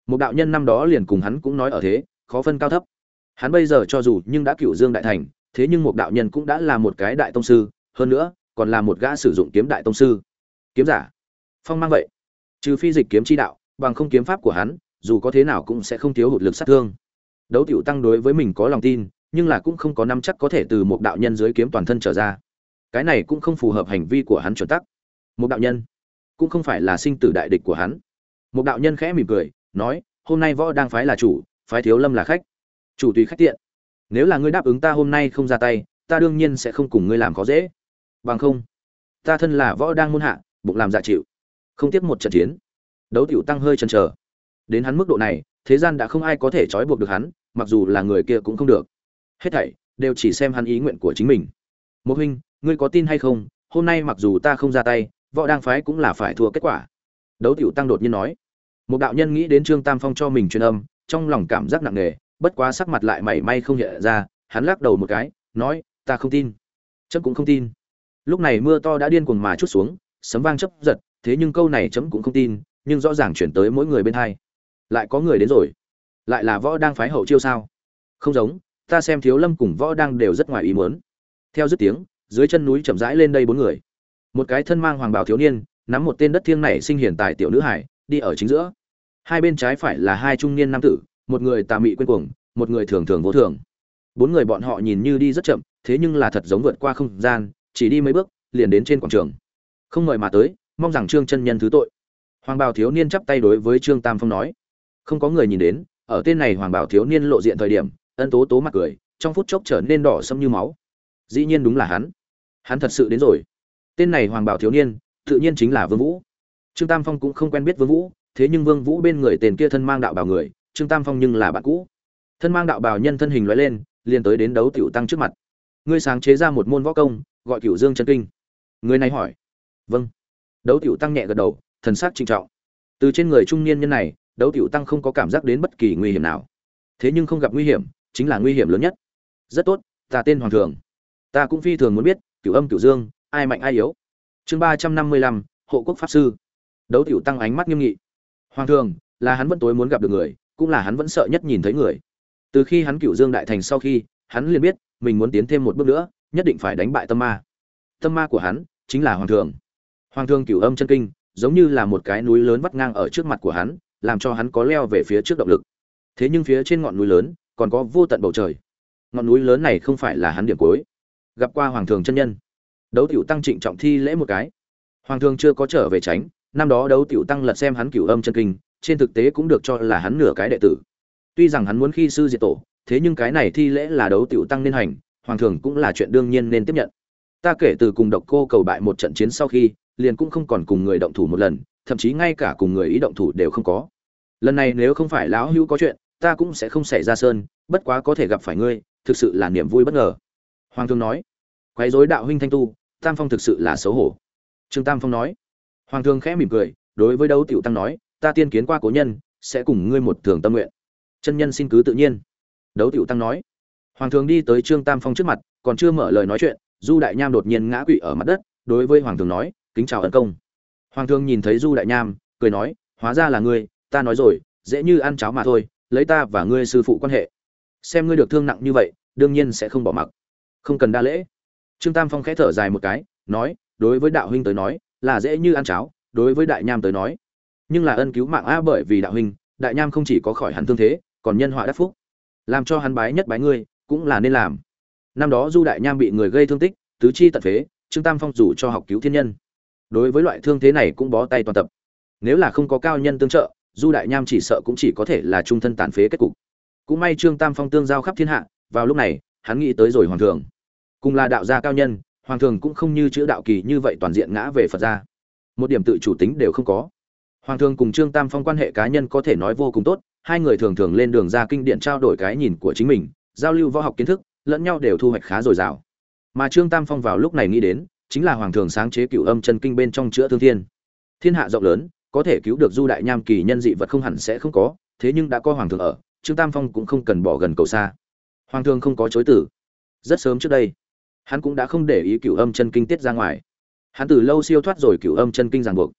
Một đạo nhân năm đó liền cùng hắn cũng nói ở thế, khó phân cao thấp. Hắn bây giờ cho dù nhưng đã cửu dương đại thành, thế nhưng một đạo nhân cũng đã là một cái đại tông sư, hơn nữa, còn là một gã sử dụng kiếm đại tông sư. Kiếm giả. Phong mang vậy. Trừ phi dịch kiếm chi đạo, bằng không kiếm pháp của hắn, dù có thế nào cũng sẽ không thiếu hụt lực sát thương. Đấu tiểu tăng đối với mình có lòng tin nhưng là cũng không có năm chắc có thể từ một đạo nhân dưới kiếm toàn thân trở ra. Cái này cũng không phù hợp hành vi của hắn chuẩn tắc. Một đạo nhân cũng không phải là sinh tử đại địch của hắn. Một đạo nhân khẽ mỉm cười, nói, hôm nay võ đang phái là chủ, phái thiếu lâm là khách. Chủ tùy khách tiện. Nếu là ngươi đáp ứng ta hôm nay không ra tay, ta đương nhiên sẽ không cùng ngươi làm khó dễ. Bằng không, ta thân là võ đang muôn hạ, bụng làm dạ chịu. Không tiếp một trận chiến. Đấu tiểu tăng hơi chần chờ. Đến hắn mức độ này, thế gian đã không ai có thể trói buộc được hắn, mặc dù là người kia cũng không được hết thảy đều chỉ xem hắn ý nguyện của chính mình. Một huynh, ngươi có tin hay không? Hôm nay mặc dù ta không ra tay, võ đang phái cũng là phải thua kết quả. Đấu tiểu tăng đột nhiên nói. Một đạo nhân nghĩ đến trương tam phong cho mình truyền âm, trong lòng cảm giác nặng nề, bất quá sắc mặt lại mảy may không hiện ra, hắn lắc đầu một cái, nói, ta không tin. Chấm cũng không tin. Lúc này mưa to đã điên cuồng mà chút xuống, sấm vang chấp giật, thế nhưng câu này chấm cũng không tin, nhưng rõ ràng chuyển tới mỗi người bên hai. Lại có người đến rồi. Lại là võ đang phái hậu chiêu sao? Không giống ta xem thiếu lâm cùng võ đang đều rất ngoài ý muốn. Theo dứt tiếng, dưới chân núi chậm rãi lên đây bốn người. Một cái thân mang hoàng bào thiếu niên, nắm một tên đất thiêng này sinh hiển tài tiểu nữ hải đi ở chính giữa. Hai bên trái phải là hai trung niên nam tử, một người tà mị quên cuồng, một người thường thường vô thường. Bốn người bọn họ nhìn như đi rất chậm, thế nhưng là thật giống vượt qua không gian, chỉ đi mấy bước, liền đến trên quảng trường. Không ngờ mà tới, mong rằng trương chân nhân thứ tội. Hoàng bào thiếu niên chắp tay đối với trương tam phong nói. Không có người nhìn đến, ở tên này hoàng bào thiếu niên lộ diện thời điểm ân tố tố mặt cười, trong phút chốc trở nên đỏ sâm như máu. Dĩ nhiên đúng là hắn. Hắn thật sự đến rồi. Tên này hoàng bảo thiếu niên, tự nhiên chính là vương vũ. Trương tam phong cũng không quen biết vương vũ, thế nhưng vương vũ bên người tên kia thân mang đạo bào người, trương tam phong nhưng là bạn cũ. Thân mang đạo bào nhân thân hình lóe lên, liền tới đến đấu tiểu tăng trước mặt. Ngươi sáng chế ra một môn võ công, gọi cửu dương chân kinh. Người này hỏi. Vâng. Đấu tiểu tăng nhẹ gật đầu, thần sắc trinh trọng. Từ trên người trung niên nhân này, đấu tiểu tăng không có cảm giác đến bất kỳ nguy hiểm nào. Thế nhưng không gặp nguy hiểm chính là nguy hiểm lớn nhất. Rất tốt, ta tên hoàng thường. Ta cũng phi thường muốn biết, cửu âm, cửu dương, ai mạnh, ai yếu. Chương ba trăm năm mươi lăm, hộ quốc pháp sư. Đấu tiểu tăng ánh mắt nghiêm nghị. Hoàng thường, là hắn vẫn tối muốn gặp được người, cũng là hắn vẫn sợ nhất nhìn thấy người. Từ khi hắn cửu dương đại thành sau khi, hắn liền biết, mình muốn tiến thêm một bước nữa, nhất định phải đánh bại tâm ma. Tâm ma của hắn, chính là hoàng thường. Hoàng thường cửu âm chân kinh, giống như là một cái núi lớn vắt ngang ở trước mặt của hắn, làm cho hắn có leo về phía trước động lực. Thế nhưng phía trên ngọn núi lớn còn có vô tận bầu trời. Ngọn núi lớn này không phải là hắn điểm cuối. Gặp qua hoàng thường chân nhân. Đấu tiểu tăng trịnh trọng thi lễ một cái. Hoàng thường chưa có trở về tránh, năm đó đấu tiểu tăng lật xem hắn cửu âm chân kinh, trên thực tế cũng được cho là hắn nửa cái đệ tử. Tuy rằng hắn muốn khi sư diệt tổ, thế nhưng cái này thi lễ là đấu tiểu tăng nên hành, hoàng thường cũng là chuyện đương nhiên nên tiếp nhận. Ta kể từ cùng độc cô cầu bại một trận chiến sau khi, liền cũng không còn cùng người động thủ một lần, thậm chí ngay cả cùng người ý động thủ đều không có. Lần này nếu không phải lão hữu có chuyện ta cũng sẽ không xảy ra sơn, bất quá có thể gặp phải ngươi, thực sự là niềm vui bất ngờ. Hoàng thương nói. Quấy rối đạo huynh thanh tu, tam phong thực sự là xấu hổ. Trương tam phong nói. Hoàng thương khẽ mỉm cười, đối với đấu tiểu tăng nói, ta tiên kiến qua cố nhân, sẽ cùng ngươi một thường tâm nguyện. Chân nhân xin cứ tự nhiên. Đấu tiểu tăng nói. Hoàng thường đi tới trương tam phong trước mặt, còn chưa mở lời nói chuyện, du đại nham đột nhiên ngã quỵ ở mặt đất, đối với hoàng thường nói, kính chào ân công. Hoàng thường nhìn thấy du đại nham, cười nói, hóa ra là ngươi, ta nói rồi, dễ như ăn cháo mà thôi lấy ta và ngươi sư phụ quan hệ. Xem ngươi được thương nặng như vậy, đương nhiên sẽ không bỏ mặc. Không cần đa lễ. Trương tam phong khẽ thở dài một cái, nói, đối với đạo huynh tới nói, là dễ như ăn cháo, đối với đại nham tới nói. Nhưng là ân cứu mạng a bởi vì đạo huynh, đại nham không chỉ có khỏi hẳn thương thế, còn nhân họa đắc phúc. Làm cho hắn bái nhất bái ngươi, cũng là nên làm. Năm đó du đại nham bị người gây thương tích, tứ chi tận phế, trương tam phong rủ cho học cứu thiên nhân, đối với loại thương thế này cũng bó tay toàn tập. Nếu là không có cao nhân tương trợ du đại nham chỉ sợ cũng chỉ có thể là trung thân tàn phế kết cục. Cũng may trương tam phong tương giao khắp thiên hạ, vào lúc này, hắn nghĩ tới rồi hoàng thường cùng là đạo gia cao nhân, hoàng thường cũng không như chữ đạo kỳ như vậy toàn diện ngã về phật gia. Một điểm tự chủ tính đều không có. Hoàng thường cùng trương tam phong quan hệ cá nhân có thể nói vô cùng tốt, hai người thường thường lên đường ra kinh điện trao đổi cái nhìn của chính mình, giao lưu võ học kiến thức, lẫn nhau đều thu hoạch khá dồi dào. Mà trương tam phong vào lúc này nghĩ đến, chính là hoàng thường sáng chế cựu âm chân kinh bên trong chữa thương thiên. Thiên hạ rộng lớn có thể cứu được du đại nham kỳ nhân dị vật không hẳn sẽ không có, thế nhưng đã có hoàng thượng ở, trương tam phong cũng không cần bỏ gần cầu xa. Hoàng thượng không có chối tử rất sớm trước đây, hắn cũng đã không để ý cựu âm chân kinh tiết ra ngoài. Hắn từ lâu siêu thoát rồi cựu âm chân kinh ràng buộc.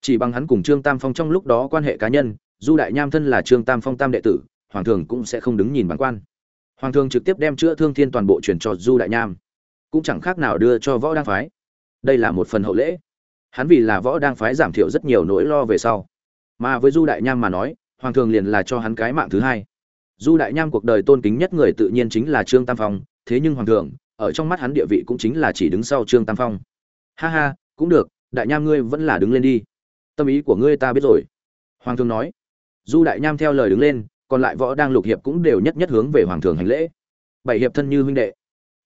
Chỉ bằng hắn cùng trương tam phong trong lúc đó quan hệ cá nhân, du đại nham thân là trương tam phong tam đệ tử, hoàng thường cũng sẽ không đứng nhìn bản quan. Hoàng thường trực tiếp đem chữa thương thiên toàn bộ truyền cho du đại nham. Cũng chẳng khác nào đưa cho võ đăng phái. Đây là một phần hậu lễ hắn vì là võ đang phái giảm thiểu rất nhiều nỗi lo về sau. Mà với du đại nham mà nói, hoàng thường liền là cho hắn cái mạng thứ hai. Du đại nham cuộc đời tôn kính nhất người tự nhiên chính là trương tam phong, thế nhưng hoàng thường, ở trong mắt hắn địa vị cũng chính là chỉ đứng sau trương tam phong. Ha ha, cũng được, đại nham ngươi vẫn là đứng lên đi. Tâm ý của ngươi ta biết rồi. Hoàng thường nói. Du đại nham theo lời đứng lên, còn lại võ đang lục hiệp cũng đều nhất nhất hướng về hoàng thường hành lễ. Bảy hiệp thân như huynh đệ.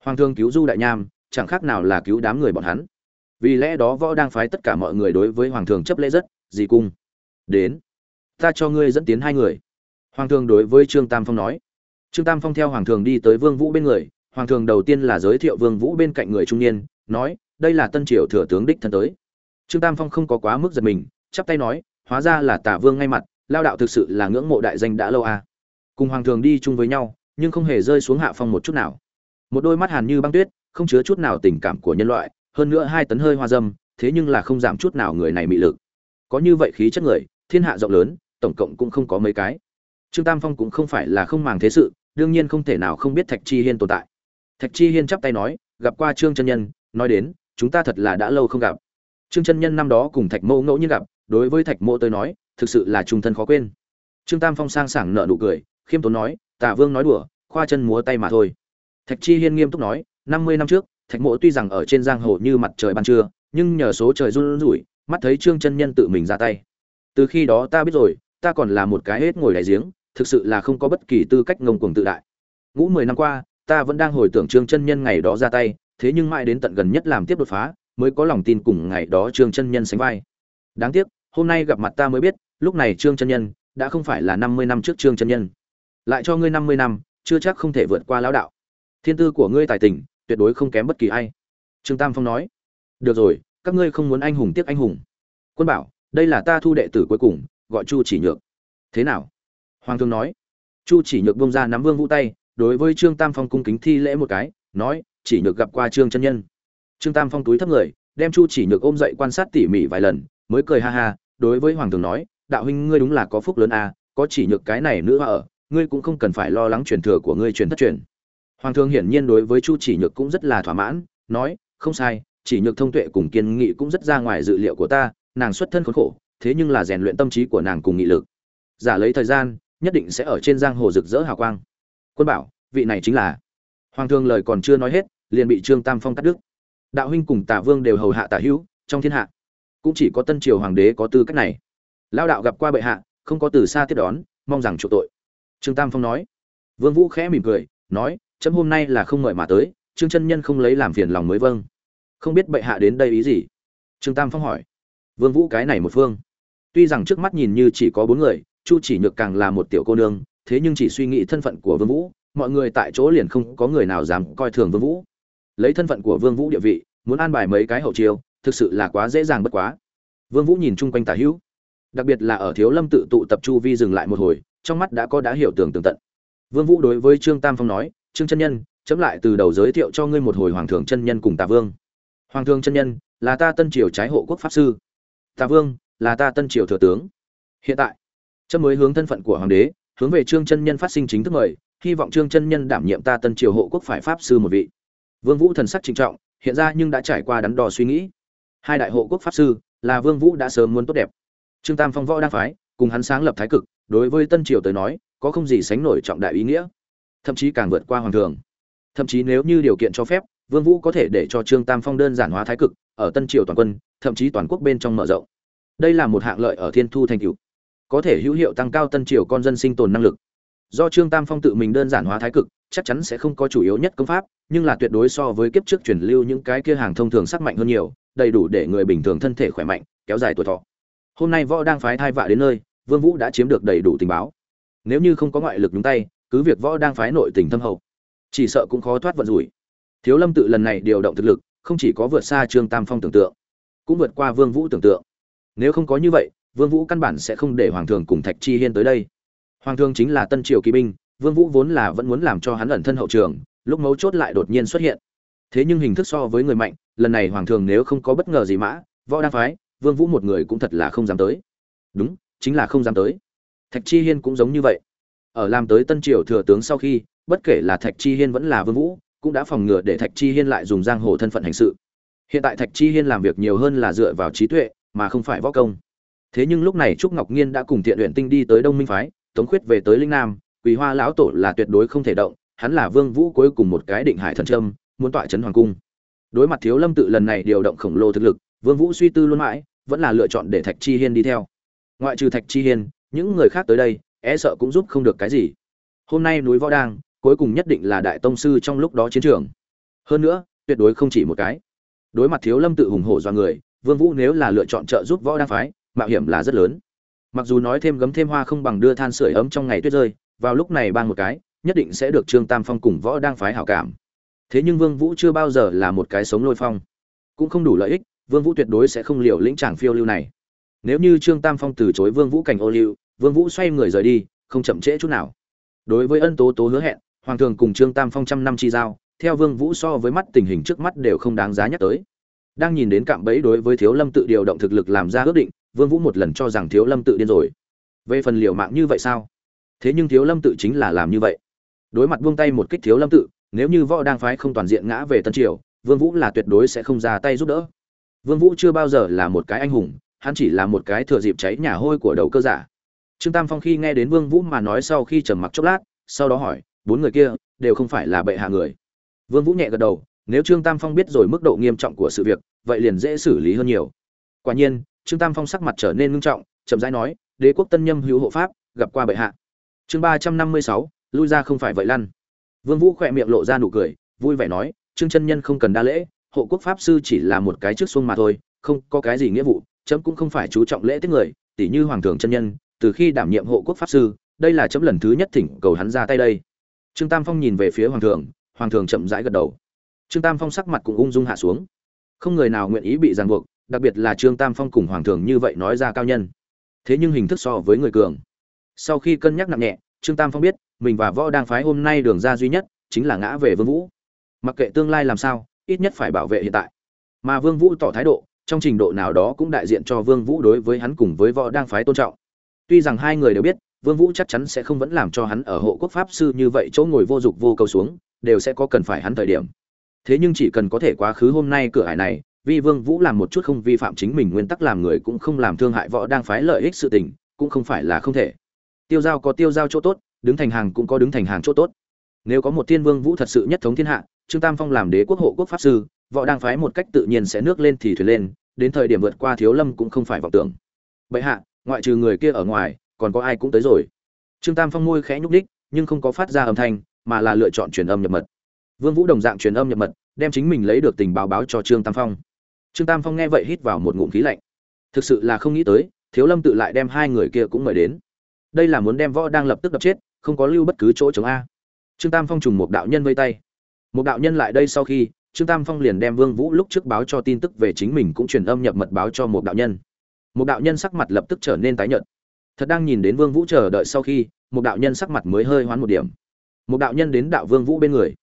Hoàng thường cứu du đại nham, chẳng khác nào là cứu đám người bọn hắn vì lẽ đó võ đang phái tất cả mọi người đối với hoàng thường chấp lễ rất dì cung. Đến, ta cho ngươi dẫn tiến hai người. Hoàng thường đối với trương tam phong nói. Trương tam phong theo hoàng thường đi tới vương vũ bên người. Hoàng thường đầu tiên là giới thiệu vương vũ bên cạnh người trung niên, nói, đây là tân triều thừa tướng đích thân tới. Trương tam phong không có quá mức giật mình, chắp tay nói, hóa ra là tả vương ngay mặt, lao đạo thực sự là ngưỡng mộ đại danh đã lâu à. cùng hoàng thường đi chung với nhau, nhưng không hề rơi xuống hạ phong một chút nào. Một đôi mắt hàn như băng tuyết, không chứa chút nào tình cảm của nhân loại hơn nữa hai tấn hơi hoa dâm, thế nhưng là không giảm chút nào người này mị lực. Có như vậy khí chất người, thiên hạ rộng lớn, tổng cộng cũng không có mấy cái. Trương tam phong cũng không phải là không màng thế sự, đương nhiên không thể nào không biết thạch chi hiên tồn tại. Thạch chi hiên chắp tay nói, gặp qua trương chân nhân, nói đến, chúng ta thật là đã lâu không gặp. Trương chân nhân năm đó cùng thạch mẫu ngẫu nhiên gặp, đối với thạch mẫu tôi nói, thực sự là trung thân khó quên. Trương tam phong sang sảng nợ nụ cười, khiêm tốn nói, tạ vương nói đùa, khoa chân múa tay mà thôi. Thạch chi hiên nghiêm túc nói, năm mươi năm trước thạch mộ tuy rằng ở trên giang hồ như mặt trời ban trưa, nhưng nhờ số trời run rủi, mắt thấy trương chân nhân tự mình ra tay. Từ khi đó ta biết rồi, ta còn là một cái hết ngồi đại giếng, thực sự là không có bất kỳ tư cách ngông cuồng tự đại. Ngũ mười năm qua, ta vẫn đang hồi tưởng trương chân nhân ngày đó ra tay, thế nhưng mãi đến tận gần nhất làm tiếp đột phá, mới có lòng tin cùng ngày đó trương chân nhân sánh vai. Đáng tiếc, hôm nay gặp mặt ta mới biết, lúc này trương chân nhân đã không phải là năm mươi năm trước trương chân nhân. Lại cho ngươi năm mươi năm, chưa chắc không thể vượt qua lão đạo. Thiên tư của ngươi tài tình tuyệt đối không kém bất kỳ ai. Trương tam phong nói, được rồi, các ngươi không muốn anh hùng tiếc anh hùng. Quân bảo, đây là ta thu đệ tử cuối cùng, gọi chu chỉ nhược. Thế nào? Hoàng thương nói. Chu chỉ nhược bông ra nắm vương vũ tay, đối với trương tam phong cung kính thi lễ một cái, nói, chỉ nhược gặp qua trương chân nhân. Trương tam phong túi thấp người, đem chu chỉ nhược ôm dậy quan sát tỉ mỉ vài lần, mới cười ha ha, đối với hoàng thường nói, đạo huynh ngươi đúng là có phúc lớn à có chỉ nhược cái này nữa ở, ngươi cũng không cần phải lo lắng truyền thừa của ngươi truyền thất truyền hoàng thượng hiển nhiên đối với chu chỉ nhược cũng rất là thỏa mãn, nói, không sai, chỉ nhược thông tuệ cùng kiên nghị cũng rất ra ngoài dự liệu của ta, nàng xuất thân khốn khổ, thế nhưng là rèn luyện tâm trí của nàng cùng nghị lực. Giả lấy thời gian, nhất định sẽ ở trên giang hồ rực rỡ hào quang. Quân bảo, vị này chính là hoàng thương lời còn chưa nói hết, liền bị trương tam phong cắt đứt. Đạo huynh cùng tả vương đều hầu hạ tả hữu, trong thiên hạ. Cũng chỉ có tân triều hoàng đế có tư cách này. Lão đạo gặp qua bệ hạ, không có từ xa tiếp đón, mong rằng chỗ tội. Trương tam phong nói. Vương vũ khẽ mỉm cười, nói chấm hôm nay là không mời mà tới, trương chân nhân không lấy làm phiền lòng mới vâng. Không biết bệ hạ đến đây ý gì? Trương tam phong hỏi. Vương vũ cái này một phương. Tuy rằng trước mắt nhìn như chỉ có bốn người, chu chỉ nhược càng là một tiểu cô nương, thế nhưng chỉ suy nghĩ thân phận của vương vũ, mọi người tại chỗ liền không có người nào dám coi thường vương vũ. Lấy thân phận của vương vũ địa vị, muốn an bài mấy cái hậu chiêu, thực sự là quá dễ dàng bất quá. Vương vũ nhìn chung quanh tả hữu. Đặc biệt là ở thiếu lâm tự tụ tập chu vi dừng lại một hồi, trong mắt đã có đã hiểu tưởng tường tận. Vương vũ đối với trương tam phong nói trương chân nhân, chấm lại từ đầu giới thiệu cho ngươi một hồi hoàng thượng chân nhân cùng tà vương. Hoàng thượng chân nhân, là ta tân triều trái hộ quốc pháp sư. Tà vương, là ta tân triều thừa tướng. Hiện tại, chấm mới hướng thân phận của hoàng đế, hướng về trương chân nhân phát sinh chính thức mời, hy vọng trương chân nhân đảm nhiệm ta tân triều hộ quốc phải pháp sư một vị. Vương vũ thần sắc trịnh trọng, hiện ra nhưng đã trải qua đắn đo suy nghĩ. Hai đại hộ quốc pháp sư, là vương vũ đã sớm muốn tốt đẹp. Trương tam phong võ đang phái, cùng hắn sáng lập thái cực, đối với tân triều tới nói, có không gì sánh nổi trọng đại ý nghĩa thậm chí càng vượt qua hoàng thường. Thậm chí nếu như điều kiện cho phép, vương vũ có thể để cho trương tam phong đơn giản hóa thái cực, ở tân triều toàn quân, thậm chí toàn quốc bên trong mở rộng. Đây là một hạng lợi ở thiên thu thành cựu có thể hữu hiệu tăng cao tân triều con dân sinh tồn năng lực. Do trương tam phong tự mình đơn giản hóa thái cực, chắc chắn sẽ không có chủ yếu nhất công pháp, nhưng là tuyệt đối so với kiếp trước truyền lưu những cái kia hàng thông thường sắc mạnh hơn nhiều, đầy đủ để người bình thường thân thể khỏe mạnh, kéo dài tuổi thọ. Hôm nay võ đang phái thai vạ đến nơi, vương vũ đã chiếm được đầy đủ tình báo. Nếu như không có ngoại lực nhúng tay cứ việc võ đang phái nội tình thâm hậu, chỉ sợ cũng khó thoát vận rủi. Thiếu lâm tự lần này điều động thực lực, không chỉ có vượt xa trương tam phong tưởng tượng, cũng vượt qua vương vũ tưởng tượng. Nếu không có như vậy, vương vũ căn bản sẽ không để hoàng thường cùng thạch chi hiên tới đây. Hoàng thường chính là tân triều kỳ binh, vương vũ vốn là vẫn muốn làm cho hắn ẩn thân hậu trường, lúc mấu chốt lại đột nhiên xuất hiện. Thế nhưng hình thức so với người mạnh, lần này hoàng thường nếu không có bất ngờ gì mã, võ đang phái, vương vũ một người cũng thật là không dám tới. Đúng, chính là không dám tới. Thạch chi hiên cũng giống như vậy ở làm tới tân triều thừa tướng sau khi, bất kể là thạch chi hiên vẫn là vương vũ, cũng đã phòng ngừa để thạch chi hiên lại dùng giang hồ thân phận hành sự. Hiện tại thạch chi hiên làm việc nhiều hơn là dựa vào trí tuệ, mà không phải võ công. Thế nhưng lúc này trúc ngọc nhiên đã cùng thiện luyện tinh đi tới đông minh phái, tống khuyết về tới linh nam, quỳ hoa lão tổ là tuyệt đối không thể động, hắn là vương vũ cuối cùng một cái định hải thần trâm muốn tọa chấn hoàng cung. Đối mặt thiếu lâm tự lần này điều động khổng lồ thực lực, vương vũ suy tư luôn mãi, vẫn là lựa chọn để thạch chi hiên đi theo. Ngoại trừ thạch chi hiên, những người khác tới đây e sợ cũng giúp không được cái gì. Hôm nay núi võ đang, cuối cùng nhất định là đại tông sư trong lúc đó chiến trường. Hơn nữa, tuyệt đối không chỉ một cái. Đối mặt thiếu lâm tự hùng hổ do người, vương vũ nếu là lựa chọn trợ giúp võ đang phái, mạo hiểm là rất lớn. Mặc dù nói thêm gấm thêm hoa không bằng đưa than sưởi ấm trong ngày tuyết rơi, vào lúc này ban một cái, nhất định sẽ được trương tam phong cùng võ đang phái hảo cảm. Thế nhưng vương vũ chưa bao giờ là một cái sống lôi phong. Cũng không đủ lợi ích, vương vũ tuyệt đối sẽ không liều lĩnh chàng phiêu lưu này. Nếu như trương tam phong từ chối vương vũ cảnh ô lưu vương vũ xoay người rời đi, không chậm trễ chút nào. Đối với ân tố tố hứa hẹn, hoàng thường cùng trương tam phong trăm năm chi giao, theo vương vũ so với mắt tình hình trước mắt đều không đáng giá nhắc tới. Đang nhìn đến cạm bẫy đối với thiếu lâm tự điều động thực lực làm ra ước định, vương vũ một lần cho rằng thiếu lâm tự điên rồi. Về phần liều mạng như vậy sao? Thế nhưng thiếu lâm tự chính là làm như vậy. Đối mặt buông tay một kích thiếu lâm tự, nếu như võ đang phái không toàn diện ngã về tân triều, vương vũ là tuyệt đối sẽ không ra tay giúp đỡ. Vương vũ chưa bao giờ là một cái anh hùng, hắn chỉ là một cái thừa dịp cháy nhà hôi của đầu cơ giả trương tam phong khi nghe đến vương vũ mà nói sau khi trầm mặc chốc lát, sau đó hỏi, bốn người kia đều không phải là bệ hạ người? Vương vũ nhẹ gật đầu, nếu trương tam phong biết rồi mức độ nghiêm trọng của sự việc, vậy liền dễ xử lý hơn nhiều. Quả nhiên, trương tam phong sắc mặt trở nên nghiêm trọng, chậm rãi nói, đế quốc tân nhâm hữu hộ pháp, gặp qua bệ hạ. Chương ba trăm năm mươi sáu, lui ra không phải vậy lăn. Vương vũ khỏe miệng lộ ra nụ cười, vui vẻ nói, trương chân nhân không cần đa lễ, hộ quốc pháp sư chỉ là một cái trước xuông mà thôi, không có cái gì nghĩa vụ, chấm cũng không phải chú trọng lễ tiết người tỷ như hoàng thượng chân nhân từ khi đảm nhiệm hộ quốc pháp sư, đây là chấm lần thứ nhất thỉnh cầu hắn ra tay đây. Trương tam phong nhìn về phía hoàng thượng hoàng thượng chậm rãi gật đầu. Trương tam phong sắc mặt cũng ung dung hạ xuống. Không người nào nguyện ý bị ràng buộc, đặc biệt là trương tam phong cùng hoàng thượng như vậy nói ra cao nhân. Thế nhưng hình thức so với người cường. Sau khi cân nhắc nặng nhẹ, trương tam phong biết, mình và võ đang phái hôm nay đường ra duy nhất chính là ngã về vương vũ. Mặc kệ tương lai làm sao, ít nhất phải bảo vệ hiện tại. Mà vương vũ tỏ thái độ, trong trình độ nào đó cũng đại diện cho Vương Vũ đối với hắn cùng với võ đang phái tôn trọng. Tuy rằng hai người đều biết, Vương Vũ chắc chắn sẽ không vẫn làm cho hắn ở hộ quốc pháp sư như vậy chỗ ngồi vô dục vô cầu xuống, đều sẽ có cần phải hắn thời điểm. Thế nhưng chỉ cần có thể quá khứ hôm nay cửa hải này, vì Vương Vũ làm một chút không vi phạm chính mình nguyên tắc làm người cũng không làm thương hại võ đang phái lợi ích sự tình, cũng không phải là không thể. Tiêu giao có tiêu giao chỗ tốt, đứng thành hàng cũng có đứng thành hàng chỗ tốt. Nếu có một Thiên Vương Vũ thật sự nhất thống thiên hạ, Trương Tam Phong làm đế quốc hộ quốc pháp sư, võ đang phái một cách tự nhiên sẽ nước lên thì thuyền lên, đến thời điểm vượt qua Thiếu Lâm cũng không phải vọng tưởng. Bệ hạ, ngoại trừ người kia ở ngoài, còn có ai cũng tới rồi. Trương Tam Phong môi khẽ nhúc nhích, nhưng không có phát ra âm thanh, mà là lựa chọn truyền âm nhập mật. Vương Vũ đồng dạng truyền âm nhập mật, đem chính mình lấy được tình báo báo cho Trương Tam Phong. Trương Tam Phong nghe vậy hít vào một ngụm khí lạnh. Thực sự là không nghĩ tới, Thiếu Lâm tự lại đem hai người kia cũng mời đến. Đây là muốn đem võ đang lập tức đập chết, không có lưu bất cứ chỗ chống a. Trương Tam Phong trùng một đạo nhân vây tay. Một đạo nhân lại đây sau khi, Trương Tam Phong liền đem Vương Vũ lúc trước báo cho tin tức về chính mình cũng truyền âm nhập mật báo cho một đạo nhân. Một đạo nhân sắc mặt lập tức trở nên tái nhợt. Thật đang nhìn đến Vương Vũ chờ đợi sau khi, một đạo nhân sắc mặt mới hơi hoán một điểm. Một đạo nhân đến đạo Vương Vũ bên người.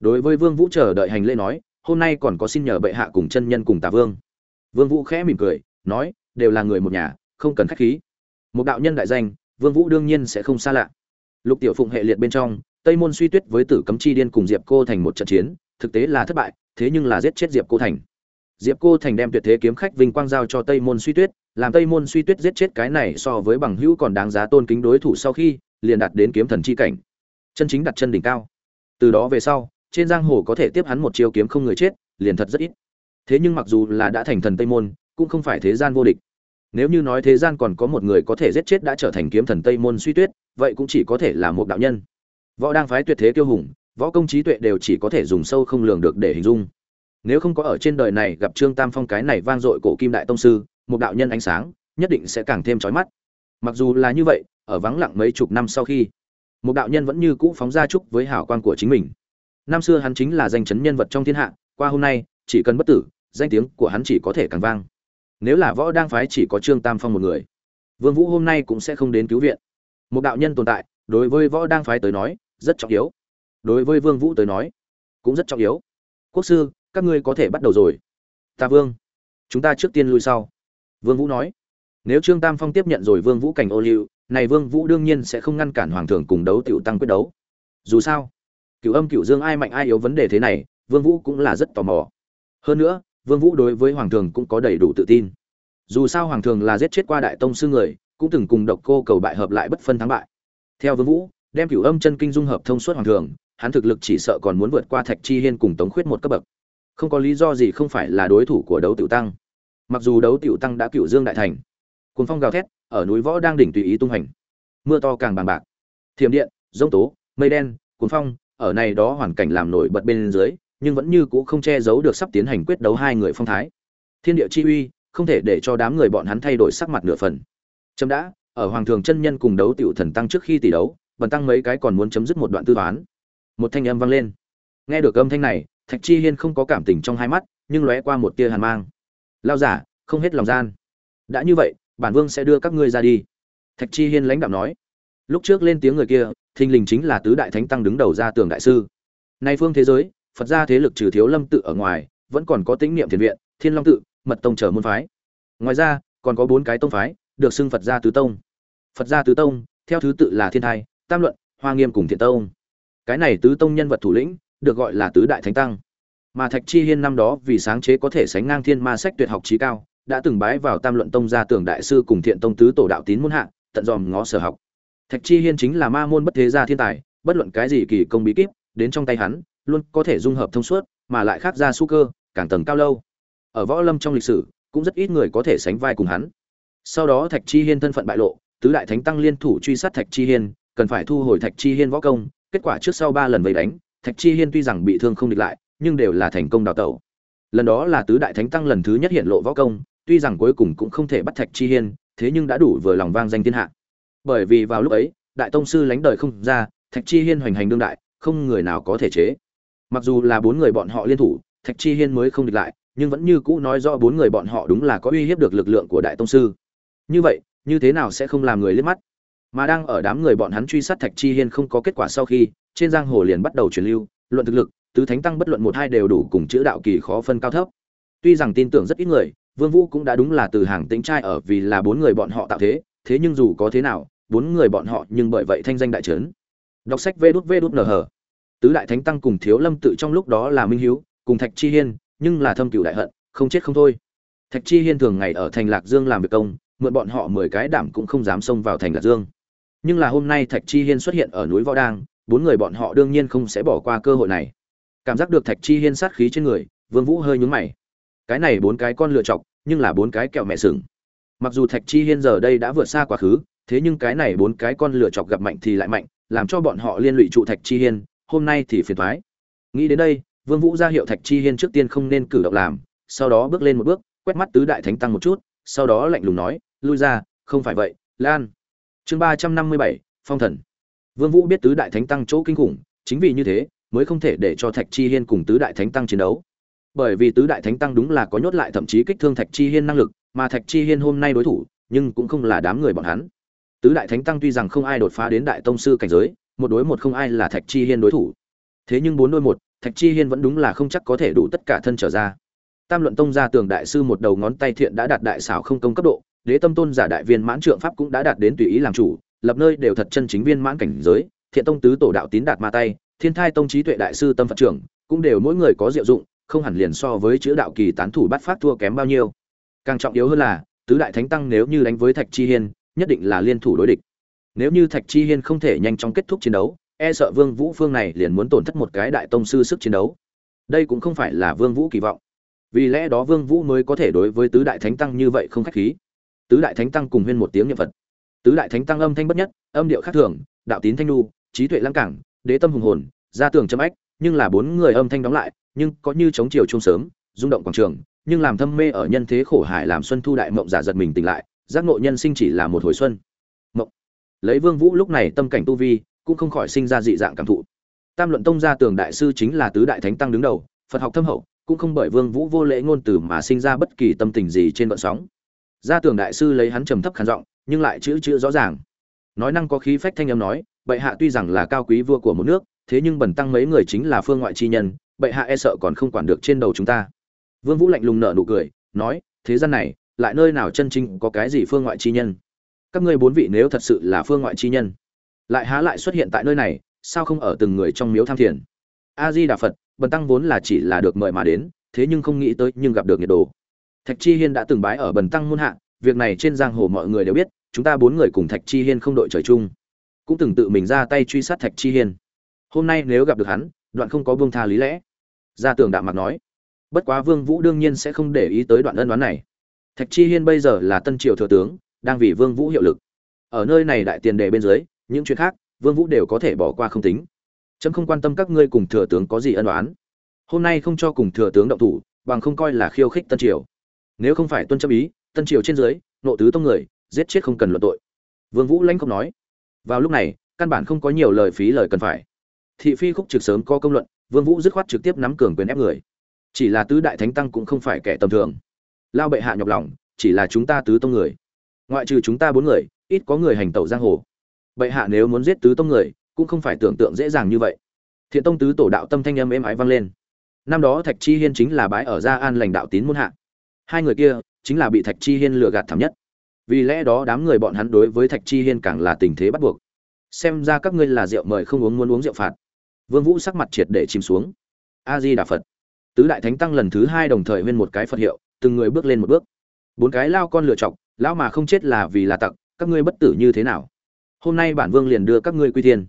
Đối với Vương Vũ chờ đợi hành lễ nói, hôm nay còn có xin nhờ bệ hạ cùng chân nhân cùng Tà Vương. Vương Vũ khẽ mỉm cười, nói, đều là người một nhà, không cần khách khí. Một đạo nhân đại danh, Vương Vũ đương nhiên sẽ không xa lạ. Lục Tiểu Phụng hệ liệt bên trong, Tây Môn Suy Tuyết với Tử Cấm Chi Điên cùng Diệp Cô thành một trận chiến, thực tế là thất bại, thế nhưng là giết chết Diệp Cô thành. Diệp Cô thành đem tuyệt thế kiếm khách vinh quang giao cho Tây Môn Suy Tuyết, làm Tây Môn Suy Tuyết giết chết cái này so với bằng hữu còn đáng giá tôn kính đối thủ sau khi, liền đạt đến kiếm thần chi cảnh. Chân chính đặt chân đỉnh cao. Từ đó về sau, trên giang hồ có thể tiếp hắn một chiêu kiếm không người chết, liền thật rất ít. Thế nhưng mặc dù là đã thành thần Tây Môn, cũng không phải thế gian vô địch. Nếu như nói thế gian còn có một người có thể giết chết đã trở thành kiếm thần Tây Môn Suy Tuyết, vậy cũng chỉ có thể là một đạo nhân. Võ đang phái tuyệt thế kiêu hùng, võ công trí tuệ đều chỉ có thể dùng sâu không lường được để hình dung. Nếu không có ở trên đời này gặp Trương Tam Phong cái này vang dội cổ kim đại tông sư, một đạo nhân ánh sáng, nhất định sẽ càng thêm chói mắt. Mặc dù là như vậy, ở vắng lặng mấy chục năm sau khi, một đạo nhân vẫn như cũ phóng ra chúc với hảo quan của chính mình. Năm xưa hắn chính là danh chấn nhân vật trong thiên hạ, qua hôm nay, chỉ cần bất tử, danh tiếng của hắn chỉ có thể càng vang. Nếu là võ đang phái chỉ có Trương Tam Phong một người, Vương Vũ hôm nay cũng sẽ không đến cứu viện. Một đạo nhân tồn tại, đối với võ đang phái tới nói, rất trọng yếu. Đối với Vương Vũ tới nói, cũng rất trọng yếu. Quốc sư, các ngươi có thể bắt đầu rồi. Ta Vương, chúng ta trước tiên lui sau. Vương Vũ nói, nếu Trương Tam Phong tiếp nhận rồi Vương Vũ cảnh ô liu, này Vương Vũ đương nhiên sẽ không ngăn cản hoàng thượng cùng đấu tiểu tăng quyết đấu. Dù sao, Cửu Âm Cửu Dương ai mạnh ai yếu vấn đề thế này, Vương Vũ cũng là rất tò mò. Hơn nữa, Vương Vũ đối với hoàng thượng cũng có đầy đủ tự tin. Dù sao hoàng thượng là giết chết qua đại tông sư người, cũng từng cùng độc cô cầu bại hợp lại bất phân thắng bại. Theo Vương Vũ, đem Cửu Âm chân kinh dung hợp thông suốt hoàng thượng, hắn thực lực chỉ sợ còn muốn vượt qua Thạch Chi Hiên cùng Tống Khuyết một cấp bậc. Không có lý do gì không phải là đối thủ của đấu tiểu tăng. Mặc dù đấu tiểu tăng đã cựu dương đại thành, cuồng phong gào thét, ở núi võ đang đỉnh tùy ý tung hành. Mưa to càng bằng bạc. Thiểm điện, giông tố, mây đen, cuồng phong, ở này đó hoàn cảnh làm nổi bật bên dưới, nhưng vẫn như cũ không che giấu được sắp tiến hành quyết đấu hai người phong thái. Thiên địa chi uy, không thể để cho đám người bọn hắn thay đổi sắc mặt nửa phần. Chấm đã, ở hoàng thường chân nhân cùng đấu tiểu thần tăng trước khi tỷ đấu, bần tăng mấy cái còn muốn chấm dứt một đoạn tư toán. Một thanh âm vang lên. Nghe được âm thanh này, Thạch Chi Hiên không có cảm tình trong hai mắt, nhưng lóe qua một tia hàn mang. Lao giả, không hết lòng gian. Đã như vậy, bản vương sẽ đưa các ngươi ra đi. Thạch Chi Hiên lãnh đạo nói. Lúc trước lên tiếng người kia, thình lình chính là tứ đại thánh tăng đứng đầu ra tường đại sư. Nay phương thế giới, Phật gia thế lực trừ Thiếu Lâm tự ở ngoài, vẫn còn có tĩnh niệm thiền viện, Thiên Long tự, Mật tông trở môn phái. Ngoài ra, còn có bốn cái tông phái, được xưng Phật gia tứ tông. Phật gia tứ tông, theo thứ tự là Thiên Thai, Tam Luận, Hoa Nghiêm cùng Thiện Tông. Cái này tứ tông nhân vật thủ lĩnh, được gọi là tứ đại thánh tăng. Mà Thạch Chi Hiên năm đó vì sáng chế có thể sánh ngang thiên ma sách tuyệt học trí cao, đã từng bái vào Tam Luận Tông gia tưởng đại sư cùng Thiện Tông tứ tổ đạo tín môn hạ, tận dòm ngó sở học. Thạch Chi Hiên chính là ma môn bất thế gia thiên tài, bất luận cái gì kỳ công bí kíp, đến trong tay hắn, luôn có thể dung hợp thông suốt, mà lại khác ra su cơ, càng tầng cao lâu. Ở võ lâm trong lịch sử, cũng rất ít người có thể sánh vai cùng hắn. Sau đó Thạch Chi Hiên thân phận bại lộ, tứ đại thánh tăng liên thủ truy sát Thạch Chi Hiên, cần phải thu hồi Thạch Chi Hiên võ công, kết quả trước sau ba lần vây đánh, Thạch Chi Hiên tuy rằng bị thương không địch lại, nhưng đều là thành công đào tẩu. Lần đó là tứ đại thánh tăng lần thứ nhất hiện lộ võ công, tuy rằng cuối cùng cũng không thể bắt Thạch Chi Hiên, thế nhưng đã đủ vừa lòng vang danh thiên hạ. Bởi vì vào lúc ấy, đại tông sư lánh đời không ra, Thạch Chi Hiên hoành hành đương đại, không người nào có thể chế. Mặc dù là bốn người bọn họ liên thủ, Thạch Chi Hiên mới không địch lại, nhưng vẫn như cũ nói rõ bốn người bọn họ đúng là có uy hiếp được lực lượng của đại tông sư. Như vậy, như thế nào sẽ không làm người liếc mắt? Mà đang ở đám người bọn hắn truy sát Thạch Chi Hiên không có kết quả sau khi, trên giang hồ liền bắt đầu truyền lưu, luận thực lực, tứ thánh tăng bất luận một hai đều đủ cùng chữ đạo kỳ khó phân cao thấp. Tuy rằng tin tưởng rất ít người, vương vũ cũng đã đúng là từ hàng tính trai ở vì là bốn người bọn họ tạo thế thế nhưng dù có thế nào bốn người bọn họ nhưng bởi vậy thanh danh đại trấn. Đọc sách vê đút vê đút nở tứ đại thánh tăng cùng thiếu lâm tự trong lúc đó là minh hiếu cùng thạch chi hiên nhưng là thâm cửu đại hận không chết không thôi. Thạch chi hiên thường ngày ở thành lạc dương làm việc công mượn bọn họ mười cái đảm cũng không dám xông vào thành lạc dương. Nhưng là hôm nay thạch chi hiên xuất hiện ở núi võ đang bốn người bọn họ đương nhiên không sẽ bỏ qua cơ hội này cảm giác được thạch chi hiên sát khí trên người, vương vũ hơi nhướng mày. Cái này bốn cái con lựa chọc, nhưng là bốn cái kẹo mẹ sừng. Mặc dù thạch chi hiên giờ đây đã vượt xa quá khứ, thế nhưng cái này bốn cái con lựa chọc gặp mạnh thì lại mạnh, làm cho bọn họ liên lụy trụ thạch chi hiên, hôm nay thì phiền thoái nghĩ đến đây, vương vũ ra hiệu thạch chi hiên trước tiên không nên cử động làm, sau đó bước lên một bước, quét mắt tứ đại thánh tăng một chút, sau đó lạnh lùng nói, lui ra, không phải vậy, lan. Chương ba trăm năm mươi bảy, phong thần. Vương vũ biết tứ đại thánh tăng chỗ kinh khủng, chính vì như thế mới không thể để cho thạch chi hiên cùng tứ đại thánh tăng chiến đấu. Bởi vì tứ đại thánh tăng đúng là có nhốt lại thậm chí kích thương thạch chi hiên năng lực, mà thạch chi hiên hôm nay đối thủ, nhưng cũng không là đám người bọn hắn. Tứ đại thánh tăng tuy rằng không ai đột phá đến đại tông sư cảnh giới, một đối một không ai là thạch chi hiên đối thủ. Thế nhưng bốn đôi một, thạch chi hiên vẫn đúng là không chắc có thể đủ tất cả thân trở ra. Tam luận tông gia tường đại sư một đầu ngón tay thiện đã đạt đại xảo không công cấp độ, đế tâm tôn giả đại viên mãn trượng pháp cũng đã đạt đến tùy ý làm chủ, lập nơi đều thật chân chính viên mãn cảnh giới, thiện tông tứ tổ đạo tín đạt ma tay thiên thai tông trí tuệ đại sư tâm phật trưởng, cũng đều mỗi người có diệu dụng, không hẳn liền so với chữ đạo kỳ tán thủ bắt phát thua kém bao nhiêu. Càng trọng yếu hơn là, tứ đại thánh tăng nếu như đánh với thạch chi hiên, nhất định là liên thủ đối địch. Nếu như thạch chi hiên không thể nhanh chóng kết thúc chiến đấu e sợ vương vũ phương này liền muốn tổn thất một cái đại tông sư sức chiến đấu. Đây cũng không phải là vương vũ kỳ vọng. Vì lẽ đó vương vũ mới có thể đối với tứ đại thánh tăng như vậy không khách khí. Tứ đại thánh tăng cùng huyên một tiếng niệm phật. Tứ đại thánh tăng âm thanh bất nhất, âm điệu khác thường, đạo tín thanh nu trí tuệ lãng cảng đế tâm hùng hồn gia tường châm ách, nhưng là bốn người âm thanh đóng lại, nhưng có như chống chiều trung sớm, rung động quảng trường, nhưng làm thâm mê ở nhân thế khổ hải làm xuân thu đại mộng giả giật mình tỉnh lại, giác ngộ nhân sinh chỉ là một hồi xuân. Mộng. Lấy vương vũ lúc này tâm cảnh tu vi, cũng không khỏi sinh ra dị dạng cảm thụ. Tam luận tông gia tường đại sư chính là tứ đại thánh tăng đứng đầu, phật học thâm hậu, cũng không bởi vương vũ vô lễ ngôn từ mà sinh ra bất kỳ tâm tình gì trên vận sóng. Gia tường đại sư lấy hắn trầm thấp khàn giọng, nhưng lại chữ chữ rõ ràng. Nói năng có khí phách thanh âm nói bệ hạ tuy rằng là cao quý vua của một nước, thế nhưng bẩn tăng mấy người chính là phương ngoại chi nhân, bệ hạ e sợ còn không quản được trên đầu chúng ta. Vương vũ lạnh lùng nở nụ cười, nói, thế gian này, lại nơi nào chân chính có cái gì phương ngoại chi nhân? Các ngươi bốn vị nếu thật sự là phương ngoại chi nhân, lại há lại xuất hiện tại nơi này, sao không ở từng người trong miếu tham thiền? A di đà phật bần tăng vốn là chỉ là được mời mà đến, thế nhưng không nghĩ tới nhưng gặp được nhiệt đồ. Thạch chi hiên đã từng bái ở bần tăng muôn hạ, việc này trên giang hồ mọi người đều biết, chúng ta bốn người cùng thạch chi hiên không đội trời chung cũng từng tự mình ra tay truy sát thạch chi hiên. Hôm nay nếu gặp được hắn, đoạn không có vương tha lý lẽ. Gia tường đạm mặt nói, bất quá vương vũ đương nhiên sẽ không để ý tới đoạn ân đoán này. Thạch chi hiên bây giờ là tân triều thừa tướng, đang vì vương vũ hiệu lực. Ở nơi này đại tiền đề bên dưới, những chuyện khác, vương vũ đều có thể bỏ qua không tính. Chấm không quan tâm các ngươi cùng thừa tướng có gì ân đoán. hôm nay không cho cùng thừa tướng động thủ, bằng không coi là khiêu khích tân triều. Nếu không phải tuân chấp ý, tân triều trên dưới, nộ tứ tông người, giết chết không cần luận tội. Vương vũ lãnh không nói vào lúc này, căn bản không có nhiều lời phí lời cần phải. Thị phi khúc trực sớm có công luận, vương vũ dứt khoát trực tiếp nắm cường quyền ép người. Chỉ là tứ đại thánh tăng cũng không phải kẻ tầm thường. Lao bệ hạ nhọc lòng, chỉ là chúng ta tứ tông người. Ngoại trừ chúng ta bốn người, ít có người hành tẩu giang hồ. Bệ hạ nếu muốn giết tứ tông người, cũng không phải tưởng tượng dễ dàng như vậy. Thiện tông tứ tổ đạo tâm thanh âm êm ái vang lên. Năm đó thạch chi hiên chính là bái ở gia an lành đạo tín muôn hạ. Hai người kia, chính là bị thạch chi hiên lừa gạt thảm nhất vì lẽ đó đám người bọn hắn đối với thạch chi hiên càng là tình thế bắt buộc. Xem ra các ngươi là rượu mời không uống muốn uống rượu phạt. Vương vũ sắc mặt triệt để chìm xuống. A di đà phật. Tứ đại thánh tăng lần thứ hai đồng thời nguyên một cái phật hiệu, từng người bước lên một bước. Bốn cái lao con lựa chọc, lão mà không chết là vì là tặc, các ngươi bất tử như thế nào? Hôm nay bản vương liền đưa các ngươi quy thiên.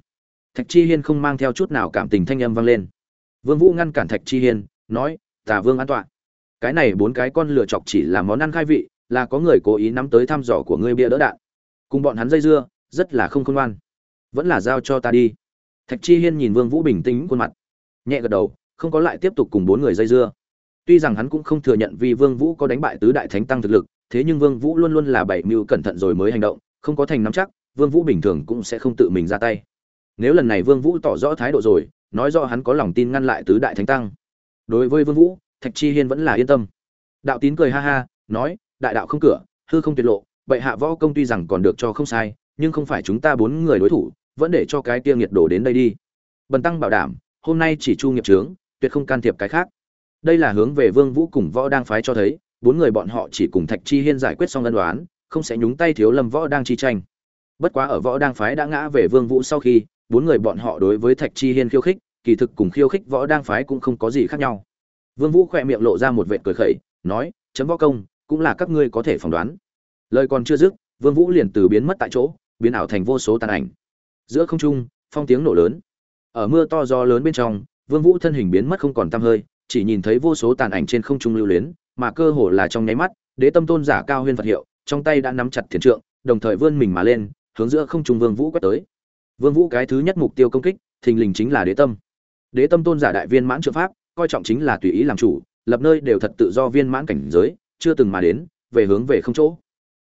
Thạch chi hiên không mang theo chút nào cảm tình thanh âm vang lên. Vương vũ ngăn cản thạch chi hiên, nói, tà vương an toàn. Cái này bốn cái con lựa chọc chỉ là món ăn khai vị là có người cố ý nắm tới thăm dò của ngươi bia đỡ đạn. Cùng bọn hắn dây dưa, rất là không khôn ngoan. Vẫn là giao cho ta đi. Thạch chi hiên nhìn vương vũ bình tĩnh khuôn mặt, nhẹ gật đầu, không có lại tiếp tục cùng bốn người dây dưa. Tuy rằng hắn cũng không thừa nhận vì vương vũ có đánh bại tứ đại thánh tăng thực lực, thế nhưng vương vũ luôn luôn là bảy mưu cẩn thận rồi mới hành động, không có thành nắm chắc, vương vũ bình thường cũng sẽ không tự mình ra tay. Nếu lần này vương vũ tỏ rõ thái độ rồi, nói rõ hắn có lòng tin ngăn lại tứ đại thánh tăng. Đối với vương vũ, thạch chi hiên vẫn là yên tâm. Đạo tín cười ha ha, nói đại đạo không cửa, hư không tuyệt lộ, bệ hạ võ công tuy rằng còn được cho không sai, nhưng không phải chúng ta bốn người đối thủ, vẫn để cho cái kia nghiệt đổ đến đây đi. Bần tăng bảo đảm, hôm nay chỉ chu nghiệp trướng, tuyệt không can thiệp cái khác. Đây là hướng về vương vũ cùng võ đang phái cho thấy, bốn người bọn họ chỉ cùng thạch chi hiên giải quyết xong ân đoán không sẽ nhúng tay thiếu lâm võ đang chi tranh. Bất quá ở võ đang phái đã ngã về vương vũ sau khi, bốn người bọn họ đối với thạch chi hiên khiêu khích, kỳ thực cùng khiêu khích võ đang phái cũng không có gì khác nhau. Vương vũ khỏe miệng lộ ra một vệt cười khẩy, nói, chấm võ công cũng là các ngươi có thể phỏng đoán. Lời còn chưa dứt, vương vũ liền từ biến mất tại chỗ, biến ảo thành vô số tàn ảnh. Giữa không trung, phong tiếng nổ lớn. Ở mưa to gió lớn bên trong, vương vũ thân hình biến mất không còn tăm hơi, chỉ nhìn thấy vô số tàn ảnh trên không trung lưu luyến, mà cơ hồ là trong nháy mắt, đế tâm tôn giả cao huyên phật hiệu, trong tay đã nắm chặt thiền trượng, đồng thời vươn mình mà lên, hướng giữa không trung vương vũ quét tới. Vương vũ cái thứ nhất mục tiêu công kích, thình lình chính là đế tâm. Đế tâm tôn giả đại viên mãn trượng pháp, coi trọng chính là tùy ý làm chủ, lập nơi đều thật tự do viên mãn cảnh giới chưa từng mà đến, về hướng về không chỗ.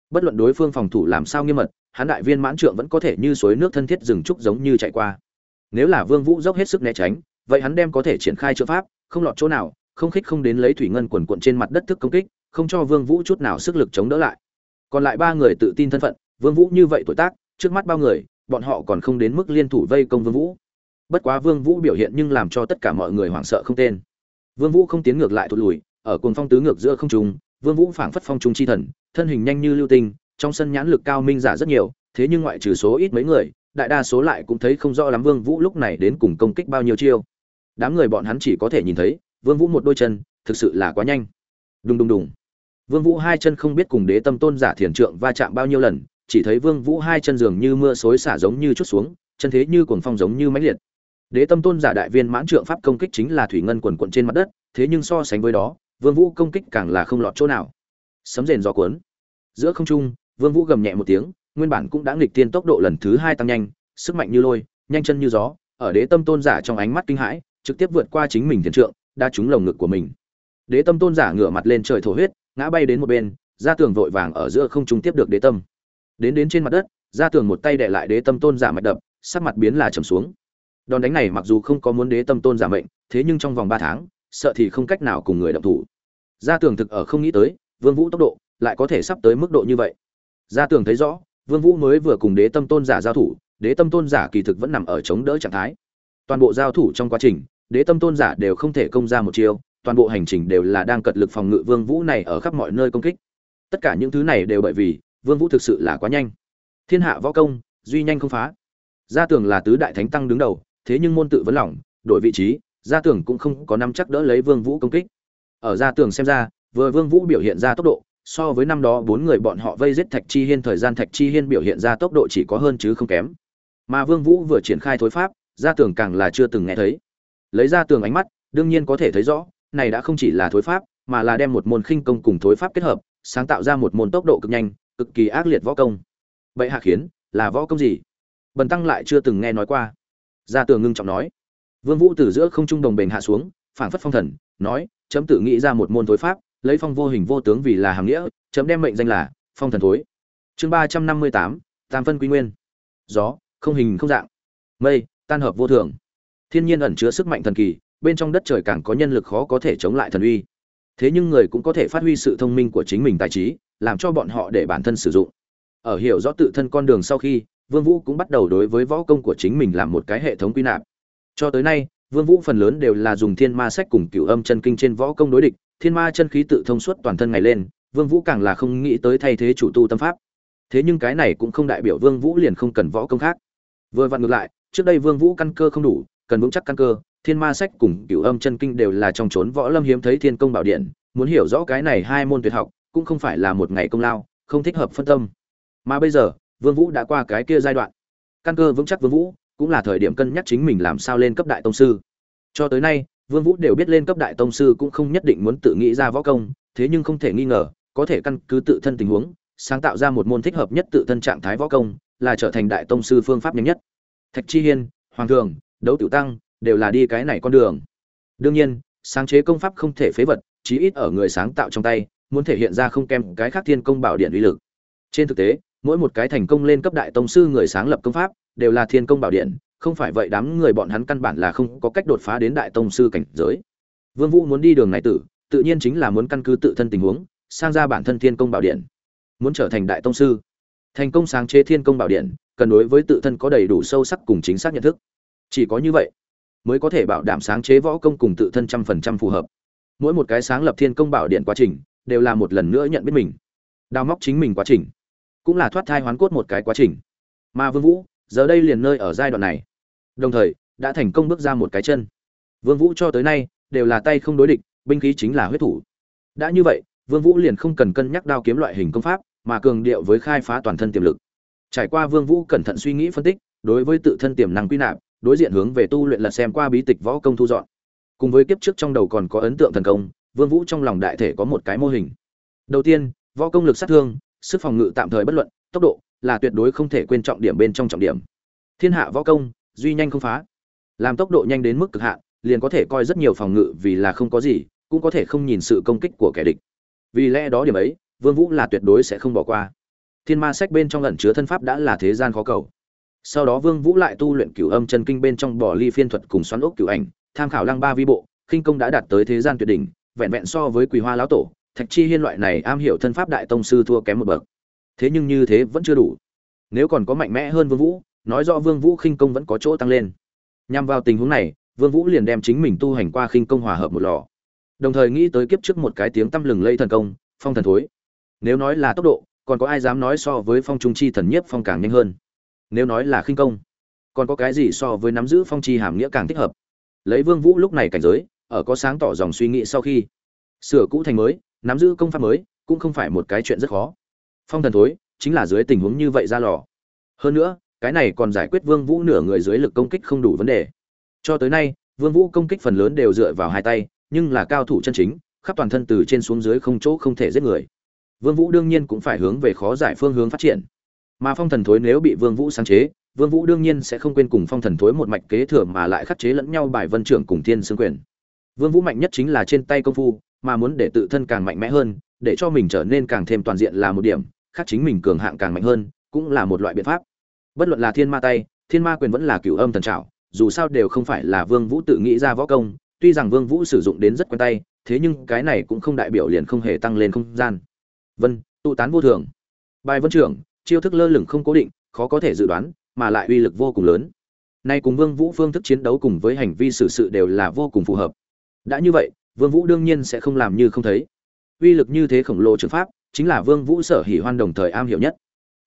Bất luận đối phương phòng thủ làm sao nghiêm mật, hắn đại viên mãn trượng vẫn có thể như suối nước thân thiết rừng trúc giống như chạy qua. Nếu là vương vũ dốc hết sức né tránh, vậy hắn đem có thể triển khai trượng pháp, không lọt chỗ nào, không khích không đến lấy thủy ngân quần cuộn trên mặt đất thức công kích, không cho vương vũ chút nào sức lực chống đỡ lại. Còn lại ba người tự tin thân phận, vương vũ như vậy tuổi tác, trước mắt bao người, bọn họ còn không đến mức liên thủ vây công vương vũ. Bất quá vương vũ biểu hiện nhưng làm cho tất cả mọi người hoảng sợ không tên. Vương vũ không tiến ngược lại thụt lùi, ở cuồng phong tứ ngược giữa không trung vương vũ phảng phất phong trung chi thần, thân hình nhanh như lưu tinh, trong sân nhãn lực cao minh giả rất nhiều, thế nhưng ngoại trừ số ít mấy người, đại đa số lại cũng thấy không rõ lắm vương vũ lúc này đến cùng công kích bao nhiêu chiêu. Đám người bọn hắn chỉ có thể nhìn thấy, vương vũ một đôi chân, thực sự là quá nhanh. Đùng đùng đùng. Vương vũ hai chân không biết cùng đế tâm tôn giả thiền trượng va chạm bao nhiêu lần, chỉ thấy vương vũ hai chân dường như mưa xối xả giống như chút xuống, chân thế như cuồng phong giống như mãnh liệt. Đế tâm tôn giả đại viên mãn trượng pháp công kích chính là thủy ngân quần cuộn trên mặt đất, thế nhưng so sánh với đó vương vũ công kích càng là không lọt chỗ nào. Sấm rền gió cuốn. Giữa không trung, vương vũ gầm nhẹ một tiếng, nguyên bản cũng đã nghịch tiên tốc độ lần thứ hai tăng nhanh, sức mạnh như lôi, nhanh chân như gió, ở đế tâm tôn giả trong ánh mắt kinh hãi, trực tiếp vượt qua chính mình thiền trượng, đa trúng lồng ngực của mình. Đế tâm tôn giả ngửa mặt lên trời thổ huyết, ngã bay đến một bên, ra tường vội vàng ở giữa không trung tiếp được đế tâm. Đến đến trên mặt đất, ra tường một tay đè lại đế tâm tôn giả mạch đập, sắc mặt biến là trầm xuống. Đòn đánh này mặc dù không có muốn đế tâm tôn giả mệnh, thế nhưng trong vòng ba tháng, sợ thì không cách nào cùng người động thủ gia tường thực ở không nghĩ tới, vương vũ tốc độ lại có thể sắp tới mức độ như vậy. Gia tường thấy rõ, vương vũ mới vừa cùng đế tâm tôn giả giao thủ, đế tâm tôn giả kỳ thực vẫn nằm ở chống đỡ trạng thái. Toàn bộ giao thủ trong quá trình, đế tâm tôn giả đều không thể công ra một chiêu, toàn bộ hành trình đều là đang cật lực phòng ngự vương vũ này ở khắp mọi nơi công kích. Tất cả những thứ này đều bởi vì vương vũ thực sự là quá nhanh. Thiên hạ võ công, duy nhanh không phá. Gia tường là tứ đại thánh tăng đứng đầu, thế nhưng môn tự vẫn lỏng, đổi vị trí, gia tường cũng không có nắm chắc đỡ lấy vương vũ công kích ở gia tường xem ra, vừa vương vũ biểu hiện ra tốc độ, so với năm đó bốn người bọn họ vây giết thạch chi hiên thời gian thạch chi hiên biểu hiện ra tốc độ chỉ có hơn chứ không kém. Mà vương vũ vừa triển khai thối pháp gia tường càng là chưa từng nghe thấy. Lấy ra tường ánh mắt, đương nhiên có thể thấy rõ, này đã không chỉ là thối pháp, mà là đem một môn khinh công cùng thối pháp kết hợp, sáng tạo ra một môn tốc độ cực nhanh, cực kỳ ác liệt võ công. Vậy hạ khiến, là võ công gì? Bần tăng lại chưa từng nghe nói qua. Gia tường ngưng trọng nói. Vương vũ từ giữa không trung đồng bền hạ xuống, phảng phất phong thần, nói chấm tự nghĩ ra một môn thối pháp, lấy phong vô hình vô tướng vì là hàng nghĩa, chấm đem mệnh danh là phong thần thối. Chương ba trăm năm mươi tám, tam phân quy nguyên. Gió, không hình không dạng. Mây, tan hợp vô thường. Thiên nhiên ẩn chứa sức mạnh thần kỳ, bên trong đất trời càng có nhân lực khó có thể chống lại thần uy. Thế nhưng người cũng có thể phát huy sự thông minh của chính mình tài trí, làm cho bọn họ để bản thân sử dụng. Ở hiểu rõ tự thân con đường sau khi, vương vũ cũng bắt đầu đối với võ công của chính mình làm một cái hệ thống quy nạp. Cho tới nay vương vũ phần lớn đều là dùng thiên ma sách cùng cửu âm chân kinh trên võ công đối địch, thiên ma chân khí tự thông suốt toàn thân ngày lên, vương vũ càng là không nghĩ tới thay thế chủ tu tâm pháp. Thế nhưng cái này cũng không đại biểu vương vũ liền không cần võ công khác. Vừa vặn ngược lại, trước đây vương vũ căn cơ không đủ, cần vững chắc căn cơ, thiên ma sách cùng cửu âm chân kinh đều là trong chốn võ lâm hiếm thấy thiên công bảo điện, muốn hiểu rõ cái này hai môn tuyệt học, cũng không phải là một ngày công lao, không thích hợp phân tâm. Mà bây giờ, vương vũ đã qua cái kia giai đoạn. Căn cơ vững chắc vương vũ cũng là thời điểm cân nhắc chính mình làm sao lên cấp đại tông sư. Cho tới nay, vương vũ đều biết lên cấp đại tông sư cũng không nhất định muốn tự nghĩ ra võ công, thế nhưng không thể nghi ngờ, có thể căn cứ tự thân tình huống, sáng tạo ra một môn thích hợp nhất tự thân trạng thái võ công, là trở thành đại tông sư phương pháp nhanh nhất. Thạch chi hiên, hoàng thường, đấu tiểu tăng đều là đi cái này con đường. Đương nhiên, sáng chế công pháp không thể phế vật, chí ít ở người sáng tạo trong tay, muốn thể hiện ra không kém cái khác thiên công bảo điện uy lực. Trên thực tế, mỗi một cái thành công lên cấp đại tông sư người sáng lập công pháp đều là thiên công bảo điện, không phải vậy đám người bọn hắn căn bản là không có cách đột phá đến đại tông sư cảnh giới. Vương vũ muốn đi đường này tử, tự nhiên chính là muốn căn cứ tự thân tình huống, sang ra bản thân thiên công bảo điện. Muốn trở thành đại tông sư. Thành công sáng chế thiên công bảo điện, cần đối với tự thân có đầy đủ sâu sắc cùng chính xác nhận thức. Chỉ có như vậy, mới có thể bảo đảm sáng chế võ công cùng tự thân trăm phần trăm phù hợp. Mỗi một cái sáng lập thiên công bảo điện quá trình, đều là một lần nữa nhận biết mình. Đào móc chính mình quá trình, cũng là thoát thai hoán cốt một cái quá trình. Mà vương vũ giờ đây liền nơi ở giai đoạn này. Đồng thời, đã thành công bước ra một cái chân. Vương vũ cho tới nay, đều là tay không đối địch, binh khí chính là huyết thủ. Đã như vậy, vương vũ liền không cần cân nhắc đao kiếm loại hình công pháp, mà cường điệu với khai phá toàn thân tiềm lực. Trải qua vương vũ cẩn thận suy nghĩ phân tích, đối với tự thân tiềm năng quy nạp, đối diện hướng về tu luyện lật xem qua bí tịch võ công thu dọn. Cùng với kiếp trước trong đầu còn có ấn tượng thần công, vương vũ trong lòng đại thể có một cái mô hình. Đầu tiên, võ công lực sát thương, sức phòng ngự tạm thời bất luận, tốc độ là tuyệt đối không thể quên trọng điểm bên trong trọng điểm. Thiên hạ võ công, duy nhanh không phá. Làm tốc độ nhanh đến mức cực hạn, liền có thể coi rất nhiều phòng ngự vì là không có gì, cũng có thể không nhìn sự công kích của kẻ địch. Vì lẽ đó điểm ấy, vương vũ là tuyệt đối sẽ không bỏ qua. Thiên ma sách bên trong ẩn chứa thân pháp đã là thế gian khó cầu. Sau đó vương vũ lại tu luyện cửu âm chân kinh bên trong bỏ ly phiên thuật cùng xoắn ốc cửu ảnh, tham khảo lăng ba vi bộ khinh công đã đạt tới thế gian tuyệt đỉnh, vẹn vẹn so với quỳ hoa lão tổ, thạch chi hiên loại này am hiểu thân pháp đại tông sư thua kém một bậc thế nhưng như thế vẫn chưa đủ. Nếu còn có mạnh mẽ hơn vương vũ, nói rõ vương vũ khinh công vẫn có chỗ tăng lên. Nhằm vào tình huống này, vương vũ liền đem chính mình tu hành qua khinh công hòa hợp một lò. Đồng thời nghĩ tới kiếp trước một cái tiếng tăm lừng lây thần công, phong thần thối. Nếu nói là tốc độ, còn có ai dám nói so với phong trung chi thần nhiếp phong càng nhanh hơn? Nếu nói là khinh công, còn có cái gì so với nắm giữ phong chi hàm nghĩa càng thích hợp? Lấy vương vũ lúc này cảnh giới, ở có sáng tỏ dòng suy nghĩ sau khi sửa cũ thành mới, nắm giữ công pháp mới, cũng không phải một cái chuyện rất khó phong thần thối, chính là dưới tình huống như vậy ra lò. Hơn nữa, cái này còn giải quyết vương vũ nửa người dưới lực công kích không đủ vấn đề. Cho tới nay, vương vũ công kích phần lớn đều dựa vào hai tay, nhưng là cao thủ chân chính, khắp toàn thân từ trên xuống dưới không chỗ không thể giết người. Vương vũ đương nhiên cũng phải hướng về khó giải phương hướng phát triển. Mà phong thần thối nếu bị vương vũ sáng chế, vương vũ đương nhiên sẽ không quên cùng phong thần thối một mạch kế thừa mà lại khắc chế lẫn nhau bài vân trưởng cùng thiên xương quyền. Vương vũ mạnh nhất chính là trên tay công phu, mà muốn để tự thân càng mạnh mẽ hơn, để cho mình trở nên càng thêm toàn diện là một điểm khác chính mình cường hạng càng mạnh hơn, cũng là một loại biện pháp. Bất luận là thiên ma tay, thiên ma quyền vẫn là cửu âm thần trảo, dù sao đều không phải là vương vũ tự nghĩ ra võ công, tuy rằng vương vũ sử dụng đến rất quen tay, thế nhưng cái này cũng không đại biểu liền không hề tăng lên không gian. Vân, tụ tán vô thường. Bài vân trưởng, chiêu thức lơ lửng không cố định, khó có thể dự đoán, mà lại uy lực vô cùng lớn. Nay cùng vương vũ phương thức chiến đấu cùng với hành vi xử sự đều là vô cùng phù hợp. Đã như vậy, vương vũ đương nhiên sẽ không làm như không thấy. Uy lực như thế khổng lồ trường pháp chính là vương vũ sở hỉ hoan đồng thời am hiểu nhất.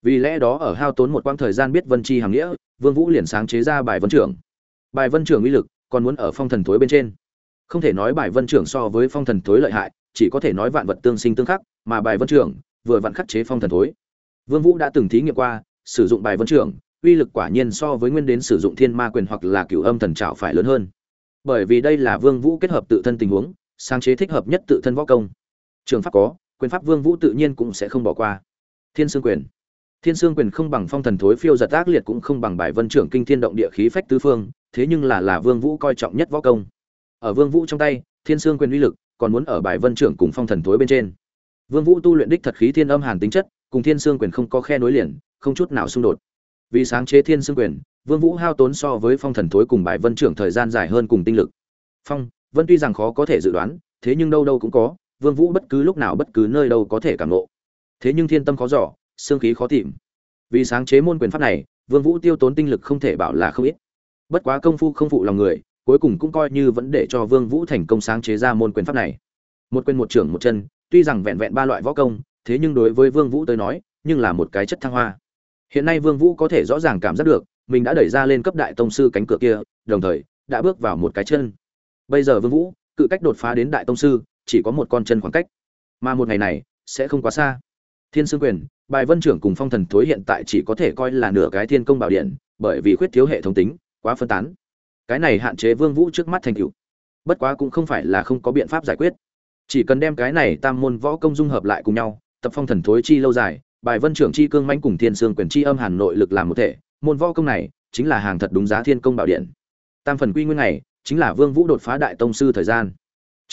Vì lẽ đó ở hao tốn một quãng thời gian biết vân chi hàng nghĩa, vương vũ liền sáng chế ra bài vân trưởng. Bài vân trưởng uy lực còn muốn ở phong thần thối bên trên. Không thể nói bài vân trưởng so với phong thần thối lợi hại, chỉ có thể nói vạn vật tương sinh tương khắc, mà bài vân trưởng vừa vặn khắc chế phong thần thối. Vương vũ đã từng thí nghiệm qua, sử dụng bài vân trưởng, uy lực quả nhiên so với nguyên đến sử dụng thiên ma quyền hoặc là cửu âm thần trảo phải lớn hơn. Bởi vì đây là vương vũ kết hợp tự thân tình huống, sáng chế thích hợp nhất tự thân võ công. Trường pháp có quyền pháp vương vũ tự nhiên cũng sẽ không bỏ qua. Thiên sương quyền. Thiên sương quyền không bằng phong thần thối phiêu giật ác liệt cũng không bằng bài vân trưởng kinh thiên động địa khí phách tứ phương, thế nhưng là là vương vũ coi trọng nhất võ công. Ở vương vũ trong tay, thiên sương quyền uy lực còn muốn ở bài vân trưởng cùng phong thần thối bên trên. Vương vũ tu luyện đích thật khí thiên âm hàn tính chất, cùng thiên sương quyền không có khe nối liền, không chút nào xung đột. Vì sáng chế thiên sương quyền, vương vũ hao tốn so với phong thần thối cùng bài vân trưởng thời gian dài hơn cùng tinh lực. Phong, vân tuy rằng khó có thể dự đoán, thế nhưng đâu đâu cũng có vương vũ bất cứ lúc nào bất cứ nơi đâu có thể cảm ngộ. Thế nhưng thiên tâm khó dò, xương khí khó tìm. Vì sáng chế môn quyền pháp này, vương vũ tiêu tốn tinh lực không thể bảo là không ít. Bất quá công phu không phụ lòng người, cuối cùng cũng coi như vẫn để cho vương vũ thành công sáng chế ra môn quyền pháp này. Một quyền một trưởng một chân, tuy rằng vẹn vẹn ba loại võ công, thế nhưng đối với vương vũ tới nói, nhưng là một cái chất thăng hoa. Hiện nay vương vũ có thể rõ ràng cảm giác được, mình đã đẩy ra lên cấp đại tông sư cánh cửa kia, đồng thời, đã bước vào một cái chân. Bây giờ vương vũ, cự cách đột phá đến đại tông sư chỉ có một con chân khoảng cách. Mà một ngày này, sẽ không quá xa. Thiên sương quyền, bài vân trưởng cùng phong thần thối hiện tại chỉ có thể coi là nửa cái thiên công bảo điện, bởi vì khuyết thiếu hệ thống tính, quá phân tán. Cái này hạn chế vương vũ trước mắt thành cựu bất quá cũng không phải là không có biện pháp giải quyết. Chỉ cần đem cái này tam môn võ công dung hợp lại cùng nhau, tập phong thần thối chi lâu dài, bài vân trưởng chi cương mãnh cùng thiên sương quyền chi âm hàn nội lực làm một thể, môn võ công này chính là hàng thật đúng giá thiên công bảo điện. Tam phần quy nguyên này, chính là vương vũ đột phá đại tông sư thời gian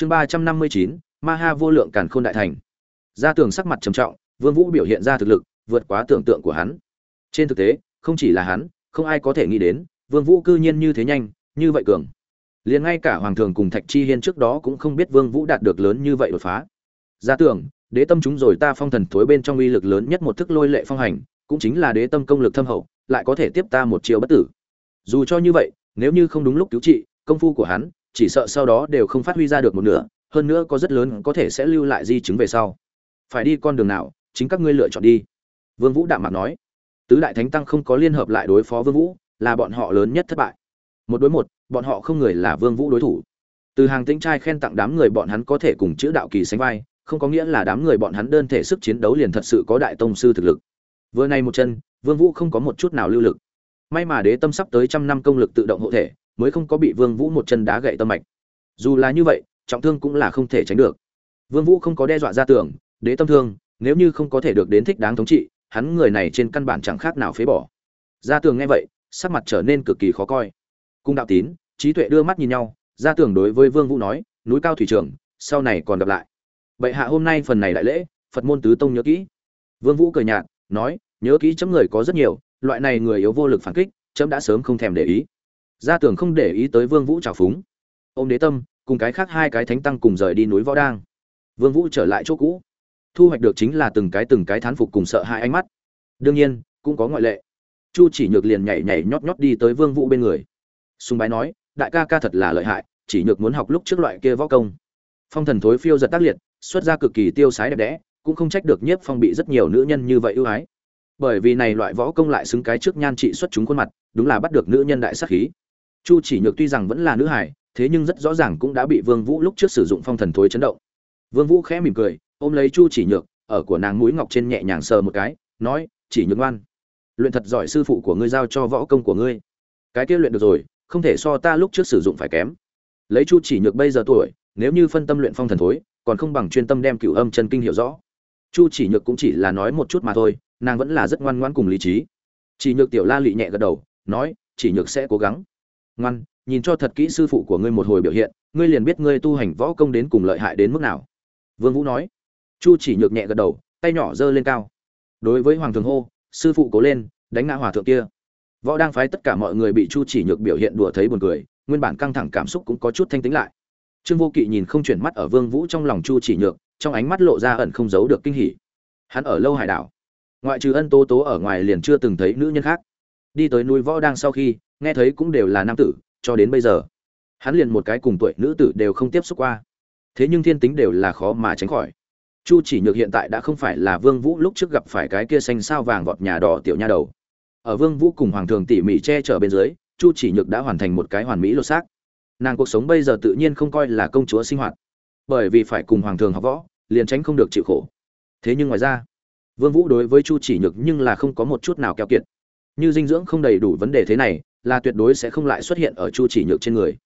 chương ba trăm năm mươi chín ma ha vô lượng càn khôn đại thành. Gia tường sắc mặt trầm trọng, vương vũ biểu hiện ra thực lực, vượt quá tưởng tượng của hắn. Trên thực tế, không chỉ là hắn, không ai có thể nghĩ đến, vương vũ cư nhiên như thế nhanh, như vậy cường. Liền ngay cả hoàng thường cùng thạch chi hiên trước đó cũng không biết vương vũ đạt được lớn như vậy đột phá. Gia tưởng đế tâm chúng rồi ta phong thần thối bên trong uy lực lớn nhất một thức lôi lệ phong hành, cũng chính là đế tâm công lực thâm hậu, lại có thể tiếp ta một chiều bất tử. Dù cho như vậy, nếu như không đúng lúc cứu trị, công phu của hắn chỉ sợ sau đó đều không phát huy ra được một nửa, hơn nữa có rất lớn có thể sẽ lưu lại di chứng về sau. Phải đi con đường nào, chính các ngươi lựa chọn đi. Vương vũ đạm mặt nói. Tứ đại thánh tăng không có liên hợp lại đối phó vương vũ, là bọn họ lớn nhất thất bại. Một đối một, bọn họ không người là vương vũ đối thủ. Từ hàng tĩnh trai khen tặng đám người bọn hắn có thể cùng chữ đạo kỳ sánh vai, không có nghĩa là đám người bọn hắn đơn thể sức chiến đấu liền thật sự có đại tông sư thực lực. Vừa nay một chân, vương vũ không có một chút nào lưu lực. May mà đế tâm sắp tới trăm năm công lực tự động hộ thể mới không có bị vương vũ một chân đá gãy tâm mạch. Dù là như vậy, trọng thương cũng là không thể tránh được. Vương vũ không có đe dọa ra tưởng đế tâm thương, nếu như không có thể được đến thích đáng thống trị, hắn người này trên căn bản chẳng khác nào phế bỏ. Gia tường nghe vậy, sắc mặt trở nên cực kỳ khó coi. Cung đạo tín, trí tuệ đưa mắt nhìn nhau, gia tường đối với vương vũ nói, núi cao thủy trưởng sau này còn gặp lại. Bệ hạ, hôm nay phần này đại lễ, phật môn tứ tông nhớ kỹ. Vương vũ cười nhạt, nói, nhớ kỹ chấm người có rất nhiều, loại này người yếu vô lực phản kích, chấm đã sớm không thèm để ý gia tường không để ý tới vương vũ trào phúng. Ông đế tâm, cùng cái khác hai cái thánh tăng cùng rời đi núi võ đang. Vương vũ trở lại chỗ cũ. Thu hoạch được chính là từng cái từng cái thán phục cùng sợ hai ánh mắt. Đương nhiên, cũng có ngoại lệ. Chu chỉ nhược liền nhảy nhảy nhót nhót đi tới vương vũ bên người. Sùng bái nói, đại ca ca thật là lợi hại, chỉ nhược muốn học lúc trước loại kia võ công. Phong thần thối phiêu giật tác liệt, xuất ra cực kỳ tiêu sái đẹp đẽ, cũng không trách được nhiếp phong bị rất nhiều nữ nhân như vậy ưu ái. Bởi vì này loại võ công lại xứng cái trước nhan trị xuất chúng khuôn mặt, đúng là bắt được nữ nhân đại sát khí chu chỉ nhược tuy rằng vẫn là nữ hải thế nhưng rất rõ ràng cũng đã bị vương vũ lúc trước sử dụng phong thần thối chấn động. Vương vũ khẽ mỉm cười, ôm lấy chu chỉ nhược, ở của nàng mũi ngọc trên nhẹ nhàng sờ một cái, nói, chỉ nhược ngoan. Luyện thật giỏi sư phụ của ngươi giao cho võ công của ngươi. Cái kia luyện được rồi, không thể so ta lúc trước sử dụng phải kém. Lấy chu chỉ nhược bây giờ tuổi, nếu như phân tâm luyện phong thần thối, còn không bằng chuyên tâm đem cửu âm chân kinh hiểu rõ. Chu chỉ nhược cũng chỉ là nói một chút mà thôi, nàng vẫn là rất ngoan ngoãn cùng lý trí. Chỉ nhược tiểu la lị nhẹ gật đầu, nói, chỉ nhược sẽ cố gắng ngoan, nhìn cho thật kỹ sư phụ của ngươi một hồi biểu hiện, ngươi liền biết ngươi tu hành võ công đến cùng lợi hại đến mức nào. Vương vũ nói. Chu chỉ nhược nhẹ gật đầu, tay nhỏ giơ lên cao. Đối với hoàng thường hô, sư phụ cố lên, đánh ngã hòa thượng kia. Võ đang phái tất cả mọi người bị chu chỉ nhược biểu hiện đùa thấy buồn cười, nguyên bản căng thẳng cảm xúc cũng có chút thanh tĩnh lại. Trương vô kỵ nhìn không chuyển mắt ở vương vũ trong lòng chu chỉ nhược, trong ánh mắt lộ ra ẩn không giấu được kinh hỉ. Hắn ở lâu hải đảo. Ngoại trừ ân tố tố ở ngoài liền chưa từng thấy nữ nhân khác đi tới núi võ đang sau khi, nghe thấy cũng đều là nam tử, cho đến bây giờ. Hắn liền một cái cùng tuổi nữ tử đều không tiếp xúc qua. Thế nhưng thiên tính đều là khó mà tránh khỏi. Chu chỉ nhược hiện tại đã không phải là vương vũ lúc trước gặp phải cái kia xanh sao vàng vọt nhà đỏ tiểu nha đầu. Ở vương vũ cùng hoàng thường tỉ mỉ che chở bên dưới, chu chỉ nhược đã hoàn thành một cái hoàn mỹ lột xác. Nàng cuộc sống bây giờ tự nhiên không coi là công chúa sinh hoạt. Bởi vì phải cùng hoàng thường học võ, liền tránh không được chịu khổ. Thế nhưng ngoài ra, vương vũ đối với chu chỉ nhược nhưng là không có một chút nào keo kiệt như dinh dưỡng không đầy đủ vấn đề thế này, là tuyệt đối sẽ không lại xuất hiện ở chu chỉ nhược trên người.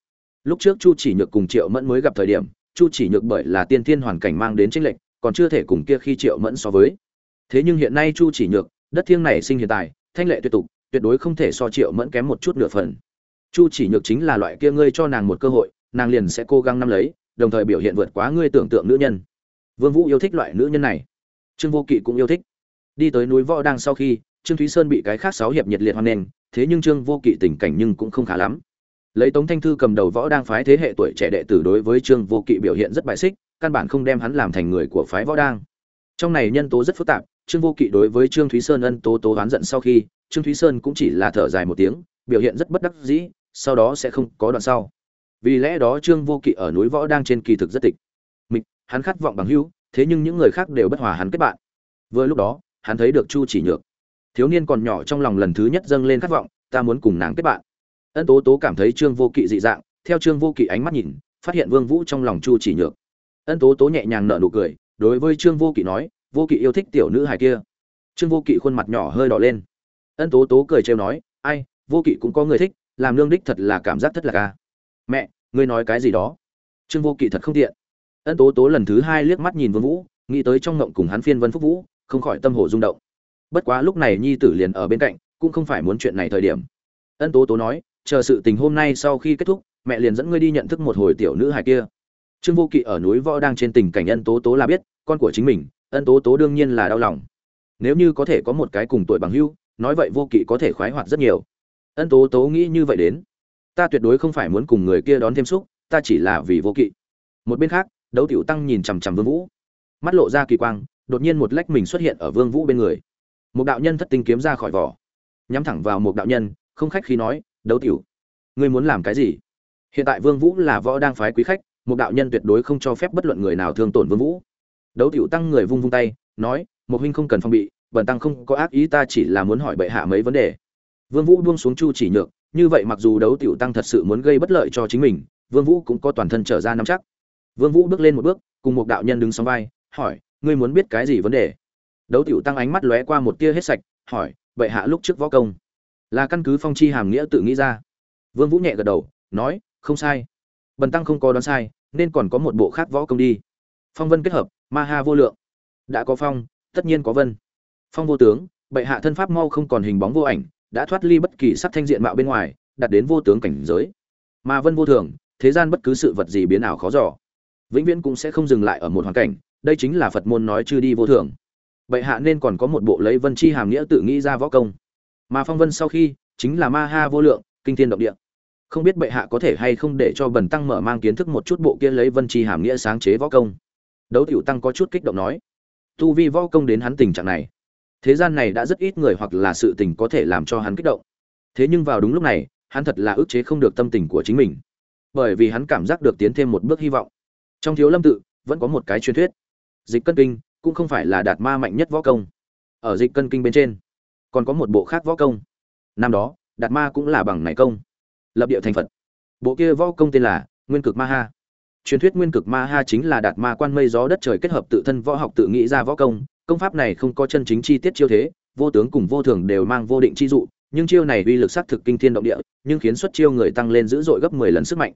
Lúc trước chu chỉ nhược cùng triệu mẫn mới gặp thời điểm, chu chỉ nhược bởi là tiên thiên hoàn cảnh mang đến tranh lệch, còn chưa thể cùng kia khi triệu mẫn so với. Thế nhưng hiện nay chu chỉ nhược, đất thiêng này sinh hiện tại, thanh lệ tuyệt tục, tuyệt đối không thể so triệu mẫn kém một chút nửa phần. Chu chỉ nhược chính là loại kia ngươi cho nàng một cơ hội, nàng liền sẽ cố gắng nắm lấy, đồng thời biểu hiện vượt quá ngươi tưởng tượng nữ nhân. Vương vũ yêu thích loại nữ nhân này. Trương vô kỵ cũng yêu thích. Đi tới núi võ đang sau khi trương thúy sơn bị cái khác sáu hiệp nhiệt liệt hoan nghênh, thế nhưng trương vô kỵ tình cảnh nhưng cũng không khá lắm. Lấy tống thanh thư cầm đầu võ đang phái thế hệ tuổi trẻ đệ tử đối với trương vô kỵ biểu hiện rất bại xích, căn bản không đem hắn làm thành người của phái võ đang. Trong này nhân tố rất phức tạp, trương vô kỵ đối với trương thúy sơn ân tố tố oán giận sau khi, trương thúy sơn cũng chỉ là thở dài một tiếng, biểu hiện rất bất đắc dĩ, sau đó sẽ không có đoạn sau. Vì lẽ đó trương vô kỵ ở núi võ đang trên kỳ thực rất tịch. Mịch, hắn khát vọng bằng hữu, thế nhưng những người khác đều bất hòa hắn kết bạn. Vừa lúc đó, hắn thấy được chu chỉ nhược thiếu niên còn nhỏ trong lòng lần thứ nhất dâng lên khát vọng, ta muốn cùng nàng kết bạn. Ân tố tố cảm thấy trương vô kỵ dị dạng, theo trương vô kỵ ánh mắt nhìn, phát hiện vương vũ trong lòng chu chỉ nhược. Ân tố tố nhẹ nhàng nở nụ cười, đối với trương vô kỵ nói, vô kỵ yêu thích tiểu nữ hài kia. Trương vô kỵ khuôn mặt nhỏ hơi đỏ lên. Ân tố tố cười trêu nói, ai, vô kỵ cũng có người thích, làm lương đích thật là cảm giác thất lạc ca mẹ, ngươi nói cái gì đó? Trương vô kỵ thật không tiện. Ân tố tố lần thứ hai liếc mắt nhìn vương vũ, nghĩ tới trong ngộng cùng hắn phiên vân phúc vũ, không khỏi tâm hồ rung động bất quá lúc này nhi tử liền ở bên cạnh, cũng không phải muốn chuyện này thời điểm. Ân tố tố nói, chờ sự tình hôm nay sau khi kết thúc, mẹ liền dẫn ngươi đi nhận thức một hồi tiểu nữ hài kia. Trương vô kỵ ở núi võ đang trên tình cảnh ân tố tố là biết, con của chính mình, ân tố tố đương nhiên là đau lòng. Nếu như có thể có một cái cùng tuổi bằng hưu nói vậy vô kỵ có thể khoái hoạt rất nhiều. Ân tố tố nghĩ như vậy đến, ta tuyệt đối không phải muốn cùng người kia đón thêm xúc, ta chỉ là vì vô kỵ. Một bên khác, đấu tiểu tăng nhìn chằm chằm vương vũ. Mắt lộ ra kỳ quang, đột nhiên một lách mình xuất hiện ở vương vũ bên người một đạo nhân thất tinh kiếm ra khỏi vỏ. Nhắm thẳng vào một đạo nhân, không khách khi nói, đấu tiểu, ngươi muốn làm cái gì? Hiện tại vương vũ là võ đang phái quý khách, một đạo nhân tuyệt đối không cho phép bất luận người nào thương tổn vương vũ. Đấu tiểu tăng người vung vung tay, nói, một huynh không cần phòng bị, bần tăng không có ác ý, ta chỉ là muốn hỏi bệ hạ mấy vấn đề. Vương vũ buông xuống chu chỉ nhược, như vậy mặc dù đấu tiểu tăng thật sự muốn gây bất lợi cho chính mình, vương vũ cũng có toàn thân trở ra nắm chắc. Vương vũ bước lên một bước, cùng một đạo nhân đứng song vai, hỏi, ngươi muốn biết cái gì vấn đề? Đấu tiểu tăng ánh mắt lóe qua một tia hết sạch, hỏi bệ hạ lúc trước võ công? Là căn cứ phong chi hàm nghĩa tự nghĩ ra. Vương vũ nhẹ gật đầu, nói, không sai. Bần tăng không có đoán sai, nên còn có một bộ khác võ công đi. Phong vân kết hợp, ma ha vô lượng. Đã có phong, tất nhiên có vân. Phong vô tướng, bệ hạ thân pháp mau không còn hình bóng vô ảnh, đã thoát ly bất kỳ sắc thanh diện mạo bên ngoài, đạt đến vô tướng cảnh giới. Mà vân vô thường, thế gian bất cứ sự vật gì biến ảo khó dò. Vĩnh viễn cũng sẽ không dừng lại ở một hoàn cảnh, đây chính là phật môn nói chưa đi vô thường bệ hạ nên còn có một bộ lấy vân chi hàm nghĩa tự nghĩ ra võ công. Mà phong vân sau khi, chính là ma ha vô lượng, kinh thiên động địa. Không biết bệ hạ có thể hay không để cho bần tăng mở mang kiến thức một chút bộ kia lấy vân chi hàm nghĩa sáng chế võ công. Đấu tiểu tăng có chút kích động nói, tu vi võ công đến hắn tình trạng này, thế gian này đã rất ít người hoặc là sự tình có thể làm cho hắn kích động. Thế nhưng vào đúng lúc này, hắn thật là ức chế không được tâm tình của chính mình, bởi vì hắn cảm giác được tiến thêm một bước hy vọng. Trong thiếu lâm tự, vẫn có một cái truyền thuyết. Dịch cân kinh cũng không phải là đạt ma mạnh nhất võ công. Ở dịch cân kinh bên trên, còn có một bộ khác võ công. Năm đó, đạt ma cũng là bằng này công. Lập địa thành phật. Bộ kia võ công tên là nguyên cực ma ha. Truyền thuyết nguyên cực ma ha chính là đạt ma quan mây gió đất trời kết hợp tự thân võ học tự nghĩ ra võ công. Công pháp này không có chân chính chi tiết chiêu thế, vô tướng cùng vô thường đều mang vô định chi dụ, nhưng chiêu này uy lực sát thực kinh thiên động địa, nhưng khiến xuất chiêu người tăng lên dữ dội gấp 10 lần sức mạnh.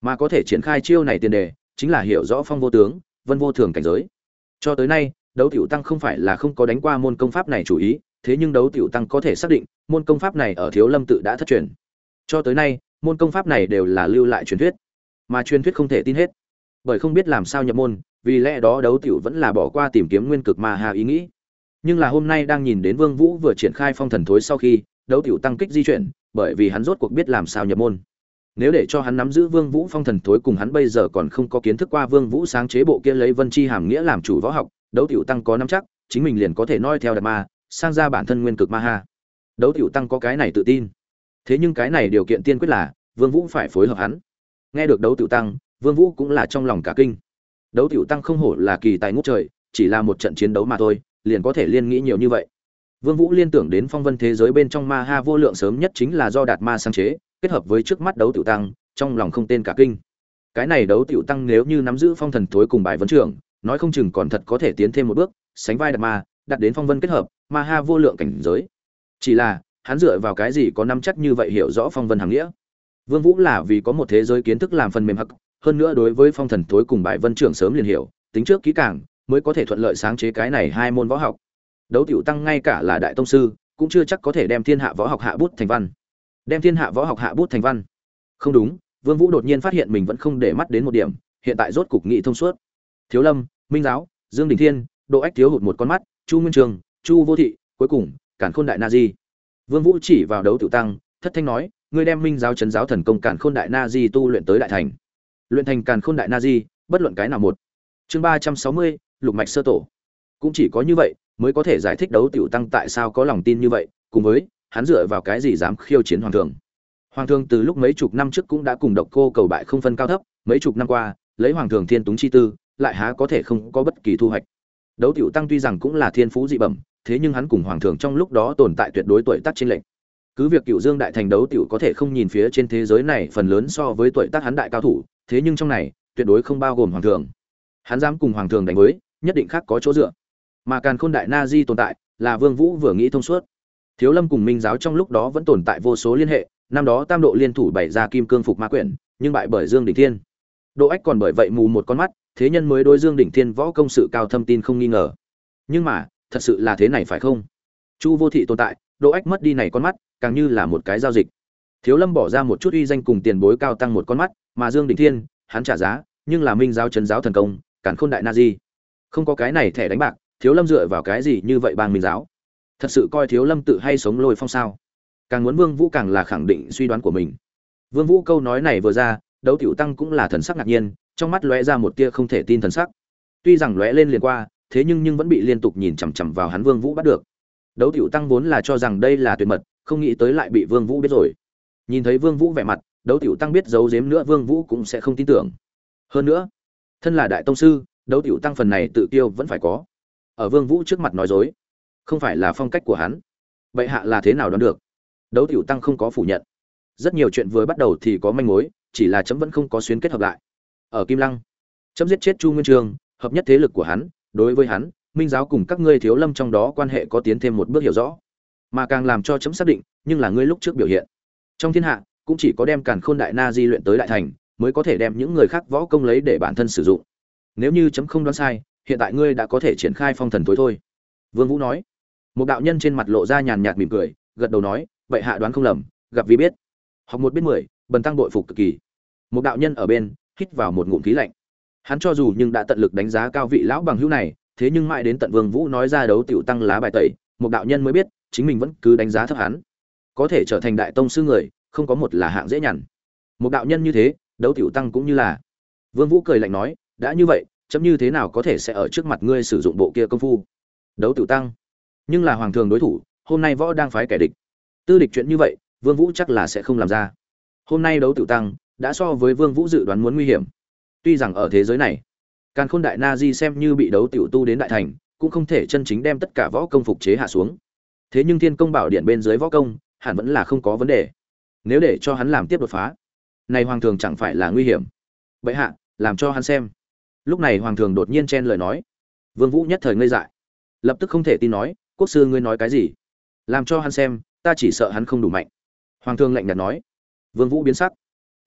Mà có thể triển khai chiêu này tiền đề, chính là hiểu rõ phong vô tướng, vân vô thường cảnh giới cho tới nay, đấu tiểu tăng không phải là không có đánh qua môn công pháp này chủ ý, thế nhưng đấu tiểu tăng có thể xác định, môn công pháp này ở thiếu lâm tự đã thất truyền. Cho tới nay, môn công pháp này đều là lưu lại truyền thuyết, mà truyền thuyết không thể tin hết. Bởi không biết làm sao nhập môn, vì lẽ đó đấu tiểu vẫn là bỏ qua tìm kiếm nguyên cực ma hà ý nghĩ. Nhưng là hôm nay đang nhìn đến vương vũ vừa triển khai phong thần thối sau khi, đấu tiểu tăng kích di chuyển, bởi vì hắn rốt cuộc biết làm sao nhập môn nếu để cho hắn nắm giữ vương vũ phong thần thối cùng hắn bây giờ còn không có kiến thức qua vương vũ sáng chế bộ kia lấy vân chi hàm nghĩa làm chủ võ học, đấu tiểu tăng có nắm chắc, chính mình liền có thể noi theo đạt ma, sang ra bản thân nguyên cực ma ha. Đấu tiểu tăng có cái này tự tin. Thế nhưng cái này điều kiện tiên quyết là, vương vũ phải phối hợp hắn. Nghe được đấu tiểu tăng, vương vũ cũng là trong lòng cả kinh. Đấu tiểu tăng không hổ là kỳ tài ngút trời, chỉ là một trận chiến đấu mà thôi, liền có thể liên nghĩ nhiều như vậy. Vương vũ liên tưởng đến phong vân thế giới bên trong ma ha vô lượng sớm nhất chính là do đạt ma sáng chế kết hợp với trước mắt đấu tiểu tăng, trong lòng không tên cả kinh. Cái này đấu tiểu tăng nếu như nắm giữ phong thần tối cùng bài vấn trưởng, nói không chừng còn thật có thể tiến thêm một bước, sánh vai đạt ma đạt đến phong vân kết hợp, ma ha vô lượng cảnh giới. Chỉ là, hắn dựa vào cái gì có năm chắc như vậy hiểu rõ phong vân hàng nghĩa? Vương vũ là vì có một thế giới kiến thức làm phần mềm học hơn nữa đối với phong thần tối cùng bài vân trưởng sớm liền hiểu, tính trước kỹ càng, mới có thể thuận lợi sáng chế cái này hai môn võ học. Đấu tiểu tăng ngay cả là đại tông sư, cũng chưa chắc có thể đem thiên hạ võ học hạ bút thành văn đem thiên hạ võ học hạ bút thành văn. Không đúng, vương vũ đột nhiên phát hiện mình vẫn không để mắt đến một điểm, hiện tại rốt cục nghị thông suốt. Thiếu lâm, minh giáo, dương đình thiên độ ách thiếu hụt một con mắt, chu nguyên trường, chu vô thị, cuối cùng cản khôn đại na di. Vương vũ chỉ vào đấu tiểu tăng, thất thanh nói, ngươi đem minh giáo chấn giáo thần công cản khôn đại na di tu luyện tới đại thành. Luyện thành càn khôn đại na di, bất luận cái nào một. Chương ba trăm sáu mươi, lục mạch sơ tổ. Cũng chỉ có như vậy, mới có thể giải thích đấu tiểu tăng tại sao có lòng tin như vậy, cùng với hắn dựa vào cái gì dám khiêu chiến hoàng thượng? hoàng thượng từ lúc mấy chục năm trước cũng đã cùng độc cô cầu bại không phân cao thấp, mấy chục năm qua, lấy hoàng thượng thiên túng chi tư, lại há có thể không có bất kỳ thu hoạch đấu tiểu tăng tuy rằng cũng là thiên phú dị bẩm, thế nhưng hắn cùng hoàng thượng trong lúc đó tồn tại tuyệt đối tuổi tác trên lệnh cứ việc cựu dương đại thành đấu tiểu có thể không nhìn phía trên thế giới này phần lớn so với tuổi tác hắn đại cao thủ, thế nhưng trong này, tuyệt đối không bao gồm hoàng thượng. hắn dám cùng hoàng thượng đánh với, nhất định khác có chỗ dựa mà càn khôn đại na di tồn tại, là vương vũ vừa nghĩ thông suốt thiếu lâm cùng minh giáo trong lúc đó vẫn tồn tại vô số liên hệ năm đó tam độ liên thủ bày ra kim cương phục ma quyển nhưng bại bởi dương đỉnh thiên độ ách còn bởi vậy mù một con mắt thế nhân mới đối dương đỉnh thiên võ công sự cao thâm tin không nghi ngờ nhưng mà thật sự là thế này phải không chu vô thị tồn tại độ ách mất đi này con mắt càng như là một cái giao dịch thiếu lâm bỏ ra một chút uy danh cùng tiền bối cao tăng một con mắt mà Dương Đỉnh Thiên, hắn trả giá, nhưng là Minh giáo trấn giáo thần công, cản khôn đại na di. Không có cái này thẻ đánh bạc, Thiếu Lâm dựa vào cái gì như vậy bang Minh giáo? Thật sự coi Thiếu Lâm tự hay sống lôi phong sao? Càng muốn Vương Vũ càng là khẳng định suy đoán của mình. Vương Vũ câu nói này vừa ra, đấu tiểu tăng cũng là thần sắc ngạc nhiên, trong mắt lóe ra một tia không thể tin thần sắc. Tuy rằng lóe lên liền qua, thế nhưng nhưng vẫn bị liên tục nhìn chằm chằm vào hắn Vương Vũ bắt được. Đấu tiểu tăng vốn là cho rằng đây là tuyệt mật, không nghĩ tới lại bị Vương Vũ biết rồi. Nhìn thấy Vương Vũ vẻ mặt, đấu tiểu tăng biết giấu giếm nữa Vương Vũ cũng sẽ không tin tưởng. hơn nữa thân là đại tông sư đấu tiểu tăng phần này tự tiêu vẫn phải có ở vương vũ trước mặt nói dối không phải là phong cách của hắn. Vậy hạ là thế nào đoán được? Đấu tiểu tăng không có phủ nhận. Rất nhiều chuyện vừa bắt đầu thì có manh mối, chỉ là chấm vẫn không có xuyến kết hợp lại. Ở kim lăng, chấm giết chết chu nguyên trường, hợp nhất thế lực của hắn, đối với hắn, minh giáo cùng các ngươi thiếu lâm trong đó quan hệ có tiến thêm một bước hiểu rõ. Mà càng làm cho chấm xác định, nhưng là ngươi lúc trước biểu hiện. Trong thiên hạ, cũng chỉ có đem càn khôn đại na di luyện tới đại thành, mới có thể đem những người khác võ công lấy để bản thân sử dụng. Nếu như chấm không đoán sai, hiện tại ngươi đã có thể triển khai phong thần tối thôi. Vương vũ nói một đạo nhân trên mặt lộ ra nhàn nhạt mỉm cười, gật đầu nói, vậy hạ đoán không lầm, gặp vì biết. Học một biết mười, bần tăng đội phục cực kỳ. Một đạo nhân ở bên, hít vào một ngụm khí lạnh. Hắn cho dù nhưng đã tận lực đánh giá cao vị lão bằng hữu này, thế nhưng mãi đến tận vương vũ nói ra đấu tiểu tăng lá bài tẩy, một đạo nhân mới biết, chính mình vẫn cứ đánh giá thấp hắn. Có thể trở thành đại tông sư người, không có một là hạng dễ nhằn. Một đạo nhân như thế, đấu tiểu tăng cũng như là. Vương vũ cười lạnh nói, đã như vậy, chấm như thế nào có thể sẽ ở trước mặt ngươi sử dụng bộ kia công phu? Đấu tiểu tăng nhưng là hoàng thường đối thủ, hôm nay võ đang phái kẻ địch. Tư địch chuyện như vậy, vương vũ chắc là sẽ không làm ra. Hôm nay đấu tiểu tăng, đã so với vương vũ dự đoán muốn nguy hiểm. Tuy rằng ở thế giới này, càn khôn đại na di xem như bị đấu tiểu tu đến đại thành, cũng không thể chân chính đem tất cả võ công phục chế hạ xuống. Thế nhưng thiên công bảo điện bên dưới võ công, hẳn vẫn là không có vấn đề. Nếu để cho hắn làm tiếp đột phá, này hoàng thường chẳng phải là nguy hiểm. Vậy hạ, làm cho hắn xem. Lúc này hoàng thường đột nhiên chen lời nói. Vương vũ nhất thời ngây dại. Lập tức không thể tin nói quốc sư ngươi nói cái gì? Làm cho hắn xem, ta chỉ sợ hắn không đủ mạnh. Hoàng thương lạnh nhạt nói. Vương vũ biến sắc.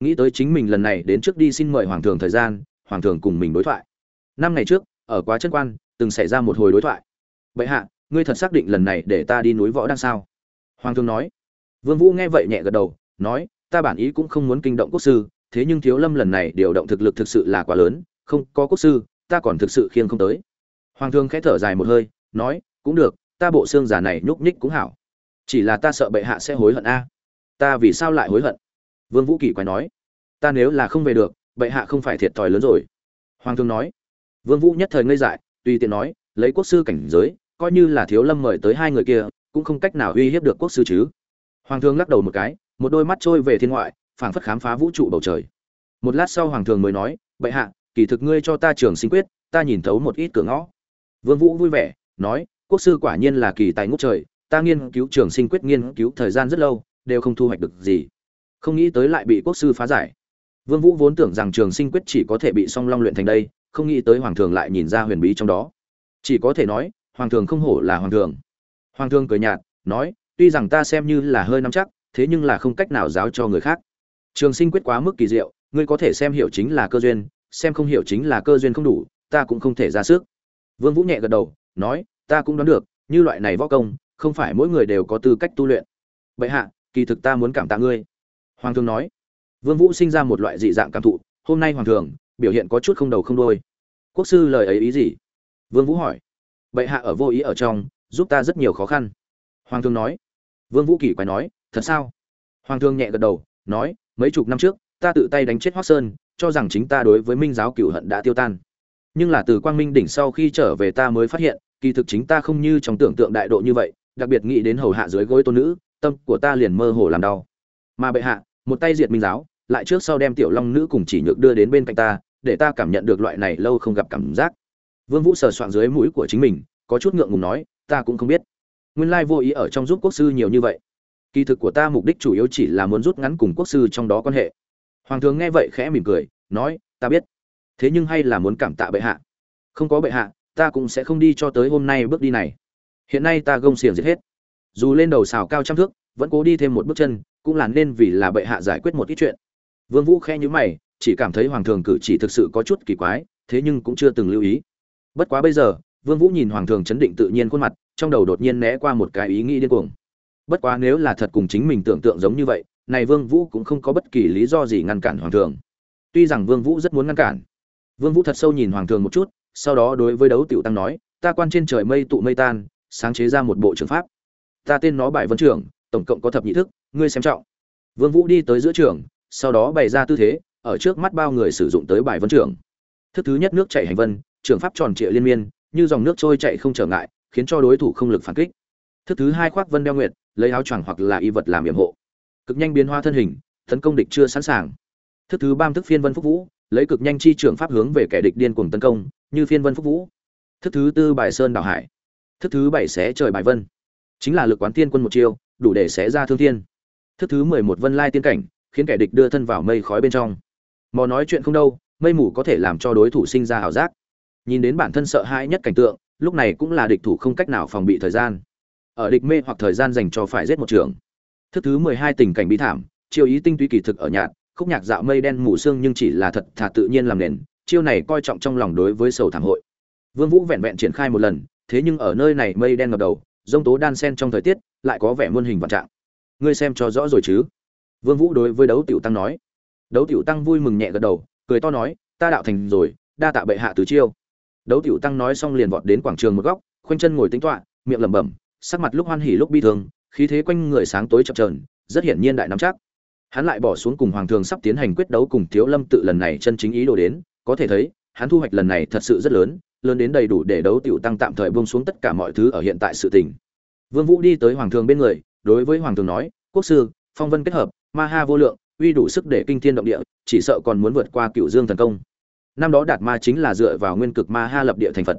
Nghĩ tới chính mình lần này đến trước đi xin mời hoàng thường thời gian, hoàng thường cùng mình đối thoại. Năm ngày trước, ở quá chân quan, từng xảy ra một hồi đối thoại. Bệ hạ, ngươi thật xác định lần này để ta đi núi võ đang sao? Hoàng thường nói. Vương vũ nghe vậy nhẹ gật đầu, nói, ta bản ý cũng không muốn kinh động quốc sư, thế nhưng thiếu lâm lần này điều động thực lực thực sự là quá lớn, không có quốc sư, ta còn thực sự khiêng không tới. Hoàng thương khẽ thở dài một hơi, nói, cũng được ta bộ xương giả này nhúc nhích cũng hảo. Chỉ là ta sợ bệ hạ sẽ hối hận a. Ta vì sao lại hối hận? Vương vũ kỳ quay nói. Ta nếu là không về được, bệ hạ không phải thiệt thòi lớn rồi. Hoàng thương nói. Vương vũ nhất thời ngây dại, tùy tiện nói, lấy quốc sư cảnh giới, coi như là thiếu lâm mời tới hai người kia, cũng không cách nào uy hiếp được quốc sư chứ. Hoàng thương lắc đầu một cái, một đôi mắt trôi về thiên ngoại, phảng phất khám phá vũ trụ bầu trời. Một lát sau hoàng thường mới nói, bệ hạ, kỳ thực ngươi cho ta trường sinh quyết, ta nhìn thấu một ít cửa ngõ. Vương vũ vui vẻ, nói quốc sư quả nhiên là kỳ tài ngút trời, ta nghiên cứu trường sinh quyết nghiên cứu thời gian rất lâu, đều không thu hoạch được gì. Không nghĩ tới lại bị quốc sư phá giải. Vương vũ vốn tưởng rằng trường sinh quyết chỉ có thể bị song long luyện thành đây, không nghĩ tới hoàng thường lại nhìn ra huyền bí trong đó. Chỉ có thể nói, hoàng thường không hổ là hoàng thường. Hoàng thường cười nhạt, nói, tuy rằng ta xem như là hơi nắm chắc, thế nhưng là không cách nào giáo cho người khác. Trường sinh quyết quá mức kỳ diệu, ngươi có thể xem hiểu chính là cơ duyên, xem không hiểu chính là cơ duyên không đủ, ta cũng không thể ra sức. Vương vũ nhẹ gật đầu, nói ta cũng đoán được, như loại này võ công, không phải mỗi người đều có tư cách tu luyện. Vậy hạ, kỳ thực ta muốn cảm tạ ngươi. Hoàng thượng nói. Vương vũ sinh ra một loại dị dạng cảm thụ, hôm nay hoàng thượng, biểu hiện có chút không đầu không đuôi. quốc sư lời ấy ý gì? Vương vũ hỏi. Bệ hạ ở vô ý ở trong, giúp ta rất nhiều khó khăn. Hoàng thượng nói. Vương vũ kỳ quái nói, thật sao? Hoàng thượng nhẹ gật đầu, nói, mấy chục năm trước, ta tự tay đánh chết hoắc sơn, cho rằng chính ta đối với minh giáo cửu hận đã tiêu tan. Nhưng là từ quang minh đỉnh sau khi trở về ta mới phát hiện kỳ thực chính ta không như trong tưởng tượng đại độ như vậy, đặc biệt nghĩ đến hầu hạ dưới gối tôn nữ, tâm của ta liền mơ hồ làm đau. Mà bệ hạ, một tay diệt minh giáo, lại trước sau đem tiểu long nữ cùng chỉ nhược đưa đến bên cạnh ta, để ta cảm nhận được loại này lâu không gặp cảm giác. Vương vũ sờ soạn dưới mũi của chính mình, có chút ngượng ngùng nói, ta cũng không biết. Nguyên lai vô ý ở trong giúp quốc sư nhiều như vậy. Kỳ thực của ta mục đích chủ yếu chỉ là muốn rút ngắn cùng quốc sư trong đó quan hệ. Hoàng thường nghe vậy khẽ mỉm cười, nói, ta biết. Thế nhưng hay là muốn cảm tạ bệ hạ. Không có bệ hạ ta cũng sẽ không đi cho tới hôm nay bước đi này. Hiện nay ta gông xiềng giết hết. Dù lên đầu xào cao trăm thước, vẫn cố đi thêm một bước chân, cũng là nên vì là bệ hạ giải quyết một ít chuyện. Vương vũ khe nhíu mày, chỉ cảm thấy hoàng thường cử chỉ thực sự có chút kỳ quái, thế nhưng cũng chưa từng lưu ý. Bất quá bây giờ, vương vũ nhìn hoàng thường chấn định tự nhiên khuôn mặt, trong đầu đột nhiên né qua một cái ý nghĩ điên cuồng. Bất quá nếu là thật cùng chính mình tưởng tượng giống như vậy, này vương vũ cũng không có bất kỳ lý do gì ngăn cản hoàng thường. Tuy rằng vương vũ rất muốn ngăn cản, vương vũ thật sâu nhìn hoàng thường một chút sau đó đối với đấu tiểu tăng nói, ta quan trên trời mây tụ mây tan, sáng chế ra một bộ trường pháp. Ta tên nó bài vân trưởng, tổng cộng có thập nhị thức, ngươi xem trọng. Vương vũ đi tới giữa trường, sau đó bày ra tư thế, ở trước mắt bao người sử dụng tới bài vân trưởng. Thức thứ nhất nước chảy hành vân, trường pháp tròn trịa liên miên, như dòng nước trôi chạy không trở ngại, khiến cho đối thủ không lực phản kích. Thức thứ hai khoác vân đeo nguyệt, lấy áo choàng hoặc là y vật làm yểm hộ. Cực nhanh biến hóa thân hình, tấn công địch chưa sẵn sàng. Thức thứ ba thức phiên vân phúc vũ, lấy cực nhanh chi trưởng pháp hướng về kẻ địch điên cuồng tấn công như phiên vân phúc vũ. Thức thứ tư bài sơn đảo hải. Thức thứ bảy xé trời bài vân. Chính là lực quán tiên quân một chiêu đủ để xé ra thương thiên. Thức thứ mười một vân lai tiên cảnh khiến kẻ địch đưa thân vào mây khói bên trong. Mò nói chuyện không đâu mây mù có thể làm cho đối thủ sinh ra ảo giác. Nhìn đến bản thân sợ hãi nhất cảnh tượng lúc này cũng là địch thủ không cách nào phòng bị thời gian. Ở địch mê hoặc thời gian dành cho phải giết một trường. Thức thứ mười hai tình cảnh bi thảm chiêu ý tinh túy kỳ thực ở nhạn, khúc nhạc dạo mây đen mù sương nhưng chỉ là thật thà tự nhiên làm nền chiêu này coi trọng trong lòng đối với sầu thảm hội. Vương vũ vẹn vẹn triển khai một lần, thế nhưng ở nơi này mây đen ngập đầu, rông tố đan sen trong thời tiết lại có vẻ muôn hình vạn trạng. Ngươi xem cho rõ rồi chứ? Vương vũ đối với đấu tiểu tăng nói. Đấu tiểu tăng vui mừng nhẹ gật đầu, cười to nói, ta đạo thành rồi, đa tạ bệ hạ tứ chiêu. Đấu tiểu tăng nói xong liền vọt đến quảng trường một góc, khoanh chân ngồi tính tọa miệng lẩm bẩm, sắc mặt lúc hoan hỉ lúc bi thương, khí thế quanh người sáng tối chập chờn, rất hiển nhiên đại nắm chắc. Hắn lại bỏ xuống cùng hoàng thường sắp tiến hành quyết đấu cùng thiếu lâm tự lần này chân chính ý đồ đến có thể thấy, hắn thu hoạch lần này thật sự rất lớn lớn đến đầy đủ để đấu tiểu tăng tạm thời buông xuống tất cả mọi thứ ở hiện tại sự tình. Vương vũ đi tới hoàng thường bên người, đối với hoàng thường nói, quốc sư, phong vân kết hợp, ma ha vô lượng, uy đủ sức để kinh thiên động địa, chỉ sợ còn muốn vượt qua cựu dương thần công. Năm đó đạt ma chính là dựa vào nguyên cực ma ha lập địa thành phật.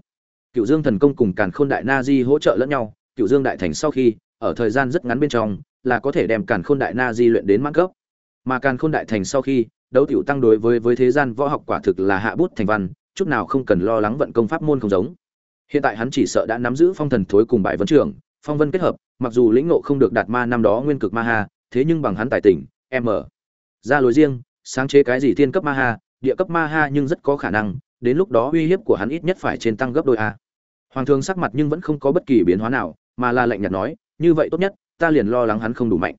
Cựu dương thần công cùng càn khôn đại na di hỗ trợ lẫn nhau cựu dương đại thành sau khi, ở thời gian rất ngắn bên trong, là có thể đem càn khôn đại na di luyện đến mãn cấp. Mà càn khôn đại thành sau khi đấu tiểu tăng đối với với thế gian võ học quả thực là hạ bút thành văn, chút nào không cần lo lắng vận công pháp môn không giống. Hiện tại hắn chỉ sợ đã nắm giữ phong thần thối cùng bại vấn trưởng, phong vân kết hợp, mặc dù lĩnh ngộ không được đạt ma năm đó nguyên cực ma ha, thế nhưng bằng hắn tài tình mở ra lối riêng, sáng chế cái gì thiên cấp ma ha, địa cấp ma ha nhưng rất có khả năng, đến lúc đó uy hiếp của hắn ít nhất phải trên tăng gấp đôi a. Hoàng thương sắc mặt nhưng vẫn không có bất kỳ biến hóa nào, mà là lạnh nhạt nói, như vậy tốt nhất, ta liền lo lắng hắn không đủ mạnh.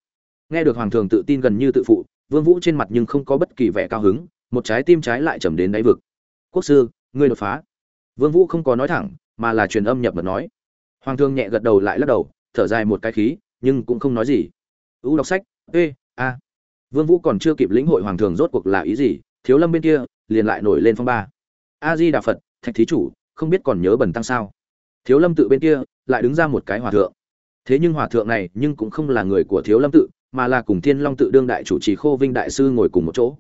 Nghe được hoàng thường tự tin gần như tự phụ vương vũ trên mặt nhưng không có bất kỳ vẻ cao hứng, một trái tim trái lại trầm đến đáy vực. Quốc sư, ngươi đột phá. Vương vũ không có nói thẳng, mà là truyền âm nhập mật nói. Hoàng thương nhẹ gật đầu lại lắc đầu, thở dài một cái khí, nhưng cũng không nói gì. U đọc sách, ê, a. Vương vũ còn chưa kịp lĩnh hội hoàng thường rốt cuộc là ý gì, thiếu lâm bên kia liền lại nổi lên phong ba. A di đà phật, thạch thí chủ, không biết còn nhớ bần tăng sao? Thiếu lâm tự bên kia lại đứng ra một cái hòa thượng. Thế nhưng hòa thượng này nhưng cũng không là người của thiếu lâm tự mà là cùng thiên long tự đương đại chủ trì khô vinh đại sư ngồi cùng một chỗ.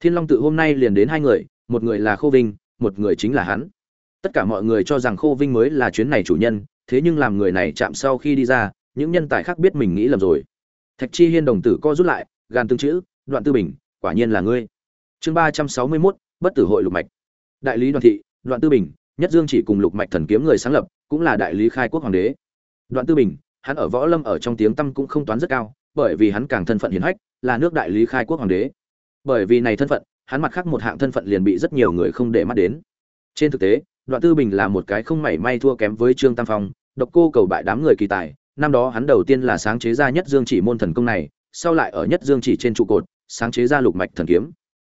Thiên long tự hôm nay liền đến hai người, một người là khô vinh, một người chính là hắn. Tất cả mọi người cho rằng khô vinh mới là chuyến này chủ nhân, thế nhưng làm người này chạm sau khi đi ra, những nhân tài khác biết mình nghĩ lầm rồi. Thạch chi hiên đồng tử co rút lại gan tương chữ, đoạn tư bình, quả nhiên là ngươi. Chương ba trăm sáu mươi mốt, bất tử hội lục mạch. Đại lý đoàn thị, đoạn tư bình, nhất dương chỉ cùng lục mạch thần kiếm người sáng lập, cũng là đại lý khai quốc hoàng đế. Đoạn tư bình, hắn ở võ lâm ở trong tiếng tăm cũng không toán rất cao bởi vì hắn càng thân phận hiển hách, là nước đại lý khai quốc hoàng đế. Bởi vì này thân phận, hắn mặt khác một hạng thân phận liền bị rất nhiều người không để mắt đến. Trên thực tế, đoạn tư bình là một cái không mảy may thua kém với trương tam phong, độc cô cầu bại đám người kỳ tài. Năm đó hắn đầu tiên là sáng chế ra nhất dương chỉ môn thần công này, sau lại ở nhất dương chỉ trên trụ cột, sáng chế ra lục mạch thần kiếm.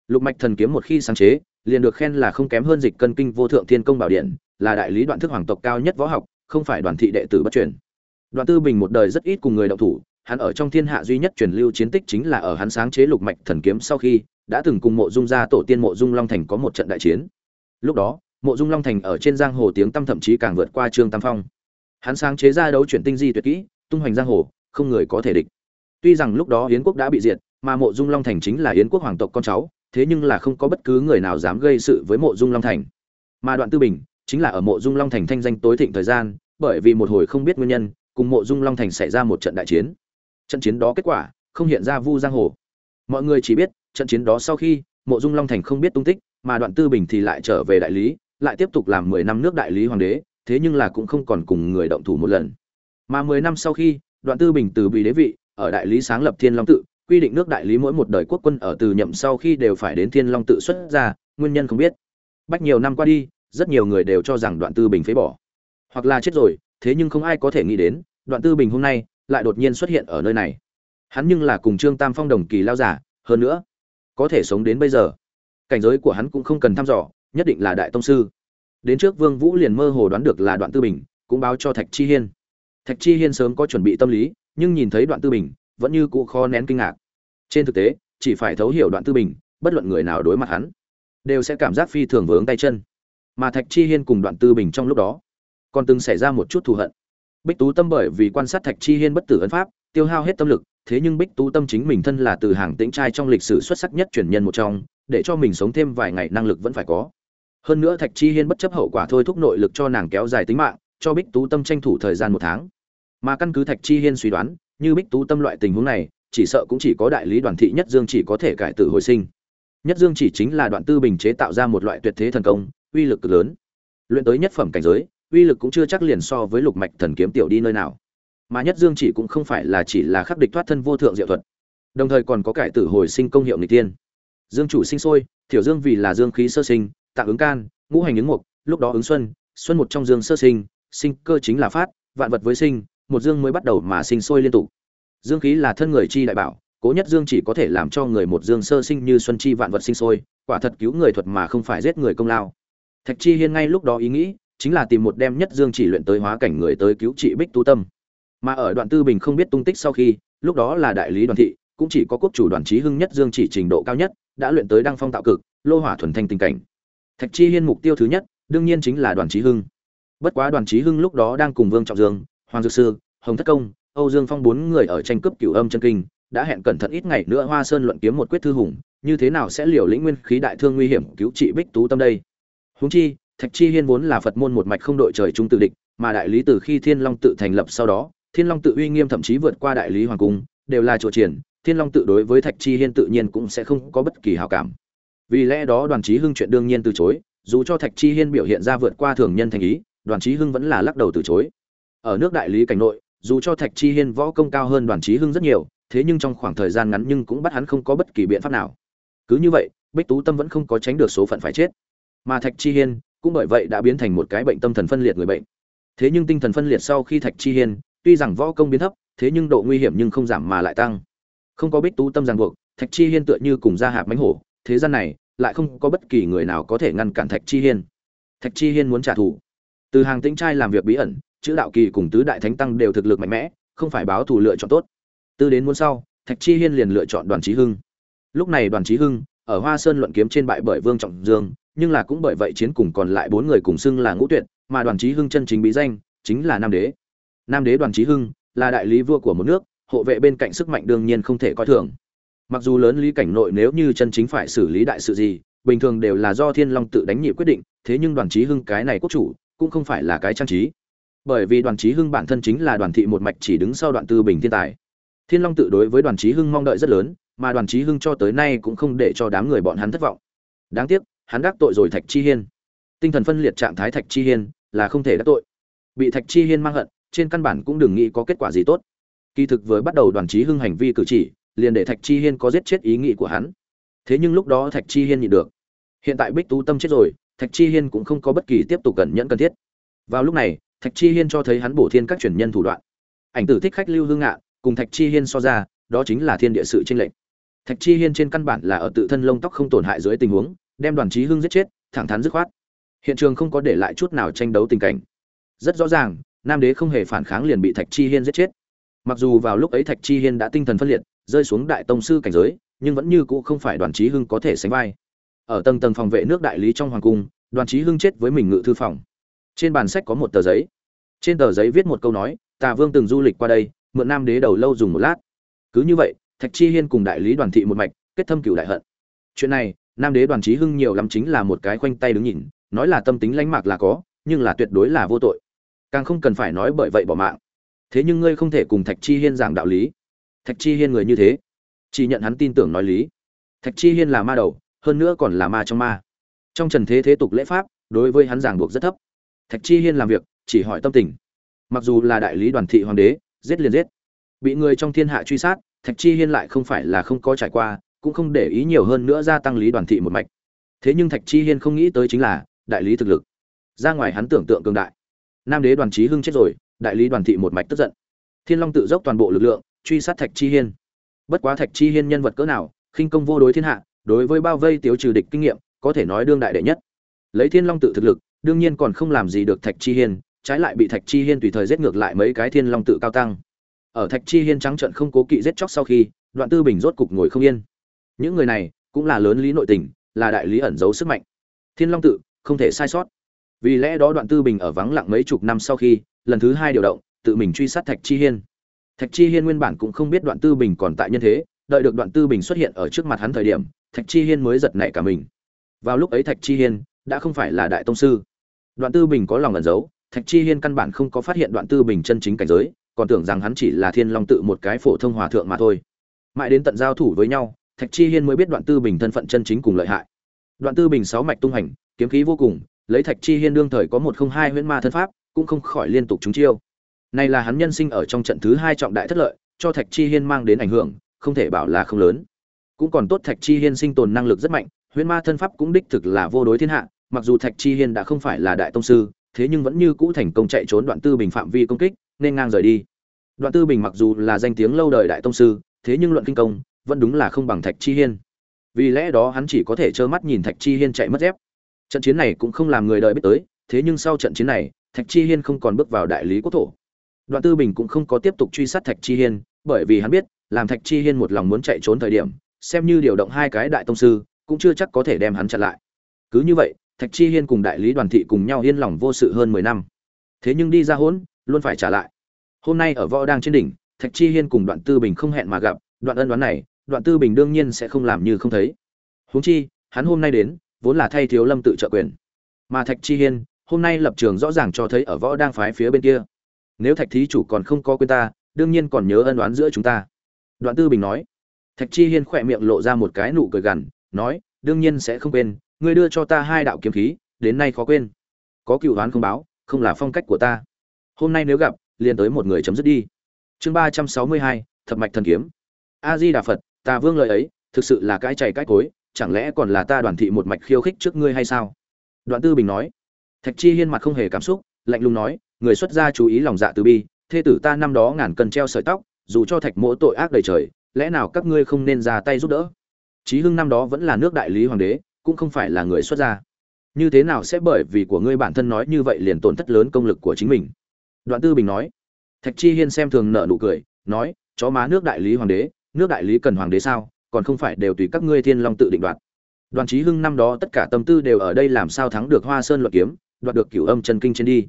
Lục mạch thần kiếm một khi sáng chế, liền được khen là không kém hơn dịch cân kinh vô thượng thiên công bảo điện, là đại lý đoạn thức hoàng tộc cao nhất võ học, không phải đoàn thị đệ tử bất truyền. Đoạn tư bình một đời rất ít cùng người động thủ hắn ở trong thiên hạ duy nhất truyền lưu chiến tích chính là ở hắn sáng chế lục mạch thần kiếm sau khi, đã từng cùng mộ dung gia tổ tiên mộ dung long thành có một trận đại chiến. Lúc đó, mộ dung long thành ở trên giang hồ tiếng tăm thậm chí càng vượt qua trương tam phong. Hắn sáng chế ra đấu chuyển tinh di tuyệt kỹ, tung hoành giang hồ, không người có thể địch. Tuy rằng lúc đó yến quốc đã bị diệt, mà mộ dung long thành chính là yến quốc hoàng tộc con cháu, thế nhưng là không có bất cứ người nào dám gây sự với mộ dung long thành. Mà đoạn tư bình chính là ở mộ dung long thành thanh danh tối thịnh thời gian, bởi vì một hồi không biết nguyên nhân, cùng mộ dung long thành xảy ra một trận đại chiến trận chiến đó kết quả không hiện ra vu giang hồ. Mọi người chỉ biết, trận chiến đó sau khi, mộ dung long thành không biết tung tích, mà đoạn tư bình thì lại trở về đại lý, lại tiếp tục làm mười năm nước đại lý hoàng đế, thế nhưng là cũng không còn cùng người động thủ một lần. Mà mười năm sau khi, đoạn tư bình từ bị đế vị, ở đại lý sáng lập thiên long tự, quy định nước đại lý mỗi một đời quốc quân ở từ nhậm sau khi đều phải đến thiên long tự xuất ra, nguyên nhân không biết. Bách nhiều năm qua đi, rất nhiều người đều cho rằng đoạn tư bình phế bỏ. Hoặc là chết rồi, thế nhưng không ai có thể nghĩ đến, đoạn tư bình hôm nay lại đột nhiên xuất hiện ở nơi này. Hắn nhưng là cùng trương tam phong đồng kỳ lao giả, hơn nữa, có thể sống đến bây giờ. Cảnh giới của hắn cũng không cần thăm dò, nhất định là đại tông sư. Đến trước vương vũ liền mơ hồ đoán được là đoạn tư bình, cũng báo cho thạch chi hiên. Thạch chi hiên sớm có chuẩn bị tâm lý, nhưng nhìn thấy đoạn tư bình, vẫn như cũ khó nén kinh ngạc. Trên thực tế, chỉ phải thấu hiểu đoạn tư bình, bất luận người nào đối mặt hắn, đều sẽ cảm giác phi thường vướng tay chân. Mà thạch chi hiên cùng đoạn tư bình trong lúc đó, còn từng xảy ra một chút thù hận bích tú tâm bởi vì quan sát thạch chi hiên bất tử ấn pháp, tiêu hao hết tâm lực, thế nhưng bích tú tâm chính mình thân là từ hàng tĩnh trai trong lịch sử xuất sắc nhất truyền nhân một trong, để cho mình sống thêm vài ngày năng lực vẫn phải có. Hơn nữa thạch chi hiên bất chấp hậu quả thôi thúc nội lực cho nàng kéo dài tính mạng, cho bích tú tâm tranh thủ thời gian một tháng. Mà căn cứ thạch chi hiên suy đoán, như bích tú tâm loại tình huống này, chỉ sợ cũng chỉ có đại lý đoàn thị nhất dương chỉ có thể cải tử hồi sinh. Nhất dương chỉ chính là đoạn tư bình chế tạo ra một loại tuyệt thế thần công, uy lực cực lớn. Luyện tới nhất phẩm cảnh giới uy lực cũng chưa chắc liền so với lục mạch thần kiếm tiểu đi nơi nào. Mà nhất dương chỉ cũng không phải là chỉ là khắc địch thoát thân vô thượng diệu thuật. Đồng thời còn có cải tử hồi sinh công hiệu người tiên dương chủ sinh sôi, thiểu dương vì là dương khí sơ sinh, tạng ứng can, ngũ hành ứng mục, lúc đó ứng xuân xuân một trong dương sơ sinh sinh cơ chính là phát, vạn vật với sinh, một dương mới bắt đầu mà sinh sôi liên tục. Dương khí là thân người chi đại bảo, cố nhất dương chỉ có thể làm cho người một dương sơ sinh như xuân chi vạn vật sinh sôi, quả thật cứu người thuật mà không phải giết người công lao. Thạch chi hiên ngay lúc đó ý nghĩ chính là tìm một đem nhất dương chỉ luyện tới hóa cảnh người tới cứu trị bích tú tâm. Mà ở đoạn tư bình không biết tung tích sau khi, lúc đó là đại lý đoàn thị, cũng chỉ có quốc chủ đoàn trí hưng nhất dương chỉ trình độ cao nhất, đã luyện tới đăng phong tạo cực, lô hỏa thuần thanh tình cảnh. Thạch chi hiên mục tiêu thứ nhất, đương nhiên chính là đoàn trí hưng. Bất quá đoàn trí hưng lúc đó đang cùng vương trọng dương, hoàng dược sư, hồng thất công, âu dương phong bốn người ở tranh cướp cửu âm chân kinh, đã hẹn cẩn thận ít ngày nữa hoa sơn luận kiếm một quyết thư hùng, như thế nào sẽ liều lĩnh nguyên khí đại thương nguy hiểm cứu trị bích tú tâm đây? Huống chi thạch chi hiên vốn là phật môn một mạch không đội trời chung tự địch, mà đại lý từ khi thiên long tự thành lập sau đó, thiên long tự uy nghiêm thậm chí vượt qua đại lý hoàng cung, đều là chỗ triển, thiên long tự đối với thạch chi hiên tự nhiên cũng sẽ không có bất kỳ hảo cảm. Vì lẽ đó đoàn Chí hưng chuyện đương nhiên từ chối, dù cho thạch chi hiên biểu hiện ra vượt qua thường nhân thành ý, đoàn Chí hưng vẫn là lắc đầu từ chối. Ở nước đại lý cảnh nội, dù cho thạch chi hiên võ công cao hơn đoàn Chí hưng rất nhiều, thế nhưng trong khoảng thời gian ngắn nhưng cũng bắt hắn không có bất kỳ biện pháp nào. Cứ như vậy, bích tú tâm vẫn không có tránh được số phận phải chết. Mà thạch chi hiên cũng bởi vậy đã biến thành một cái bệnh tâm thần phân liệt người bệnh. Thế nhưng tinh thần phân liệt sau khi thạch chi hiên, tuy rằng võ công biến thấp, thế nhưng độ nguy hiểm nhưng không giảm mà lại tăng. Không có bích tú tâm ràng buộc, thạch chi hiên tựa như cùng ra hạp mánh hổ, thế gian này lại không có bất kỳ người nào có thể ngăn cản thạch chi hiên. Thạch chi hiên muốn trả thù. Từ hàng tĩnh trai làm việc bí ẩn, chữ đạo kỳ cùng tứ đại thánh tăng đều thực lực mạnh mẽ, không phải báo thù lựa chọn tốt. Tư đến muốn sau, thạch chi hiên liền lựa chọn đoàn trí hưng. Lúc này đoàn trí hưng, ở hoa sơn luận kiếm trên bại bởi vương trọng dương nhưng là cũng bởi vậy chiến cùng còn lại bốn người cùng xưng là ngũ tuyệt, mà đoàn trí hưng chân chính bí danh chính là nam đế. Nam đế đoàn trí hưng là đại lý vua của một nước, hộ vệ bên cạnh sức mạnh đương nhiên không thể coi thường. Mặc dù lớn lý cảnh nội nếu như chân chính phải xử lý đại sự gì, bình thường đều là do thiên long tự đánh nhị quyết định, thế nhưng đoàn trí hưng cái này quốc chủ cũng không phải là cái trang trí. Bởi vì đoàn trí hưng bản thân chính là đoàn thị một mạch chỉ đứng sau đoạn tư bình thiên tài. Thiên long tự đối với đoàn trí hưng mong đợi rất lớn, mà đoàn trí hưng cho tới nay cũng không để cho đám người bọn hắn thất vọng. Đáng tiếc hắn đắc tội rồi thạch chi hiên. Tinh thần phân liệt trạng thái thạch chi hiên là không thể đắc tội. Bị thạch chi hiên mang hận, trên căn bản cũng đừng nghĩ có kết quả gì tốt. Kỳ thực với bắt đầu đoàn trí hưng hành vi cử chỉ, liền để thạch chi hiên có giết chết ý nghĩ của hắn. Thế nhưng lúc đó thạch chi hiên nhịn được. Hiện tại bích tú tâm chết rồi, thạch chi hiên cũng không có bất kỳ tiếp tục cẩn nhẫn cần thiết. Vào lúc này, thạch chi hiên cho thấy hắn bổ thiên các truyền nhân thủ đoạn. Ảnh tử thích khách lưu hương ngạ, cùng thạch chi hiên so ra, đó chính là thiên địa sự tranh lệch. Thạch chi hiên trên căn bản là ở tự thân lông tóc không tổn hại dưới tình huống đem đoàn Chí hưng giết chết, thẳng thắn dứt khoát. Hiện trường không có để lại chút nào tranh đấu tình cảnh. Rất rõ ràng, nam đế không hề phản kháng liền bị thạch chi hiên giết chết. Mặc dù vào lúc ấy thạch chi hiên đã tinh thần phân liệt, rơi xuống đại tông sư cảnh giới, nhưng vẫn như cũ không phải đoàn Chí hưng có thể sánh vai. Ở tầng tầng phòng vệ nước đại lý trong hoàng cung, đoàn Chí hưng chết với mình ngự thư phòng. Trên bàn sách có một tờ giấy. Trên tờ giấy viết một câu nói, tà vương từng du lịch qua đây, mượn nam đế đầu lâu dùng một lát. Cứ như vậy, thạch chi hiên cùng đại lý đoàn thị một mạch, kết thâm cửu đại hận. Chuyện này nam đế đoàn trí hưng nhiều lắm chính là một cái khoanh tay đứng nhìn, nói là tâm tính lãnh mạc là có, nhưng là tuyệt đối là vô tội. Càng không cần phải nói bởi vậy bỏ mạng. Thế nhưng ngươi không thể cùng thạch chi hiên giảng đạo lý. Thạch chi hiên người như thế, chỉ nhận hắn tin tưởng nói lý. Thạch chi hiên là ma đầu, hơn nữa còn là ma trong ma. Trong trần thế thế tục lễ pháp, đối với hắn giảng buộc rất thấp. Thạch chi hiên làm việc, chỉ hỏi tâm tình. Mặc dù là đại lý đoàn thị hoàng đế, giết liền giết. Bị người trong thiên hạ truy sát, thạch chi hiên lại không phải là không có trải qua cũng không để ý nhiều hơn nữa gia tăng lý đoàn thị một mạch. Thế nhưng thạch chi hiên không nghĩ tới chính là đại lý thực lực. Ra ngoài hắn tưởng tượng cường đại. Nam đế đoàn trí hưng chết rồi, đại lý đoàn thị một mạch tức giận. Thiên long tự dốc toàn bộ lực lượng, truy sát thạch chi hiên. Bất quá thạch chi hiên nhân vật cỡ nào, khinh công vô đối thiên hạ, đối với bao vây tiêu trừ địch kinh nghiệm, có thể nói đương đại đệ nhất. Lấy thiên long tự thực lực, đương nhiên còn không làm gì được thạch chi hiên, trái lại bị thạch chi hiên tùy thời giết ngược lại mấy cái thiên long tự cao tăng. Ở thạch chi hiên trắng trận không cố kỵ giết chóc sau khi, đoạn tư bình rốt cục ngồi không yên những người này cũng là lớn lý nội tình, là đại lý ẩn giấu sức mạnh. Thiên long tự không thể sai sót. Vì lẽ đó đoạn tư bình ở vắng lặng mấy chục năm sau khi, lần thứ hai điều động, tự mình truy sát thạch chi hiên. Thạch chi hiên nguyên bản cũng không biết đoạn tư bình còn tại nhân thế, đợi được đoạn tư bình xuất hiện ở trước mặt hắn thời điểm, thạch chi hiên mới giật nảy cả mình. Vào lúc ấy thạch chi hiên đã không phải là đại tông sư. Đoạn tư bình có lòng ẩn giấu, thạch chi hiên căn bản không có phát hiện đoạn tư bình chân chính cảnh giới, còn tưởng rằng hắn chỉ là thiên long tự một cái phổ thông hòa thượng mà thôi. Mãi đến tận giao thủ với nhau thạch chi hiên mới biết đoạn tư bình thân phận chân chính cùng lợi hại. Đoạn tư bình sáu mạch tung hành, kiếm khí vô cùng, lấy thạch chi hiên đương thời có một không hai huyễn ma thân pháp, cũng không khỏi liên tục trúng chiêu. Này là hắn nhân sinh ở trong trận thứ hai trọng đại thất lợi, cho thạch chi hiên mang đến ảnh hưởng, không thể bảo là không lớn. Cũng còn tốt thạch chi hiên sinh tồn năng lực rất mạnh, huyễn ma thân pháp cũng đích thực là vô đối thiên hạ, mặc dù thạch chi hiên đã không phải là đại tông sư, thế nhưng vẫn như cũ thành công chạy trốn đoạn tư bình phạm vi công kích, nên ngang rời đi. Đoạn tư bình mặc dù là danh tiếng lâu đời đại tông sư, thế nhưng luận kinh công vẫn đúng là không bằng thạch chi hiên. Vì lẽ đó hắn chỉ có thể trơ mắt nhìn thạch chi hiên chạy mất dép. Trận chiến này cũng không làm người đời biết tới, thế nhưng sau trận chiến này, thạch chi hiên không còn bước vào đại lý quốc thổ. Đoạn tư bình cũng không có tiếp tục truy sát thạch chi hiên, bởi vì hắn biết, làm thạch chi hiên một lòng muốn chạy trốn thời điểm, xem như điều động hai cái đại tông sư, cũng chưa chắc có thể đem hắn chặn lại. Cứ như vậy, thạch chi hiên cùng đại lý đoàn thị cùng nhau yên lòng vô sự hơn mười năm. Thế nhưng đi ra hỗn, luôn phải trả lại. Hôm nay ở võ đang trên đỉnh, thạch chi hiên cùng đoạn tư bình không hẹn mà gặp, đoạn ân đoán này đoạn tư bình đương nhiên sẽ không làm như không thấy. Huống chi, hắn hôm nay đến, vốn là thay thiếu lâm tự trợ quyền. Mà thạch chi hiên, hôm nay lập trường rõ ràng cho thấy ở võ đang phái phía bên kia. Nếu thạch thí chủ còn không có quên ta, đương nhiên còn nhớ ân đoán giữa chúng ta. Đoạn tư bình nói. Thạch chi hiên khỏe miệng lộ ra một cái nụ cười gằn, nói, đương nhiên sẽ không quên, ngươi đưa cho ta hai đạo kiếm khí, đến nay khó quên. Có cựu đoán không báo, không là phong cách của ta. Hôm nay nếu gặp, liền tới một người chấm dứt đi. Chương ba trăm sáu mươi hai, thập mạch thần kiếm. A di đà phật ta vương lời ấy, thực sự là cái chảy cái cối, chẳng lẽ còn là ta đoàn thị một mạch khiêu khích trước ngươi hay sao? Đoạn tư bình nói. Thạch chi hiên mặt không hề cảm xúc, lạnh lùng nói, người xuất gia chú ý lòng dạ từ bi, thê tử ta năm đó ngàn cân treo sợi tóc, dù cho thạch mỗ tội ác đầy trời, lẽ nào các ngươi không nên ra tay giúp đỡ? Chí hưng năm đó vẫn là nước đại lý hoàng đế, cũng không phải là người xuất gia. Như thế nào sẽ bởi vì của ngươi bản thân nói như vậy liền tổn thất lớn công lực của chính mình? Đoạn tư bình nói. Thạch chi hiên xem thường nợ nụ cười, nói, chó má nước đại lý hoàng đế nước đại lý cần hoàng đế sao, còn không phải đều tùy các ngươi thiên long tự định đoạt. Đoàn chí hưng năm đó tất cả tâm tư đều ở đây làm sao thắng được hoa sơn luật kiếm, đoạt được cửu âm chân kinh trên đi.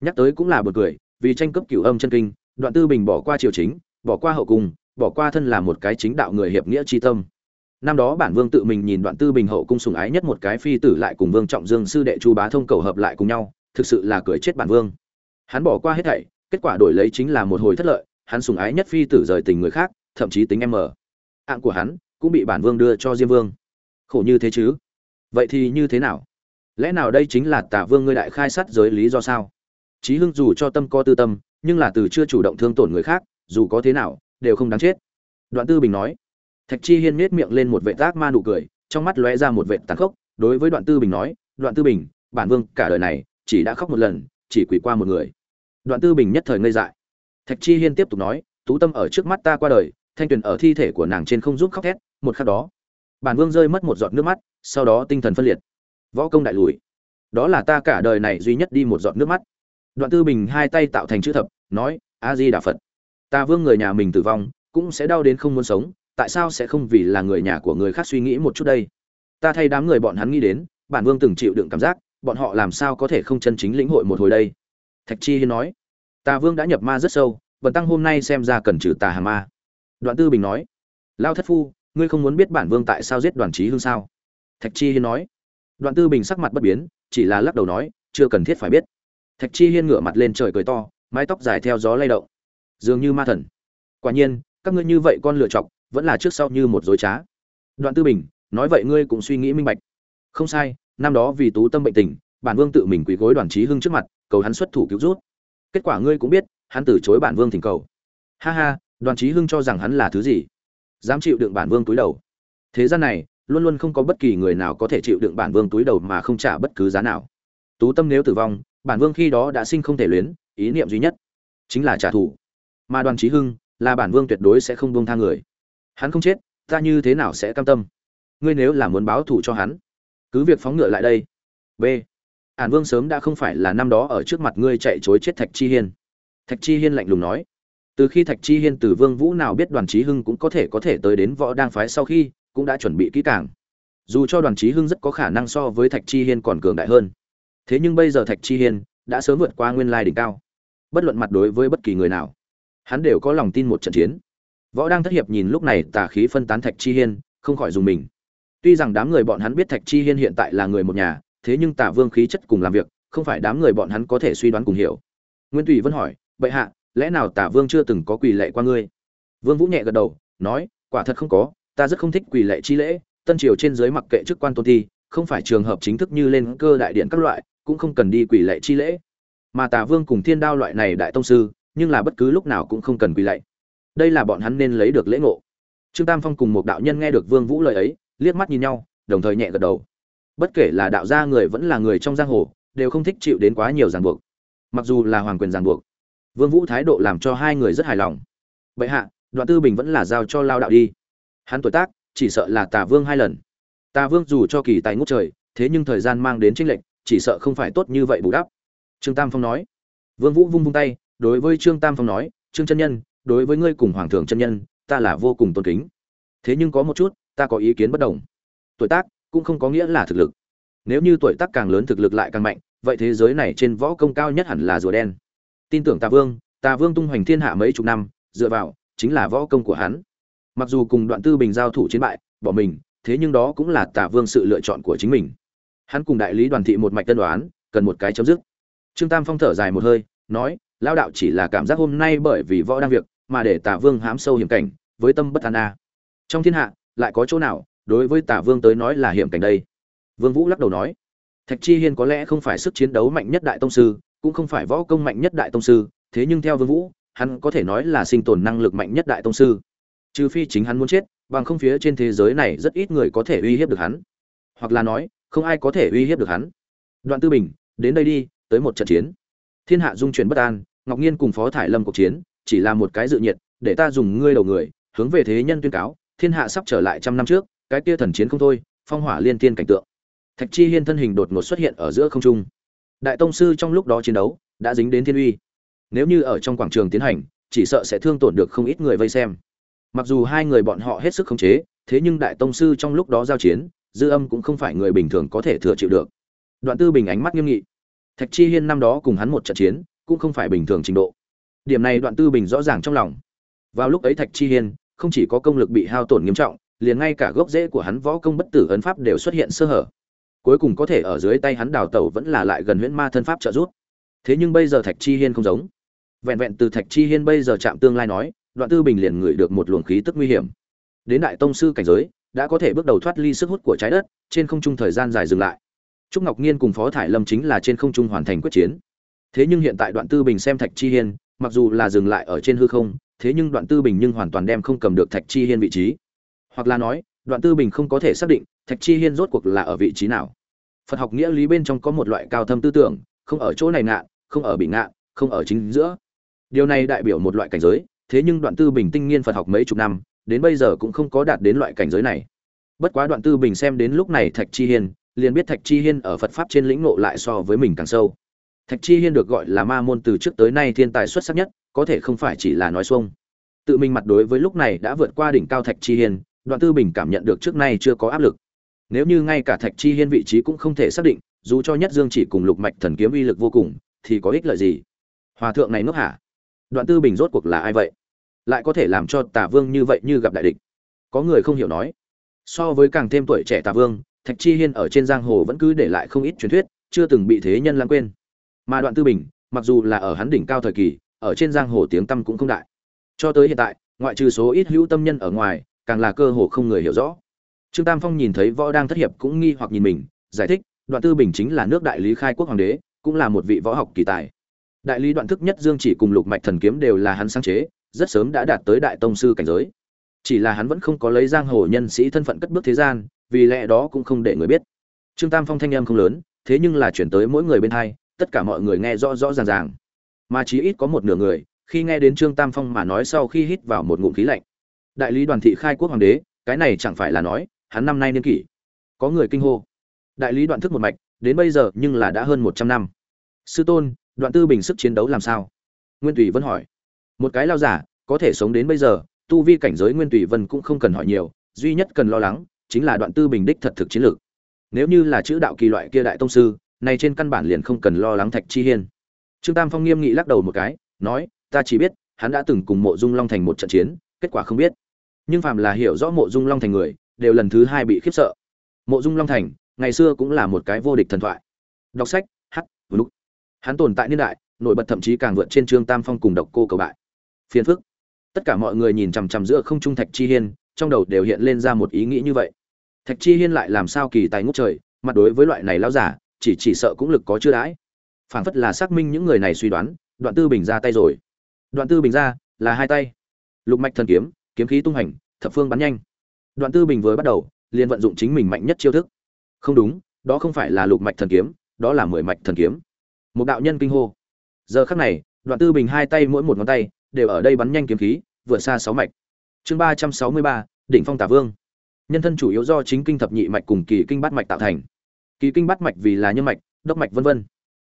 Nhắc tới cũng là bật cười, vì tranh cấp cửu âm chân kinh, đoạn tư bình bỏ qua triều chính, bỏ qua hậu cung, bỏ qua thân là một cái chính đạo người hiệp nghĩa tri tâm. Năm đó bản vương tự mình nhìn đoạn tư bình hậu cung sùng ái nhất một cái phi tử lại cùng vương trọng dương sư đệ chu bá thông cầu hợp lại cùng nhau, thực sự là cười chết bản vương. Hắn bỏ qua hết thảy, kết quả đổi lấy chính là một hồi thất lợi, hắn sùng ái nhất phi tử rời tình người khác thậm chí tính em mở ạng của hắn cũng bị bản vương đưa cho diêm vương. Khổ như thế chứ? Vậy thì như thế nào? Lẽ nào đây chính là tả vương ngươi đại khai sát giới lý do sao? Chí hưng dù cho tâm co tư tâm, nhưng là từ chưa chủ động thương tổn người khác, dù có thế nào, đều không đáng chết. Đoạn tư bình nói. Thạch chi hiên miết miệng lên một vệ tác ma nụ cười, trong mắt lóe ra một vệ tàn khốc. Đối với đoạn tư bình nói, đoạn tư bình, bản vương cả đời này chỉ đã khóc một lần, chỉ quỷ qua một người. Đoạn tư bình nhất thời ngây dại. Thạch chi hiên tiếp tục nói, tú tâm ở trước mắt ta qua đời thanh tuyền ở thi thể của nàng trên không giúp khóc thét, một khắc đó, bản vương rơi mất một giọt nước mắt, sau đó tinh thần phân liệt. Võ công đại lùi. Đó là ta cả đời này duy nhất đi một giọt nước mắt. Đoạn tư bình hai tay tạo thành chữ thập, nói a di đà phật. Ta vương người nhà mình tử vong, cũng sẽ đau đến không muốn sống, tại sao sẽ không vì là người nhà của người khác suy nghĩ một chút đây? Ta thay đám người bọn hắn nghĩ đến, bản vương từng chịu đựng cảm giác, bọn họ làm sao có thể không chân chính lĩnh hội một hồi đây? Thạch chi hiên nói, ta vương đã nhập ma rất sâu bần tăng hôm nay xem ra cần trừ tà hà ma đoạn tư bình nói, lao thất phu, ngươi không muốn biết bản vương tại sao giết đoàn trí hương sao? Thạch chi hiên nói. Đoạn tư bình sắc mặt bất biến, chỉ là lắc đầu nói, chưa cần thiết phải biết. Thạch chi hiên ngửa mặt lên trời cười to, mái tóc dài theo gió lay động. Dường như ma thần. Quả nhiên, các ngươi như vậy con lựa chọc, vẫn là trước sau như một dối trá. Đoạn tư bình, nói vậy ngươi cũng suy nghĩ minh bạch. Không sai, năm đó vì tú tâm bệnh tình, bản vương tự mình quỳ gối đoàn trí hưng trước mặt, cầu hắn xuất thủ cứu rút. Kết quả ngươi cũng biết, hắn từ chối bản vương thỉnh cầu. Ha ha đoàn trí hưng cho rằng hắn là thứ gì? Dám chịu đựng bản vương túi đầu. Thế gian này, luôn luôn không có bất kỳ người nào có thể chịu đựng bản vương túi đầu mà không trả bất cứ giá nào. Tú tâm nếu tử vong, bản vương khi đó đã sinh không thể luyến, ý niệm duy nhất chính là trả thù. Mà đoàn trí hưng là bản vương tuyệt đối sẽ không buông tha người. Hắn không chết, ta như thế nào sẽ cam tâm? Ngươi nếu là muốn báo thù cho hắn, cứ việc phóng ngựa lại đây. B. Ản vương sớm đã không phải là năm đó ở trước mặt ngươi chạy chối chết thạch chi hiên. Thạch chi hiên lạnh lùng nói từ khi thạch chi hiên từ vương vũ nào biết đoàn trí hưng cũng có thể có thể tới đến võ đang phái sau khi, cũng đã chuẩn bị kỹ càng. Dù cho đoàn trí hưng rất có khả năng so với thạch chi hiên còn cường đại hơn. Thế nhưng bây giờ thạch chi hiên đã sớm vượt qua nguyên lai đỉnh cao. Bất luận mặt đối với bất kỳ người nào, hắn đều có lòng tin một trận chiến. Võ đang thất hiệp nhìn lúc này tà khí phân tán thạch chi hiên, không khỏi dùng mình. Tuy rằng đám người bọn hắn biết thạch chi hiên hiện tại là người một nhà, thế nhưng tả vương khí chất cùng làm việc, không phải đám người bọn hắn có thể suy đoán cùng hiểu. Nguyên tùy vẫn hỏi, bệ hạ lẽ nào tả vương chưa từng có quỳ lệ qua ngươi? Vương vũ nhẹ gật đầu, nói, quả thật không có, ta rất không thích quỳ lệ chi lễ, tân triều trên dưới mặc kệ chức quan tôn thi không phải trường hợp chính thức như lên cơ đại điện các loại, cũng không cần đi quỳ lệ chi lễ. Mà tả vương cùng thiên đao loại này đại tông sư, nhưng là bất cứ lúc nào cũng không cần quỳ lạy. Đây là bọn hắn nên lấy được lễ ngộ. Trương tam phong cùng một đạo nhân nghe được vương vũ lời ấy, liếc mắt nhìn nhau, đồng thời nhẹ gật đầu. Bất kể là đạo gia người vẫn là người trong giang hồ, đều không thích chịu đến quá nhiều ràng buộc. Mặc dù là hoàng quyền ràng buộc vương vũ thái độ làm cho hai người rất hài lòng. Bệ hạ, đoạn tư bình vẫn là giao cho lao đạo đi. Hắn tuổi tác, chỉ sợ là tà vương hai lần. Tà vương dù cho kỳ tài ngút trời, thế nhưng thời gian mang đến tranh lệch, chỉ sợ không phải tốt như vậy bù đắp. Trương tam phong nói. Vương vũ vung vung tay, đối với trương tam phong nói, trương chân nhân, đối với ngươi cùng hoàng thượng chân nhân, ta là vô cùng tôn kính. Thế nhưng có một chút, ta có ý kiến bất đồng. Tuổi tác cũng không có nghĩa là thực lực. Nếu như tuổi tác càng lớn thực lực lại càng mạnh, vậy thế giới này trên võ công cao nhất hẳn là rùa đen tin tưởng tà vương tà vương tung hoành thiên hạ mấy chục năm, dựa vào, chính là võ công của hắn. Mặc dù cùng đoạn tư bình giao thủ chiến bại, bỏ mình, thế nhưng đó cũng là tà vương sự lựa chọn của chính mình. Hắn cùng đại lý đoàn thị một mạch tân đoán, cần một cái chấm dứt. Trương tam phong thở dài một hơi, nói lao đạo chỉ là cảm giác hôm nay bởi vì võ đang việc, mà để tà vương hám sâu hiểm cảnh, với tâm bất an a. Trong thiên hạ, lại có chỗ nào, đối với tả vương tới nói là hiểm cảnh đây? Vương vũ lắc đầu nói, thạch chi hiên có lẽ không phải sức chiến đấu mạnh nhất đại tông sư cũng không phải võ công mạnh nhất đại tông sư, thế nhưng theo vương vũ, hắn có thể nói là sinh tồn năng lực mạnh nhất đại tông sư. Trừ phi chính hắn muốn chết, bằng không phía trên thế giới này rất ít người có thể uy hiếp được hắn. Hoặc là nói, không ai có thể uy hiếp được hắn. Đoạn tư bình, đến đây đi, tới một trận chiến. Thiên hạ dung chuyển bất an, ngọc nhiên cùng phó thải lâm cuộc chiến, chỉ là một cái dự nhiệt, để ta dùng ngươi đầu người, hướng về thế nhân tuyên cáo, thiên hạ sắp trở lại trăm năm trước, cái kia thần chiến không thôi, phong hỏa liên tiên cảnh tượng. Thạch chi hiên thân hình đột ngột xuất hiện ở giữa không trung đại tông sư trong lúc đó chiến đấu, đã dính đến thiên uy. Nếu như ở trong quảng trường tiến hành, chỉ sợ sẽ thương tổn được không ít người vây xem. Mặc dù hai người bọn họ hết sức khống chế, thế nhưng đại tông sư trong lúc đó giao chiến, dư âm cũng không phải người bình thường có thể thừa chịu được. Đoạn tư bình ánh mắt nghiêm nghị. Thạch chi hiên năm đó cùng hắn một trận chiến, cũng không phải bình thường trình độ. Điểm này đoạn tư bình rõ ràng trong lòng. Vào lúc ấy thạch chi hiên, không chỉ có công lực bị hao tổn nghiêm trọng, liền ngay cả gốc rễ của hắn võ công bất tử ấn pháp đều xuất hiện sơ hở cuối cùng có thể ở dưới tay hắn đào tẩu vẫn là lại gần huyễn ma thân pháp trợ giúp. Thế nhưng bây giờ thạch chi hiên không giống. Vẹn vẹn từ thạch chi hiên bây giờ chạm tương lai nói, đoạn tư bình liền ngửi được một luồng khí tức nguy hiểm. Đến đại tông sư cảnh giới, đã có thể bước đầu thoát ly sức hút của trái đất, trên không trung thời gian dài dừng lại. Trúc ngọc nhiên cùng phó thải lâm chính là trên không trung hoàn thành quyết chiến. Thế nhưng hiện tại đoạn tư bình xem thạch chi hiên, mặc dù là dừng lại ở trên hư không, thế nhưng đoạn tư bình nhưng hoàn toàn đem không cầm được thạch chi hiên vị trí. Hoặc là nói, đoạn tư bình không có thể xác định thạch chi hiên rốt cuộc là ở vị trí nào? Phật học nghĩa lý bên trong có một loại cao thâm tư tưởng, không ở chỗ này ngạn, không ở bị ngạn, không ở chính giữa. Điều này đại biểu một loại cảnh giới, thế nhưng đoạn tư bình tinh nghiên phật học mấy chục năm, đến bây giờ cũng không có đạt đến loại cảnh giới này. Bất quá đoạn tư bình xem đến lúc này thạch chi hiên, liền biết thạch chi hiên ở phật pháp trên lĩnh ngộ lại so với mình càng sâu. Thạch chi hiên được gọi là ma môn từ trước tới nay thiên tài xuất sắc nhất, có thể không phải chỉ là nói xuông. Tự mình mặt đối với lúc này đã vượt qua đỉnh cao thạch chi hiên, đoạn tư bình cảm nhận được trước nay chưa có áp lực nếu như ngay cả thạch chi hiên vị trí cũng không thể xác định, dù cho nhất dương chỉ cùng lục mạch thần kiếm uy lực vô cùng, thì có ích lợi gì? Hòa thượng này ngốc hả? Đoạn tư bình rốt cuộc là ai vậy? Lại có thể làm cho Tả vương như vậy như gặp đại địch? Có người không hiểu nói. So với càng thêm tuổi trẻ Tả vương, thạch chi hiên ở trên giang hồ vẫn cứ để lại không ít truyền thuyết, chưa từng bị thế nhân lãng quên. Mà đoạn tư bình, mặc dù là ở hắn đỉnh cao thời kỳ, ở trên giang hồ tiếng tăm cũng không đại. Cho tới hiện tại, ngoại trừ số ít hữu tâm nhân ở ngoài, càng là cơ hồ không người hiểu rõ trương tam phong nhìn thấy võ đang thất hiệp cũng nghi hoặc nhìn mình, giải thích, đoạn tư bình chính là nước đại lý khai quốc hoàng đế, cũng là một vị võ học kỳ tài. Đại lý đoạn thức nhất dương chỉ cùng lục mạch thần kiếm đều là hắn sáng chế, rất sớm đã đạt tới đại tông sư cảnh giới. Chỉ là hắn vẫn không có lấy giang hồ nhân sĩ thân phận cất bước thế gian, vì lẽ đó cũng không để người biết. Trương tam phong thanh âm không lớn, thế nhưng là chuyển tới mỗi người bên hai, tất cả mọi người nghe rõ rõ ràng ràng. Mà chí ít có một nửa người, khi nghe đến trương tam phong mà nói sau khi hít vào một ngụm khí lạnh. Đại lý đoàn thị khai quốc hoàng đế, cái này chẳng phải là nói hắn năm nay niên kỷ. Có người kinh hô. Đại lý đoạn thức một mạch, đến bây giờ nhưng là đã hơn một trăm năm. Sư tôn, đoạn tư bình sức chiến đấu làm sao? Nguyên tùy vân hỏi. Một cái lao giả, có thể sống đến bây giờ, tu vi cảnh giới nguyên tùy vân cũng không cần hỏi nhiều, duy nhất cần lo lắng chính là đoạn tư bình đích thật thực chiến lược. Nếu như là chữ đạo kỳ loại kia đại tông sư, này trên căn bản liền không cần lo lắng thạch chi hiên. Trương tam phong nghiêm nghị lắc đầu một cái, nói, ta chỉ biết, hắn đã từng cùng mộ dung long thành một trận chiến, kết quả không biết. Nhưng phàm là hiểu rõ mộ dung long thành người đều lần thứ hai bị khiếp sợ. Mộ dung long thành, ngày xưa cũng là một cái vô địch thần thoại. Đọc sách h lúc hắn tồn tại niên đại, nổi bật thậm chí càng vượt trên trương tam phong cùng độc cô cầu bại. Phiền phức. Tất cả mọi người nhìn chằm chằm giữa không trung thạch chi hiên, trong đầu đều hiện lên ra một ý nghĩ như vậy. Thạch chi hiên lại làm sao kỳ tài ngút trời, mặt đối với loại này lão giả, chỉ chỉ sợ cũng lực có chưa đãi. Phảng phất là xác minh những người này suy đoán, đoạn tư bình ra tay rồi. Đoạn tư bình ra, là hai tay. Lục mạch thần kiếm kiếm khí tung hành, thập phương bắn nhanh đoạn tư bình vừa bắt đầu, liền vận dụng chính mình mạnh nhất chiêu thức. Không đúng, đó không phải là lục mạch thần kiếm, đó là mười mạch thần kiếm. Một đạo nhân kinh hô. Giờ khắc này, đoạn tư bình hai tay mỗi một ngón tay đều ở đây bắn nhanh kiếm khí, vượt xa sáu mạch. Chương ba trăm sáu mươi ba, đỉnh phong tả vương. Nhân thân chủ yếu do chính kinh thập nhị mạch cùng kỳ kinh bát mạch tạo thành. Kỳ kinh bát mạch vì là nhân mạch, đốc mạch vân vân.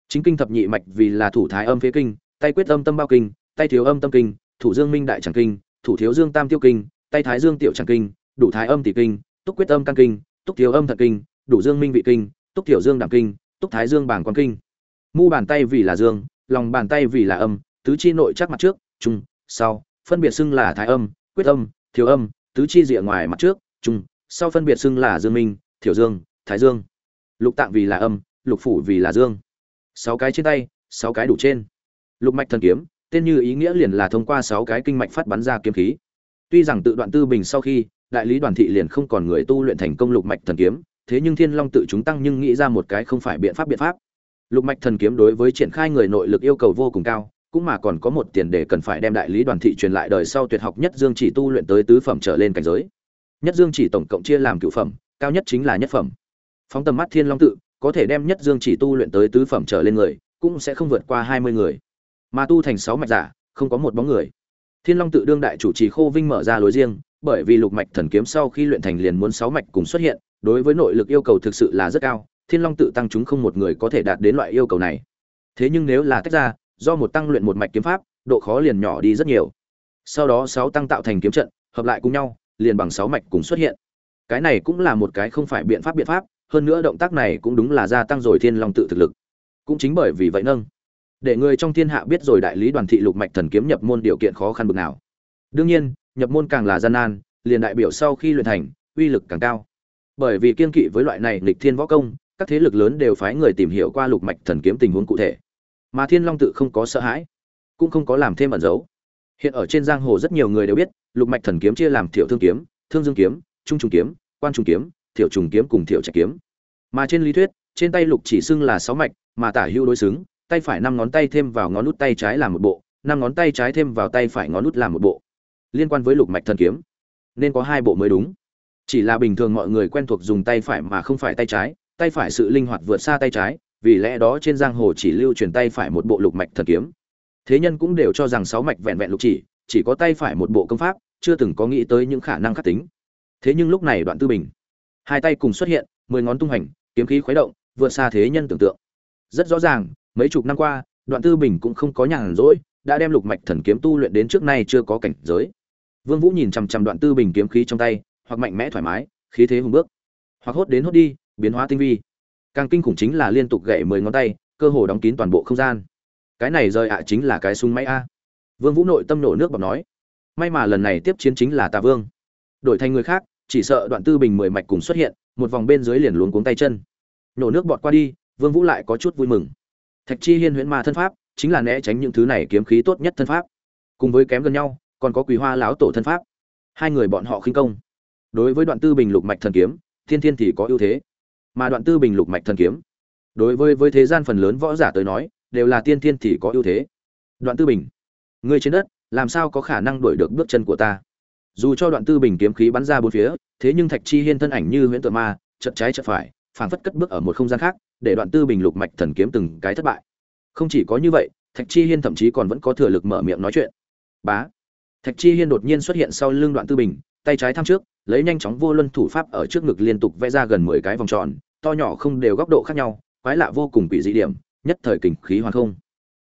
Chính kinh thập nhị mạch vì là thủ thái âm phế kinh, tay quyết âm tâm bao kinh, tay thiếu âm tâm kinh, thủ dương minh đại tràng kinh, thủ thiếu dương tam tiêu kinh, tay thái dương tiểu tràng kinh đủ thái âm tỷ kinh, túc quyết âm căn kinh, túc thiếu âm thật kinh, đủ dương minh vị kinh, túc tiểu dương đảm kinh, túc thái dương bảng quan kinh. Mu bàn tay vì là dương, lòng bàn tay vì là âm, tứ chi nội chắc mặt trước, trung, sau, phân biệt xưng là thái âm, quyết âm thiếu âm, tứ chi rìa ngoài mặt trước, trung, sau phân biệt xưng là dương minh, thiểu dương, thái dương. Lục tạng vì là âm, lục phủ vì là dương. Sáu cái trên tay, sáu cái đủ trên. Lục mạch thần kiếm, tên như ý nghĩa liền là thông qua sáu cái kinh mạch phát bắn ra kiếm khí. Tuy rằng tự đoạn tư bình sau khi đại lý đoàn thị liền không còn người tu luyện thành công lục mạch thần kiếm, thế nhưng thiên long tự chúng tăng nhưng nghĩ ra một cái không phải biện pháp biện pháp. Lục mạch thần kiếm đối với triển khai người nội lực yêu cầu vô cùng cao, cũng mà còn có một tiền đề cần phải đem đại lý đoàn thị truyền lại đời sau tuyệt học nhất dương chỉ tu luyện tới tứ phẩm trở lên cảnh giới. Nhất dương chỉ tổng cộng chia làm cửu phẩm, cao nhất chính là nhất phẩm. Phóng tầm mắt thiên long tự, có thể đem nhất dương chỉ tu luyện tới tứ phẩm trở lên người, cũng sẽ không vượt qua hai mươi người. Mà tu thành sáu mạch giả, không có một bóng người. Thiên long tự đương đại chủ trì khô vinh mở ra lối riêng bởi vì lục mạch thần kiếm sau khi luyện thành liền muốn sáu mạch cùng xuất hiện, đối với nội lực yêu cầu thực sự là rất cao, thiên long tự tăng chúng không một người có thể đạt đến loại yêu cầu này. Thế nhưng nếu là tách ra, do một tăng luyện một mạch kiếm pháp, độ khó liền nhỏ đi rất nhiều. Sau đó sáu tăng tạo thành kiếm trận, hợp lại cùng nhau, liền bằng sáu mạch cùng xuất hiện. Cái này cũng là một cái không phải biện pháp biện pháp, hơn nữa động tác này cũng đúng là gia tăng rồi thiên long tự thực lực. Cũng chính bởi vì vậy nâng, để người trong thiên hạ biết rồi đại lý đoàn thị lục mạch thần kiếm nhập môn điều kiện khó khăn bực nào. Đương nhiên nhập môn càng là gian nan, liền đại biểu sau khi luyện thành, uy lực càng cao. Bởi vì kiên kỵ với loại này lịch thiên võ công, các thế lực lớn đều phái người tìm hiểu qua lục mạch thần kiếm tình huống cụ thể. Mà thiên long tự không có sợ hãi, cũng không có làm thêm ẩn dấu. Hiện ở trên giang hồ rất nhiều người đều biết, lục mạch thần kiếm chia làm tiểu thương kiếm, thương dương kiếm, trung trùng kiếm, quan trùng kiếm tiểu trùng kiếm cùng tiểu trạch kiếm. Mà trên lý thuyết, trên tay lục chỉ xưng là sáu mạch, mà tả hữu đối xứng, tay phải năm ngón tay thêm vào ngón út tay trái làm một bộ, năm ngón tay trái thêm vào tay phải ngón út làm một bộ liên quan với lục mạch thần kiếm. Nên có hai bộ mới đúng. Chỉ là bình thường mọi người quen thuộc dùng tay phải mà không phải tay trái, tay phải sự linh hoạt vượt xa tay trái, vì lẽ đó trên giang hồ chỉ lưu truyền tay phải một bộ lục mạch thần kiếm. Thế nhân cũng đều cho rằng sáu mạch vẹn vẹn lục chỉ chỉ có tay phải một bộ công pháp, chưa từng có nghĩ tới những khả năng khắc tính. Thế nhưng lúc này đoạn tư bình, hai tay cùng xuất hiện, mười ngón tung hành kiếm khí khuấy động, vượt xa thế nhân tưởng tượng. Rất rõ ràng, mấy chục năm qua, đoạn tư bình cũng không có nhàn rỗi, đã đem lục mạch thần kiếm tu luyện đến trước nay chưa có cảnh giới vương vũ nhìn chằm chằm đoạn tư bình kiếm khí trong tay, hoặc mạnh mẽ thoải mái, khí thế hùng bước. Hoặc hốt đến hốt đi, biến hóa tinh vi. Càng kinh khủng chính là liên tục gậy mười ngón tay, cơ hồ đóng kín toàn bộ không gian. Cái này rơi ạ chính là cái súng máy a. Vương vũ nội tâm nổ nước bọt nói. May mà lần này tiếp chiến chính là tà vương. Đổi thành người khác, chỉ sợ đoạn tư bình mười mạch cùng xuất hiện, một vòng bên dưới liền luống cuống tay chân. Nổ nước bọt qua đi, vương vũ lại có chút vui mừng. Thạch chi hiên huyễn ma thân pháp, chính là né tránh những thứ này kiếm khí tốt nhất thân pháp. Cùng với kém gần nhau còn có quý hoa láo tổ thân pháp. Hai người bọn họ khinh công. Đối với đoạn tư bình lục mạch thần kiếm, thiên thiên thì có ưu thế. Mà đoạn tư bình lục mạch thần kiếm, đối với với thế gian phần lớn võ giả tới nói, đều là tiên thiên thì có ưu thế. Đoạn tư bình, ngươi trên đất, làm sao có khả năng đuổi được bước chân của ta? Dù cho đoạn tư bình kiếm khí bắn ra bốn phía, thế nhưng thạch chi hiên thân ảnh như huyễn tượng ma, chợt trái chợt phải, phảng phất cất bước ở một không gian khác, để đoạn tư bình lục mạch thần kiếm từng cái thất bại. Không chỉ có như vậy, thạch chi hiên thậm chí còn vẫn có thừa lực mở miệng nói chuyện. Bá thạch chi hiên đột nhiên xuất hiện sau lưng đoạn tư bình, tay trái tham trước, lấy nhanh chóng vô luân thủ pháp ở trước ngực liên tục vẽ ra gần mười cái vòng tròn, to nhỏ không đều góc độ khác nhau, quái lạ vô cùng quỷ dị điểm, nhất thời kình khí hoàn không.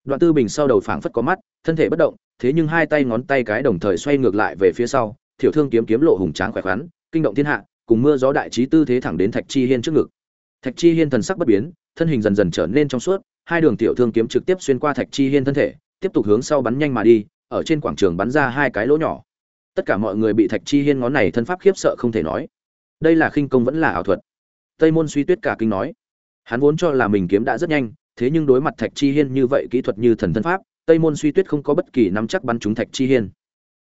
Đoạn tư bình sau đầu phảng phất có mắt, thân thể bất động, thế nhưng hai tay ngón tay cái đồng thời xoay ngược lại về phía sau, thiểu thương kiếm kiếm lộ hùng tráng khỏe khoắn, kinh động thiên hạ, cùng mưa gió đại trí tư thế thẳng đến thạch chi hiên trước ngực. Thạch chi hiên thần sắc bất biến, thân hình dần dần trở nên trong suốt, hai đường tiểu thương kiếm trực tiếp xuyên qua thạch chi hiên thân thể, tiếp tục hướng sau bắn nhanh mà đi ở trên quảng trường bắn ra hai cái lỗ nhỏ. Tất cả mọi người bị thạch chi hiên ngón này thân pháp khiếp sợ không thể nói. Đây là khinh công vẫn là ảo thuật. Tây môn suy tuyết cả kinh nói. Hắn vốn cho là mình kiếm đã rất nhanh, thế nhưng đối mặt thạch chi hiên như vậy kỹ thuật như thần thân pháp, tây môn suy tuyết không có bất kỳ nắm chắc bắn trúng thạch chi hiên.